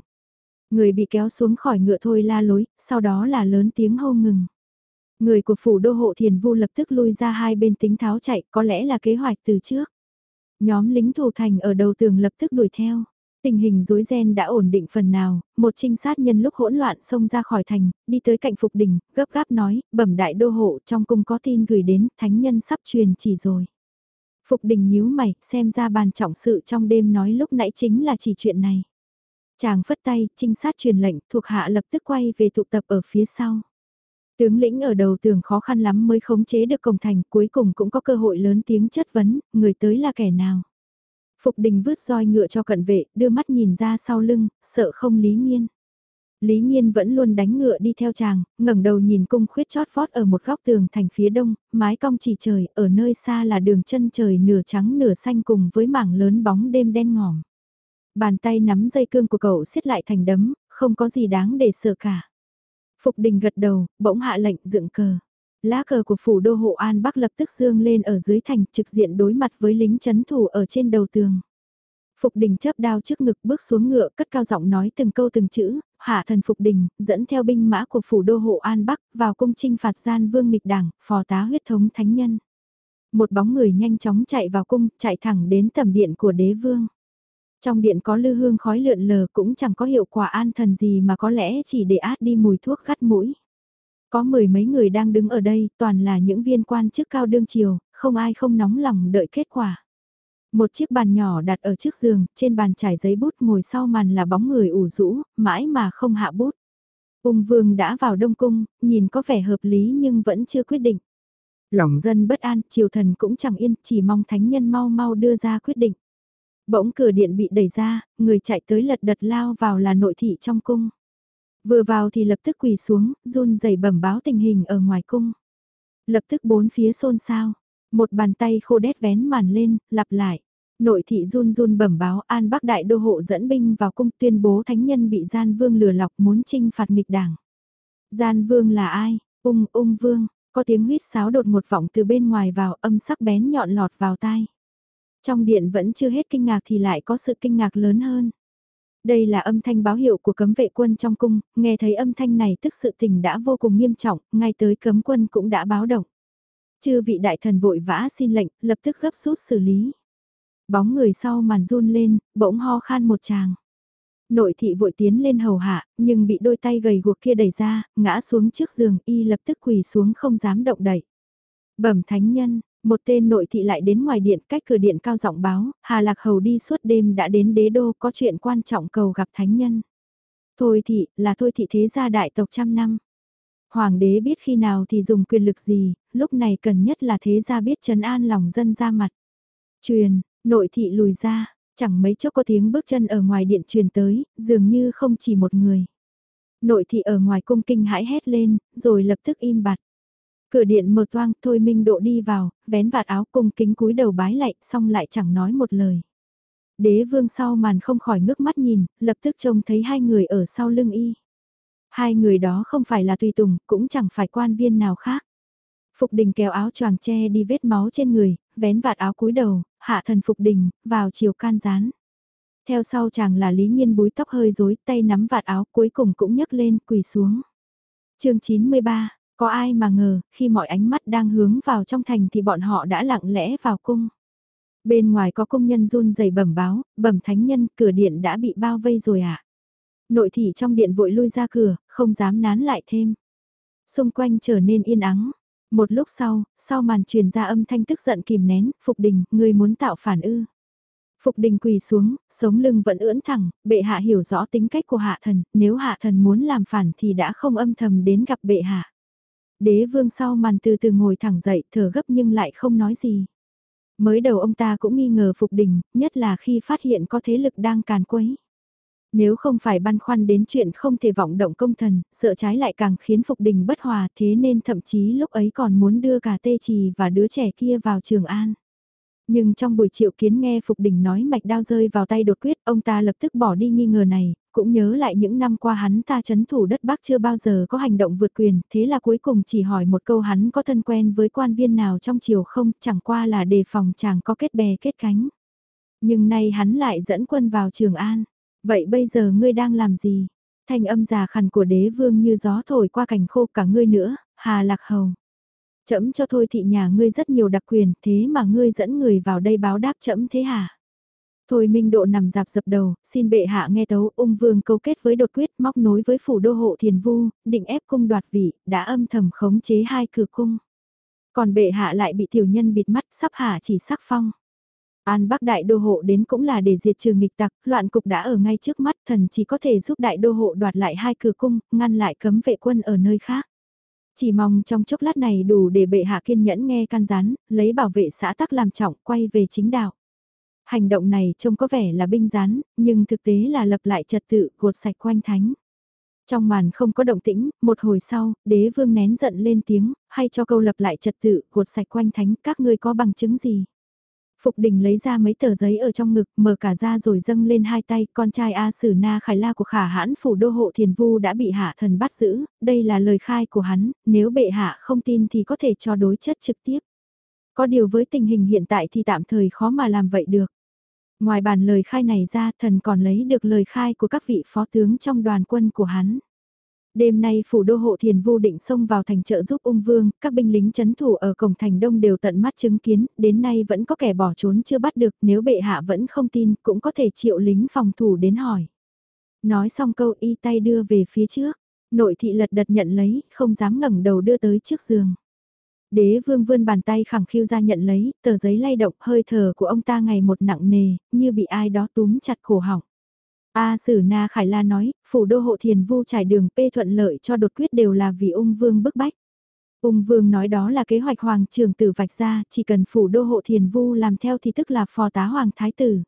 Người bị kéo xuống khỏi ngựa thôi la lối, sau đó là lớn tiếng hô ngừng. Người của phủ đô hộ thiền vu lập tức lui ra hai bên tính tháo chạy, có lẽ là kế hoạch từ trước. Nhóm lính thủ thành ở đầu tường lập tức đuổi theo. Tình hình rối ren đã ổn định phần nào, một trinh sát nhân lúc hỗn loạn xông ra khỏi thành, đi tới cạnh Phục Đình, gấp gáp nói, bẩm đại đô hộ trong cung có tin gửi đến, thánh nhân sắp truyền chỉ rồi. Phục Đình nhíu mày, xem ra bàn trọng sự trong đêm nói lúc nãy chính là chỉ chuyện này. Chàng phất tay, trinh sát truyền lệnh, thuộc hạ lập tức quay về tụ tập ở phía sau. Tướng lĩnh ở đầu tường khó khăn lắm mới khống chế được cổng thành, cuối cùng cũng có cơ hội lớn tiếng chất vấn, người tới là kẻ nào. Phục đình vứt roi ngựa cho cận vệ, đưa mắt nhìn ra sau lưng, sợ không Lý Nhiên. Lý Nhiên vẫn luôn đánh ngựa đi theo chàng, ngẩng đầu nhìn cung khuyết chót vót ở một góc tường thành phía đông, mái cong chỉ trời, ở nơi xa là đường chân trời nửa trắng nửa xanh cùng với mảng lớn bóng đêm đen ngòm. Bàn tay nắm dây cương của cậu siết lại thành đấm, không có gì đáng để sợ cả. Phục đình gật đầu, bỗng hạ lệnh dựng cờ. Lá cờ của phủ đô hộ An Bắc lập tức dương lên ở dưới thành trực diện đối mặt với lính chấn thủ ở trên đầu tường. Phục đình chấp đao trước ngực bước xuống ngựa cất cao giọng nói từng câu từng chữ, hạ thần Phục đình, dẫn theo binh mã của phủ đô hộ An Bắc vào cung trinh phạt gian vương nghịch đảng, phò tá huyết thống thánh nhân. Một bóng người nhanh chóng chạy vào cung, chạy thẳng đến tầm điện của đế vương. Trong điện có lư hương khói lượn lờ cũng chẳng có hiệu quả an thần gì mà có lẽ chỉ để át đi mùi thuốc gắt mũi. Có mười mấy người đang đứng ở đây, toàn là những viên quan chức cao đương triều, không ai không nóng lòng đợi kết quả. Một chiếc bàn nhỏ đặt ở trước giường, trên bàn trải giấy bút ngồi sau màn là bóng người ủ rũ, mãi mà không hạ bút. Ung vương đã vào đông cung, nhìn có vẻ hợp lý nhưng vẫn chưa quyết định. Lòng dân bất an, triều thần cũng chẳng yên, chỉ mong thánh nhân mau mau đưa ra quyết định. Bỗng cửa điện bị đẩy ra, người chạy tới lật đật lao vào là nội thị trong cung. Vừa vào thì lập tức quỳ xuống, run rẩy bẩm báo tình hình ở ngoài cung. Lập tức bốn phía xôn xao, một bàn tay khô đét vén màn lên, lặp lại. Nội thị run run bẩm báo An Bắc Đại Đô Hộ dẫn binh vào cung tuyên bố thánh nhân bị gian vương lừa lọc muốn trinh phạt nghịch đảng. Gian vương là ai? Ung ung vương, có tiếng huýt sáo đột một vọng từ bên ngoài vào âm sắc bén nhọn lọt vào tai. Trong điện vẫn chưa hết kinh ngạc thì lại có sự kinh ngạc lớn hơn. Đây là âm thanh báo hiệu của cấm vệ quân trong cung, nghe thấy âm thanh này tức sự tình đã vô cùng nghiêm trọng, ngay tới cấm quân cũng đã báo động. Chư vị đại thần vội vã xin lệnh, lập tức gấp rút xử lý. Bóng người sau màn run lên, bỗng ho khan một chàng. Nội thị vội tiến lên hầu hạ, nhưng bị đôi tay gầy guộc kia đẩy ra, ngã xuống trước giường y lập tức quỳ xuống không dám động đậy. Bẩm thánh nhân, một tên nội thị lại đến ngoài điện cách cửa điện cao giọng báo, Hà Lạc Hầu đi suốt đêm đã đến đế đô có chuyện quan trọng cầu gặp thánh nhân. Thôi thị, là thôi thị thế gia đại tộc trăm năm. Hoàng đế biết khi nào thì dùng quyền lực gì, lúc này cần nhất là thế gia biết trấn an lòng dân ra mặt. Truyền, nội thị lùi ra, chẳng mấy chốc có tiếng bước chân ở ngoài điện truyền tới, dường như không chỉ một người. Nội thị ở ngoài cung kinh hãi hét lên, rồi lập tức im bặt. Cửa điện mở toang, thôi minh độ đi vào, vén vạt áo cung kính cúi đầu bái lạy, xong lại chẳng nói một lời. Đế vương sau màn không khỏi ngước mắt nhìn, lập tức trông thấy hai người ở sau lưng y. Hai người đó không phải là tùy tùng, cũng chẳng phải quan viên nào khác. Phục đình kéo áo choàng che đi vết máu trên người, vén vạt áo cúi đầu, hạ thần Phục đình, vào chiều can gián. Theo sau chàng là Lý Nhiên búi tóc hơi rối, tay nắm vạt áo cuối cùng cũng nhấc lên, quỳ xuống. chương 93, có ai mà ngờ, khi mọi ánh mắt đang hướng vào trong thành thì bọn họ đã lặng lẽ vào cung. Bên ngoài có công nhân run rẩy bẩm báo, bẩm thánh nhân, cửa điện đã bị bao vây rồi ạ. À? Nội thị trong điện vội lui ra cửa, không dám nán lại thêm. Xung quanh trở nên yên ắng. Một lúc sau, sau màn truyền ra âm thanh tức giận kìm nén, Phục Đình, người muốn tạo phản ư. Phục Đình quỳ xuống, sống lưng vẫn ưỡn thẳng, bệ hạ hiểu rõ tính cách của hạ thần, nếu hạ thần muốn làm phản thì đã không âm thầm đến gặp bệ hạ. Đế vương sau màn từ từ ngồi thẳng dậy thở gấp nhưng lại không nói gì. Mới đầu ông ta cũng nghi ngờ Phục Đình, nhất là khi phát hiện có thế lực đang càn quấy. Nếu không phải băn khoăn đến chuyện không thể vọng động công thần, sợ trái lại càng khiến Phục Đình bất hòa thế nên thậm chí lúc ấy còn muốn đưa cả tê trì và đứa trẻ kia vào trường an. Nhưng trong buổi triệu kiến nghe Phục Đình nói mạch đao rơi vào tay đột quyết, ông ta lập tức bỏ đi nghi ngờ này, cũng nhớ lại những năm qua hắn ta chấn thủ đất Bắc chưa bao giờ có hành động vượt quyền, thế là cuối cùng chỉ hỏi một câu hắn có thân quen với quan viên nào trong triều không, chẳng qua là đề phòng chàng có kết bè kết cánh. Nhưng nay hắn lại dẫn quân vào Trường An. Vậy bây giờ ngươi đang làm gì? Thanh âm già khàn của đế vương như gió thổi qua cảnh khô cả ngươi nữa, hà lạc hầu. Chấm cho thôi thị nhà ngươi rất nhiều đặc quyền, thế mà ngươi dẫn người vào đây báo đáp chấm thế hả? Thôi Minh Độ nằm dạp dập đầu, xin bệ hạ nghe tấu, ung vương câu kết với đột quyết móc nối với phủ đô hộ thiền vu, định ép cung đoạt vị, đã âm thầm khống chế hai cửa cung. Còn bệ hạ lại bị tiểu nhân bịt mắt sắp hạ chỉ sắc phong. An Bắc đại đô hộ đến cũng là để diệt trừ nghịch tặc, loạn cục đã ở ngay trước mắt, thần chỉ có thể giúp đại đô hộ đoạt lại hai cửa cung, ngăn lại cấm vệ quân ở nơi khác. Chỉ mong trong chốc lát này đủ để bệ hạ kiên nhẫn nghe can gián, lấy bảo vệ xã tắc làm trọng quay về chính đạo. Hành động này trông có vẻ là binh gián, nhưng thực tế là lập lại trật tự, gột sạch quanh thánh. Trong màn không có động tĩnh, một hồi sau, đế vương nén giận lên tiếng, hay cho câu lập lại trật tự, gột sạch quanh thánh, các ngươi có bằng chứng gì? Phục đình lấy ra mấy tờ giấy ở trong ngực, mở cả ra rồi dâng lên hai tay, con trai A Sử Na Khải La của khả hãn phủ đô hộ thiền vu đã bị hạ thần bắt giữ, đây là lời khai của hắn, nếu bệ hạ không tin thì có thể cho đối chất trực tiếp. Có điều với tình hình hiện tại thì tạm thời khó mà làm vậy được. Ngoài bản lời khai này ra, thần còn lấy được lời khai của các vị phó tướng trong đoàn quân của hắn. Đêm nay phủ đô hộ thiền vu định xông vào thành trợ giúp ung vương, các binh lính chấn thủ ở cổng thành đông đều tận mắt chứng kiến, đến nay vẫn có kẻ bỏ trốn chưa bắt được, nếu bệ hạ vẫn không tin, cũng có thể triệu lính phòng thủ đến hỏi. Nói xong câu y tay đưa về phía trước, nội thị lật đật nhận lấy, không dám ngẩng đầu đưa tới trước giường. Đế vương vươn bàn tay khẳng khiu ra nhận lấy, tờ giấy lay động hơi thở của ông ta ngày một nặng nề, như bị ai đó túm chặt cổ họng. A Sử Na Khải La nói, phủ đô hộ thiền vu trải đường p thuận lợi cho đột quyết đều là vì ung vương bức bách. Ung vương nói đó là kế hoạch hoàng trường tử vạch ra, chỉ cần phủ đô hộ thiền vu làm theo thì tức là phò tá hoàng thái tử.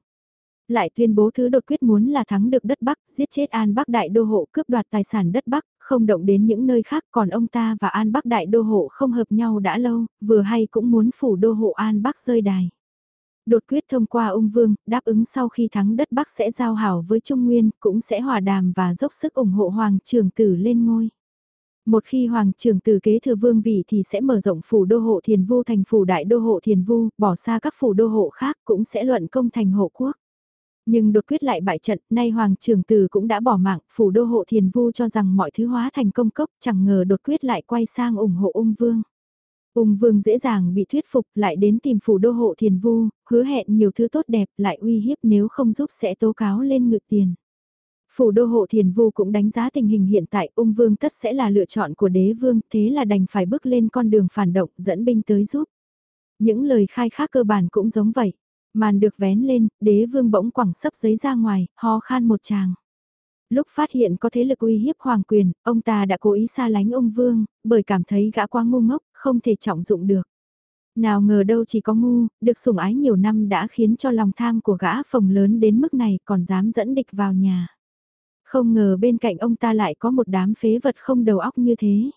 Lại tuyên bố thứ đột quyết muốn là thắng được đất Bắc, giết chết An Bắc đại đô hộ cướp đoạt tài sản đất Bắc, không động đến những nơi khác còn ông ta và An Bắc đại đô hộ không hợp nhau đã lâu, vừa hay cũng muốn phủ đô hộ An Bắc rơi đài. Đột quyết thông qua ung vương, đáp ứng sau khi thắng đất Bắc sẽ giao hảo với Trung Nguyên, cũng sẽ hòa đàm và dốc sức ủng hộ Hoàng trường tử lên ngôi. Một khi Hoàng trường tử kế thừa vương vị thì sẽ mở rộng phủ đô hộ thiền vu thành phủ đại đô hộ thiền vu, bỏ xa các phủ đô hộ khác cũng sẽ luận công thành hộ quốc. Nhưng đột quyết lại bại trận, nay Hoàng trường tử cũng đã bỏ mạng, phủ đô hộ thiền vu cho rằng mọi thứ hóa thành công cốc, chẳng ngờ đột quyết lại quay sang ủng hộ ung vương. Ung vương dễ dàng bị thuyết phục lại đến tìm phủ đô hộ thiền vu, hứa hẹn nhiều thứ tốt đẹp lại uy hiếp nếu không giúp sẽ tố cáo lên ngự tiền. Phủ đô hộ thiền vu cũng đánh giá tình hình hiện tại ung vương tất sẽ là lựa chọn của đế vương thế là đành phải bước lên con đường phản động dẫn binh tới giúp. Những lời khai khác cơ bản cũng giống vậy. Màn được vén lên, đế vương bỗng quẳng sấp giấy ra ngoài, ho khan một chàng. Lúc phát hiện có thế lực uy hiếp hoàng quyền, ông ta đã cố ý xa lánh ông vương, bởi cảm thấy gã quá ngu ngốc, không thể trọng dụng được. Nào ngờ đâu chỉ có ngu, được sủng ái nhiều năm đã khiến cho lòng tham của gã phồng lớn đến mức này còn dám dẫn địch vào nhà. Không ngờ bên cạnh ông ta lại có một đám phế vật không đầu óc như thế.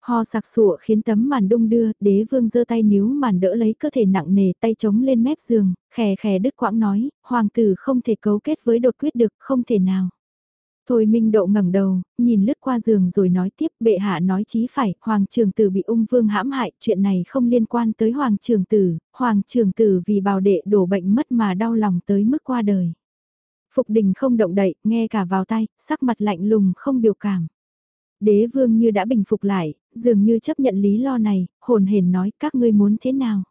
Ho sặc sụa khiến tấm màn đung đưa, đế vương giơ tay níu màn đỡ lấy cơ thể nặng nề tay chống lên mép giường, khè khè đứt quãng nói, hoàng tử không thể cấu kết với đột quyết được, không thể nào. Thôi Minh Độ ngẩng đầu, nhìn lướt qua giường rồi nói tiếp bệ hạ nói chí phải, Hoàng Trường Tử bị ung vương hãm hại, chuyện này không liên quan tới Hoàng Trường Tử, Hoàng Trường Tử vì bào đệ đổ bệnh mất mà đau lòng tới mức qua đời. Phục đình không động đậy, nghe cả vào tay, sắc mặt lạnh lùng không biểu cảm. Đế vương như đã bình phục lại, dường như chấp nhận lý lo này, hồn hển nói các ngươi muốn thế nào.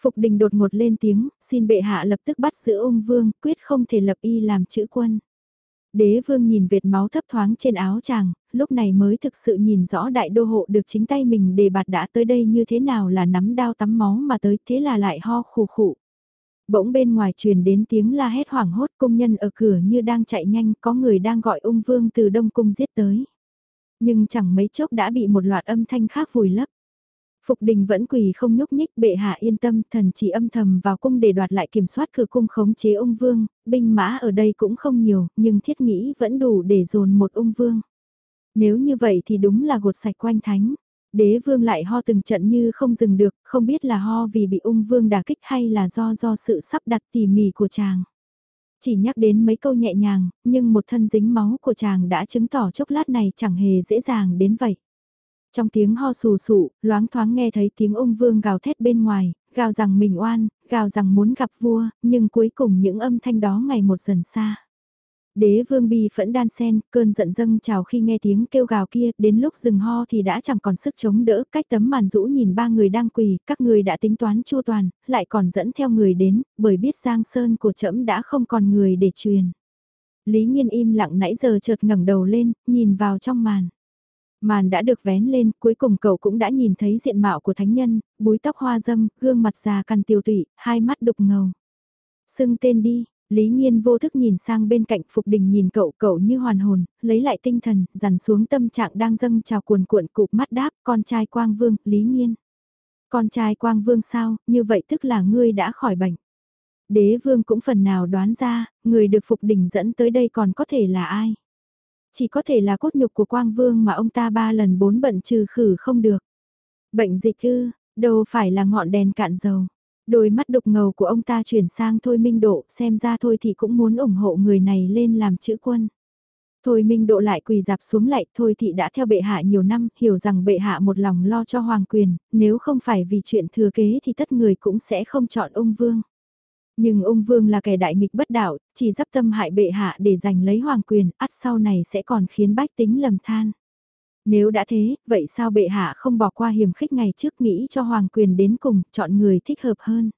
Phục đình đột ngột lên tiếng, xin bệ hạ lập tức bắt giữ ung vương, quyết không thể lập y làm chữ quân. Đế vương nhìn vệt máu thấp thoáng trên áo chàng, lúc này mới thực sự nhìn rõ đại đô hộ được chính tay mình đề bạt đã tới đây như thế nào là nắm đao tắm máu mà tới thế là lại ho khù khụ. Bỗng bên ngoài truyền đến tiếng la hét hoảng hốt công nhân ở cửa như đang chạy nhanh có người đang gọi ung vương từ đông cung giết tới. Nhưng chẳng mấy chốc đã bị một loạt âm thanh khác vùi lấp. Phục đình vẫn quỳ không nhúc nhích bệ hạ yên tâm thần chỉ âm thầm vào cung để đoạt lại kiểm soát cửa cung khống chế ung vương, binh mã ở đây cũng không nhiều, nhưng thiết nghĩ vẫn đủ để dồn một ung vương. Nếu như vậy thì đúng là gột sạch quanh thánh. Đế vương lại ho từng trận như không dừng được, không biết là ho vì bị ung vương đả kích hay là do do sự sắp đặt tỉ mỉ của chàng. Chỉ nhắc đến mấy câu nhẹ nhàng, nhưng một thân dính máu của chàng đã chứng tỏ chốc lát này chẳng hề dễ dàng đến vậy. Trong tiếng ho sù sụ, loáng thoáng nghe thấy tiếng ung vương gào thét bên ngoài, gào rằng mình oan, gào rằng muốn gặp vua, nhưng cuối cùng những âm thanh đó ngày một dần xa. Đế vương bi phẫn đan sen, cơn giận dâng trào khi nghe tiếng kêu gào kia, đến lúc dừng ho thì đã chẳng còn sức chống đỡ, cách tấm màn rũ nhìn ba người đang quỳ, các người đã tính toán chu toàn, lại còn dẫn theo người đến, bởi biết Giang Sơn của trẫm đã không còn người để truyền. Lý Nhiên im lặng nãy giờ chợt ngẩng đầu lên, nhìn vào trong màn. Màn đã được vén lên, cuối cùng cậu cũng đã nhìn thấy diện mạo của thánh nhân, búi tóc hoa dâm, gương mặt già cằn tiêu tụy, hai mắt đục ngầu. Xưng tên đi, Lý Nhiên vô thức nhìn sang bên cạnh Phục Đình nhìn cậu cậu như hoàn hồn, lấy lại tinh thần, dằn xuống tâm trạng đang dâng trào cuồn cuộn cụp mắt đáp con trai Quang Vương, Lý Nhiên. Con trai Quang Vương sao, như vậy tức là ngươi đã khỏi bệnh. Đế Vương cũng phần nào đoán ra, người được Phục Đình dẫn tới đây còn có thể là ai. Chỉ có thể là cốt nhục của Quang Vương mà ông ta ba lần bốn bận trừ khử không được. Bệnh dịch ư, đâu phải là ngọn đèn cạn dầu. Đôi mắt đục ngầu của ông ta chuyển sang Thôi Minh Độ, xem ra thôi thì cũng muốn ủng hộ người này lên làm chữ quân. Thôi Minh Độ lại quỳ dạp xuống lại, thôi thị đã theo bệ hạ nhiều năm, hiểu rằng bệ hạ một lòng lo cho hoàng quyền, nếu không phải vì chuyện thừa kế thì tất người cũng sẽ không chọn ông vương. Nhưng ông vương là kẻ đại nghịch bất đạo, chỉ dắp tâm hại bệ hạ để giành lấy hoàng quyền, ắt sau này sẽ còn khiến bách tính lầm than. Nếu đã thế, vậy sao bệ hạ không bỏ qua hiểm khích ngày trước nghĩ cho hoàng quyền đến cùng, chọn người thích hợp hơn.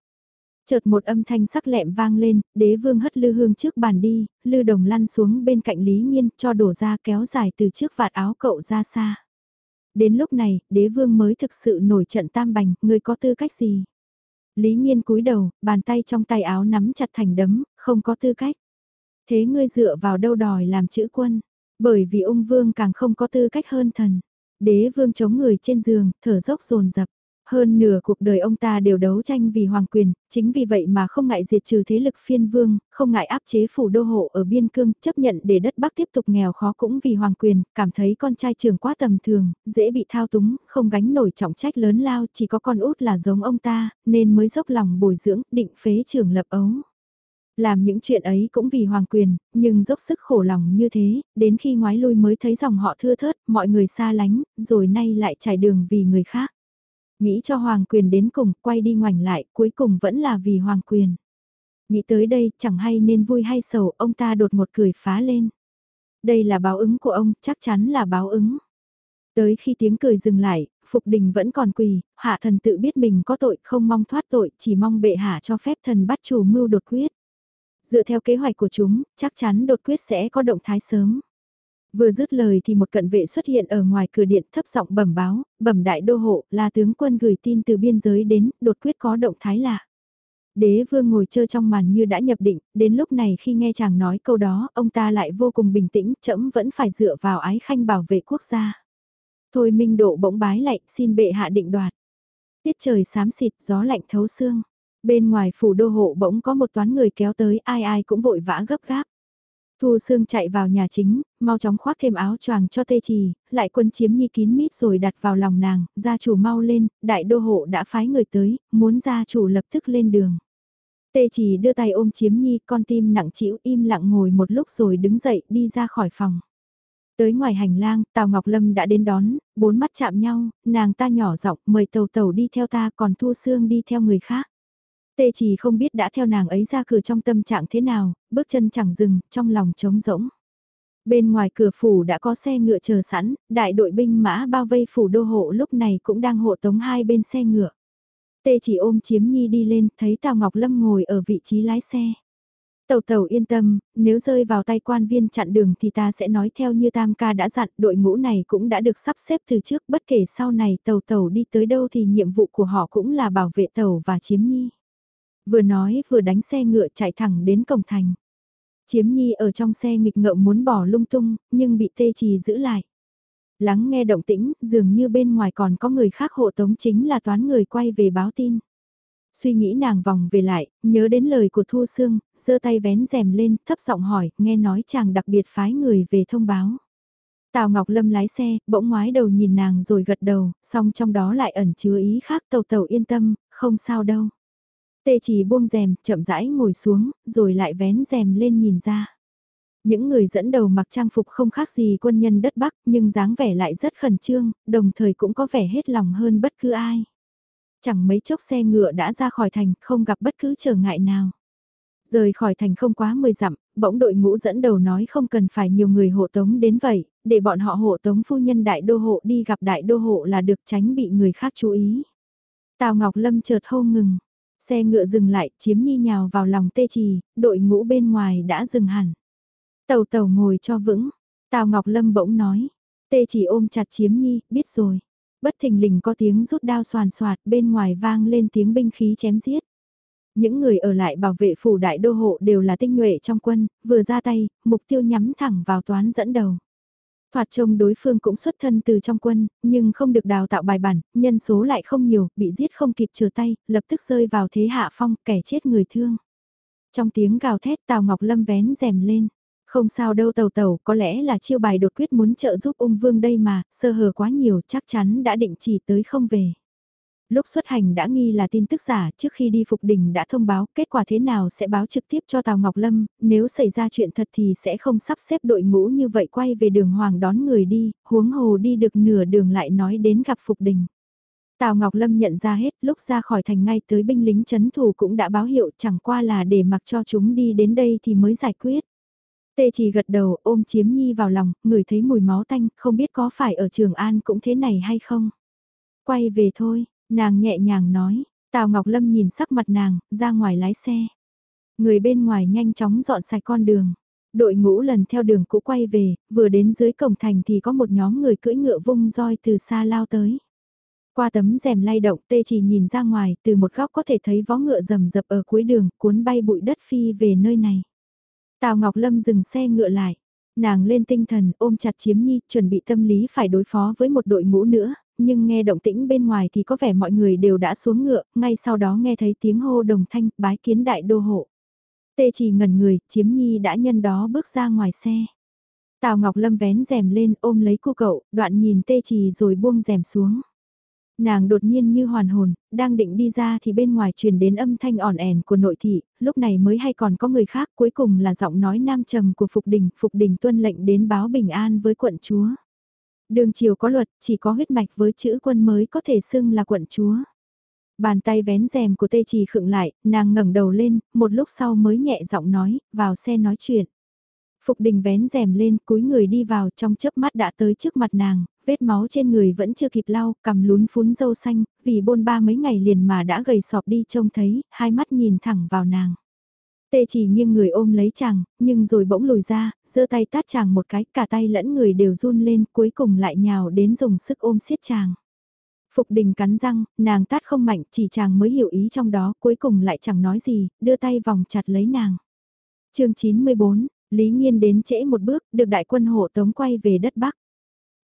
Chợt một âm thanh sắc lẹm vang lên, đế vương hất lư hương trước bàn đi, lư đồng lăn xuống bên cạnh Lý Nhiên cho đổ ra kéo dài từ trước vạt áo cậu ra xa. Đến lúc này, đế vương mới thực sự nổi trận tam bành, người có tư cách gì? Lý Nhiên cúi đầu, bàn tay trong tay áo nắm chặt thành đấm, không có tư cách. Thế ngươi dựa vào đâu đòi làm chữ quân? Bởi vì ung vương càng không có tư cách hơn thần. Đế vương chống người trên giường, thở dốc rồn rập. Hơn nửa cuộc đời ông ta đều đấu tranh vì hoàng quyền, chính vì vậy mà không ngại diệt trừ thế lực phiên vương, không ngại áp chế phủ đô hộ ở biên cương, chấp nhận để đất Bắc tiếp tục nghèo khó cũng vì hoàng quyền, cảm thấy con trai trưởng quá tầm thường, dễ bị thao túng, không gánh nổi trọng trách lớn lao, chỉ có con út là giống ông ta, nên mới dốc lòng bồi dưỡng, định phế trưởng lập ấu. Làm những chuyện ấy cũng vì hoàng quyền, nhưng dốc sức khổ lòng như thế, đến khi ngoái lui mới thấy dòng họ thưa thớt, mọi người xa lánh, rồi nay lại trải đường vì người khác. Nghĩ cho hoàng quyền đến cùng, quay đi ngoảnh lại, cuối cùng vẫn là vì hoàng quyền. Nghĩ tới đây, chẳng hay nên vui hay sầu, ông ta đột một cười phá lên. Đây là báo ứng của ông, chắc chắn là báo ứng. Tới khi tiếng cười dừng lại, Phục Đình vẫn còn quỳ, hạ thần tự biết mình có tội không mong thoát tội, chỉ mong bệ hạ cho phép thần bắt chủ mưu đột quyết. Dựa theo kế hoạch của chúng, chắc chắn đột quyết sẽ có động thái sớm. Vừa dứt lời thì một cận vệ xuất hiện ở ngoài cửa điện thấp giọng bẩm báo, bẩm đại đô hộ là tướng quân gửi tin từ biên giới đến, đột quyết có động thái lạ. Đế vương ngồi chơi trong màn như đã nhập định, đến lúc này khi nghe chàng nói câu đó, ông ta lại vô cùng bình tĩnh, chậm vẫn phải dựa vào ái khanh bảo vệ quốc gia. Thôi minh độ bỗng bái lạy, xin bệ hạ định đoạt. Tiết trời xám xịt, gió lạnh thấu xương. Bên ngoài phủ đô hộ bỗng có một toán người kéo tới, ai ai cũng vội vã gấp gáp. Thu Sương chạy vào nhà chính, mau chóng khoác thêm áo choàng cho tê trì, lại quân chiếm nhi kín mít rồi đặt vào lòng nàng, gia chủ mau lên, đại đô hộ đã phái người tới, muốn gia chủ lập tức lên đường. Tê trì đưa tay ôm chiếm nhi, con tim nặng chịu im lặng ngồi một lúc rồi đứng dậy đi ra khỏi phòng. Tới ngoài hành lang, Tào Ngọc Lâm đã đến đón, bốn mắt chạm nhau, nàng ta nhỏ giọng mời tàu tàu đi theo ta còn Thu Sương đi theo người khác. Tê chỉ không biết đã theo nàng ấy ra cửa trong tâm trạng thế nào, bước chân chẳng dừng, trong lòng trống rỗng. Bên ngoài cửa phủ đã có xe ngựa chờ sẵn, đại đội binh mã bao vây phủ đô hộ lúc này cũng đang hộ tống hai bên xe ngựa. Tê chỉ ôm chiếm nhi đi lên, thấy Tào Ngọc Lâm ngồi ở vị trí lái xe. Tàu tàu yên tâm, nếu rơi vào tay quan viên chặn đường thì ta sẽ nói theo như Tam ca đã dặn, đội ngũ này cũng đã được sắp xếp từ trước, bất kể sau này tàu tàu đi tới đâu thì nhiệm vụ của họ cũng là bảo vệ tàu và chiếm nhi. Vừa nói vừa đánh xe ngựa chạy thẳng đến cổng thành. Chiếm nhi ở trong xe nghịch ngợm muốn bỏ lung tung, nhưng bị tê trì giữ lại. Lắng nghe động tĩnh, dường như bên ngoài còn có người khác hộ tống chính là toán người quay về báo tin. Suy nghĩ nàng vòng về lại, nhớ đến lời của Thu Sương, giơ tay vén rèm lên, thấp giọng hỏi, nghe nói chàng đặc biệt phái người về thông báo. Tào Ngọc Lâm lái xe, bỗng ngoái đầu nhìn nàng rồi gật đầu, song trong đó lại ẩn chứa ý khác tàu tàu yên tâm, không sao đâu. Tê chỉ buông rèm, chậm rãi ngồi xuống, rồi lại vén rèm lên nhìn ra. Những người dẫn đầu mặc trang phục không khác gì quân nhân đất Bắc nhưng dáng vẻ lại rất khẩn trương, đồng thời cũng có vẻ hết lòng hơn bất cứ ai. Chẳng mấy chốc xe ngựa đã ra khỏi thành, không gặp bất cứ trở ngại nào. Rời khỏi thành không quá 10 dặm, bỗng đội ngũ dẫn đầu nói không cần phải nhiều người hộ tống đến vậy, để bọn họ hộ tống phu nhân đại đô hộ đi gặp đại đô hộ là được tránh bị người khác chú ý. Tào Ngọc Lâm chợt hô ngừng, xe ngựa dừng lại, chiếm nhi nhào vào lòng tê trì, đội ngũ bên ngoài đã dừng hẳn. Tàu tàu ngồi cho vững, Tào Ngọc Lâm bỗng nói, tê chỉ ôm chặt chiếm nhi, biết rồi. Bất thình lình có tiếng rút đao soàn soạt bên ngoài vang lên tiếng binh khí chém giết. Những người ở lại bảo vệ phủ đại đô hộ đều là tinh nhuệ trong quân, vừa ra tay, mục tiêu nhắm thẳng vào toán dẫn đầu. Thoạt trông đối phương cũng xuất thân từ trong quân, nhưng không được đào tạo bài bản, nhân số lại không nhiều, bị giết không kịp trở tay, lập tức rơi vào thế hạ phong, kẻ chết người thương. Trong tiếng gào thét Tào Ngọc Lâm vén rèm lên. Không sao đâu tàu tàu, có lẽ là chiêu bài đột quyết muốn trợ giúp ung vương đây mà, sơ hở quá nhiều chắc chắn đã định chỉ tới không về. Lúc xuất hành đã nghi là tin tức giả trước khi đi phục đình đã thông báo kết quả thế nào sẽ báo trực tiếp cho Tào Ngọc Lâm, nếu xảy ra chuyện thật thì sẽ không sắp xếp đội ngũ như vậy quay về đường hoàng đón người đi, huống hồ đi được nửa đường lại nói đến gặp phục đình. Tào Ngọc Lâm nhận ra hết lúc ra khỏi thành ngay tới binh lính chấn thủ cũng đã báo hiệu chẳng qua là để mặc cho chúng đi đến đây thì mới giải quyết. Tê chỉ gật đầu ôm chiếm nhi vào lòng, người thấy mùi máu tanh, không biết có phải ở Trường An cũng thế này hay không. Quay về thôi, nàng nhẹ nhàng nói, Tào Ngọc Lâm nhìn sắc mặt nàng, ra ngoài lái xe. Người bên ngoài nhanh chóng dọn sạch con đường. Đội ngũ lần theo đường cũ quay về, vừa đến dưới cổng thành thì có một nhóm người cưỡi ngựa vung roi từ xa lao tới. Qua tấm rèm lay động tê chỉ nhìn ra ngoài, từ một góc có thể thấy vó ngựa rầm rập ở cuối đường, cuốn bay bụi đất phi về nơi này. Tào Ngọc Lâm dừng xe ngựa lại. Nàng lên tinh thần ôm chặt chiếm nhi, chuẩn bị tâm lý phải đối phó với một đội ngũ nữa, nhưng nghe động tĩnh bên ngoài thì có vẻ mọi người đều đã xuống ngựa, ngay sau đó nghe thấy tiếng hô đồng thanh, bái kiến đại đô hộ. Tê chỉ ngẩn người, chiếm nhi đã nhân đó bước ra ngoài xe. Tào Ngọc Lâm vén rèm lên ôm lấy cô cậu, đoạn nhìn tê trì rồi buông rèm xuống. Nàng đột nhiên như hoàn hồn, đang định đi ra thì bên ngoài truyền đến âm thanh ỏn ẻn của nội thị, lúc này mới hay còn có người khác cuối cùng là giọng nói nam trầm của Phục Đình, Phục Đình tuân lệnh đến báo bình an với quận chúa. Đường triều có luật, chỉ có huyết mạch với chữ quân mới có thể xưng là quận chúa. Bàn tay vén rèm của tê trì khựng lại, nàng ngẩng đầu lên, một lúc sau mới nhẹ giọng nói, vào xe nói chuyện. Phục đình vén rèm lên, cúi người đi vào trong chớp mắt đã tới trước mặt nàng, vết máu trên người vẫn chưa kịp lau, cầm lún phún dâu xanh, vì bôn ba mấy ngày liền mà đã gầy sọp đi trông thấy, hai mắt nhìn thẳng vào nàng. Tê chỉ nghiêng người ôm lấy chàng, nhưng rồi bỗng lùi ra, giơ tay tát chàng một cái, cả tay lẫn người đều run lên, cuối cùng lại nhào đến dùng sức ôm siết chàng. Phục đình cắn răng, nàng tát không mạnh, chỉ chàng mới hiểu ý trong đó, cuối cùng lại chẳng nói gì, đưa tay vòng chặt lấy nàng. chương 94, Lý Nhiên đến trễ một bước, được đại quân hộ tống quay về đất Bắc.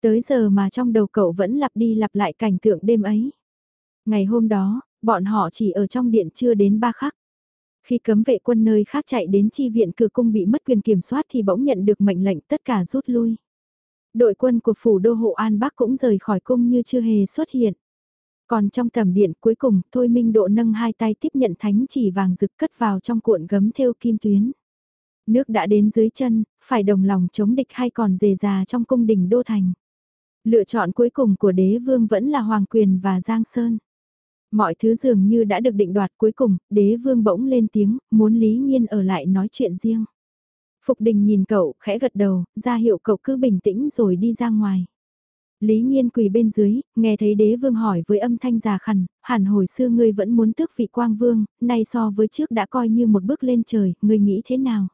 Tới giờ mà trong đầu cậu vẫn lặp đi lặp lại cảnh tượng đêm ấy. Ngày hôm đó, bọn họ chỉ ở trong điện chưa đến ba khắc. Khi cấm vệ quân nơi khác chạy đến chi viện cửa cung bị mất quyền kiểm soát thì bỗng nhận được mệnh lệnh tất cả rút lui. Đội quân của phủ đô hộ An Bắc cũng rời khỏi cung như chưa hề xuất hiện. Còn trong tầm điện cuối cùng, Thôi Minh Độ nâng hai tay tiếp nhận thánh chỉ vàng rực cất vào trong cuộn gấm theo kim tuyến. Nước đã đến dưới chân, phải đồng lòng chống địch hay còn dề già trong cung đình đô thành. Lựa chọn cuối cùng của đế vương vẫn là Hoàng Quyền và Giang Sơn. Mọi thứ dường như đã được định đoạt cuối cùng, đế vương bỗng lên tiếng, muốn Lý Nhiên ở lại nói chuyện riêng. Phục đình nhìn cậu, khẽ gật đầu, ra hiệu cậu cứ bình tĩnh rồi đi ra ngoài. Lý Nhiên quỳ bên dưới, nghe thấy đế vương hỏi với âm thanh già khằn, hẳn hồi xưa ngươi vẫn muốn tước vị quang vương, nay so với trước đã coi như một bước lên trời, ngươi nghĩ thế nào?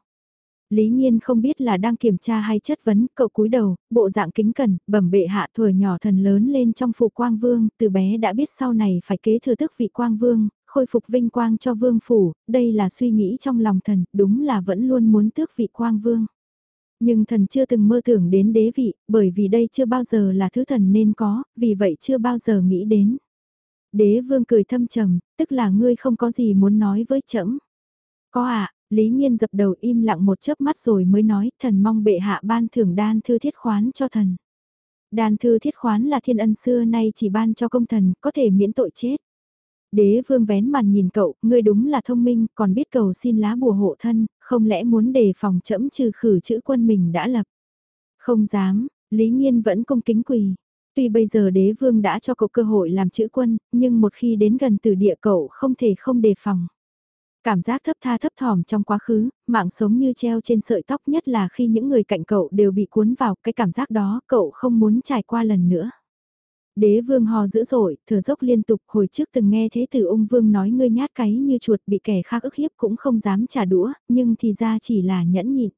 Lý Nhiên không biết là đang kiểm tra hay chất vấn, cậu cúi đầu, bộ dạng kính cẩn, bẩm bệ hạ thừa nhỏ thần lớn lên trong phủ quang vương, từ bé đã biết sau này phải kế thừa tức vị quang vương, khôi phục vinh quang cho vương phủ, đây là suy nghĩ trong lòng thần, đúng là vẫn luôn muốn tước vị quang vương. Nhưng thần chưa từng mơ tưởng đến đế vị, bởi vì đây chưa bao giờ là thứ thần nên có, vì vậy chưa bao giờ nghĩ đến. Đế vương cười thâm trầm, tức là ngươi không có gì muốn nói với trẫm. Có ạ, à, Lý Nhiên dập đầu im lặng một chớp mắt rồi mới nói thần mong bệ hạ ban thưởng đan thư thiết khoán cho thần. Đan thư thiết khoán là thiên ân xưa nay chỉ ban cho công thần, có thể miễn tội chết. Đế vương vén màn nhìn cậu, ngươi đúng là thông minh, còn biết cầu xin lá bùa hộ thân, không lẽ muốn đề phòng chẫm trừ khử chữ quân mình đã lập. Không dám, Lý Nhiên vẫn công kính quỳ. Tuy bây giờ đế vương đã cho cậu cơ hội làm chữ quân, nhưng một khi đến gần từ địa cậu không thể không đề phòng. Cảm giác thấp tha thấp thỏm trong quá khứ, mạng sống như treo trên sợi tóc nhất là khi những người cạnh cậu đều bị cuốn vào cái cảm giác đó cậu không muốn trải qua lần nữa. Đế vương hò dữ dội, thở dốc liên tục, hồi trước từng nghe thế tử ung vương nói ngươi nhát cái như chuột bị kẻ khác ức hiếp cũng không dám trả đũa, nhưng thì ra chỉ là nhẫn nhịn.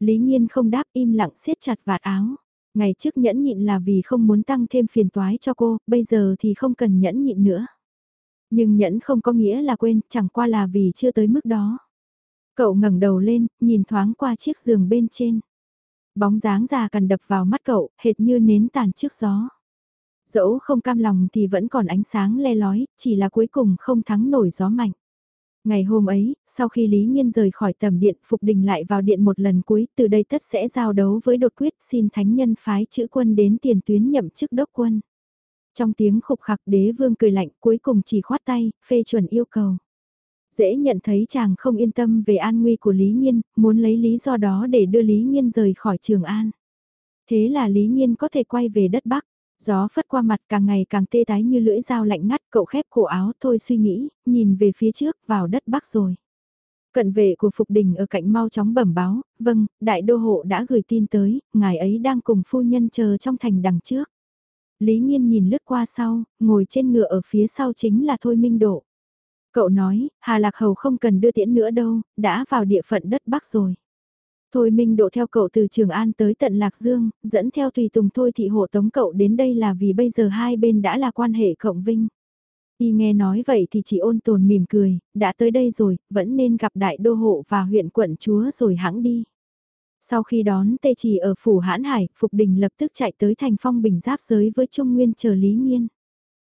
Lý Nhiên không đáp im lặng siết chặt vạt áo. Ngày trước nhẫn nhịn là vì không muốn tăng thêm phiền toái cho cô, bây giờ thì không cần nhẫn nhịn nữa. Nhưng nhẫn không có nghĩa là quên, chẳng qua là vì chưa tới mức đó. Cậu ngẩng đầu lên, nhìn thoáng qua chiếc giường bên trên. Bóng dáng già cần đập vào mắt cậu, hệt như nến tàn trước gió. Dẫu không cam lòng thì vẫn còn ánh sáng le lói, chỉ là cuối cùng không thắng nổi gió mạnh. Ngày hôm ấy, sau khi Lý Nhiên rời khỏi tầm điện, Phục Đình lại vào điện một lần cuối, từ đây tất sẽ giao đấu với đột quyết xin thánh nhân phái chữ quân đến tiền tuyến nhậm chức đốc quân. Trong tiếng khục khặc đế vương cười lạnh cuối cùng chỉ khoát tay, phê chuẩn yêu cầu. Dễ nhận thấy chàng không yên tâm về an nguy của Lý Nhiên, muốn lấy lý do đó để đưa Lý Nhiên rời khỏi Trường An. Thế là Lý Nhiên có thể quay về đất Bắc. Gió phất qua mặt càng ngày càng tê tái như lưỡi dao lạnh ngắt, cậu khép cổ áo thôi suy nghĩ, nhìn về phía trước, vào đất Bắc rồi. Cận vệ của Phục Đình ở cạnh mau chóng bẩm báo, vâng, đại đô hộ đã gửi tin tới, ngài ấy đang cùng phu nhân chờ trong thành đằng trước. Lý Nhiên nhìn lướt qua sau, ngồi trên ngựa ở phía sau chính là Thôi Minh Độ. Cậu nói, Hà Lạc Hầu không cần đưa tiễn nữa đâu, đã vào địa phận đất Bắc rồi. Thôi Minh Độ theo cậu từ Trường An tới tận Lạc Dương, dẫn theo tùy tùng Thôi thị hộ tống cậu đến đây là vì bây giờ hai bên đã là quan hệ cộng vinh. Y nghe nói vậy thì chỉ ôn tồn mỉm cười, đã tới đây rồi, vẫn nên gặp đại đô hộ và huyện quận chúa rồi hãng đi. Sau khi đón tê chỉ ở phủ hãn hải, Phục Đình lập tức chạy tới thành phong bình giáp giới với Trung Nguyên chờ Lý Nhiên.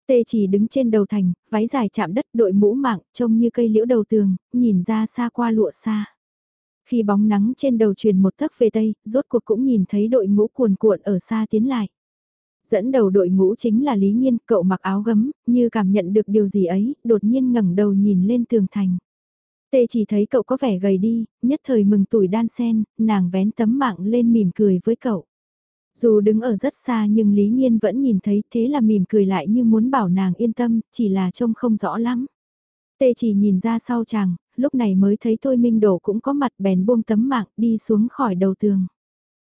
Tê chỉ đứng trên đầu thành, váy dài chạm đất đội mũ mạng, trông như cây liễu đầu tường, nhìn ra xa qua lụa xa. Khi bóng nắng trên đầu truyền một tấc về tây, rốt cuộc cũng nhìn thấy đội ngũ cuồn cuộn ở xa tiến lại. Dẫn đầu đội ngũ chính là Lý Nhiên, cậu mặc áo gấm, như cảm nhận được điều gì ấy, đột nhiên ngẩng đầu nhìn lên tường thành. Tê chỉ thấy cậu có vẻ gầy đi, nhất thời mừng tuổi đan sen, nàng vén tấm mạng lên mỉm cười với cậu. Dù đứng ở rất xa nhưng Lý Nhiên vẫn nhìn thấy thế là mỉm cười lại như muốn bảo nàng yên tâm, chỉ là trông không rõ lắm. Tê chỉ nhìn ra sau chàng, lúc này mới thấy Thôi Minh Đổ cũng có mặt bèn buông tấm mạng đi xuống khỏi đầu tường.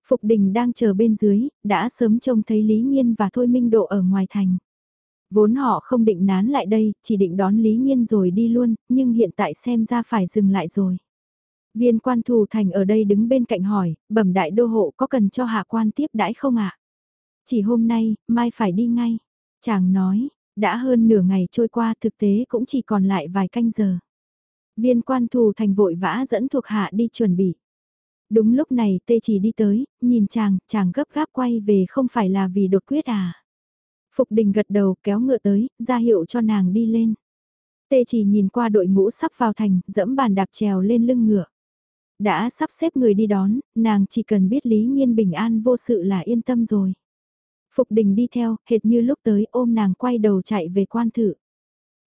Phục đình đang chờ bên dưới, đã sớm trông thấy Lý Nhiên và Thôi Minh Độ ở ngoài thành. Vốn họ không định nán lại đây, chỉ định đón Lý Nhiên rồi đi luôn, nhưng hiện tại xem ra phải dừng lại rồi. Viên quan thù thành ở đây đứng bên cạnh hỏi, bẩm đại đô hộ có cần cho hạ quan tiếp đãi không ạ? Chỉ hôm nay, mai phải đi ngay. Chàng nói, đã hơn nửa ngày trôi qua thực tế cũng chỉ còn lại vài canh giờ. Viên quan thù thành vội vã dẫn thuộc hạ đi chuẩn bị. Đúng lúc này tê chỉ đi tới, nhìn chàng, chàng gấp gáp quay về không phải là vì đột quyết à. Phục đình gật đầu kéo ngựa tới, ra hiệu cho nàng đi lên. Tê chỉ nhìn qua đội ngũ sắp vào thành, dẫm bàn đạp trèo lên lưng ngựa. Đã sắp xếp người đi đón, nàng chỉ cần biết Lý Nhiên bình an vô sự là yên tâm rồi. Phục đình đi theo, hệt như lúc tới ôm nàng quay đầu chạy về quan thự.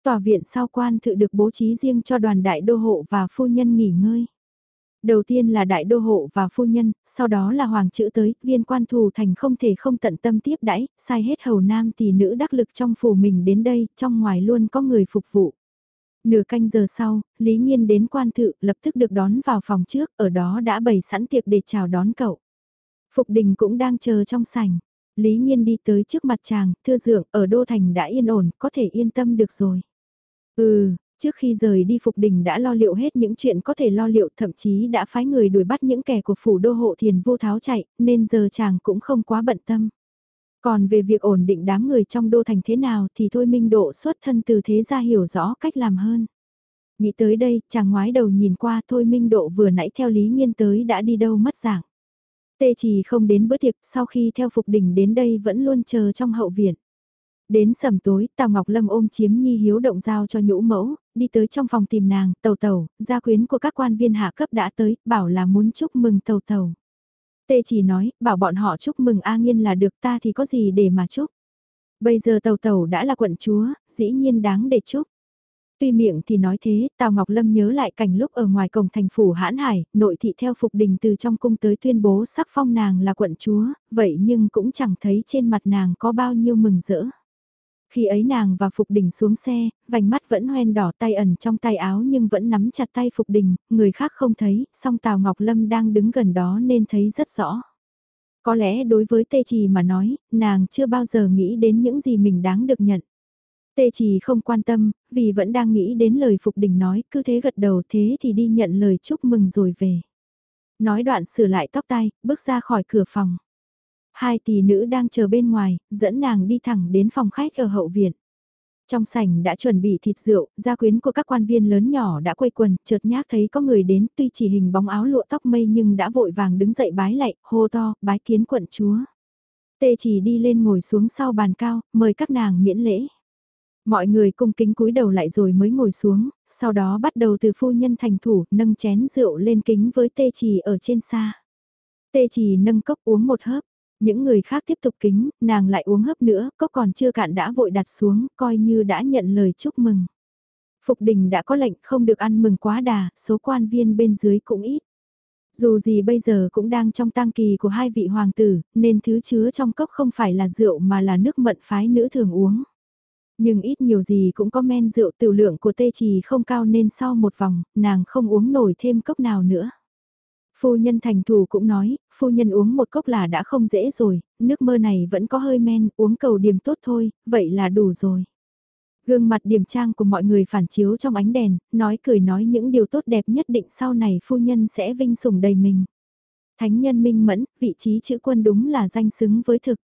Tòa viện sau quan thự được bố trí riêng cho đoàn đại đô hộ và phu nhân nghỉ ngơi. Đầu tiên là đại đô hộ và phu nhân, sau đó là hoàng chữ tới, viên quan thù thành không thể không tận tâm tiếp đãi, sai hết hầu nam tỷ nữ đắc lực trong phủ mình đến đây, trong ngoài luôn có người phục vụ. Nửa canh giờ sau, Lý Nhiên đến quan thự, lập tức được đón vào phòng trước, ở đó đã bày sẵn tiệc để chào đón cậu. Phục đình cũng đang chờ trong sảnh. Lý Nhiên đi tới trước mặt chàng, thưa dượng, ở Đô Thành đã yên ổn, có thể yên tâm được rồi. Ừ, Trước khi rời đi Phục Đình đã lo liệu hết những chuyện có thể lo liệu thậm chí đã phái người đuổi bắt những kẻ của phủ đô hộ thiền vô tháo chạy, nên giờ chàng cũng không quá bận tâm. Còn về việc ổn định đám người trong đô thành thế nào thì thôi minh độ xuất thân từ thế ra hiểu rõ cách làm hơn. Nghĩ tới đây, chàng ngoái đầu nhìn qua thôi minh độ vừa nãy theo lý nghiên tới đã đi đâu mất dạng. Tê chỉ không đến bữa tiệc sau khi theo Phục Đình đến đây vẫn luôn chờ trong hậu viện. Đến sầm tối, Tào Ngọc Lâm ôm chiếm nhi hiếu động giao cho nhũ mẫu, đi tới trong phòng tìm nàng, tàu tàu, gia quyến của các quan viên hạ cấp đã tới, bảo là muốn chúc mừng tàu tàu. Tê chỉ nói, bảo bọn họ chúc mừng A Nghiên là được ta thì có gì để mà chúc. Bây giờ tàu tàu đã là quận chúa, dĩ nhiên đáng để chúc. Tuy miệng thì nói thế, Tào Ngọc Lâm nhớ lại cảnh lúc ở ngoài cổng thành phủ hãn hải, nội thị theo phục đình từ trong cung tới tuyên bố sắc phong nàng là quận chúa, vậy nhưng cũng chẳng thấy trên mặt nàng có bao nhiêu mừng rỡ. Khi ấy nàng và Phục Đình xuống xe, vành mắt vẫn hoen đỏ tay ẩn trong tay áo nhưng vẫn nắm chặt tay Phục Đình, người khác không thấy, song Tào Ngọc Lâm đang đứng gần đó nên thấy rất rõ. Có lẽ đối với Tê Trì mà nói, nàng chưa bao giờ nghĩ đến những gì mình đáng được nhận. Tê Trì không quan tâm, vì vẫn đang nghĩ đến lời Phục Đình nói, cứ thế gật đầu thế thì đi nhận lời chúc mừng rồi về. Nói đoạn sửa lại tóc tai, bước ra khỏi cửa phòng. Hai tỷ nữ đang chờ bên ngoài, dẫn nàng đi thẳng đến phòng khách ở hậu viện. Trong sảnh đã chuẩn bị thịt rượu, gia quyến của các quan viên lớn nhỏ đã quây quần, chợt nhác thấy có người đến, tuy chỉ hình bóng áo lụa tóc mây nhưng đã vội vàng đứng dậy bái lạy, hô to, bái kiến quận chúa. Tê chỉ đi lên ngồi xuống sau bàn cao, mời các nàng miễn lễ. Mọi người cung kính cúi đầu lại rồi mới ngồi xuống, sau đó bắt đầu từ phu nhân thành thủ, nâng chén rượu lên kính với tê trì ở trên xa. Tê trì nâng cốc uống một hớp, những người khác tiếp tục kính, nàng lại uống hấp nữa, cốc còn chưa cạn đã vội đặt xuống, coi như đã nhận lời chúc mừng. Phục đình đã có lệnh không được ăn mừng quá đà, số quan viên bên dưới cũng ít. Dù gì bây giờ cũng đang trong tang kỳ của hai vị hoàng tử, nên thứ chứa trong cốc không phải là rượu mà là nước mận phái nữ thường uống. Nhưng ít nhiều gì cũng có men rượu tiểu lượng của tê trì không cao nên sau một vòng, nàng không uống nổi thêm cốc nào nữa. Phu nhân thành thủ cũng nói, phu nhân uống một cốc là đã không dễ rồi, nước mơ này vẫn có hơi men, uống cầu điểm tốt thôi, vậy là đủ rồi. Gương mặt điểm trang của mọi người phản chiếu trong ánh đèn, nói cười nói những điều tốt đẹp nhất định sau này phu nhân sẽ vinh sủng đầy mình. Thánh nhân minh mẫn, vị trí chữ quân đúng là danh xứng với thực.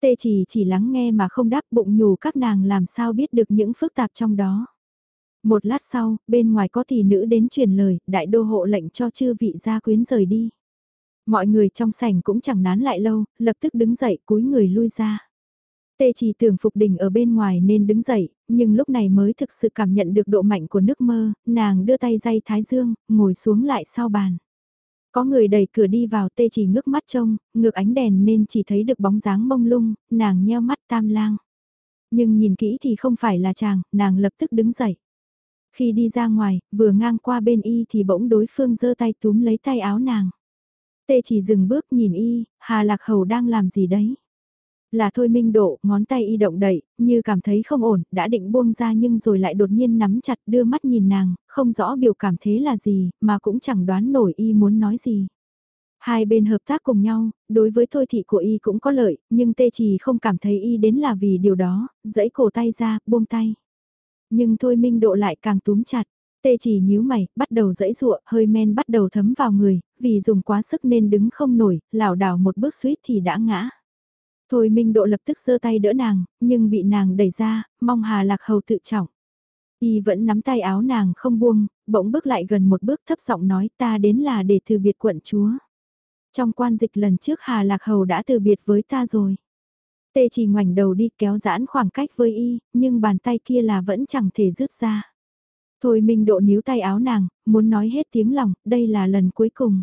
Tê chỉ chỉ lắng nghe mà không đáp bụng nhủ các nàng làm sao biết được những phức tạp trong đó. Một lát sau, bên ngoài có tỷ nữ đến truyền lời, đại đô hộ lệnh cho chư vị gia quyến rời đi. Mọi người trong sảnh cũng chẳng nán lại lâu, lập tức đứng dậy cúi người lui ra. Tê chỉ tưởng Phục Đình ở bên ngoài nên đứng dậy, nhưng lúc này mới thực sự cảm nhận được độ mạnh của nước mơ, nàng đưa tay dây thái dương, ngồi xuống lại sau bàn. Có người đẩy cửa đi vào tê chỉ ngước mắt trông, ngược ánh đèn nên chỉ thấy được bóng dáng mông lung, nàng nheo mắt tam lang. Nhưng nhìn kỹ thì không phải là chàng, nàng lập tức đứng dậy. Khi đi ra ngoài, vừa ngang qua bên y thì bỗng đối phương giơ tay túm lấy tay áo nàng. Tê chỉ dừng bước nhìn y, Hà Lạc Hầu đang làm gì đấy? Là thôi minh độ, ngón tay y động đậy, như cảm thấy không ổn, đã định buông ra nhưng rồi lại đột nhiên nắm chặt đưa mắt nhìn nàng, không rõ biểu cảm thế là gì, mà cũng chẳng đoán nổi y muốn nói gì. Hai bên hợp tác cùng nhau, đối với thôi thị của y cũng có lợi, nhưng tê chỉ không cảm thấy y đến là vì điều đó, dẫy cổ tay ra, buông tay. Nhưng thôi minh độ lại càng túm chặt. Tê chỉ nhíu mày, bắt đầu dẫy ruộng hơi men bắt đầu thấm vào người, vì dùng quá sức nên đứng không nổi, lảo đảo một bước suýt thì đã ngã. Thôi Minh Độ lập tức giơ tay đỡ nàng, nhưng bị nàng đẩy ra, mong Hà Lạc Hầu tự trọng. Y vẫn nắm tay áo nàng không buông, bỗng bước lại gần một bước thấp giọng nói ta đến là để từ biệt quận chúa. Trong quan dịch lần trước Hà Lạc Hầu đã từ biệt với ta rồi. Tê chỉ ngoảnh đầu đi kéo giãn khoảng cách với y, nhưng bàn tay kia là vẫn chẳng thể rứt ra. Thôi Minh Độ níu tay áo nàng, muốn nói hết tiếng lòng, đây là lần cuối cùng.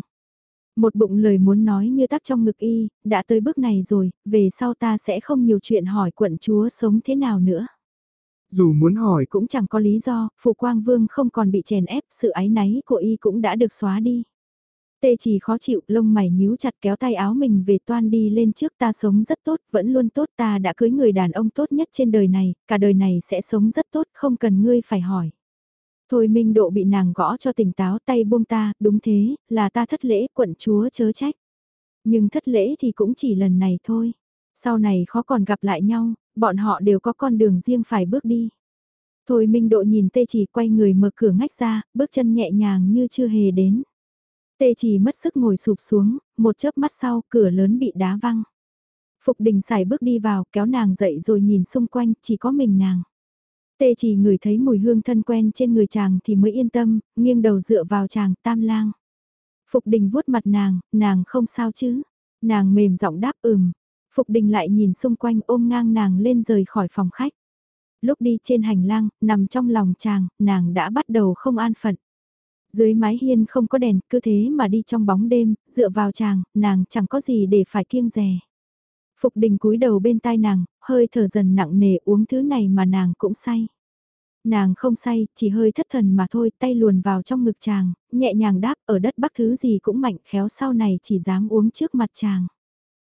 Một bụng lời muốn nói như tắc trong ngực y, đã tới bước này rồi, về sau ta sẽ không nhiều chuyện hỏi quận chúa sống thế nào nữa. Dù muốn hỏi cũng chẳng có lý do, Phụ Quang Vương không còn bị chèn ép, sự ái náy của y cũng đã được xóa đi. Tê chỉ khó chịu, lông mày nhíu chặt kéo tay áo mình về toan đi lên trước ta sống rất tốt, vẫn luôn tốt ta đã cưới người đàn ông tốt nhất trên đời này, cả đời này sẽ sống rất tốt, không cần ngươi phải hỏi. Thôi minh độ bị nàng gõ cho tỉnh táo tay buông ta, đúng thế, là ta thất lễ quận chúa chớ trách. Nhưng thất lễ thì cũng chỉ lần này thôi. Sau này khó còn gặp lại nhau, bọn họ đều có con đường riêng phải bước đi. Thôi minh độ nhìn tê chỉ quay người mở cửa ngách ra, bước chân nhẹ nhàng như chưa hề đến. Tê chỉ mất sức ngồi sụp xuống, một chớp mắt sau cửa lớn bị đá văng. Phục đình xài bước đi vào kéo nàng dậy rồi nhìn xung quanh chỉ có mình nàng. Tê chỉ ngửi thấy mùi hương thân quen trên người chàng thì mới yên tâm, nghiêng đầu dựa vào chàng tam lang. Phục đình vuốt mặt nàng, nàng không sao chứ. Nàng mềm giọng đáp ừm. Phục đình lại nhìn xung quanh ôm ngang nàng lên rời khỏi phòng khách. Lúc đi trên hành lang, nằm trong lòng chàng, nàng đã bắt đầu không an phận. Dưới mái hiên không có đèn, cứ thế mà đi trong bóng đêm, dựa vào chàng, nàng chẳng có gì để phải kiêng rè. Phục đình cúi đầu bên tai nàng, hơi thở dần nặng nề uống thứ này mà nàng cũng say. Nàng không say, chỉ hơi thất thần mà thôi, tay luồn vào trong ngực chàng, nhẹ nhàng đáp ở đất bắc thứ gì cũng mạnh khéo sau này chỉ dám uống trước mặt chàng.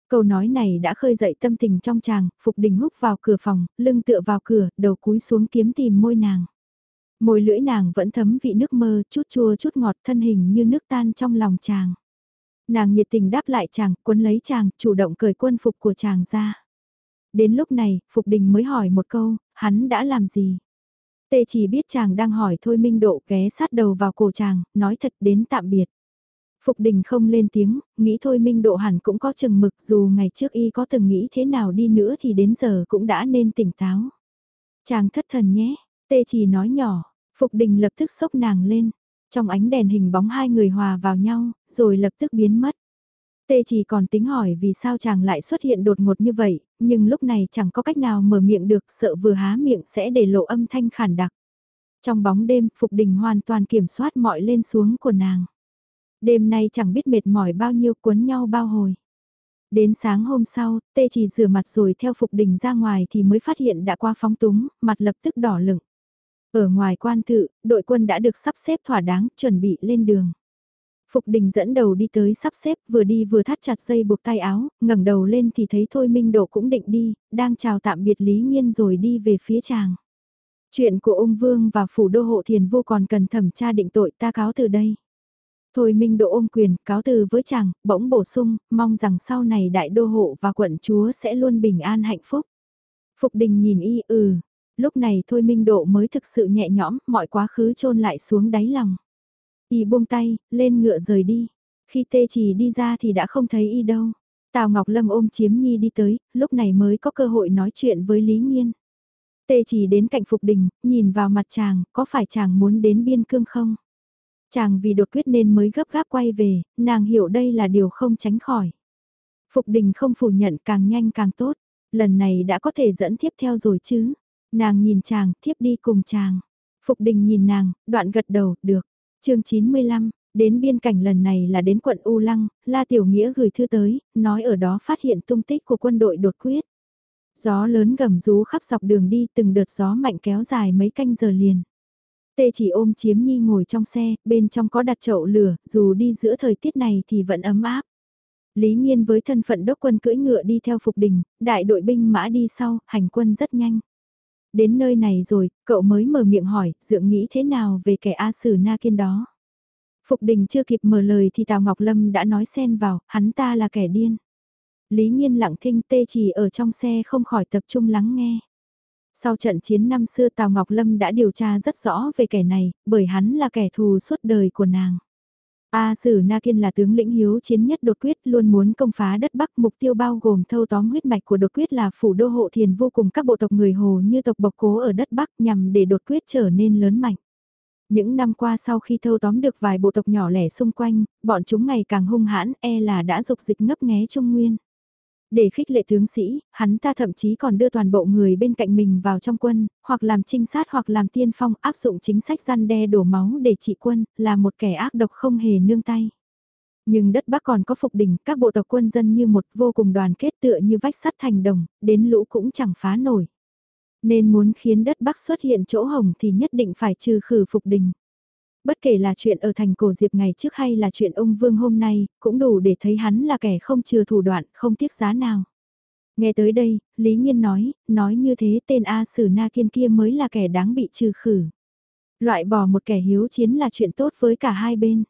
Câu nói này đã khơi dậy tâm tình trong chàng, Phục Đình húc vào cửa phòng, lưng tựa vào cửa, đầu cúi xuống kiếm tìm môi nàng. Môi lưỡi nàng vẫn thấm vị nước mơ, chút chua chút ngọt thân hình như nước tan trong lòng chàng. Nàng nhiệt tình đáp lại chàng, quấn lấy chàng, chủ động cởi quân phục của chàng ra. Đến lúc này, Phục Đình mới hỏi một câu, hắn đã làm gì? Tê chỉ biết chàng đang hỏi thôi minh độ ghé sát đầu vào cổ chàng, nói thật đến tạm biệt. Phục đình không lên tiếng, nghĩ thôi minh độ hẳn cũng có chừng mực dù ngày trước y có từng nghĩ thế nào đi nữa thì đến giờ cũng đã nên tỉnh táo. Chàng thất thần nhé, tê chỉ nói nhỏ, Phục đình lập tức sốc nàng lên, trong ánh đèn hình bóng hai người hòa vào nhau, rồi lập tức biến mất. Tê chỉ còn tính hỏi vì sao chàng lại xuất hiện đột ngột như vậy, nhưng lúc này chẳng có cách nào mở miệng được sợ vừa há miệng sẽ để lộ âm thanh khản đặc. Trong bóng đêm, Phục Đình hoàn toàn kiểm soát mọi lên xuống của nàng. Đêm nay chẳng biết mệt mỏi bao nhiêu cuốn nhau bao hồi. Đến sáng hôm sau, tê chỉ rửa mặt rồi theo Phục Đình ra ngoài thì mới phát hiện đã qua phóng túng, mặt lập tức đỏ lửng. Ở ngoài quan tự đội quân đã được sắp xếp thỏa đáng, chuẩn bị lên đường. Phục đình dẫn đầu đi tới sắp xếp, vừa đi vừa thắt chặt dây buộc tay áo, ngẩng đầu lên thì thấy Thôi Minh Độ cũng định đi, đang chào tạm biệt Lý Nghiên rồi đi về phía chàng. Chuyện của ông Vương và phủ đô hộ thiền vô còn cần thẩm tra định tội ta cáo từ đây. Thôi Minh Độ ôm quyền, cáo từ với chàng, bỗng bổ sung, mong rằng sau này đại đô hộ và quận chúa sẽ luôn bình an hạnh phúc. Phục đình nhìn y ừ, lúc này Thôi Minh Độ mới thực sự nhẹ nhõm, mọi quá khứ trôn lại xuống đáy lòng. Y buông tay, lên ngựa rời đi. Khi tê chỉ đi ra thì đã không thấy y đâu. Tào Ngọc Lâm ôm chiếm nhi đi tới, lúc này mới có cơ hội nói chuyện với Lý Nghiên. Tê chỉ đến cạnh Phục Đình, nhìn vào mặt chàng, có phải chàng muốn đến biên cương không? Chàng vì đột quyết nên mới gấp gáp quay về, nàng hiểu đây là điều không tránh khỏi. Phục Đình không phủ nhận càng nhanh càng tốt, lần này đã có thể dẫn tiếp theo rồi chứ. Nàng nhìn chàng, tiếp đi cùng chàng. Phục Đình nhìn nàng, đoạn gật đầu, được chương 95, đến biên cảnh lần này là đến quận U Lăng, La Tiểu Nghĩa gửi thư tới, nói ở đó phát hiện tung tích của quân đội đột quyết. Gió lớn gầm rú khắp dọc đường đi từng đợt gió mạnh kéo dài mấy canh giờ liền. Tê chỉ ôm chiếm nhi ngồi trong xe, bên trong có đặt chậu lửa, dù đi giữa thời tiết này thì vẫn ấm áp. Lý Nhiên với thân phận đốc quân cưỡi ngựa đi theo phục đình, đại đội binh mã đi sau, hành quân rất nhanh. Đến nơi này rồi, cậu mới mở miệng hỏi, dượng nghĩ thế nào về kẻ A Sử Na Kiên đó. Phục đình chưa kịp mở lời thì Tào Ngọc Lâm đã nói xen vào, hắn ta là kẻ điên. Lý Nhiên lặng thinh tê chỉ ở trong xe không khỏi tập trung lắng nghe. Sau trận chiến năm xưa Tào Ngọc Lâm đã điều tra rất rõ về kẻ này, bởi hắn là kẻ thù suốt đời của nàng. A Sử Na Kiên là tướng lĩnh hiếu chiến nhất đột quyết luôn muốn công phá đất Bắc mục tiêu bao gồm thâu tóm huyết mạch của đột quyết là phủ đô hộ thiền vô cùng các bộ tộc người Hồ như tộc bộc cố ở đất Bắc nhằm để đột quyết trở nên lớn mạnh. Những năm qua sau khi thâu tóm được vài bộ tộc nhỏ lẻ xung quanh, bọn chúng ngày càng hung hãn e là đã dục dịch ngấp nghé Trung Nguyên. Để khích lệ tướng sĩ, hắn ta thậm chí còn đưa toàn bộ người bên cạnh mình vào trong quân, hoặc làm trinh sát hoặc làm tiên phong áp dụng chính sách gian đe đổ máu để trị quân, là một kẻ ác độc không hề nương tay. Nhưng đất Bắc còn có phục đỉnh, các bộ tộc quân dân như một vô cùng đoàn kết tựa như vách sắt thành đồng, đến lũ cũng chẳng phá nổi. Nên muốn khiến đất Bắc xuất hiện chỗ hồng thì nhất định phải trừ khử phục đình bất kể là chuyện ở thành cổ diệp ngày trước hay là chuyện ông Vương hôm nay, cũng đủ để thấy hắn là kẻ không chừa thủ đoạn, không tiếc giá nào. Nghe tới đây, Lý Nhiên nói, nói như thế tên A Sử Na Kiên kia mới là kẻ đáng bị trừ khử. Loại bỏ một kẻ hiếu chiến là chuyện tốt với cả hai bên.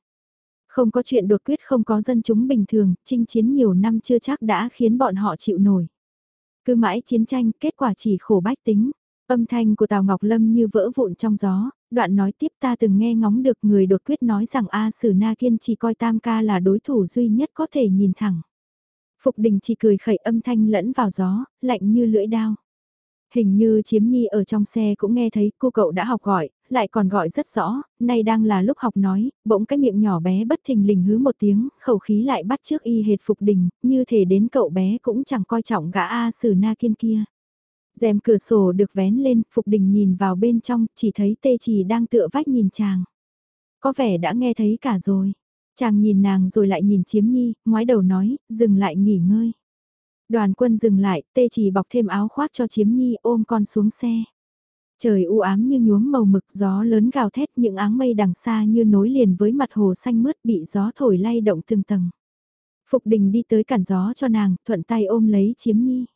Không có chuyện đột quyết không có dân chúng bình thường, chinh chiến nhiều năm chưa chắc đã khiến bọn họ chịu nổi. Cứ mãi chiến tranh, kết quả chỉ khổ bách tính. Âm thanh của Tào Ngọc Lâm như vỡ vụn trong gió, đoạn nói tiếp ta từng nghe ngóng được người đột quyết nói rằng A Sử Na Kiên chỉ coi Tam Ca là đối thủ duy nhất có thể nhìn thẳng. Phục đình chỉ cười khẩy âm thanh lẫn vào gió, lạnh như lưỡi đao. Hình như chiếm nhi ở trong xe cũng nghe thấy cô cậu đã học gọi, lại còn gọi rất rõ, nay đang là lúc học nói, bỗng cái miệng nhỏ bé bất thình lình hứ một tiếng, khẩu khí lại bắt trước y hệt phục đình, như thể đến cậu bé cũng chẳng coi trọng gã A Sử Na Kiên kia rèm cửa sổ được vén lên, Phục Đình nhìn vào bên trong, chỉ thấy tê chỉ đang tựa vách nhìn chàng. Có vẻ đã nghe thấy cả rồi. Chàng nhìn nàng rồi lại nhìn chiếm nhi, ngoái đầu nói, dừng lại nghỉ ngơi. Đoàn quân dừng lại, tê chỉ bọc thêm áo khoác cho chiếm nhi ôm con xuống xe. Trời u ám như nhuốm màu mực gió lớn gào thét những áng mây đằng xa như nối liền với mặt hồ xanh mướt bị gió thổi lay động từng tầng. Phục đình đi tới cản gió cho nàng, thuận tay ôm lấy chiếm nhi.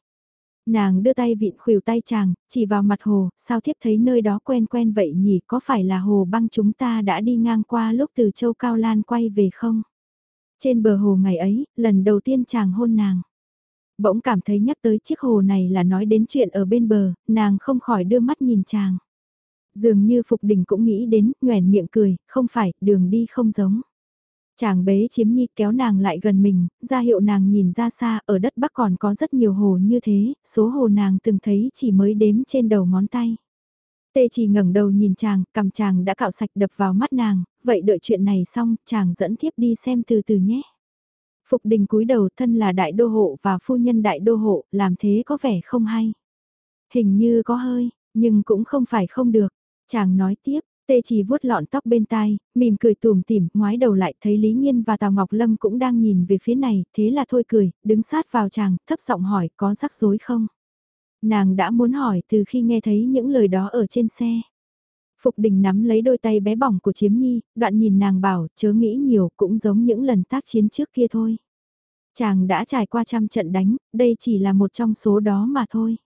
Nàng đưa tay vịn khuỷu tay chàng, chỉ vào mặt hồ, sao thiếp thấy nơi đó quen quen vậy nhỉ, có phải là hồ băng chúng ta đã đi ngang qua lúc từ châu Cao Lan quay về không? Trên bờ hồ ngày ấy, lần đầu tiên chàng hôn nàng. Bỗng cảm thấy nhắc tới chiếc hồ này là nói đến chuyện ở bên bờ, nàng không khỏi đưa mắt nhìn chàng. Dường như Phục Đình cũng nghĩ đến, nhoèn miệng cười, không phải, đường đi không giống. Chàng bế chiếm nhi kéo nàng lại gần mình, ra hiệu nàng nhìn ra xa, ở đất Bắc còn có rất nhiều hồ như thế, số hồ nàng từng thấy chỉ mới đếm trên đầu ngón tay. Tê chỉ ngẩng đầu nhìn chàng, cầm chàng đã cạo sạch đập vào mắt nàng, vậy đợi chuyện này xong, chàng dẫn thiếp đi xem từ từ nhé. Phục đình cúi đầu thân là đại đô hộ và phu nhân đại đô hộ, làm thế có vẻ không hay. Hình như có hơi, nhưng cũng không phải không được. Chàng nói tiếp, tê chỉ vuốt lọn tóc bên tai, mỉm cười tùm tìm, ngoái đầu lại thấy Lý Nhiên và Tào Ngọc Lâm cũng đang nhìn về phía này, thế là thôi cười, đứng sát vào chàng, thấp giọng hỏi có rắc rối không? Nàng đã muốn hỏi từ khi nghe thấy những lời đó ở trên xe. Phục đình nắm lấy đôi tay bé bỏng của chiếm nhi, đoạn nhìn nàng bảo, chớ nghĩ nhiều cũng giống những lần tác chiến trước kia thôi. Chàng đã trải qua trăm trận đánh, đây chỉ là một trong số đó mà thôi.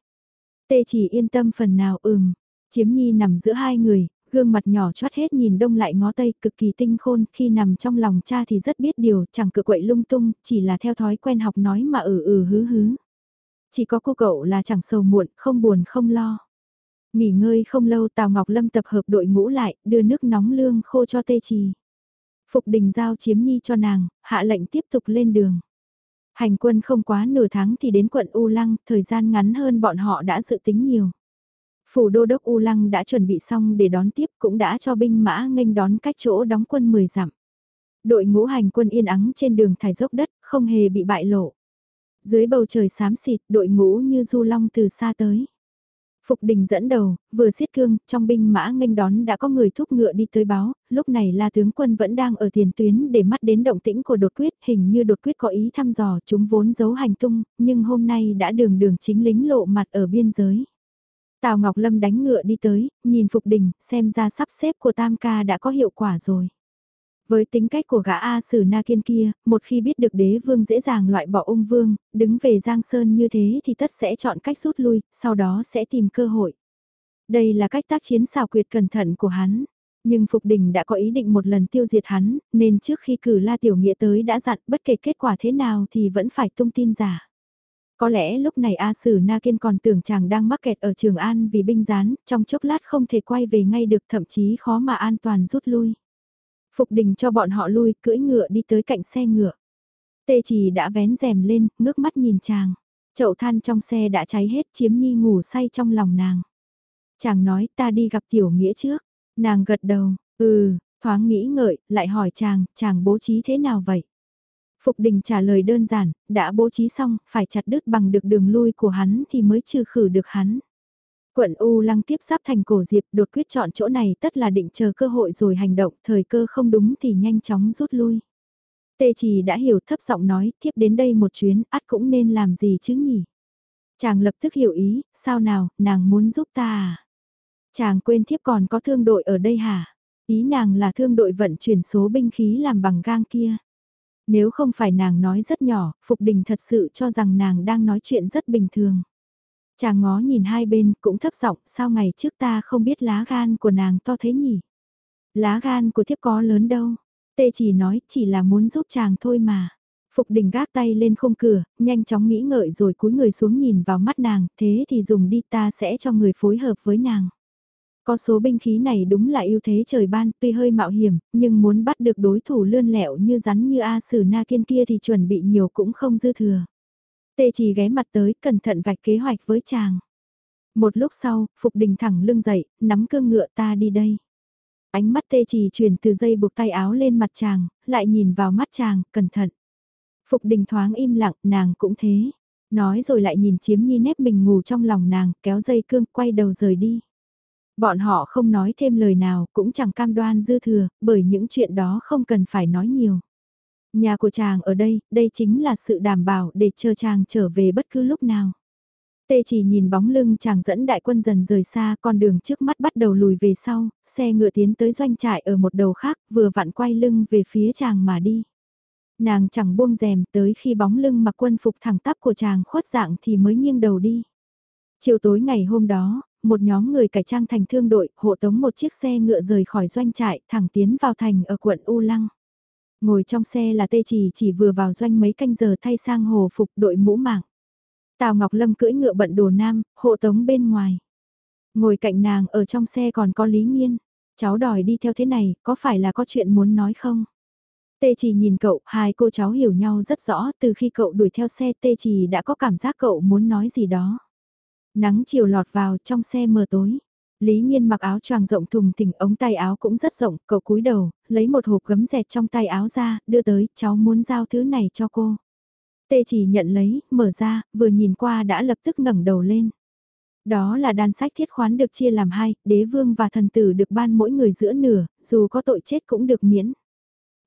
Tê chỉ yên tâm phần nào ừm, chiếm nhi nằm giữa hai người, gương mặt nhỏ chót hết nhìn đông lại ngó tây cực kỳ tinh khôn khi nằm trong lòng cha thì rất biết điều chẳng cự quậy lung tung chỉ là theo thói quen học nói mà ừ ừ hứ hứ. Chỉ có cô cậu là chẳng sầu muộn không buồn không lo. Nghỉ ngơi không lâu Tào Ngọc Lâm tập hợp đội ngũ lại, đưa nước nóng lương khô cho tê trì. Phục đình giao chiếm nhi cho nàng, hạ lệnh tiếp tục lên đường. Hành quân không quá nửa tháng thì đến quận U Lăng, thời gian ngắn hơn bọn họ đã dự tính nhiều. Phủ đô đốc U Lăng đã chuẩn bị xong để đón tiếp cũng đã cho binh mã nghênh đón cách chỗ đóng quân 10 dặm. Đội ngũ hành quân yên ắng trên đường thải dốc đất, không hề bị bại lộ. Dưới bầu trời xám xịt, đội ngũ như du long từ xa tới. Phục đình dẫn đầu, vừa xiết cương, trong binh mã nghênh đón đã có người thúc ngựa đi tới báo, lúc này là tướng quân vẫn đang ở tiền tuyến để mắt đến động tĩnh của đột quyết, hình như đột quyết có ý thăm dò chúng vốn giấu hành tung, nhưng hôm nay đã đường đường chính lính lộ mặt ở biên giới. Tào Ngọc Lâm đánh ngựa đi tới, nhìn Phục Đình, xem ra sắp xếp của Tam Ca đã có hiệu quả rồi. Với tính cách của gã A Sử Na Kiên kia, một khi biết được đế vương dễ dàng loại bỏ ung vương, đứng về Giang Sơn như thế thì tất sẽ chọn cách rút lui, sau đó sẽ tìm cơ hội. Đây là cách tác chiến xào quyệt cẩn thận của hắn. Nhưng Phục Đình đã có ý định một lần tiêu diệt hắn, nên trước khi cử La Tiểu Nghĩa tới đã dặn bất kể kết quả thế nào thì vẫn phải tung tin giả. Có lẽ lúc này A Sử Na Kiên còn tưởng chàng đang mắc kẹt ở Trường An vì binh gián, trong chốc lát không thể quay về ngay được thậm chí khó mà an toàn rút lui. Phục đình cho bọn họ lui, cưỡi ngựa đi tới cạnh xe ngựa. Tê chỉ đã vén rèm lên, ngước mắt nhìn chàng. Chậu than trong xe đã cháy hết chiếm nhi ngủ say trong lòng nàng. Chàng nói ta đi gặp tiểu nghĩa trước. Nàng gật đầu, ừ, thoáng nghĩ ngợi, lại hỏi chàng, chàng bố trí thế nào vậy? Phục đình trả lời đơn giản, đã bố trí xong, phải chặt đứt bằng được đường lui của hắn thì mới trừ khử được hắn. Quận U Lăng tiếp giáp thành cổ diệp đột quyết chọn chỗ này tất là định chờ cơ hội rồi hành động, thời cơ không đúng thì nhanh chóng rút lui. Tê chỉ đã hiểu thấp giọng nói, tiếp đến đây một chuyến, ắt cũng nên làm gì chứ nhỉ? Chàng lập tức hiểu ý, sao nào, nàng muốn giúp ta à? Chàng quên thiếp còn có thương đội ở đây hả? Ý nàng là thương đội vận chuyển số binh khí làm bằng gang kia. Nếu không phải nàng nói rất nhỏ, Phục Đình thật sự cho rằng nàng đang nói chuyện rất bình thường. Chàng ngó nhìn hai bên cũng thấp giọng sao ngày trước ta không biết lá gan của nàng to thế nhỉ? Lá gan của thiếp có lớn đâu. Tê chỉ nói chỉ là muốn giúp chàng thôi mà. Phục đình gác tay lên khung cửa, nhanh chóng nghĩ ngợi rồi cúi người xuống nhìn vào mắt nàng, thế thì dùng đi ta sẽ cho người phối hợp với nàng. Có số binh khí này đúng là ưu thế trời ban, tuy hơi mạo hiểm, nhưng muốn bắt được đối thủ lươn lẹo như rắn như A Sử Na Kiên kia thì chuẩn bị nhiều cũng không dư thừa. Tê chỉ ghé mặt tới, cẩn thận vạch kế hoạch với chàng. Một lúc sau, Phục Đình thẳng lưng dậy, nắm cương ngựa ta đi đây. Ánh mắt tê chỉ chuyển từ dây buộc tay áo lên mặt chàng, lại nhìn vào mắt chàng, cẩn thận. Phục Đình thoáng im lặng, nàng cũng thế. Nói rồi lại nhìn chiếm nhi nếp mình ngủ trong lòng nàng, kéo dây cương, quay đầu rời đi. Bọn họ không nói thêm lời nào, cũng chẳng cam đoan dư thừa, bởi những chuyện đó không cần phải nói nhiều. Nhà của chàng ở đây, đây chính là sự đảm bảo để chờ chàng trở về bất cứ lúc nào. Tê chỉ nhìn bóng lưng chàng dẫn đại quân dần rời xa, con đường trước mắt bắt đầu lùi về sau, xe ngựa tiến tới doanh trại ở một đầu khác, vừa vặn quay lưng về phía chàng mà đi. Nàng chẳng buông rèm tới khi bóng lưng mặc quân phục thẳng tắp của chàng khuất dạng thì mới nghiêng đầu đi. Chiều tối ngày hôm đó, một nhóm người cải trang thành thương đội, hộ tống một chiếc xe ngựa rời khỏi doanh trại, thẳng tiến vào thành ở quận U Lăng. Ngồi trong xe là tê chỉ chỉ vừa vào doanh mấy canh giờ thay sang hồ phục đội mũ mảng. Tào Ngọc Lâm cưỡi ngựa bận đồ nam, hộ tống bên ngoài. Ngồi cạnh nàng ở trong xe còn có Lý Nhiên. Cháu đòi đi theo thế này, có phải là có chuyện muốn nói không? Tê trì nhìn cậu, hai cô cháu hiểu nhau rất rõ, từ khi cậu đuổi theo xe Tê trì đã có cảm giác cậu muốn nói gì đó. Nắng chiều lọt vào trong xe mờ tối. Lý Nhiên mặc áo choàng rộng thùng thình ống tay áo cũng rất rộng, cậu cúi đầu, lấy một hộp gấm dẹt trong tay áo ra, đưa tới, cháu muốn giao thứ này cho cô. Tê chỉ nhận lấy, mở ra, vừa nhìn qua đã lập tức ngẩng đầu lên. Đó là đan sách thiết khoán được chia làm hai, đế vương và thần tử được ban mỗi người giữa nửa, dù có tội chết cũng được miễn.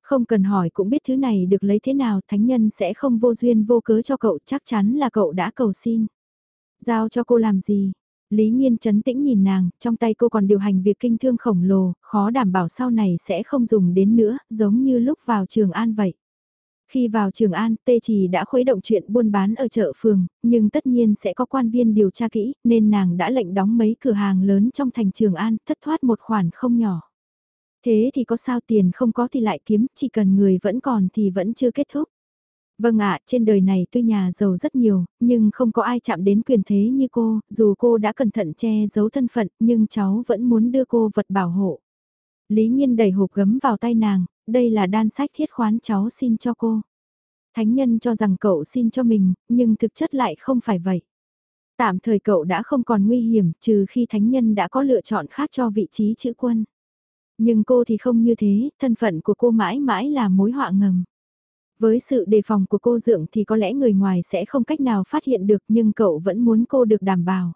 Không cần hỏi cũng biết thứ này được lấy thế nào, thánh nhân sẽ không vô duyên vô cớ cho cậu, chắc chắn là cậu đã cầu xin. Giao cho cô làm gì? Lý Nhiên chấn tĩnh nhìn nàng, trong tay cô còn điều hành việc kinh thương khổng lồ, khó đảm bảo sau này sẽ không dùng đến nữa, giống như lúc vào trường An vậy. Khi vào Trường An, Tê Trì đã khuấy động chuyện buôn bán ở chợ phường, nhưng tất nhiên sẽ có quan viên điều tra kỹ, nên nàng đã lệnh đóng mấy cửa hàng lớn trong thành Trường An, thất thoát một khoản không nhỏ. Thế thì có sao tiền không có thì lại kiếm, chỉ cần người vẫn còn thì vẫn chưa kết thúc. Vâng ạ, trên đời này tuy nhà giàu rất nhiều, nhưng không có ai chạm đến quyền thế như cô, dù cô đã cẩn thận che giấu thân phận, nhưng cháu vẫn muốn đưa cô vật bảo hộ. Lý Nhiên đẩy hộp gấm vào tay nàng, đây là đan sách thiết khoán cháu xin cho cô. Thánh nhân cho rằng cậu xin cho mình, nhưng thực chất lại không phải vậy. Tạm thời cậu đã không còn nguy hiểm trừ khi thánh nhân đã có lựa chọn khác cho vị trí chữ quân. Nhưng cô thì không như thế, thân phận của cô mãi mãi là mối họa ngầm. Với sự đề phòng của cô dượng thì có lẽ người ngoài sẽ không cách nào phát hiện được nhưng cậu vẫn muốn cô được đảm bảo.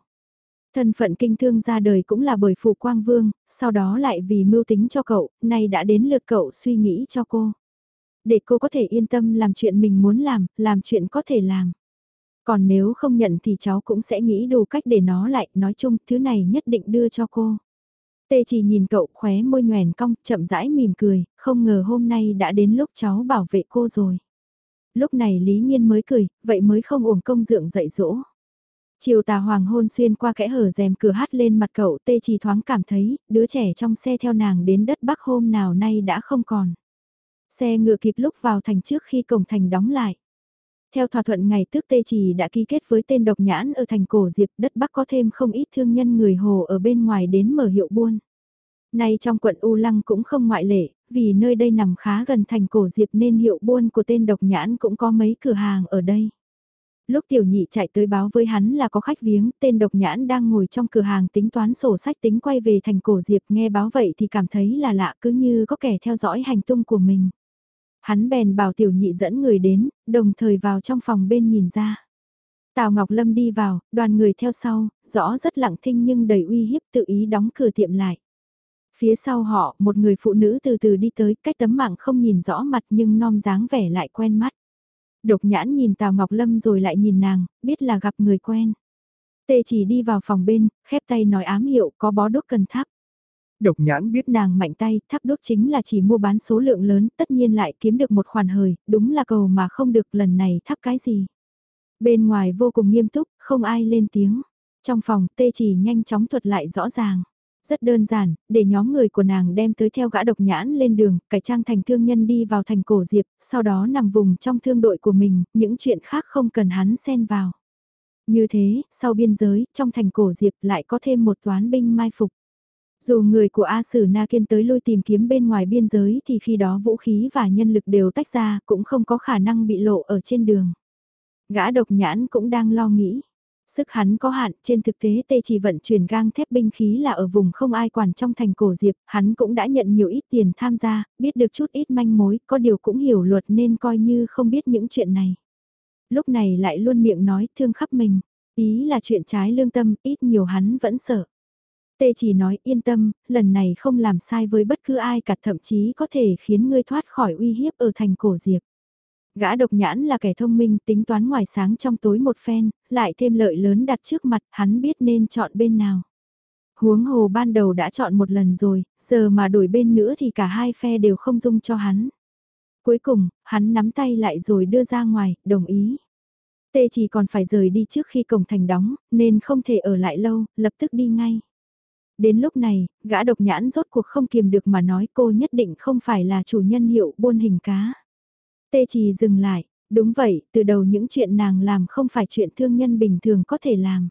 Thân phận kinh thương ra đời cũng là bởi phụ quang vương, sau đó lại vì mưu tính cho cậu, nay đã đến lượt cậu suy nghĩ cho cô. Để cô có thể yên tâm làm chuyện mình muốn làm, làm chuyện có thể làm. Còn nếu không nhận thì cháu cũng sẽ nghĩ đủ cách để nó lại, nói chung thứ này nhất định đưa cho cô. Tê chỉ nhìn cậu khóe môi nhoèn cong, chậm rãi mỉm cười, không ngờ hôm nay đã đến lúc cháu bảo vệ cô rồi. Lúc này Lý Nhiên mới cười, vậy mới không uổng công dượng dạy dỗ. Chiều tà hoàng hôn xuyên qua kẽ hở rèm cửa hát lên mặt cậu tê chỉ thoáng cảm thấy, đứa trẻ trong xe theo nàng đến đất Bắc hôm nào nay đã không còn. Xe ngựa kịp lúc vào thành trước khi cổng thành đóng lại. Theo thỏa thuận ngày tước tê chỉ đã ký kết với tên độc nhãn ở thành cổ diệp đất Bắc có thêm không ít thương nhân người hồ ở bên ngoài đến mở hiệu buôn. Nay trong quận U Lăng cũng không ngoại lệ, vì nơi đây nằm khá gần thành cổ diệp nên hiệu buôn của tên độc nhãn cũng có mấy cửa hàng ở đây. Lúc tiểu nhị chạy tới báo với hắn là có khách viếng, tên độc nhãn đang ngồi trong cửa hàng tính toán sổ sách tính quay về thành cổ diệp nghe báo vậy thì cảm thấy là lạ cứ như có kẻ theo dõi hành tung của mình. Hắn bèn bảo tiểu nhị dẫn người đến, đồng thời vào trong phòng bên nhìn ra. Tào Ngọc Lâm đi vào, đoàn người theo sau, rõ rất lặng thinh nhưng đầy uy hiếp tự ý đóng cửa tiệm lại. Phía sau họ, một người phụ nữ từ từ đi tới, cách tấm mạng không nhìn rõ mặt nhưng non dáng vẻ lại quen mắt. Độc nhãn nhìn Tào Ngọc Lâm rồi lại nhìn nàng, biết là gặp người quen. Tê chỉ đi vào phòng bên, khép tay nói ám hiệu có bó đốt cần thắp. Độc nhãn biết nàng mạnh tay, tháp đốt chính là chỉ mua bán số lượng lớn, tất nhiên lại kiếm được một khoản hời, đúng là cầu mà không được lần này tháp cái gì. Bên ngoài vô cùng nghiêm túc, không ai lên tiếng. Trong phòng, tê chỉ nhanh chóng thuật lại rõ ràng. Rất đơn giản, để nhóm người của nàng đem tới theo gã độc nhãn lên đường, cải trang thành thương nhân đi vào thành cổ diệp, sau đó nằm vùng trong thương đội của mình, những chuyện khác không cần hắn xen vào. Như thế, sau biên giới, trong thành cổ diệp lại có thêm một toán binh mai phục. Dù người của A Sử Na Kiên tới lui tìm kiếm bên ngoài biên giới thì khi đó vũ khí và nhân lực đều tách ra cũng không có khả năng bị lộ ở trên đường. Gã độc nhãn cũng đang lo nghĩ. Sức hắn có hạn, trên thực tế tê chỉ vận chuyển gang thép binh khí là ở vùng không ai quản trong thành cổ diệp, hắn cũng đã nhận nhiều ít tiền tham gia, biết được chút ít manh mối, có điều cũng hiểu luật nên coi như không biết những chuyện này. Lúc này lại luôn miệng nói thương khắp mình, ý là chuyện trái lương tâm, ít nhiều hắn vẫn sợ. Tê chỉ nói yên tâm, lần này không làm sai với bất cứ ai cả thậm chí có thể khiến ngươi thoát khỏi uy hiếp ở thành cổ diệp. Gã độc nhãn là kẻ thông minh tính toán ngoài sáng trong tối một phen, lại thêm lợi lớn đặt trước mặt, hắn biết nên chọn bên nào. Huống hồ ban đầu đã chọn một lần rồi, giờ mà đổi bên nữa thì cả hai phe đều không dung cho hắn. Cuối cùng, hắn nắm tay lại rồi đưa ra ngoài, đồng ý. Tê chỉ còn phải rời đi trước khi cổng thành đóng, nên không thể ở lại lâu, lập tức đi ngay. Đến lúc này, gã độc nhãn rốt cuộc không kiềm được mà nói cô nhất định không phải là chủ nhân hiệu buôn hình cá. Tê trì dừng lại, đúng vậy, từ đầu những chuyện nàng làm không phải chuyện thương nhân bình thường có thể làm.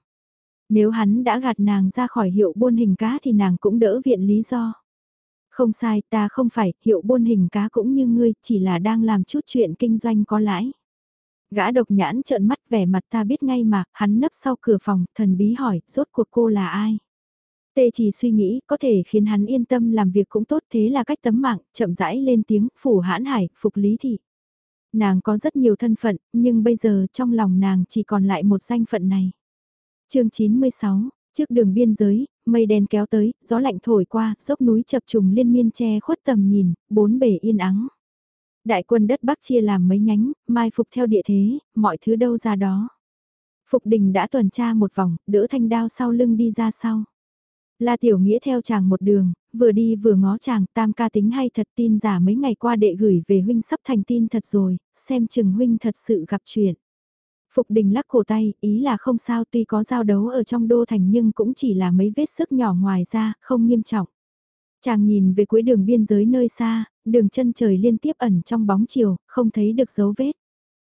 Nếu hắn đã gạt nàng ra khỏi hiệu buôn hình cá thì nàng cũng đỡ viện lý do. Không sai, ta không phải, hiệu buôn hình cá cũng như ngươi, chỉ là đang làm chút chuyện kinh doanh có lãi. Gã độc nhãn trợn mắt vẻ mặt ta biết ngay mà, hắn nấp sau cửa phòng, thần bí hỏi, rốt cuộc cô là ai? Tê chỉ suy nghĩ, có thể khiến hắn yên tâm làm việc cũng tốt thế là cách tấm mạng, chậm rãi lên tiếng, phủ hãn hải, phục lý thị. Nàng có rất nhiều thân phận, nhưng bây giờ trong lòng nàng chỉ còn lại một danh phận này. chương 96, trước đường biên giới, mây đen kéo tới, gió lạnh thổi qua, dốc núi chập trùng liên miên che khuất tầm nhìn, bốn bể yên ắng. Đại quân đất Bắc chia làm mấy nhánh, mai phục theo địa thế, mọi thứ đâu ra đó. Phục đình đã tuần tra một vòng, đỡ thanh đao sau lưng đi ra sau. La Tiểu Nghĩa theo chàng một đường, vừa đi vừa ngó chàng tam ca tính hay thật tin giả mấy ngày qua đệ gửi về huynh sắp thành tin thật rồi, xem chừng huynh thật sự gặp chuyện. Phục đình lắc cổ tay, ý là không sao tuy có giao đấu ở trong đô thành nhưng cũng chỉ là mấy vết sức nhỏ ngoài ra, không nghiêm trọng. Chàng nhìn về cuối đường biên giới nơi xa, đường chân trời liên tiếp ẩn trong bóng chiều, không thấy được dấu vết.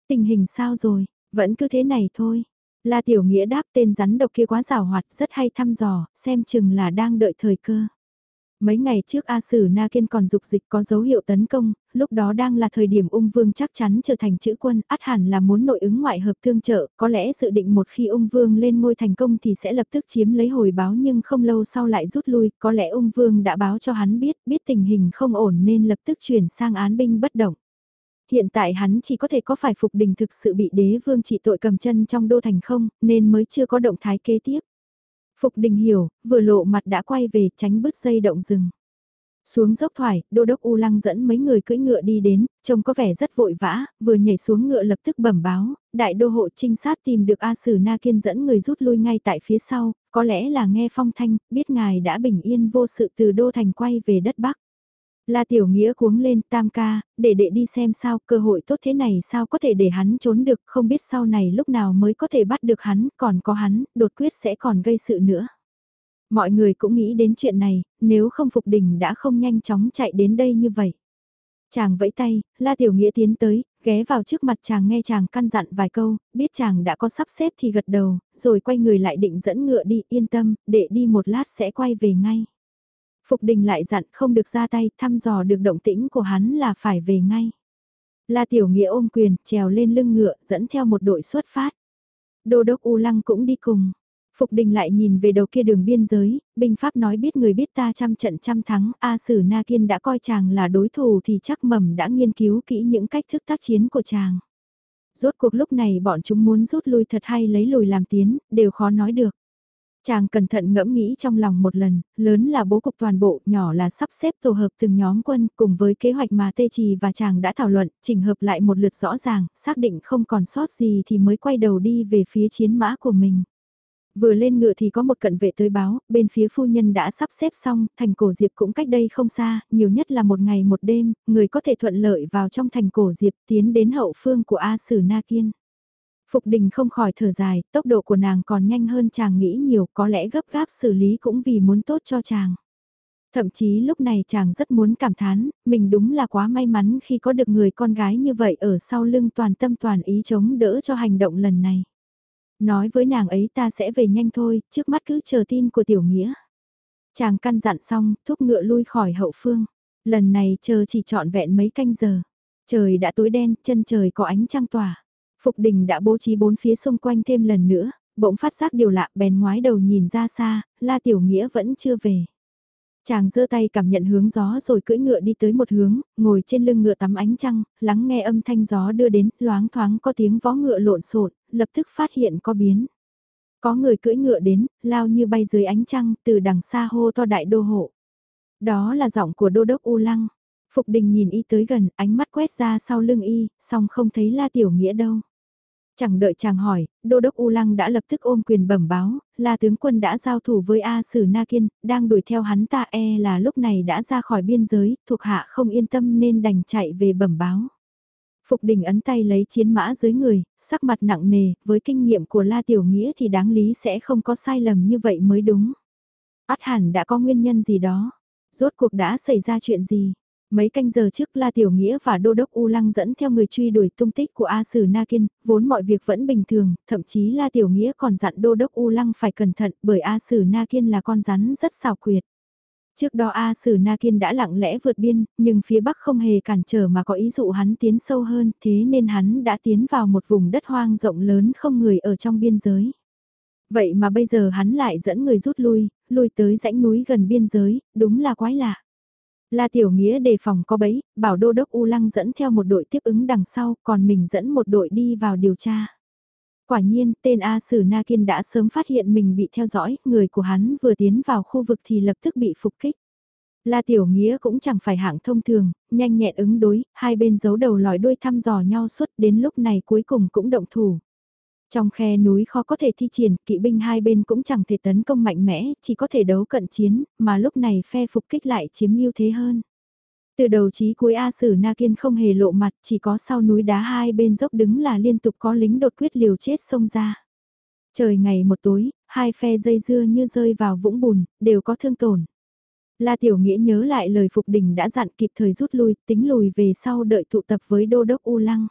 Tình hình sao rồi, vẫn cứ thế này thôi. La Tiểu Nghĩa đáp tên rắn độc kia quá rào hoạt rất hay thăm dò, xem chừng là đang đợi thời cơ. Mấy ngày trước A Sử Na Kiên còn dục dịch có dấu hiệu tấn công, lúc đó đang là thời điểm ung vương chắc chắn trở thành chữ quân, át hẳn là muốn nội ứng ngoại hợp tương trợ, có lẽ dự định một khi ung vương lên ngôi thành công thì sẽ lập tức chiếm lấy hồi báo nhưng không lâu sau lại rút lui, có lẽ ung vương đã báo cho hắn biết, biết tình hình không ổn nên lập tức chuyển sang án binh bất động. Hiện tại hắn chỉ có thể có phải phục đình thực sự bị đế vương trị tội cầm chân trong đô thành không, nên mới chưa có động thái kế tiếp. Phục đình hiểu, vừa lộ mặt đã quay về tránh bứt dây động rừng. Xuống dốc thoải, đô đốc U Lăng dẫn mấy người cưỡi ngựa đi đến, trông có vẻ rất vội vã, vừa nhảy xuống ngựa lập tức bẩm báo, đại đô hộ trinh sát tìm được A Sử Na Kiên dẫn người rút lui ngay tại phía sau, có lẽ là nghe phong thanh, biết ngài đã bình yên vô sự từ đô thành quay về đất Bắc. La Tiểu Nghĩa cuống lên tam ca, để đệ đi xem sao cơ hội tốt thế này sao có thể để hắn trốn được không biết sau này lúc nào mới có thể bắt được hắn còn có hắn đột quyết sẽ còn gây sự nữa. Mọi người cũng nghĩ đến chuyện này, nếu không Phục Đình đã không nhanh chóng chạy đến đây như vậy. Chàng vẫy tay, La Tiểu Nghĩa tiến tới, ghé vào trước mặt chàng nghe chàng căn dặn vài câu, biết chàng đã có sắp xếp thì gật đầu, rồi quay người lại định dẫn ngựa đi, yên tâm, để đi một lát sẽ quay về ngay. Phục đình lại dặn không được ra tay, thăm dò được động tĩnh của hắn là phải về ngay. La Tiểu Nghĩa ôm quyền, trèo lên lưng ngựa, dẫn theo một đội xuất phát. Đô đốc U Lăng cũng đi cùng. Phục đình lại nhìn về đầu kia đường biên giới, binh pháp nói biết người biết ta trăm trận trăm thắng, A Sử Na Kiên đã coi chàng là đối thủ thì chắc mầm đã nghiên cứu kỹ những cách thức tác chiến của chàng. Rốt cuộc lúc này bọn chúng muốn rút lui thật hay lấy lùi làm tiến, đều khó nói được. Chàng cẩn thận ngẫm nghĩ trong lòng một lần, lớn là bố cục toàn bộ, nhỏ là sắp xếp tổ hợp từng nhóm quân cùng với kế hoạch mà Tê Trì và chàng đã thảo luận, chỉnh hợp lại một lượt rõ ràng, xác định không còn sót gì thì mới quay đầu đi về phía chiến mã của mình. Vừa lên ngựa thì có một cận vệ tới báo, bên phía phu nhân đã sắp xếp xong, thành cổ diệp cũng cách đây không xa, nhiều nhất là một ngày một đêm, người có thể thuận lợi vào trong thành cổ diệp tiến đến hậu phương của A Sử Na Kiên. Phục đình không khỏi thở dài, tốc độ của nàng còn nhanh hơn chàng nghĩ nhiều có lẽ gấp gáp xử lý cũng vì muốn tốt cho chàng. Thậm chí lúc này chàng rất muốn cảm thán, mình đúng là quá may mắn khi có được người con gái như vậy ở sau lưng toàn tâm toàn ý chống đỡ cho hành động lần này. Nói với nàng ấy ta sẽ về nhanh thôi, trước mắt cứ chờ tin của tiểu nghĩa. Chàng căn dặn xong, thúc ngựa lui khỏi hậu phương. Lần này chờ chỉ trọn vẹn mấy canh giờ. Trời đã tối đen, chân trời có ánh trăng tỏa. Phục đình đã bố trí bốn phía xung quanh thêm lần nữa, bỗng phát giác điều lạ bèn ngoái đầu nhìn ra xa, la tiểu nghĩa vẫn chưa về. Chàng giơ tay cảm nhận hướng gió rồi cưỡi ngựa đi tới một hướng, ngồi trên lưng ngựa tắm ánh trăng, lắng nghe âm thanh gió đưa đến, loáng thoáng có tiếng vó ngựa lộn xộn, lập tức phát hiện có biến. Có người cưỡi ngựa đến, lao như bay dưới ánh trăng, từ đằng xa hô to đại đô hộ. Đó là giọng của đô đốc U Lăng. Phục đình nhìn y tới gần, ánh mắt quét ra sau lưng y, song không thấy La Tiểu Nghĩa đâu. Chẳng đợi chàng hỏi, Đô đốc U Lăng đã lập tức ôm quyền bẩm báo, là tướng quân đã giao thủ với A Sử Na Kiên, đang đuổi theo hắn ta e là lúc này đã ra khỏi biên giới, thuộc hạ không yên tâm nên đành chạy về bẩm báo. Phục đình ấn tay lấy chiến mã dưới người, sắc mặt nặng nề, với kinh nghiệm của La Tiểu Nghĩa thì đáng lý sẽ không có sai lầm như vậy mới đúng. Át hẳn đã có nguyên nhân gì đó. Rốt cuộc đã xảy ra chuyện gì? Mấy canh giờ trước La Tiểu Nghĩa và Đô Đốc U Lăng dẫn theo người truy đuổi tung tích của A Sử Na Kiên, vốn mọi việc vẫn bình thường, thậm chí La Tiểu Nghĩa còn dặn Đô Đốc U Lăng phải cẩn thận bởi A Sử Na Kiên là con rắn rất xào quyệt. Trước đó A Sử Na Kiên đã lặng lẽ vượt biên, nhưng phía Bắc không hề cản trở mà có ý dụ hắn tiến sâu hơn, thế nên hắn đã tiến vào một vùng đất hoang rộng lớn không người ở trong biên giới. Vậy mà bây giờ hắn lại dẫn người rút lui, lui tới rãnh núi gần biên giới, đúng là quái lạ. La Tiểu Nghĩa đề phòng có bấy, bảo đô đốc U Lăng dẫn theo một đội tiếp ứng đằng sau, còn mình dẫn một đội đi vào điều tra. Quả nhiên, tên A Sử Na Kiên đã sớm phát hiện mình bị theo dõi, người của hắn vừa tiến vào khu vực thì lập tức bị phục kích. La Tiểu Nghĩa cũng chẳng phải hạng thông thường, nhanh nhẹn ứng đối, hai bên giấu đầu lòi đuôi thăm dò nhau suốt đến lúc này cuối cùng cũng động thủ. Trong khe núi khó có thể thi triển, kỵ binh hai bên cũng chẳng thể tấn công mạnh mẽ, chỉ có thể đấu cận chiến, mà lúc này phe phục kích lại chiếm ưu thế hơn. Từ đầu chí cuối A Sử Na Kiên không hề lộ mặt, chỉ có sau núi đá hai bên dốc đứng là liên tục có lính đột quyết liều chết xông ra. Trời ngày một tối, hai phe dây dưa như rơi vào vũng bùn, đều có thương tổn. La Tiểu Nghĩa nhớ lại lời Phục Đình đã dặn kịp thời rút lui, tính lùi về sau đợi tụ tập với Đô Đốc U Lăng.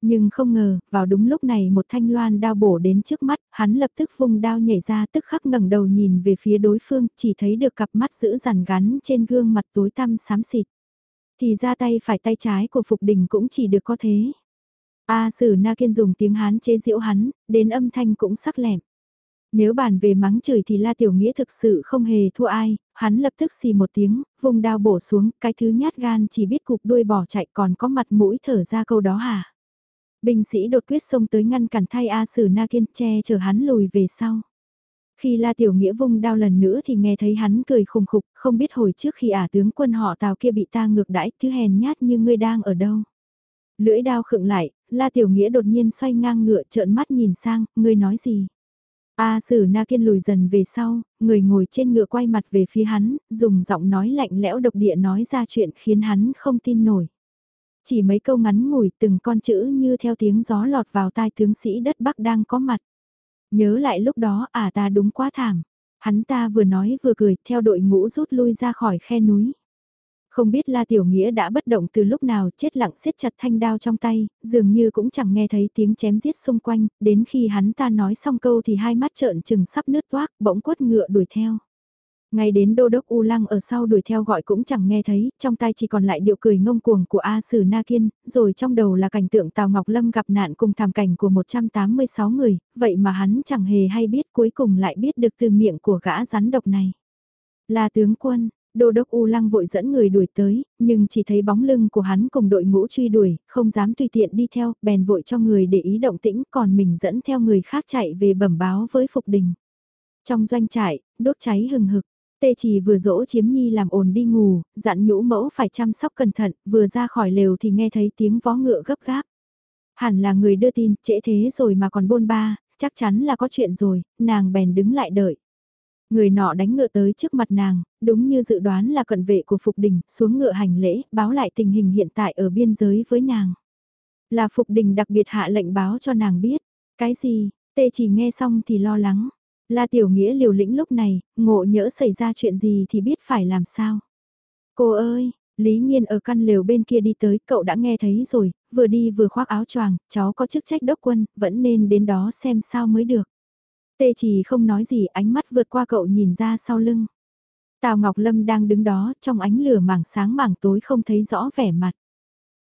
Nhưng không ngờ, vào đúng lúc này một thanh loan đao bổ đến trước mắt, hắn lập tức vung đao nhảy ra tức khắc ngẩng đầu nhìn về phía đối phương, chỉ thấy được cặp mắt giữ rằn gắn trên gương mặt tối tăm xám xịt. Thì ra tay phải tay trái của Phục Đình cũng chỉ được có thế. A Sử Na Kiên dùng tiếng Hán chế giễu hắn, đến âm thanh cũng sắc lẹm. Nếu bàn về mắng chửi thì La Tiểu Nghĩa thực sự không hề thua ai, hắn lập tức xì một tiếng, vùng đao bổ xuống, cái thứ nhát gan chỉ biết cục đuôi bỏ chạy còn có mặt mũi thở ra câu đó hả? Binh sĩ đột quyết xông tới ngăn cản thay A Sử Na Kiên che chở hắn lùi về sau. Khi La Tiểu Nghĩa vung đao lần nữa thì nghe thấy hắn cười khùng khục, không biết hồi trước khi ả tướng quân họ Tào kia bị ta ngược đãi, thứ hèn nhát như ngươi đang ở đâu. Lưỡi đao khựng lại, La Tiểu Nghĩa đột nhiên xoay ngang ngựa trợn mắt nhìn sang, ngươi nói gì? A Sử Na Kiên lùi dần về sau, người ngồi trên ngựa quay mặt về phía hắn, dùng giọng nói lạnh lẽo độc địa nói ra chuyện khiến hắn không tin nổi. Chỉ mấy câu ngắn ngủi từng con chữ như theo tiếng gió lọt vào tai tướng sĩ đất Bắc đang có mặt. Nhớ lại lúc đó à ta đúng quá thảm. Hắn ta vừa nói vừa cười theo đội ngũ rút lui ra khỏi khe núi. Không biết La Tiểu Nghĩa đã bất động từ lúc nào chết lặng siết chặt thanh đao trong tay, dường như cũng chẳng nghe thấy tiếng chém giết xung quanh, đến khi hắn ta nói xong câu thì hai mắt trợn trừng sắp nứt toác, bỗng quất ngựa đuổi theo. Ngay đến đô đốc U Lăng ở sau đuổi theo gọi cũng chẳng nghe thấy, trong tay chỉ còn lại điệu cười ngông cuồng của A Sử Na Kiên, rồi trong đầu là cảnh tượng Tào Ngọc Lâm gặp nạn cùng thảm cảnh của 186 người, vậy mà hắn chẳng hề hay biết cuối cùng lại biết được từ miệng của gã rắn độc này. Là tướng quân, đô đốc U Lăng vội dẫn người đuổi tới, nhưng chỉ thấy bóng lưng của hắn cùng đội ngũ truy đuổi, không dám tùy tiện đi theo, bèn vội cho người để ý động tĩnh, còn mình dẫn theo người khác chạy về bẩm báo với Phục Đình. Trong doanh trại, đốt cháy hừng hực, Tê chỉ vừa dỗ chiếm nhi làm ồn đi ngủ, dặn nhũ mẫu phải chăm sóc cẩn thận, vừa ra khỏi lều thì nghe thấy tiếng vó ngựa gấp gáp. Hẳn là người đưa tin, trễ thế rồi mà còn bôn ba, chắc chắn là có chuyện rồi, nàng bèn đứng lại đợi. Người nọ đánh ngựa tới trước mặt nàng, đúng như dự đoán là cận vệ của Phục Đình, xuống ngựa hành lễ, báo lại tình hình hiện tại ở biên giới với nàng. Là Phục Đình đặc biệt hạ lệnh báo cho nàng biết. Cái gì, tê chỉ nghe xong thì lo lắng. La Tiểu Nghĩa liều lĩnh lúc này, ngộ nhỡ xảy ra chuyện gì thì biết phải làm sao. Cô ơi, Lý Nhiên ở căn lều bên kia đi tới, cậu đã nghe thấy rồi, vừa đi vừa khoác áo choàng, cháu có chức trách đốc quân, vẫn nên đến đó xem sao mới được. Tê chỉ không nói gì, ánh mắt vượt qua cậu nhìn ra sau lưng. Tào Ngọc Lâm đang đứng đó, trong ánh lửa mảng sáng mảng tối không thấy rõ vẻ mặt.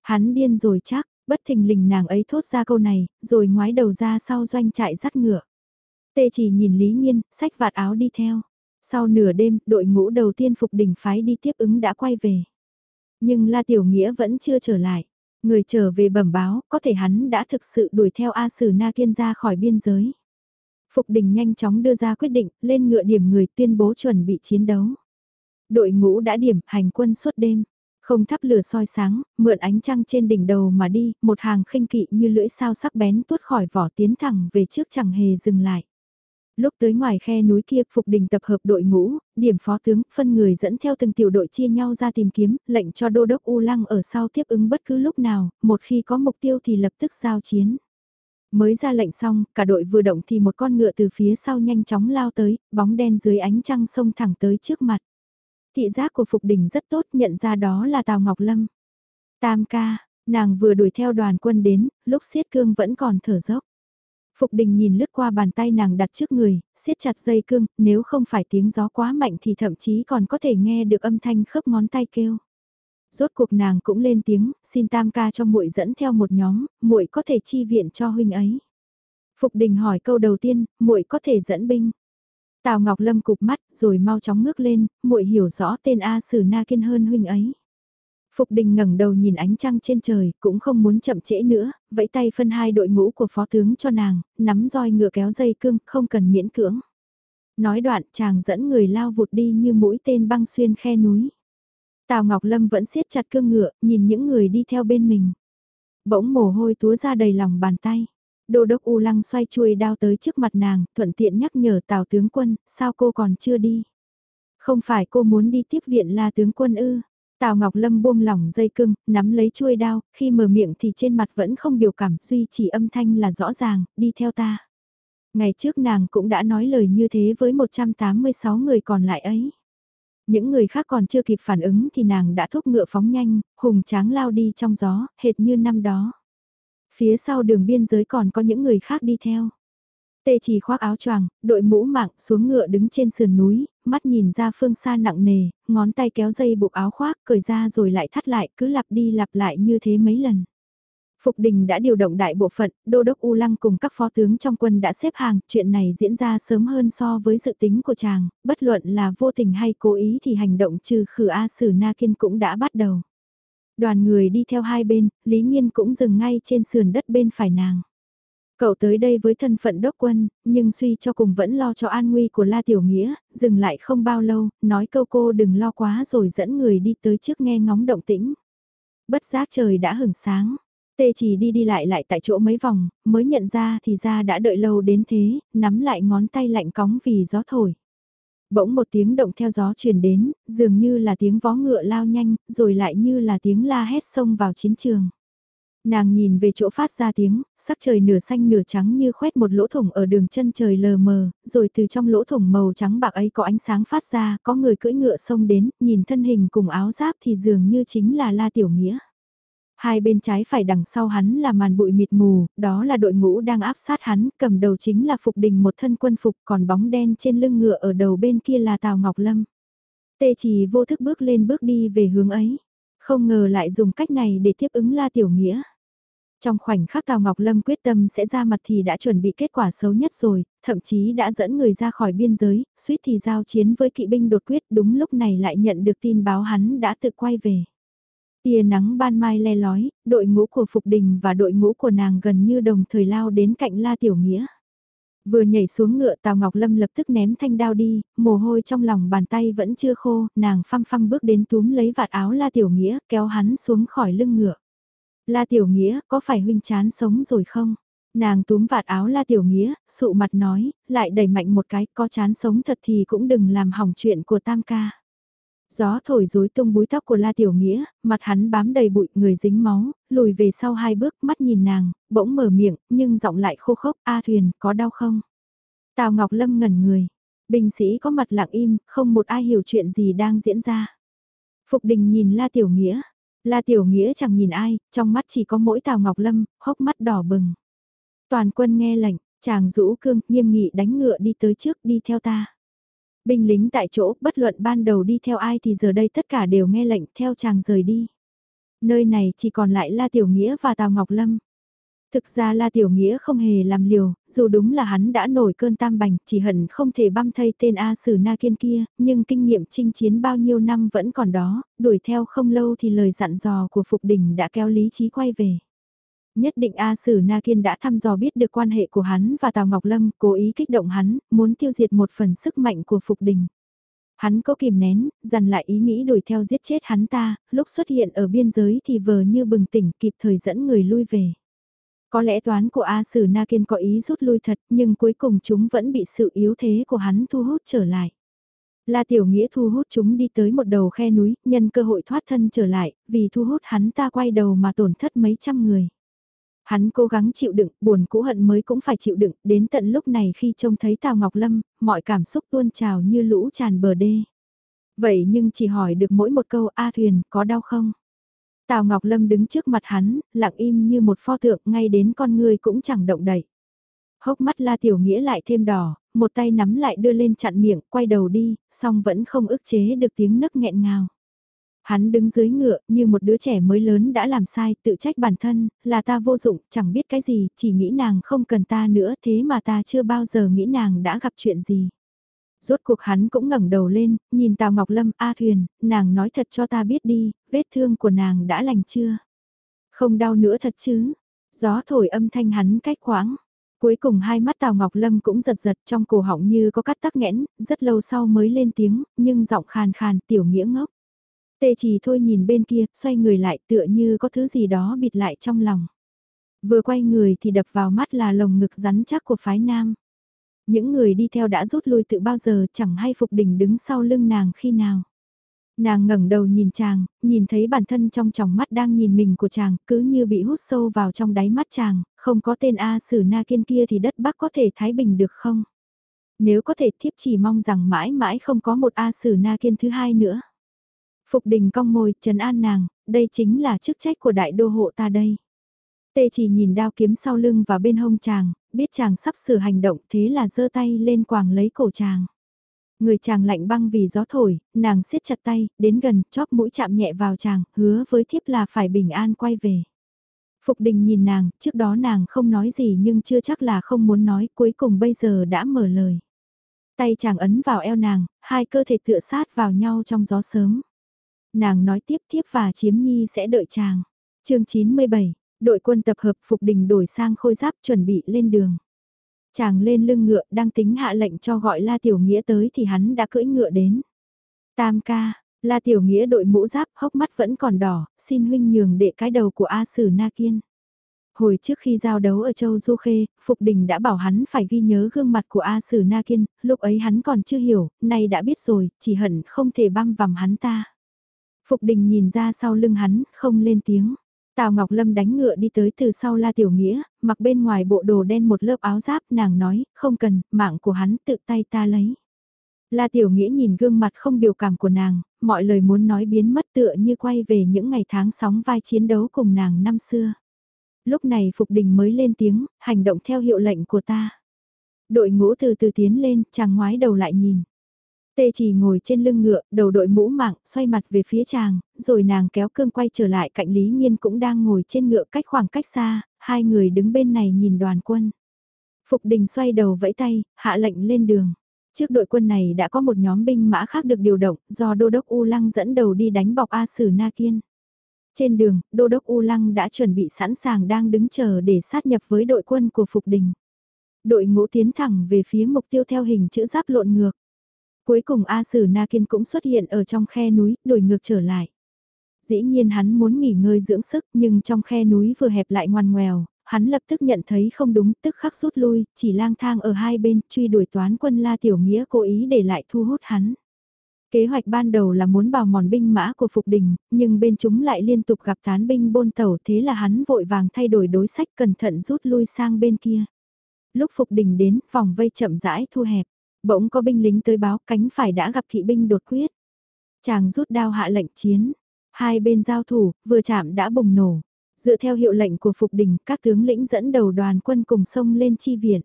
Hắn điên rồi chắc, bất thình lình nàng ấy thốt ra câu này, rồi ngoái đầu ra sau doanh trại dắt ngựa. Tê chỉ nhìn Lý Nhiên, sách vạt áo đi theo. Sau nửa đêm, đội ngũ đầu tiên phục đỉnh phái đi tiếp ứng đã quay về. Nhưng La Tiểu Nghĩa vẫn chưa trở lại. Người trở về bẩm báo, có thể hắn đã thực sự đuổi theo A Sử Na Kiên ra khỏi biên giới. Phục đình nhanh chóng đưa ra quyết định, lên ngựa điểm người tuyên bố chuẩn bị chiến đấu. Đội ngũ đã điểm, hành quân suốt đêm. Không thắp lửa soi sáng, mượn ánh trăng trên đỉnh đầu mà đi, một hàng khinh kỵ như lưỡi sao sắc bén tuốt khỏi vỏ tiến thẳng về trước chẳng hề dừng lại. Lúc tới ngoài khe núi kia, Phục Đình tập hợp đội ngũ, điểm phó tướng, phân người dẫn theo từng tiểu đội chia nhau ra tìm kiếm, lệnh cho đô đốc U Lăng ở sau tiếp ứng bất cứ lúc nào, một khi có mục tiêu thì lập tức giao chiến. Mới ra lệnh xong, cả đội vừa động thì một con ngựa từ phía sau nhanh chóng lao tới, bóng đen dưới ánh trăng sông thẳng tới trước mặt. Thị giác của Phục Đình rất tốt nhận ra đó là Tào Ngọc Lâm. Tam ca, nàng vừa đuổi theo đoàn quân đến, lúc siết cương vẫn còn thở dốc. Phục đình nhìn lướt qua bàn tay nàng đặt trước người, siết chặt dây cương, nếu không phải tiếng gió quá mạnh thì thậm chí còn có thể nghe được âm thanh khớp ngón tay kêu. Rốt cuộc nàng cũng lên tiếng, xin tam ca cho muội dẫn theo một nhóm, muội có thể chi viện cho huynh ấy. Phục đình hỏi câu đầu tiên, muội có thể dẫn binh. Tào Ngọc Lâm cụp mắt, rồi mau chóng ngước lên, muội hiểu rõ tên A Sử Na Kiên hơn huynh ấy. Phục đình ngẩng đầu nhìn ánh trăng trên trời, cũng không muốn chậm trễ nữa, vẫy tay phân hai đội ngũ của phó tướng cho nàng, nắm roi ngựa kéo dây cương, không cần miễn cưỡng. Nói đoạn chàng dẫn người lao vụt đi như mũi tên băng xuyên khe núi. Tào Ngọc Lâm vẫn siết chặt cương ngựa, nhìn những người đi theo bên mình. Bỗng mồ hôi túa ra đầy lòng bàn tay. Đô đốc U Lăng xoay chuôi đao tới trước mặt nàng, thuận tiện nhắc nhở Tào tướng quân, sao cô còn chưa đi? Không phải cô muốn đi tiếp viện là tướng quân ư? Tào Ngọc Lâm buông lỏng dây cưng, nắm lấy chuôi đao, khi mở miệng thì trên mặt vẫn không biểu cảm, duy chỉ âm thanh là rõ ràng, đi theo ta. Ngày trước nàng cũng đã nói lời như thế với 186 người còn lại ấy. Những người khác còn chưa kịp phản ứng thì nàng đã thúc ngựa phóng nhanh, hùng tráng lao đi trong gió, hệt như năm đó. Phía sau đường biên giới còn có những người khác đi theo. Tê chỉ khoác áo choàng, đội mũ mạng xuống ngựa đứng trên sườn núi, mắt nhìn ra phương xa nặng nề, ngón tay kéo dây buộc áo khoác, cởi ra rồi lại thắt lại, cứ lặp đi lặp lại như thế mấy lần. Phục đình đã điều động đại bộ phận, đô đốc U Lăng cùng các phó tướng trong quân đã xếp hàng, chuyện này diễn ra sớm hơn so với dự tính của chàng, bất luận là vô tình hay cố ý thì hành động trừ khử A Sử Na Kiên cũng đã bắt đầu. Đoàn người đi theo hai bên, Lý Nhiên cũng dừng ngay trên sườn đất bên phải nàng. Cậu tới đây với thân phận đốc quân, nhưng suy cho cùng vẫn lo cho an nguy của La Tiểu Nghĩa, dừng lại không bao lâu, nói câu cô đừng lo quá rồi dẫn người đi tới trước nghe ngóng động tĩnh. Bất giác trời đã hửng sáng, tê chỉ đi đi lại lại tại chỗ mấy vòng, mới nhận ra thì ra đã đợi lâu đến thế, nắm lại ngón tay lạnh cóng vì gió thổi. Bỗng một tiếng động theo gió truyền đến, dường như là tiếng vó ngựa lao nhanh, rồi lại như là tiếng la hét xông vào chiến trường. Nàng nhìn về chỗ phát ra tiếng, sắc trời nửa xanh nửa trắng như khoét một lỗ thủng ở đường chân trời lờ mờ, rồi từ trong lỗ thủng màu trắng bạc ấy có ánh sáng phát ra, có người cưỡi ngựa xông đến, nhìn thân hình cùng áo giáp thì dường như chính là La Tiểu Nghĩa. Hai bên trái phải đằng sau hắn là màn bụi mịt mù, đó là đội ngũ đang áp sát hắn, cầm đầu chính là Phục Đình một thân quân phục còn bóng đen trên lưng ngựa ở đầu bên kia là Tào Ngọc Lâm. Tê chỉ vô thức bước lên bước đi về hướng ấy. Không ngờ lại dùng cách này để tiếp ứng La Tiểu Nghĩa. Trong khoảnh khắc Tào Ngọc Lâm quyết tâm sẽ ra mặt thì đã chuẩn bị kết quả xấu nhất rồi, thậm chí đã dẫn người ra khỏi biên giới, suýt thì giao chiến với kỵ binh đột quyết đúng lúc này lại nhận được tin báo hắn đã tự quay về. Tia nắng ban mai le lói, đội ngũ của Phục Đình và đội ngũ của nàng gần như đồng thời lao đến cạnh La Tiểu Nghĩa. Vừa nhảy xuống ngựa Tào Ngọc Lâm lập tức ném thanh đao đi, mồ hôi trong lòng bàn tay vẫn chưa khô, nàng phăm phăm bước đến túm lấy vạt áo La Tiểu Nghĩa, kéo hắn xuống khỏi lưng ngựa. La Tiểu Nghĩa, có phải huynh chán sống rồi không? Nàng túm vạt áo La Tiểu Nghĩa, sụ mặt nói, lại đẩy mạnh một cái, có chán sống thật thì cũng đừng làm hỏng chuyện của Tam ca. Gió thổi rối tung búi tóc của La Tiểu Nghĩa, mặt hắn bám đầy bụi, người dính máu, lùi về sau hai bước, mắt nhìn nàng, bỗng mở miệng, nhưng giọng lại khô khốc, A Thuyền, có đau không? Tào Ngọc Lâm ngẩn người, binh sĩ có mặt lặng im, không một ai hiểu chuyện gì đang diễn ra. Phục đình nhìn La Tiểu Nghĩa, La Tiểu Nghĩa chẳng nhìn ai, trong mắt chỉ có mỗi Tào Ngọc Lâm, hốc mắt đỏ bừng. Toàn quân nghe lệnh, chàng rũ cương, nghiêm nghị đánh ngựa đi tới trước đi theo ta. Binh lính tại chỗ, bất luận ban đầu đi theo ai thì giờ đây tất cả đều nghe lệnh theo chàng rời đi. Nơi này chỉ còn lại La Tiểu Nghĩa và Tào Ngọc Lâm. Thực ra La Tiểu Nghĩa không hề làm liều, dù đúng là hắn đã nổi cơn tam bành, chỉ hận không thể băm thay tên A Sử Na Kiên kia, nhưng kinh nghiệm chinh chiến bao nhiêu năm vẫn còn đó, đuổi theo không lâu thì lời dặn dò của Phục Đình đã kéo lý trí quay về. Nhất định A Sử Na Kiên đã thăm dò biết được quan hệ của hắn và Tào Ngọc Lâm, cố ý kích động hắn, muốn tiêu diệt một phần sức mạnh của Phục Đình. Hắn có kìm nén, dằn lại ý nghĩ đuổi theo giết chết hắn ta, lúc xuất hiện ở biên giới thì vờ như bừng tỉnh kịp thời dẫn người lui về. Có lẽ toán của A Sử Na Kiên có ý rút lui thật nhưng cuối cùng chúng vẫn bị sự yếu thế của hắn thu hút trở lại. La Tiểu Nghĩa thu hút chúng đi tới một đầu khe núi, nhân cơ hội thoát thân trở lại, vì thu hút hắn ta quay đầu mà tổn thất mấy trăm người. Hắn cố gắng chịu đựng, buồn cũ hận mới cũng phải chịu đựng, đến tận lúc này khi trông thấy Tào Ngọc Lâm, mọi cảm xúc tuôn trào như lũ tràn bờ đê. Vậy nhưng chỉ hỏi được mỗi một câu A Thuyền, có đau không? Tào Ngọc Lâm đứng trước mặt hắn, lặng im như một pho tượng ngay đến con người cũng chẳng động đậy. Hốc mắt La Tiểu Nghĩa lại thêm đỏ, một tay nắm lại đưa lên chặn miệng, quay đầu đi, song vẫn không ức chế được tiếng nấc nghẹn ngào. Hắn đứng dưới ngựa như một đứa trẻ mới lớn đã làm sai, tự trách bản thân, là ta vô dụng, chẳng biết cái gì, chỉ nghĩ nàng không cần ta nữa thế mà ta chưa bao giờ nghĩ nàng đã gặp chuyện gì. Rốt cuộc hắn cũng ngẩng đầu lên, nhìn Tào Ngọc Lâm, A Thuyền, nàng nói thật cho ta biết đi, vết thương của nàng đã lành chưa? Không đau nữa thật chứ? Gió thổi âm thanh hắn cách khoáng. Cuối cùng hai mắt Tào Ngọc Lâm cũng giật giật trong cổ họng như có cắt tắc nghẽn, rất lâu sau mới lên tiếng, nhưng giọng khàn khàn tiểu nghĩa ngốc. Tê chỉ thôi nhìn bên kia, xoay người lại tựa như có thứ gì đó bịt lại trong lòng. Vừa quay người thì đập vào mắt là lồng ngực rắn chắc của phái nam. Những người đi theo đã rút lui từ bao giờ chẳng hay Phục Đình đứng sau lưng nàng khi nào. Nàng ngẩng đầu nhìn chàng, nhìn thấy bản thân trong tròng mắt đang nhìn mình của chàng, cứ như bị hút sâu vào trong đáy mắt chàng, không có tên A Sử Na Kiên kia thì đất Bắc có thể thái bình được không? Nếu có thể thiếp chỉ mong rằng mãi mãi không có một A Sử Na Kiên thứ hai nữa. Phục đình cong môi, trấn an nàng, đây chính là chức trách của đại đô hộ ta đây. Tê chỉ nhìn đao kiếm sau lưng và bên hông chàng, biết chàng sắp sửa hành động thế là giơ tay lên quàng lấy cổ chàng. Người chàng lạnh băng vì gió thổi, nàng siết chặt tay, đến gần, chóp mũi chạm nhẹ vào chàng, hứa với thiếp là phải bình an quay về. Phục đình nhìn nàng, trước đó nàng không nói gì nhưng chưa chắc là không muốn nói, cuối cùng bây giờ đã mở lời. Tay chàng ấn vào eo nàng, hai cơ thể tựa sát vào nhau trong gió sớm. Nàng nói tiếp thiếp và chiếm nhi sẽ đợi chàng. chương 97, đội quân tập hợp Phục đình đổi sang khôi giáp chuẩn bị lên đường. Chàng lên lưng ngựa đang tính hạ lệnh cho gọi La Tiểu Nghĩa tới thì hắn đã cưỡi ngựa đến. Tam ca, La Tiểu Nghĩa đội mũ giáp hốc mắt vẫn còn đỏ, xin huynh nhường đệ cái đầu của A Sử Na Kiên. Hồi trước khi giao đấu ở Châu Du Khê, Phục Đình đã bảo hắn phải ghi nhớ gương mặt của A Sử Na Kiên, lúc ấy hắn còn chưa hiểu, nay đã biết rồi, chỉ hận không thể băm vằm hắn ta. Phục Đình nhìn ra sau lưng hắn, không lên tiếng. Tào Ngọc Lâm đánh ngựa đi tới từ sau La Tiểu Nghĩa, mặc bên ngoài bộ đồ đen một lớp áo giáp, nàng nói, không cần, mạng của hắn tự tay ta lấy. La Tiểu Nghĩa nhìn gương mặt không biểu cảm của nàng, mọi lời muốn nói biến mất tựa như quay về những ngày tháng sóng vai chiến đấu cùng nàng năm xưa. Lúc này Phục Đình mới lên tiếng, hành động theo hiệu lệnh của ta. Đội ngũ từ từ tiến lên, chàng ngoái đầu lại nhìn. Tê chỉ ngồi trên lưng ngựa, đầu đội mũ mạng, xoay mặt về phía chàng, rồi nàng kéo cương quay trở lại cạnh Lý Nhiên cũng đang ngồi trên ngựa cách khoảng cách xa, hai người đứng bên này nhìn đoàn quân. Phục đình xoay đầu vẫy tay, hạ lệnh lên đường. Trước đội quân này đã có một nhóm binh mã khác được điều động, do Đô Đốc U Lăng dẫn đầu đi đánh bọc A Sử Na Kiên. Trên đường, Đô Đốc U Lăng đã chuẩn bị sẵn sàng đang đứng chờ để sát nhập với đội quân của Phục Đình. Đội ngũ tiến thẳng về phía mục tiêu theo hình chữ giáp lộn ngược. Cuối cùng A Sử Na Kiên cũng xuất hiện ở trong khe núi, đổi ngược trở lại. Dĩ nhiên hắn muốn nghỉ ngơi dưỡng sức nhưng trong khe núi vừa hẹp lại ngoằn ngoèo, hắn lập tức nhận thấy không đúng tức khắc rút lui, chỉ lang thang ở hai bên truy đuổi toán quân La Tiểu Nghĩa cố ý để lại thu hút hắn. Kế hoạch ban đầu là muốn bào mòn binh mã của Phục Đình, nhưng bên chúng lại liên tục gặp tán binh bôn tàu thế là hắn vội vàng thay đổi đối sách cẩn thận rút lui sang bên kia. Lúc Phục Đình đến, vòng vây chậm rãi thu hẹp. Bỗng có binh lính tới báo cánh phải đã gặp kỵ binh đột quyết. Chàng rút đao hạ lệnh chiến. Hai bên giao thủ, vừa chạm đã bùng nổ. Dựa theo hiệu lệnh của Phục Đình, các tướng lĩnh dẫn đầu đoàn quân cùng sông lên chi viện.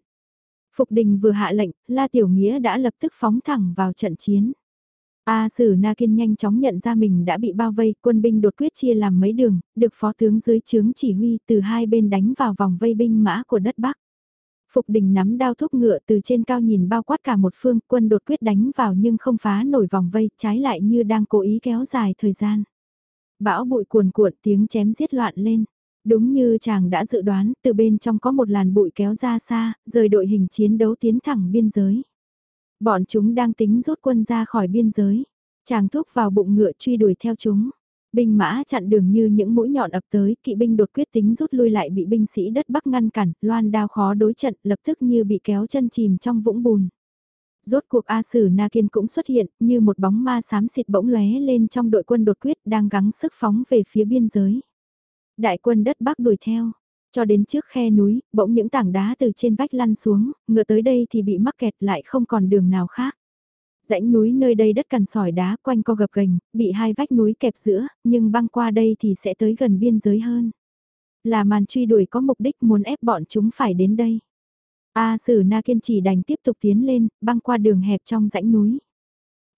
Phục Đình vừa hạ lệnh, La Tiểu Nghĩa đã lập tức phóng thẳng vào trận chiến. A Sử Na Kiên nhanh chóng nhận ra mình đã bị bao vây, quân binh đột quyết chia làm mấy đường, được phó tướng dưới trướng chỉ huy từ hai bên đánh vào vòng vây binh mã của đất Bắc. Phục đình nắm đao thúc ngựa từ trên cao nhìn bao quát cả một phương quân đột quyết đánh vào nhưng không phá nổi vòng vây, trái lại như đang cố ý kéo dài thời gian. Bão bụi cuồn cuộn tiếng chém giết loạn lên. Đúng như chàng đã dự đoán, từ bên trong có một làn bụi kéo ra xa, rời đội hình chiến đấu tiến thẳng biên giới. Bọn chúng đang tính rút quân ra khỏi biên giới. Chàng thúc vào bụng ngựa truy đuổi theo chúng. Binh mã chặn đường như những mũi nhọn ập tới, kỵ binh đột quyết tính rút lui lại bị binh sĩ đất bắc ngăn cản, loan đao khó đối trận, lập tức như bị kéo chân chìm trong vũng bùn. Rốt cuộc A Sử Na Kiên cũng xuất hiện, như một bóng ma xám xịt bỗng lóe lên trong đội quân đột quyết đang gắng sức phóng về phía biên giới. Đại quân đất Bắc đuổi theo, cho đến trước khe núi, bỗng những tảng đá từ trên vách lăn xuống, ngựa tới đây thì bị mắc kẹt lại không còn đường nào khác. Rãnh núi nơi đây đất cằn sỏi đá quanh co gập gành, bị hai vách núi kẹp giữa, nhưng băng qua đây thì sẽ tới gần biên giới hơn. Là màn truy đuổi có mục đích muốn ép bọn chúng phải đến đây. A Sử Na kiên trì đành tiếp tục tiến lên, băng qua đường hẹp trong rãnh núi.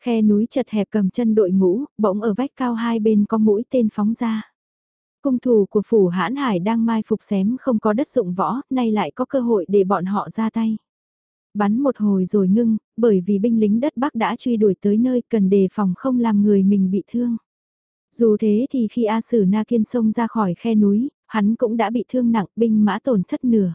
Khe núi chật hẹp cầm chân đội ngũ, bỗng ở vách cao hai bên có mũi tên phóng ra. Cung thủ của phủ hãn hải đang mai phục xém không có đất dụng võ, nay lại có cơ hội để bọn họ ra tay. Bắn một hồi rồi ngưng, bởi vì binh lính đất Bắc đã truy đuổi tới nơi cần đề phòng không làm người mình bị thương. Dù thế thì khi A Sử Na Kiên sông ra khỏi khe núi, hắn cũng đã bị thương nặng, binh mã tổn thất nửa.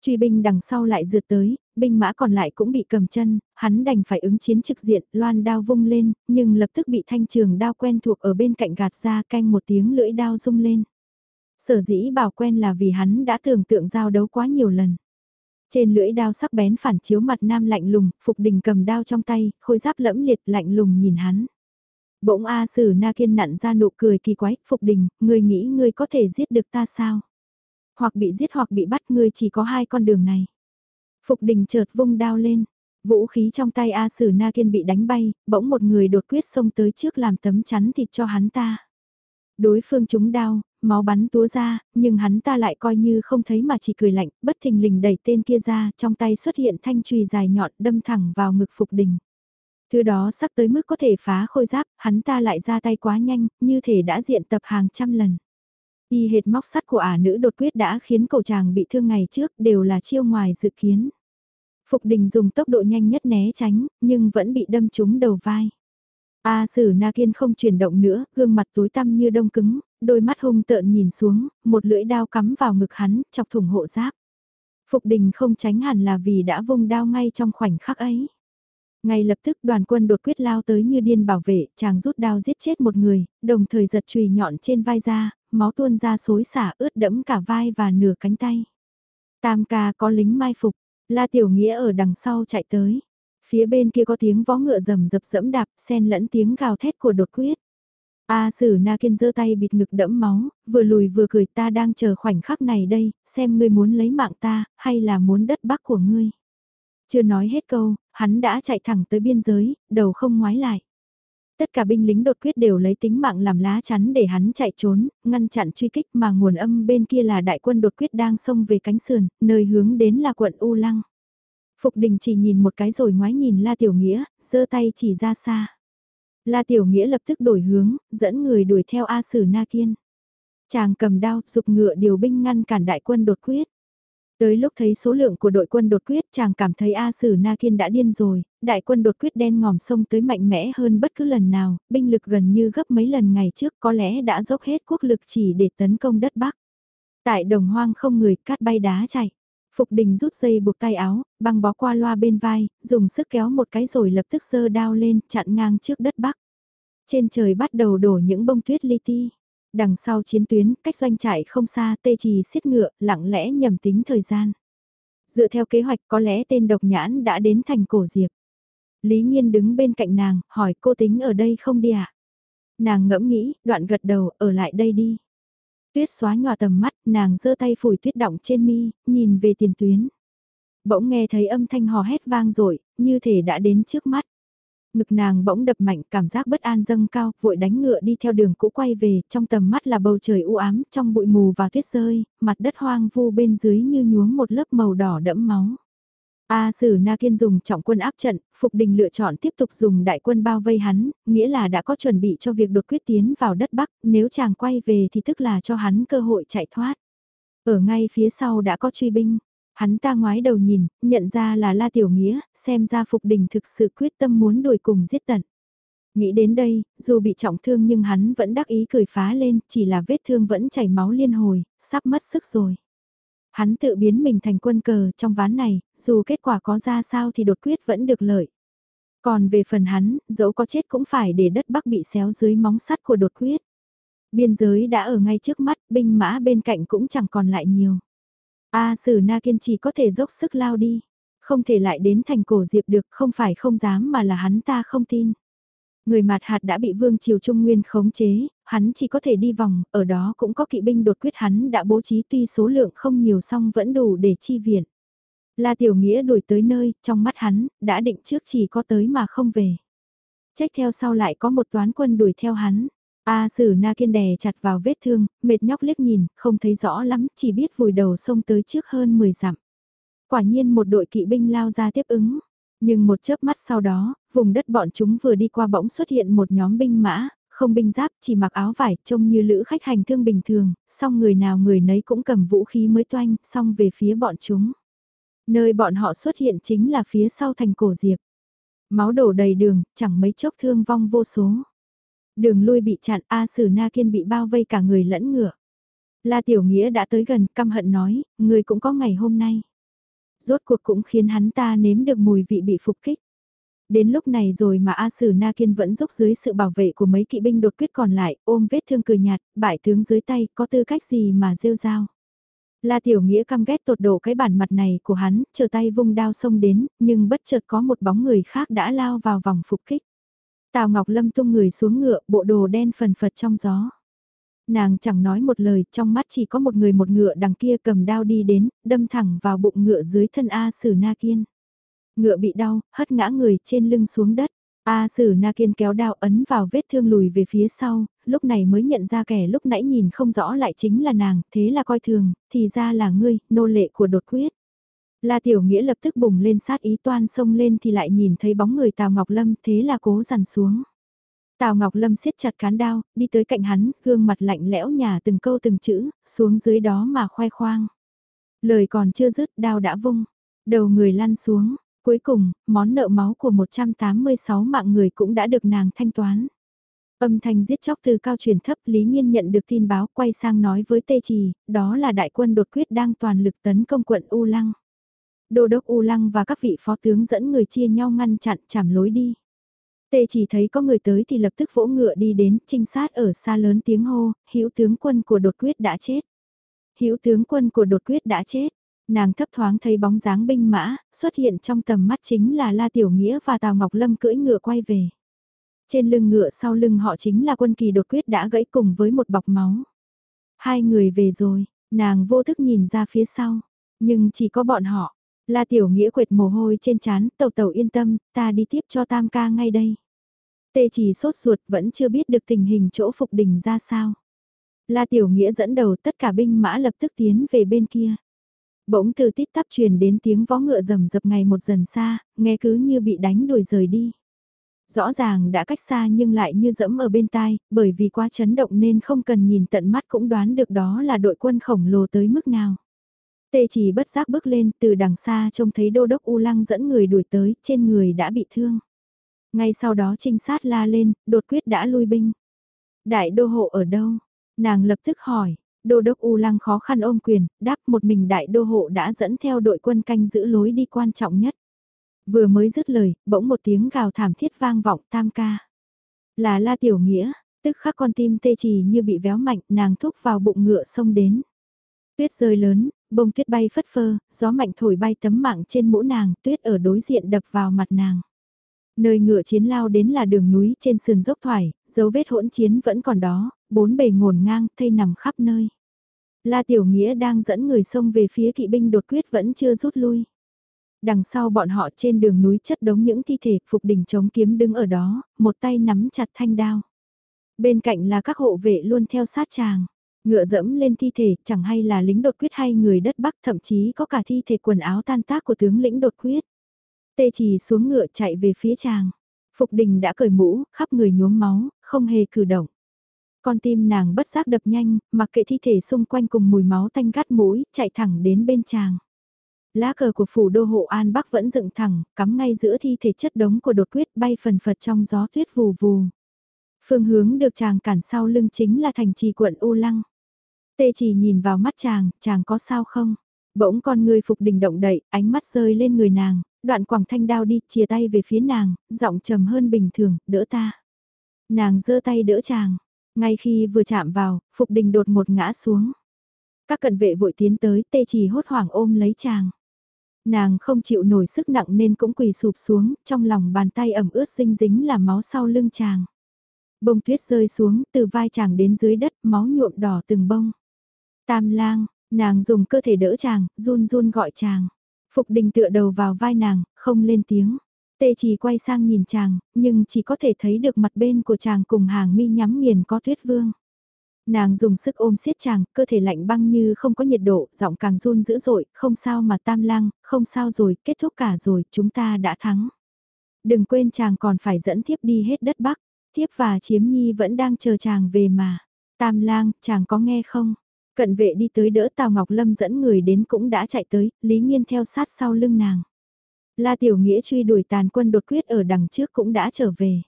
Truy binh đằng sau lại rượt tới, binh mã còn lại cũng bị cầm chân, hắn đành phải ứng chiến trực diện, loan đao vung lên, nhưng lập tức bị thanh trường đao quen thuộc ở bên cạnh gạt ra canh một tiếng lưỡi đao rung lên. Sở dĩ bảo quen là vì hắn đã tưởng tượng giao đấu quá nhiều lần. Trên lưỡi đao sắc bén phản chiếu mặt nam lạnh lùng, Phục Đình cầm đao trong tay, khôi giáp lẫm liệt lạnh lùng nhìn hắn. Bỗng A Sử Na Kiên nặn ra nụ cười kỳ quái, Phục Đình, ngươi nghĩ ngươi có thể giết được ta sao? Hoặc bị giết hoặc bị bắt ngươi chỉ có hai con đường này. Phục Đình chợt vung đao lên, vũ khí trong tay A Sử Na Kiên bị đánh bay, bỗng một người đột quyết xông tới trước làm tấm chắn thịt cho hắn ta. Đối phương trúng đao, máu bắn túa ra, nhưng hắn ta lại coi như không thấy mà chỉ cười lạnh, bất thình lình đẩy tên kia ra, trong tay xuất hiện thanh chùy dài nhọn đâm thẳng vào ngực Phục Đình. Thứ đó sắc tới mức có thể phá khôi giáp, hắn ta lại ra tay quá nhanh, như thể đã diện tập hàng trăm lần. Y hệt móc sắt của ả nữ đột quyết đã khiến cậu chàng bị thương ngày trước đều là chiêu ngoài dự kiến. Phục đình dùng tốc độ nhanh nhất né tránh, nhưng vẫn bị đâm trúng đầu vai. A Sử Na Kiên không chuyển động nữa, gương mặt tối tăm như đông cứng, đôi mắt hung tợn nhìn xuống, một lưỡi đao cắm vào ngực hắn, chọc thủng hộ giáp. Phục đình không tránh hẳn là vì đã vung đao ngay trong khoảnh khắc ấy. Ngay lập tức đoàn quân đột quyết lao tới như điên bảo vệ, chàng rút đao giết chết một người, đồng thời giật chùy nhọn trên vai ra, máu tuôn ra xối xả ướt đẫm cả vai và nửa cánh tay. Tam ca có lính mai phục, La Tiểu Nghĩa ở đằng sau chạy tới. Phía bên kia có tiếng vó ngựa rầm rập dẫm đạp, xen lẫn tiếng gào thét của đột quyết. A Sử Na Kiên giơ tay bịt ngực đẫm máu, vừa lùi vừa cười ta đang chờ khoảnh khắc này đây, xem ngươi muốn lấy mạng ta, hay là muốn đất bắc của ngươi. Chưa nói hết câu, hắn đã chạy thẳng tới biên giới, đầu không ngoái lại. Tất cả binh lính đột quyết đều lấy tính mạng làm lá chắn để hắn chạy trốn, ngăn chặn truy kích mà nguồn âm bên kia là đại quân đột quyết đang xông về cánh sườn, nơi hướng đến là quận U Lăng. Phục đình chỉ nhìn một cái rồi ngoái nhìn La Tiểu Nghĩa, giơ tay chỉ ra xa. La Tiểu Nghĩa lập tức đổi hướng, dẫn người đuổi theo A Sử Na Kiên. Chàng cầm đao, dục ngựa điều binh ngăn cản đại quân đột quyết. Tới lúc thấy số lượng của đội quân đột quyết chàng cảm thấy A Sử Na Kiên đã điên rồi, đại quân đột quyết đen ngòm sông tới mạnh mẽ hơn bất cứ lần nào, binh lực gần như gấp mấy lần ngày trước có lẽ đã dốc hết quốc lực chỉ để tấn công đất Bắc. Tại đồng hoang không người cát bay đá chạy. Phục đình rút dây buộc tay áo, băng bó qua loa bên vai, dùng sức kéo một cái rồi lập tức sơ đao lên, chặn ngang trước đất Bắc. Trên trời bắt đầu đổ những bông tuyết li ti. Đằng sau chiến tuyến, cách doanh trại không xa, tê trì xiết ngựa, lặng lẽ nhầm tính thời gian. Dựa theo kế hoạch có lẽ tên độc nhãn đã đến thành cổ diệp. Lý Nhiên đứng bên cạnh nàng, hỏi cô tính ở đây không đi ạ? À? Nàng ngẫm nghĩ, đoạn gật đầu, ở lại đây đi. Tuyết xóa nhòa tầm mắt, nàng giơ tay phủi tuyết động trên mi, nhìn về tiền tuyến. Bỗng nghe thấy âm thanh hò hét vang dội như thể đã đến trước mắt. Ngực nàng bỗng đập mạnh, cảm giác bất an dâng cao, vội đánh ngựa đi theo đường cũ quay về, trong tầm mắt là bầu trời u ám, trong bụi mù và tuyết rơi, mặt đất hoang vu bên dưới như nhuốm một lớp màu đỏ đẫm máu. A Sử Na Kiên dùng trọng quân áp trận, Phục Đình lựa chọn tiếp tục dùng đại quân bao vây hắn, nghĩa là đã có chuẩn bị cho việc đột quyết tiến vào đất Bắc, nếu chàng quay về thì tức là cho hắn cơ hội chạy thoát. Ở ngay phía sau đã có truy binh, Hắn ta ngoái đầu nhìn, nhận ra là La Tiểu Nghĩa, xem ra Phục Đình thực sự quyết tâm muốn đuổi cùng giết tận. Nghĩ đến đây, dù bị trọng thương nhưng hắn vẫn đắc ý cười phá lên, chỉ là vết thương vẫn chảy máu liên hồi, sắp mất sức rồi. Hắn tự biến mình thành quân cờ trong ván này, dù kết quả có ra sao thì đột quyết vẫn được lợi. Còn về phần hắn, dẫu có chết cũng phải để đất Bắc bị xéo dưới móng sắt của đột quyết. Biên giới đã ở ngay trước mắt, binh mã bên cạnh cũng chẳng còn lại nhiều. A Sử Na Kiên chỉ có thể dốc sức lao đi. Không thể lại đến thành cổ diệp được, không phải không dám mà là hắn ta không tin. Người mặt hạt đã bị Vương Triều Trung Nguyên khống chế, hắn chỉ có thể đi vòng, ở đó cũng có kỵ binh đột quyết hắn đã bố trí tuy số lượng không nhiều song vẫn đủ để chi viện. La Tiểu Nghĩa đuổi tới nơi, trong mắt hắn, đã định trước chỉ có tới mà không về. Trách theo sau lại có một toán quân đuổi theo hắn. A Sử Na Kiên đè chặt vào vết thương, mệt nhóc liếc nhìn, không thấy rõ lắm, chỉ biết vùi đầu sông tới trước hơn 10 dặm. Quả nhiên một đội kỵ binh lao ra tiếp ứng. Nhưng một chớp mắt sau đó, vùng đất bọn chúng vừa đi qua bỗng xuất hiện một nhóm binh mã, không binh giáp, chỉ mặc áo vải, trông như lữ khách hành thương bình thường, song người nào người nấy cũng cầm vũ khí mới toanh, song về phía bọn chúng. Nơi bọn họ xuất hiện chính là phía sau thành cổ diệp. Máu đổ đầy đường, chẳng mấy chốc thương vong vô số. Đường lui bị chặn, A Sử Na Kiên bị bao vây cả người lẫn ngựa. La Tiểu Nghĩa đã tới gần, căm hận nói, người cũng có ngày hôm nay. Rốt cuộc cũng khiến hắn ta nếm được mùi vị bị phục kích. Đến lúc này rồi mà A Sử Na Kiên vẫn giúp dưới sự bảo vệ của mấy kỵ binh đột quyết còn lại, ôm vết thương cười nhạt, bại tướng dưới tay, có tư cách gì mà rêu rao. La Tiểu Nghĩa căm ghét tột độ cái bản mặt này của hắn, chờ tay vung đao xông đến, nhưng bất chợt có một bóng người khác đã lao vào vòng phục kích. Tào Ngọc Lâm tung người xuống ngựa, bộ đồ đen phần phật trong gió. Nàng chẳng nói một lời, trong mắt chỉ có một người một ngựa đằng kia cầm đao đi đến, đâm thẳng vào bụng ngựa dưới thân A Sử Na Kiên. Ngựa bị đau, hất ngã người trên lưng xuống đất. A Sử Na Kiên kéo đao ấn vào vết thương lùi về phía sau, lúc này mới nhận ra kẻ lúc nãy nhìn không rõ lại chính là nàng, thế là coi thường, thì ra là ngươi, nô lệ của đột quyết. La Tiểu Nghĩa lập tức bùng lên sát ý toan xông lên thì lại nhìn thấy bóng người Tào Ngọc Lâm, thế là cố dằn xuống. Tào Ngọc Lâm siết chặt cán đao, đi tới cạnh hắn, gương mặt lạnh lẽo nhà từng câu từng chữ, xuống dưới đó mà khoe khoang. Lời còn chưa dứt, đao đã vung, đầu người lăn xuống, cuối cùng, món nợ máu của 186 mạng người cũng đã được nàng thanh toán. Âm thanh giết chóc từ cao truyền thấp Lý Nhiên nhận được tin báo quay sang nói với Tê Trì, đó là đại quân đột quyết đang toàn lực tấn công quận U Lăng. Đô đốc U Lăng và các vị phó tướng dẫn người chia nhau ngăn chặn chảm lối đi. Tê chỉ thấy có người tới thì lập tức vỗ ngựa đi đến, trinh sát ở xa lớn tiếng hô, hữu tướng quân của đột quyết đã chết. Hữu tướng quân của đột quyết đã chết. Nàng thấp thoáng thấy bóng dáng binh mã, xuất hiện trong tầm mắt chính là La Tiểu Nghĩa và Tào Ngọc Lâm cưỡi ngựa quay về. Trên lưng ngựa sau lưng họ chính là quân kỳ đột quyết đã gãy cùng với một bọc máu. Hai người về rồi, nàng vô thức nhìn ra phía sau, nhưng chỉ có bọn họ. La Tiểu Nghĩa quệt mồ hôi trên chán, tàu tàu yên tâm, ta đi tiếp cho tam ca ngay đây. Tê chỉ sốt ruột vẫn chưa biết được tình hình chỗ phục đình ra sao. La Tiểu Nghĩa dẫn đầu tất cả binh mã lập tức tiến về bên kia. Bỗng từ tít tắp truyền đến tiếng vó ngựa rầm rập ngày một dần xa, nghe cứ như bị đánh đuổi rời đi. Rõ ràng đã cách xa nhưng lại như dẫm ở bên tai, bởi vì quá chấn động nên không cần nhìn tận mắt cũng đoán được đó là đội quân khổng lồ tới mức nào. Tê chỉ bất giác bước lên từ đằng xa trông thấy đô đốc U Lăng dẫn người đuổi tới, trên người đã bị thương. Ngay sau đó trinh sát la lên, đột quyết đã lui binh. Đại đô hộ ở đâu? Nàng lập tức hỏi, đô đốc U Lăng khó khăn ôm quyền, đáp một mình đại đô hộ đã dẫn theo đội quân canh giữ lối đi quan trọng nhất. Vừa mới dứt lời, bỗng một tiếng gào thảm thiết vang vọng tam ca. Là la tiểu nghĩa, tức khắc con tim tê trì như bị véo mạnh, nàng thúc vào bụng ngựa xông đến. Tuyết rơi lớn, bông tuyết bay phất phơ, gió mạnh thổi bay tấm mạng trên mũ nàng, tuyết ở đối diện đập vào mặt nàng. Nơi ngựa chiến lao đến là đường núi trên sườn dốc thoải, dấu vết hỗn chiến vẫn còn đó, bốn bề ngổn ngang, thây nằm khắp nơi. La Tiểu Nghĩa đang dẫn người xông về phía kỵ binh đột quyết vẫn chưa rút lui. Đằng sau bọn họ trên đường núi chất đống những thi thể phục đỉnh chống kiếm đứng ở đó, một tay nắm chặt thanh đao. Bên cạnh là các hộ vệ luôn theo sát chàng. Ngựa dẫm lên thi thể chẳng hay là lính đột quyết hay người đất Bắc thậm chí có cả thi thể quần áo tan tác của tướng lĩnh đột quyết. Tê chỉ xuống ngựa chạy về phía chàng. Phục đình đã cởi mũ, khắp người nhuốm máu, không hề cử động. Con tim nàng bất giác đập nhanh, mặc kệ thi thể xung quanh cùng mùi máu tanh gắt mũi, chạy thẳng đến bên chàng. Lá cờ của phủ đô hộ An Bắc vẫn dựng thẳng, cắm ngay giữa thi thể chất đống của đột quyết bay phần phật trong gió tuyết vù vù. Phương hướng được chàng cản sau lưng chính là thành trì quận U Lăng. Tê chỉ nhìn vào mắt chàng, chàng có sao không? Bỗng con người phục đình động đậy, ánh mắt rơi lên người nàng, đoạn quảng thanh đao đi, chia tay về phía nàng, giọng trầm hơn bình thường, đỡ ta. Nàng giơ tay đỡ chàng, ngay khi vừa chạm vào, Phục Đình đột một ngã xuống. Các cận vệ vội tiến tới, tê Chỉ hốt hoảng ôm lấy chàng. Nàng không chịu nổi sức nặng nên cũng quỳ sụp xuống, trong lòng bàn tay ẩm ướt dinh dính là máu sau lưng chàng. Bông tuyết rơi xuống, từ vai chàng đến dưới đất, máu nhuộm đỏ từng bông. Tam lang, nàng dùng cơ thể đỡ chàng, run run gọi chàng. Phục đình tựa đầu vào vai nàng, không lên tiếng. Tê chỉ quay sang nhìn chàng, nhưng chỉ có thể thấy được mặt bên của chàng cùng hàng mi nhắm nghiền có tuyết vương. Nàng dùng sức ôm siết chàng, cơ thể lạnh băng như không có nhiệt độ, giọng càng run dữ dội, không sao mà tam lang, không sao rồi, kết thúc cả rồi, chúng ta đã thắng. Đừng quên chàng còn phải dẫn thiếp đi hết đất Bắc, thiếp và chiếm nhi vẫn đang chờ chàng về mà. Tam lang, chàng có nghe không? Cận vệ đi tới đỡ Tào Ngọc Lâm dẫn người đến cũng đã chạy tới, Lý Nghiên theo sát sau lưng nàng. La Tiểu Nghĩa truy đuổi tàn quân đột quyết ở đằng trước cũng đã trở về.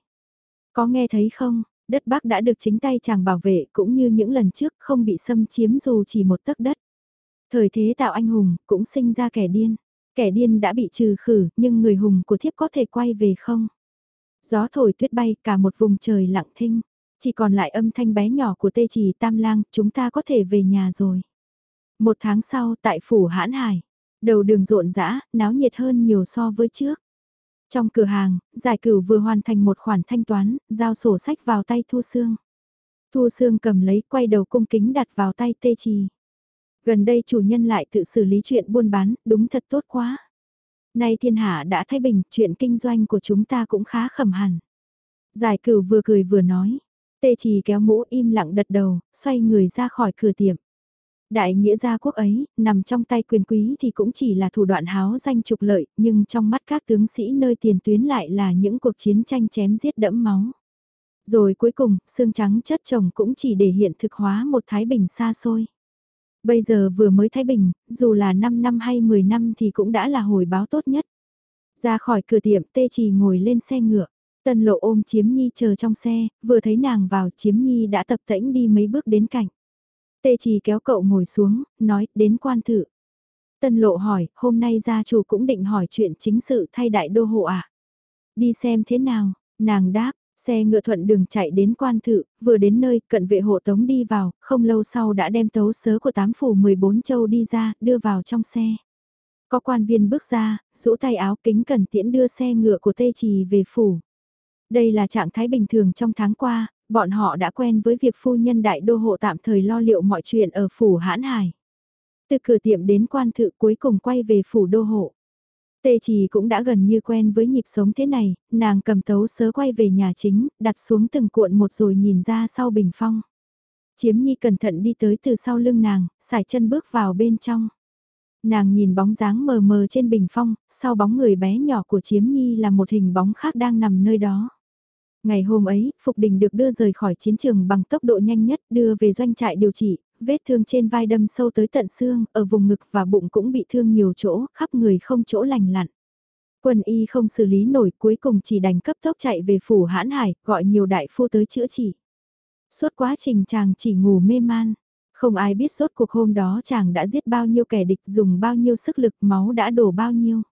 Có nghe thấy không, đất Bắc đã được chính tay chàng bảo vệ cũng như những lần trước không bị xâm chiếm dù chỉ một tấc đất. Thời thế tạo anh hùng cũng sinh ra kẻ điên. Kẻ điên đã bị trừ khử nhưng người hùng của thiếp có thể quay về không? Gió thổi tuyết bay cả một vùng trời lặng thinh. Chỉ còn lại âm thanh bé nhỏ của tê trì tam lang, chúng ta có thể về nhà rồi. Một tháng sau tại phủ hãn hải, đầu đường rộn rã, náo nhiệt hơn nhiều so với trước. Trong cửa hàng, giải cửu vừa hoàn thành một khoản thanh toán, giao sổ sách vào tay Thu Sương. Thu Sương cầm lấy quay đầu cung kính đặt vào tay tê trì. Gần đây chủ nhân lại tự xử lý chuyện buôn bán, đúng thật tốt quá. Nay thiên hạ đã thay bình, chuyện kinh doanh của chúng ta cũng khá khẩm hẳn. Giải cửu vừa cười vừa nói. Tê trì kéo mũ im lặng đật đầu, xoay người ra khỏi cửa tiệm. Đại nghĩa gia quốc ấy, nằm trong tay quyền quý thì cũng chỉ là thủ đoạn háo danh trục lợi, nhưng trong mắt các tướng sĩ nơi tiền tuyến lại là những cuộc chiến tranh chém giết đẫm máu. Rồi cuối cùng, xương trắng chất chồng cũng chỉ để hiện thực hóa một Thái Bình xa xôi. Bây giờ vừa mới Thái Bình, dù là 5 năm hay 10 năm thì cũng đã là hồi báo tốt nhất. Ra khỏi cửa tiệm tê trì ngồi lên xe ngựa. Tân lộ ôm chiếm nhi chờ trong xe, vừa thấy nàng vào chiếm nhi đã tập tễnh đi mấy bước đến cạnh. Tê trì kéo cậu ngồi xuống, nói, đến quan thự. Tân lộ hỏi, hôm nay gia chủ cũng định hỏi chuyện chính sự thay đại đô hộ à? Đi xem thế nào, nàng đáp, xe ngựa thuận đường chạy đến quan thự, vừa đến nơi, cận vệ hộ tống đi vào, không lâu sau đã đem tấu sớ của tám phủ 14 châu đi ra, đưa vào trong xe. Có quan viên bước ra, rũ tay áo kính cẩn tiễn đưa xe ngựa của tê trì về phủ. Đây là trạng thái bình thường trong tháng qua, bọn họ đã quen với việc phu nhân đại đô hộ tạm thời lo liệu mọi chuyện ở phủ hãn hải. Từ cửa tiệm đến quan thự cuối cùng quay về phủ đô hộ. Tê Trì cũng đã gần như quen với nhịp sống thế này, nàng cầm tấu sớ quay về nhà chính, đặt xuống từng cuộn một rồi nhìn ra sau bình phong. Chiếm Nhi cẩn thận đi tới từ sau lưng nàng, xài chân bước vào bên trong. Nàng nhìn bóng dáng mờ mờ trên bình phong, sau bóng người bé nhỏ của Chiếm Nhi là một hình bóng khác đang nằm nơi đó. Ngày hôm ấy, Phục Đình được đưa rời khỏi chiến trường bằng tốc độ nhanh nhất đưa về doanh trại điều trị, vết thương trên vai đâm sâu tới tận xương, ở vùng ngực và bụng cũng bị thương nhiều chỗ, khắp người không chỗ lành lặn. Quân y không xử lý nổi cuối cùng chỉ đành cấp tốc chạy về phủ hãn hải, gọi nhiều đại phu tới chữa trị. Suốt quá trình chàng chỉ ngủ mê man, không ai biết suốt cuộc hôm đó chàng đã giết bao nhiêu kẻ địch dùng bao nhiêu sức lực máu đã đổ bao nhiêu.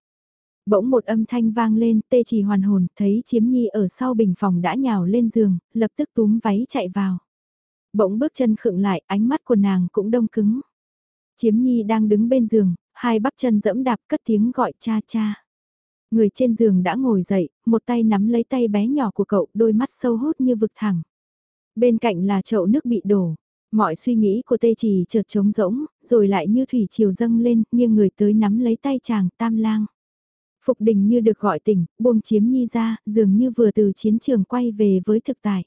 Bỗng một âm thanh vang lên, tê Chỉ hoàn hồn, thấy chiếm nhi ở sau bình phòng đã nhào lên giường, lập tức túm váy chạy vào. Bỗng bước chân khựng lại, ánh mắt của nàng cũng đông cứng. Chiếm nhi đang đứng bên giường, hai bắp chân dẫm đạp cất tiếng gọi cha cha. Người trên giường đã ngồi dậy, một tay nắm lấy tay bé nhỏ của cậu, đôi mắt sâu hút như vực thẳng. Bên cạnh là chậu nước bị đổ. Mọi suy nghĩ của tê trì chợt trống rỗng, rồi lại như thủy chiều dâng lên, nghiêng người tới nắm lấy tay chàng tam lang. Phục đình như được gọi tỉnh, buông chiếm nhi ra, dường như vừa từ chiến trường quay về với thực tại.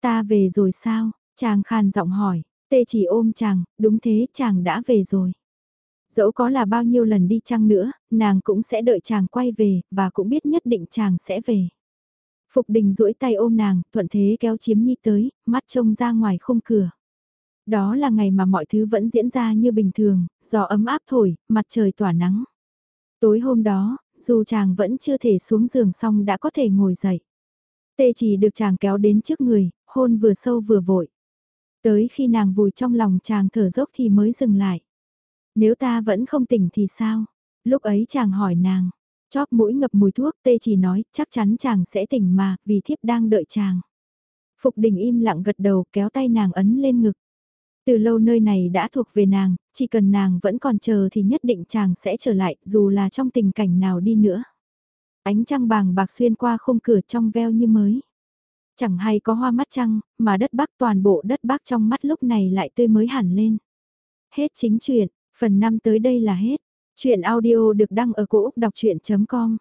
Ta về rồi sao? Chàng khàn giọng hỏi, tê chỉ ôm chàng, đúng thế chàng đã về rồi. Dẫu có là bao nhiêu lần đi chăng nữa, nàng cũng sẽ đợi chàng quay về, và cũng biết nhất định chàng sẽ về. Phục đình duỗi tay ôm nàng, thuận thế kéo chiếm nhi tới, mắt trông ra ngoài khung cửa. Đó là ngày mà mọi thứ vẫn diễn ra như bình thường, gió ấm áp thổi, mặt trời tỏa nắng. Tối hôm đó, dù chàng vẫn chưa thể xuống giường xong đã có thể ngồi dậy. Tê chỉ được chàng kéo đến trước người, hôn vừa sâu vừa vội. Tới khi nàng vùi trong lòng chàng thở dốc thì mới dừng lại. Nếu ta vẫn không tỉnh thì sao? Lúc ấy chàng hỏi nàng, Chóp mũi ngập mùi thuốc tê chỉ nói chắc chắn chàng sẽ tỉnh mà vì thiếp đang đợi chàng. Phục đình im lặng gật đầu kéo tay nàng ấn lên ngực. Từ lâu nơi này đã thuộc về nàng, chỉ cần nàng vẫn còn chờ thì nhất định chàng sẽ trở lại dù là trong tình cảnh nào đi nữa. Ánh trăng bàng bạc xuyên qua khung cửa trong veo như mới. Chẳng hay có hoa mắt trăng, mà đất bắc toàn bộ đất bắc trong mắt lúc này lại tươi mới hẳn lên. Hết chính chuyện, phần 5 tới đây là hết. Chuyện audio được đăng ở cổ Úc đọc chuyện.com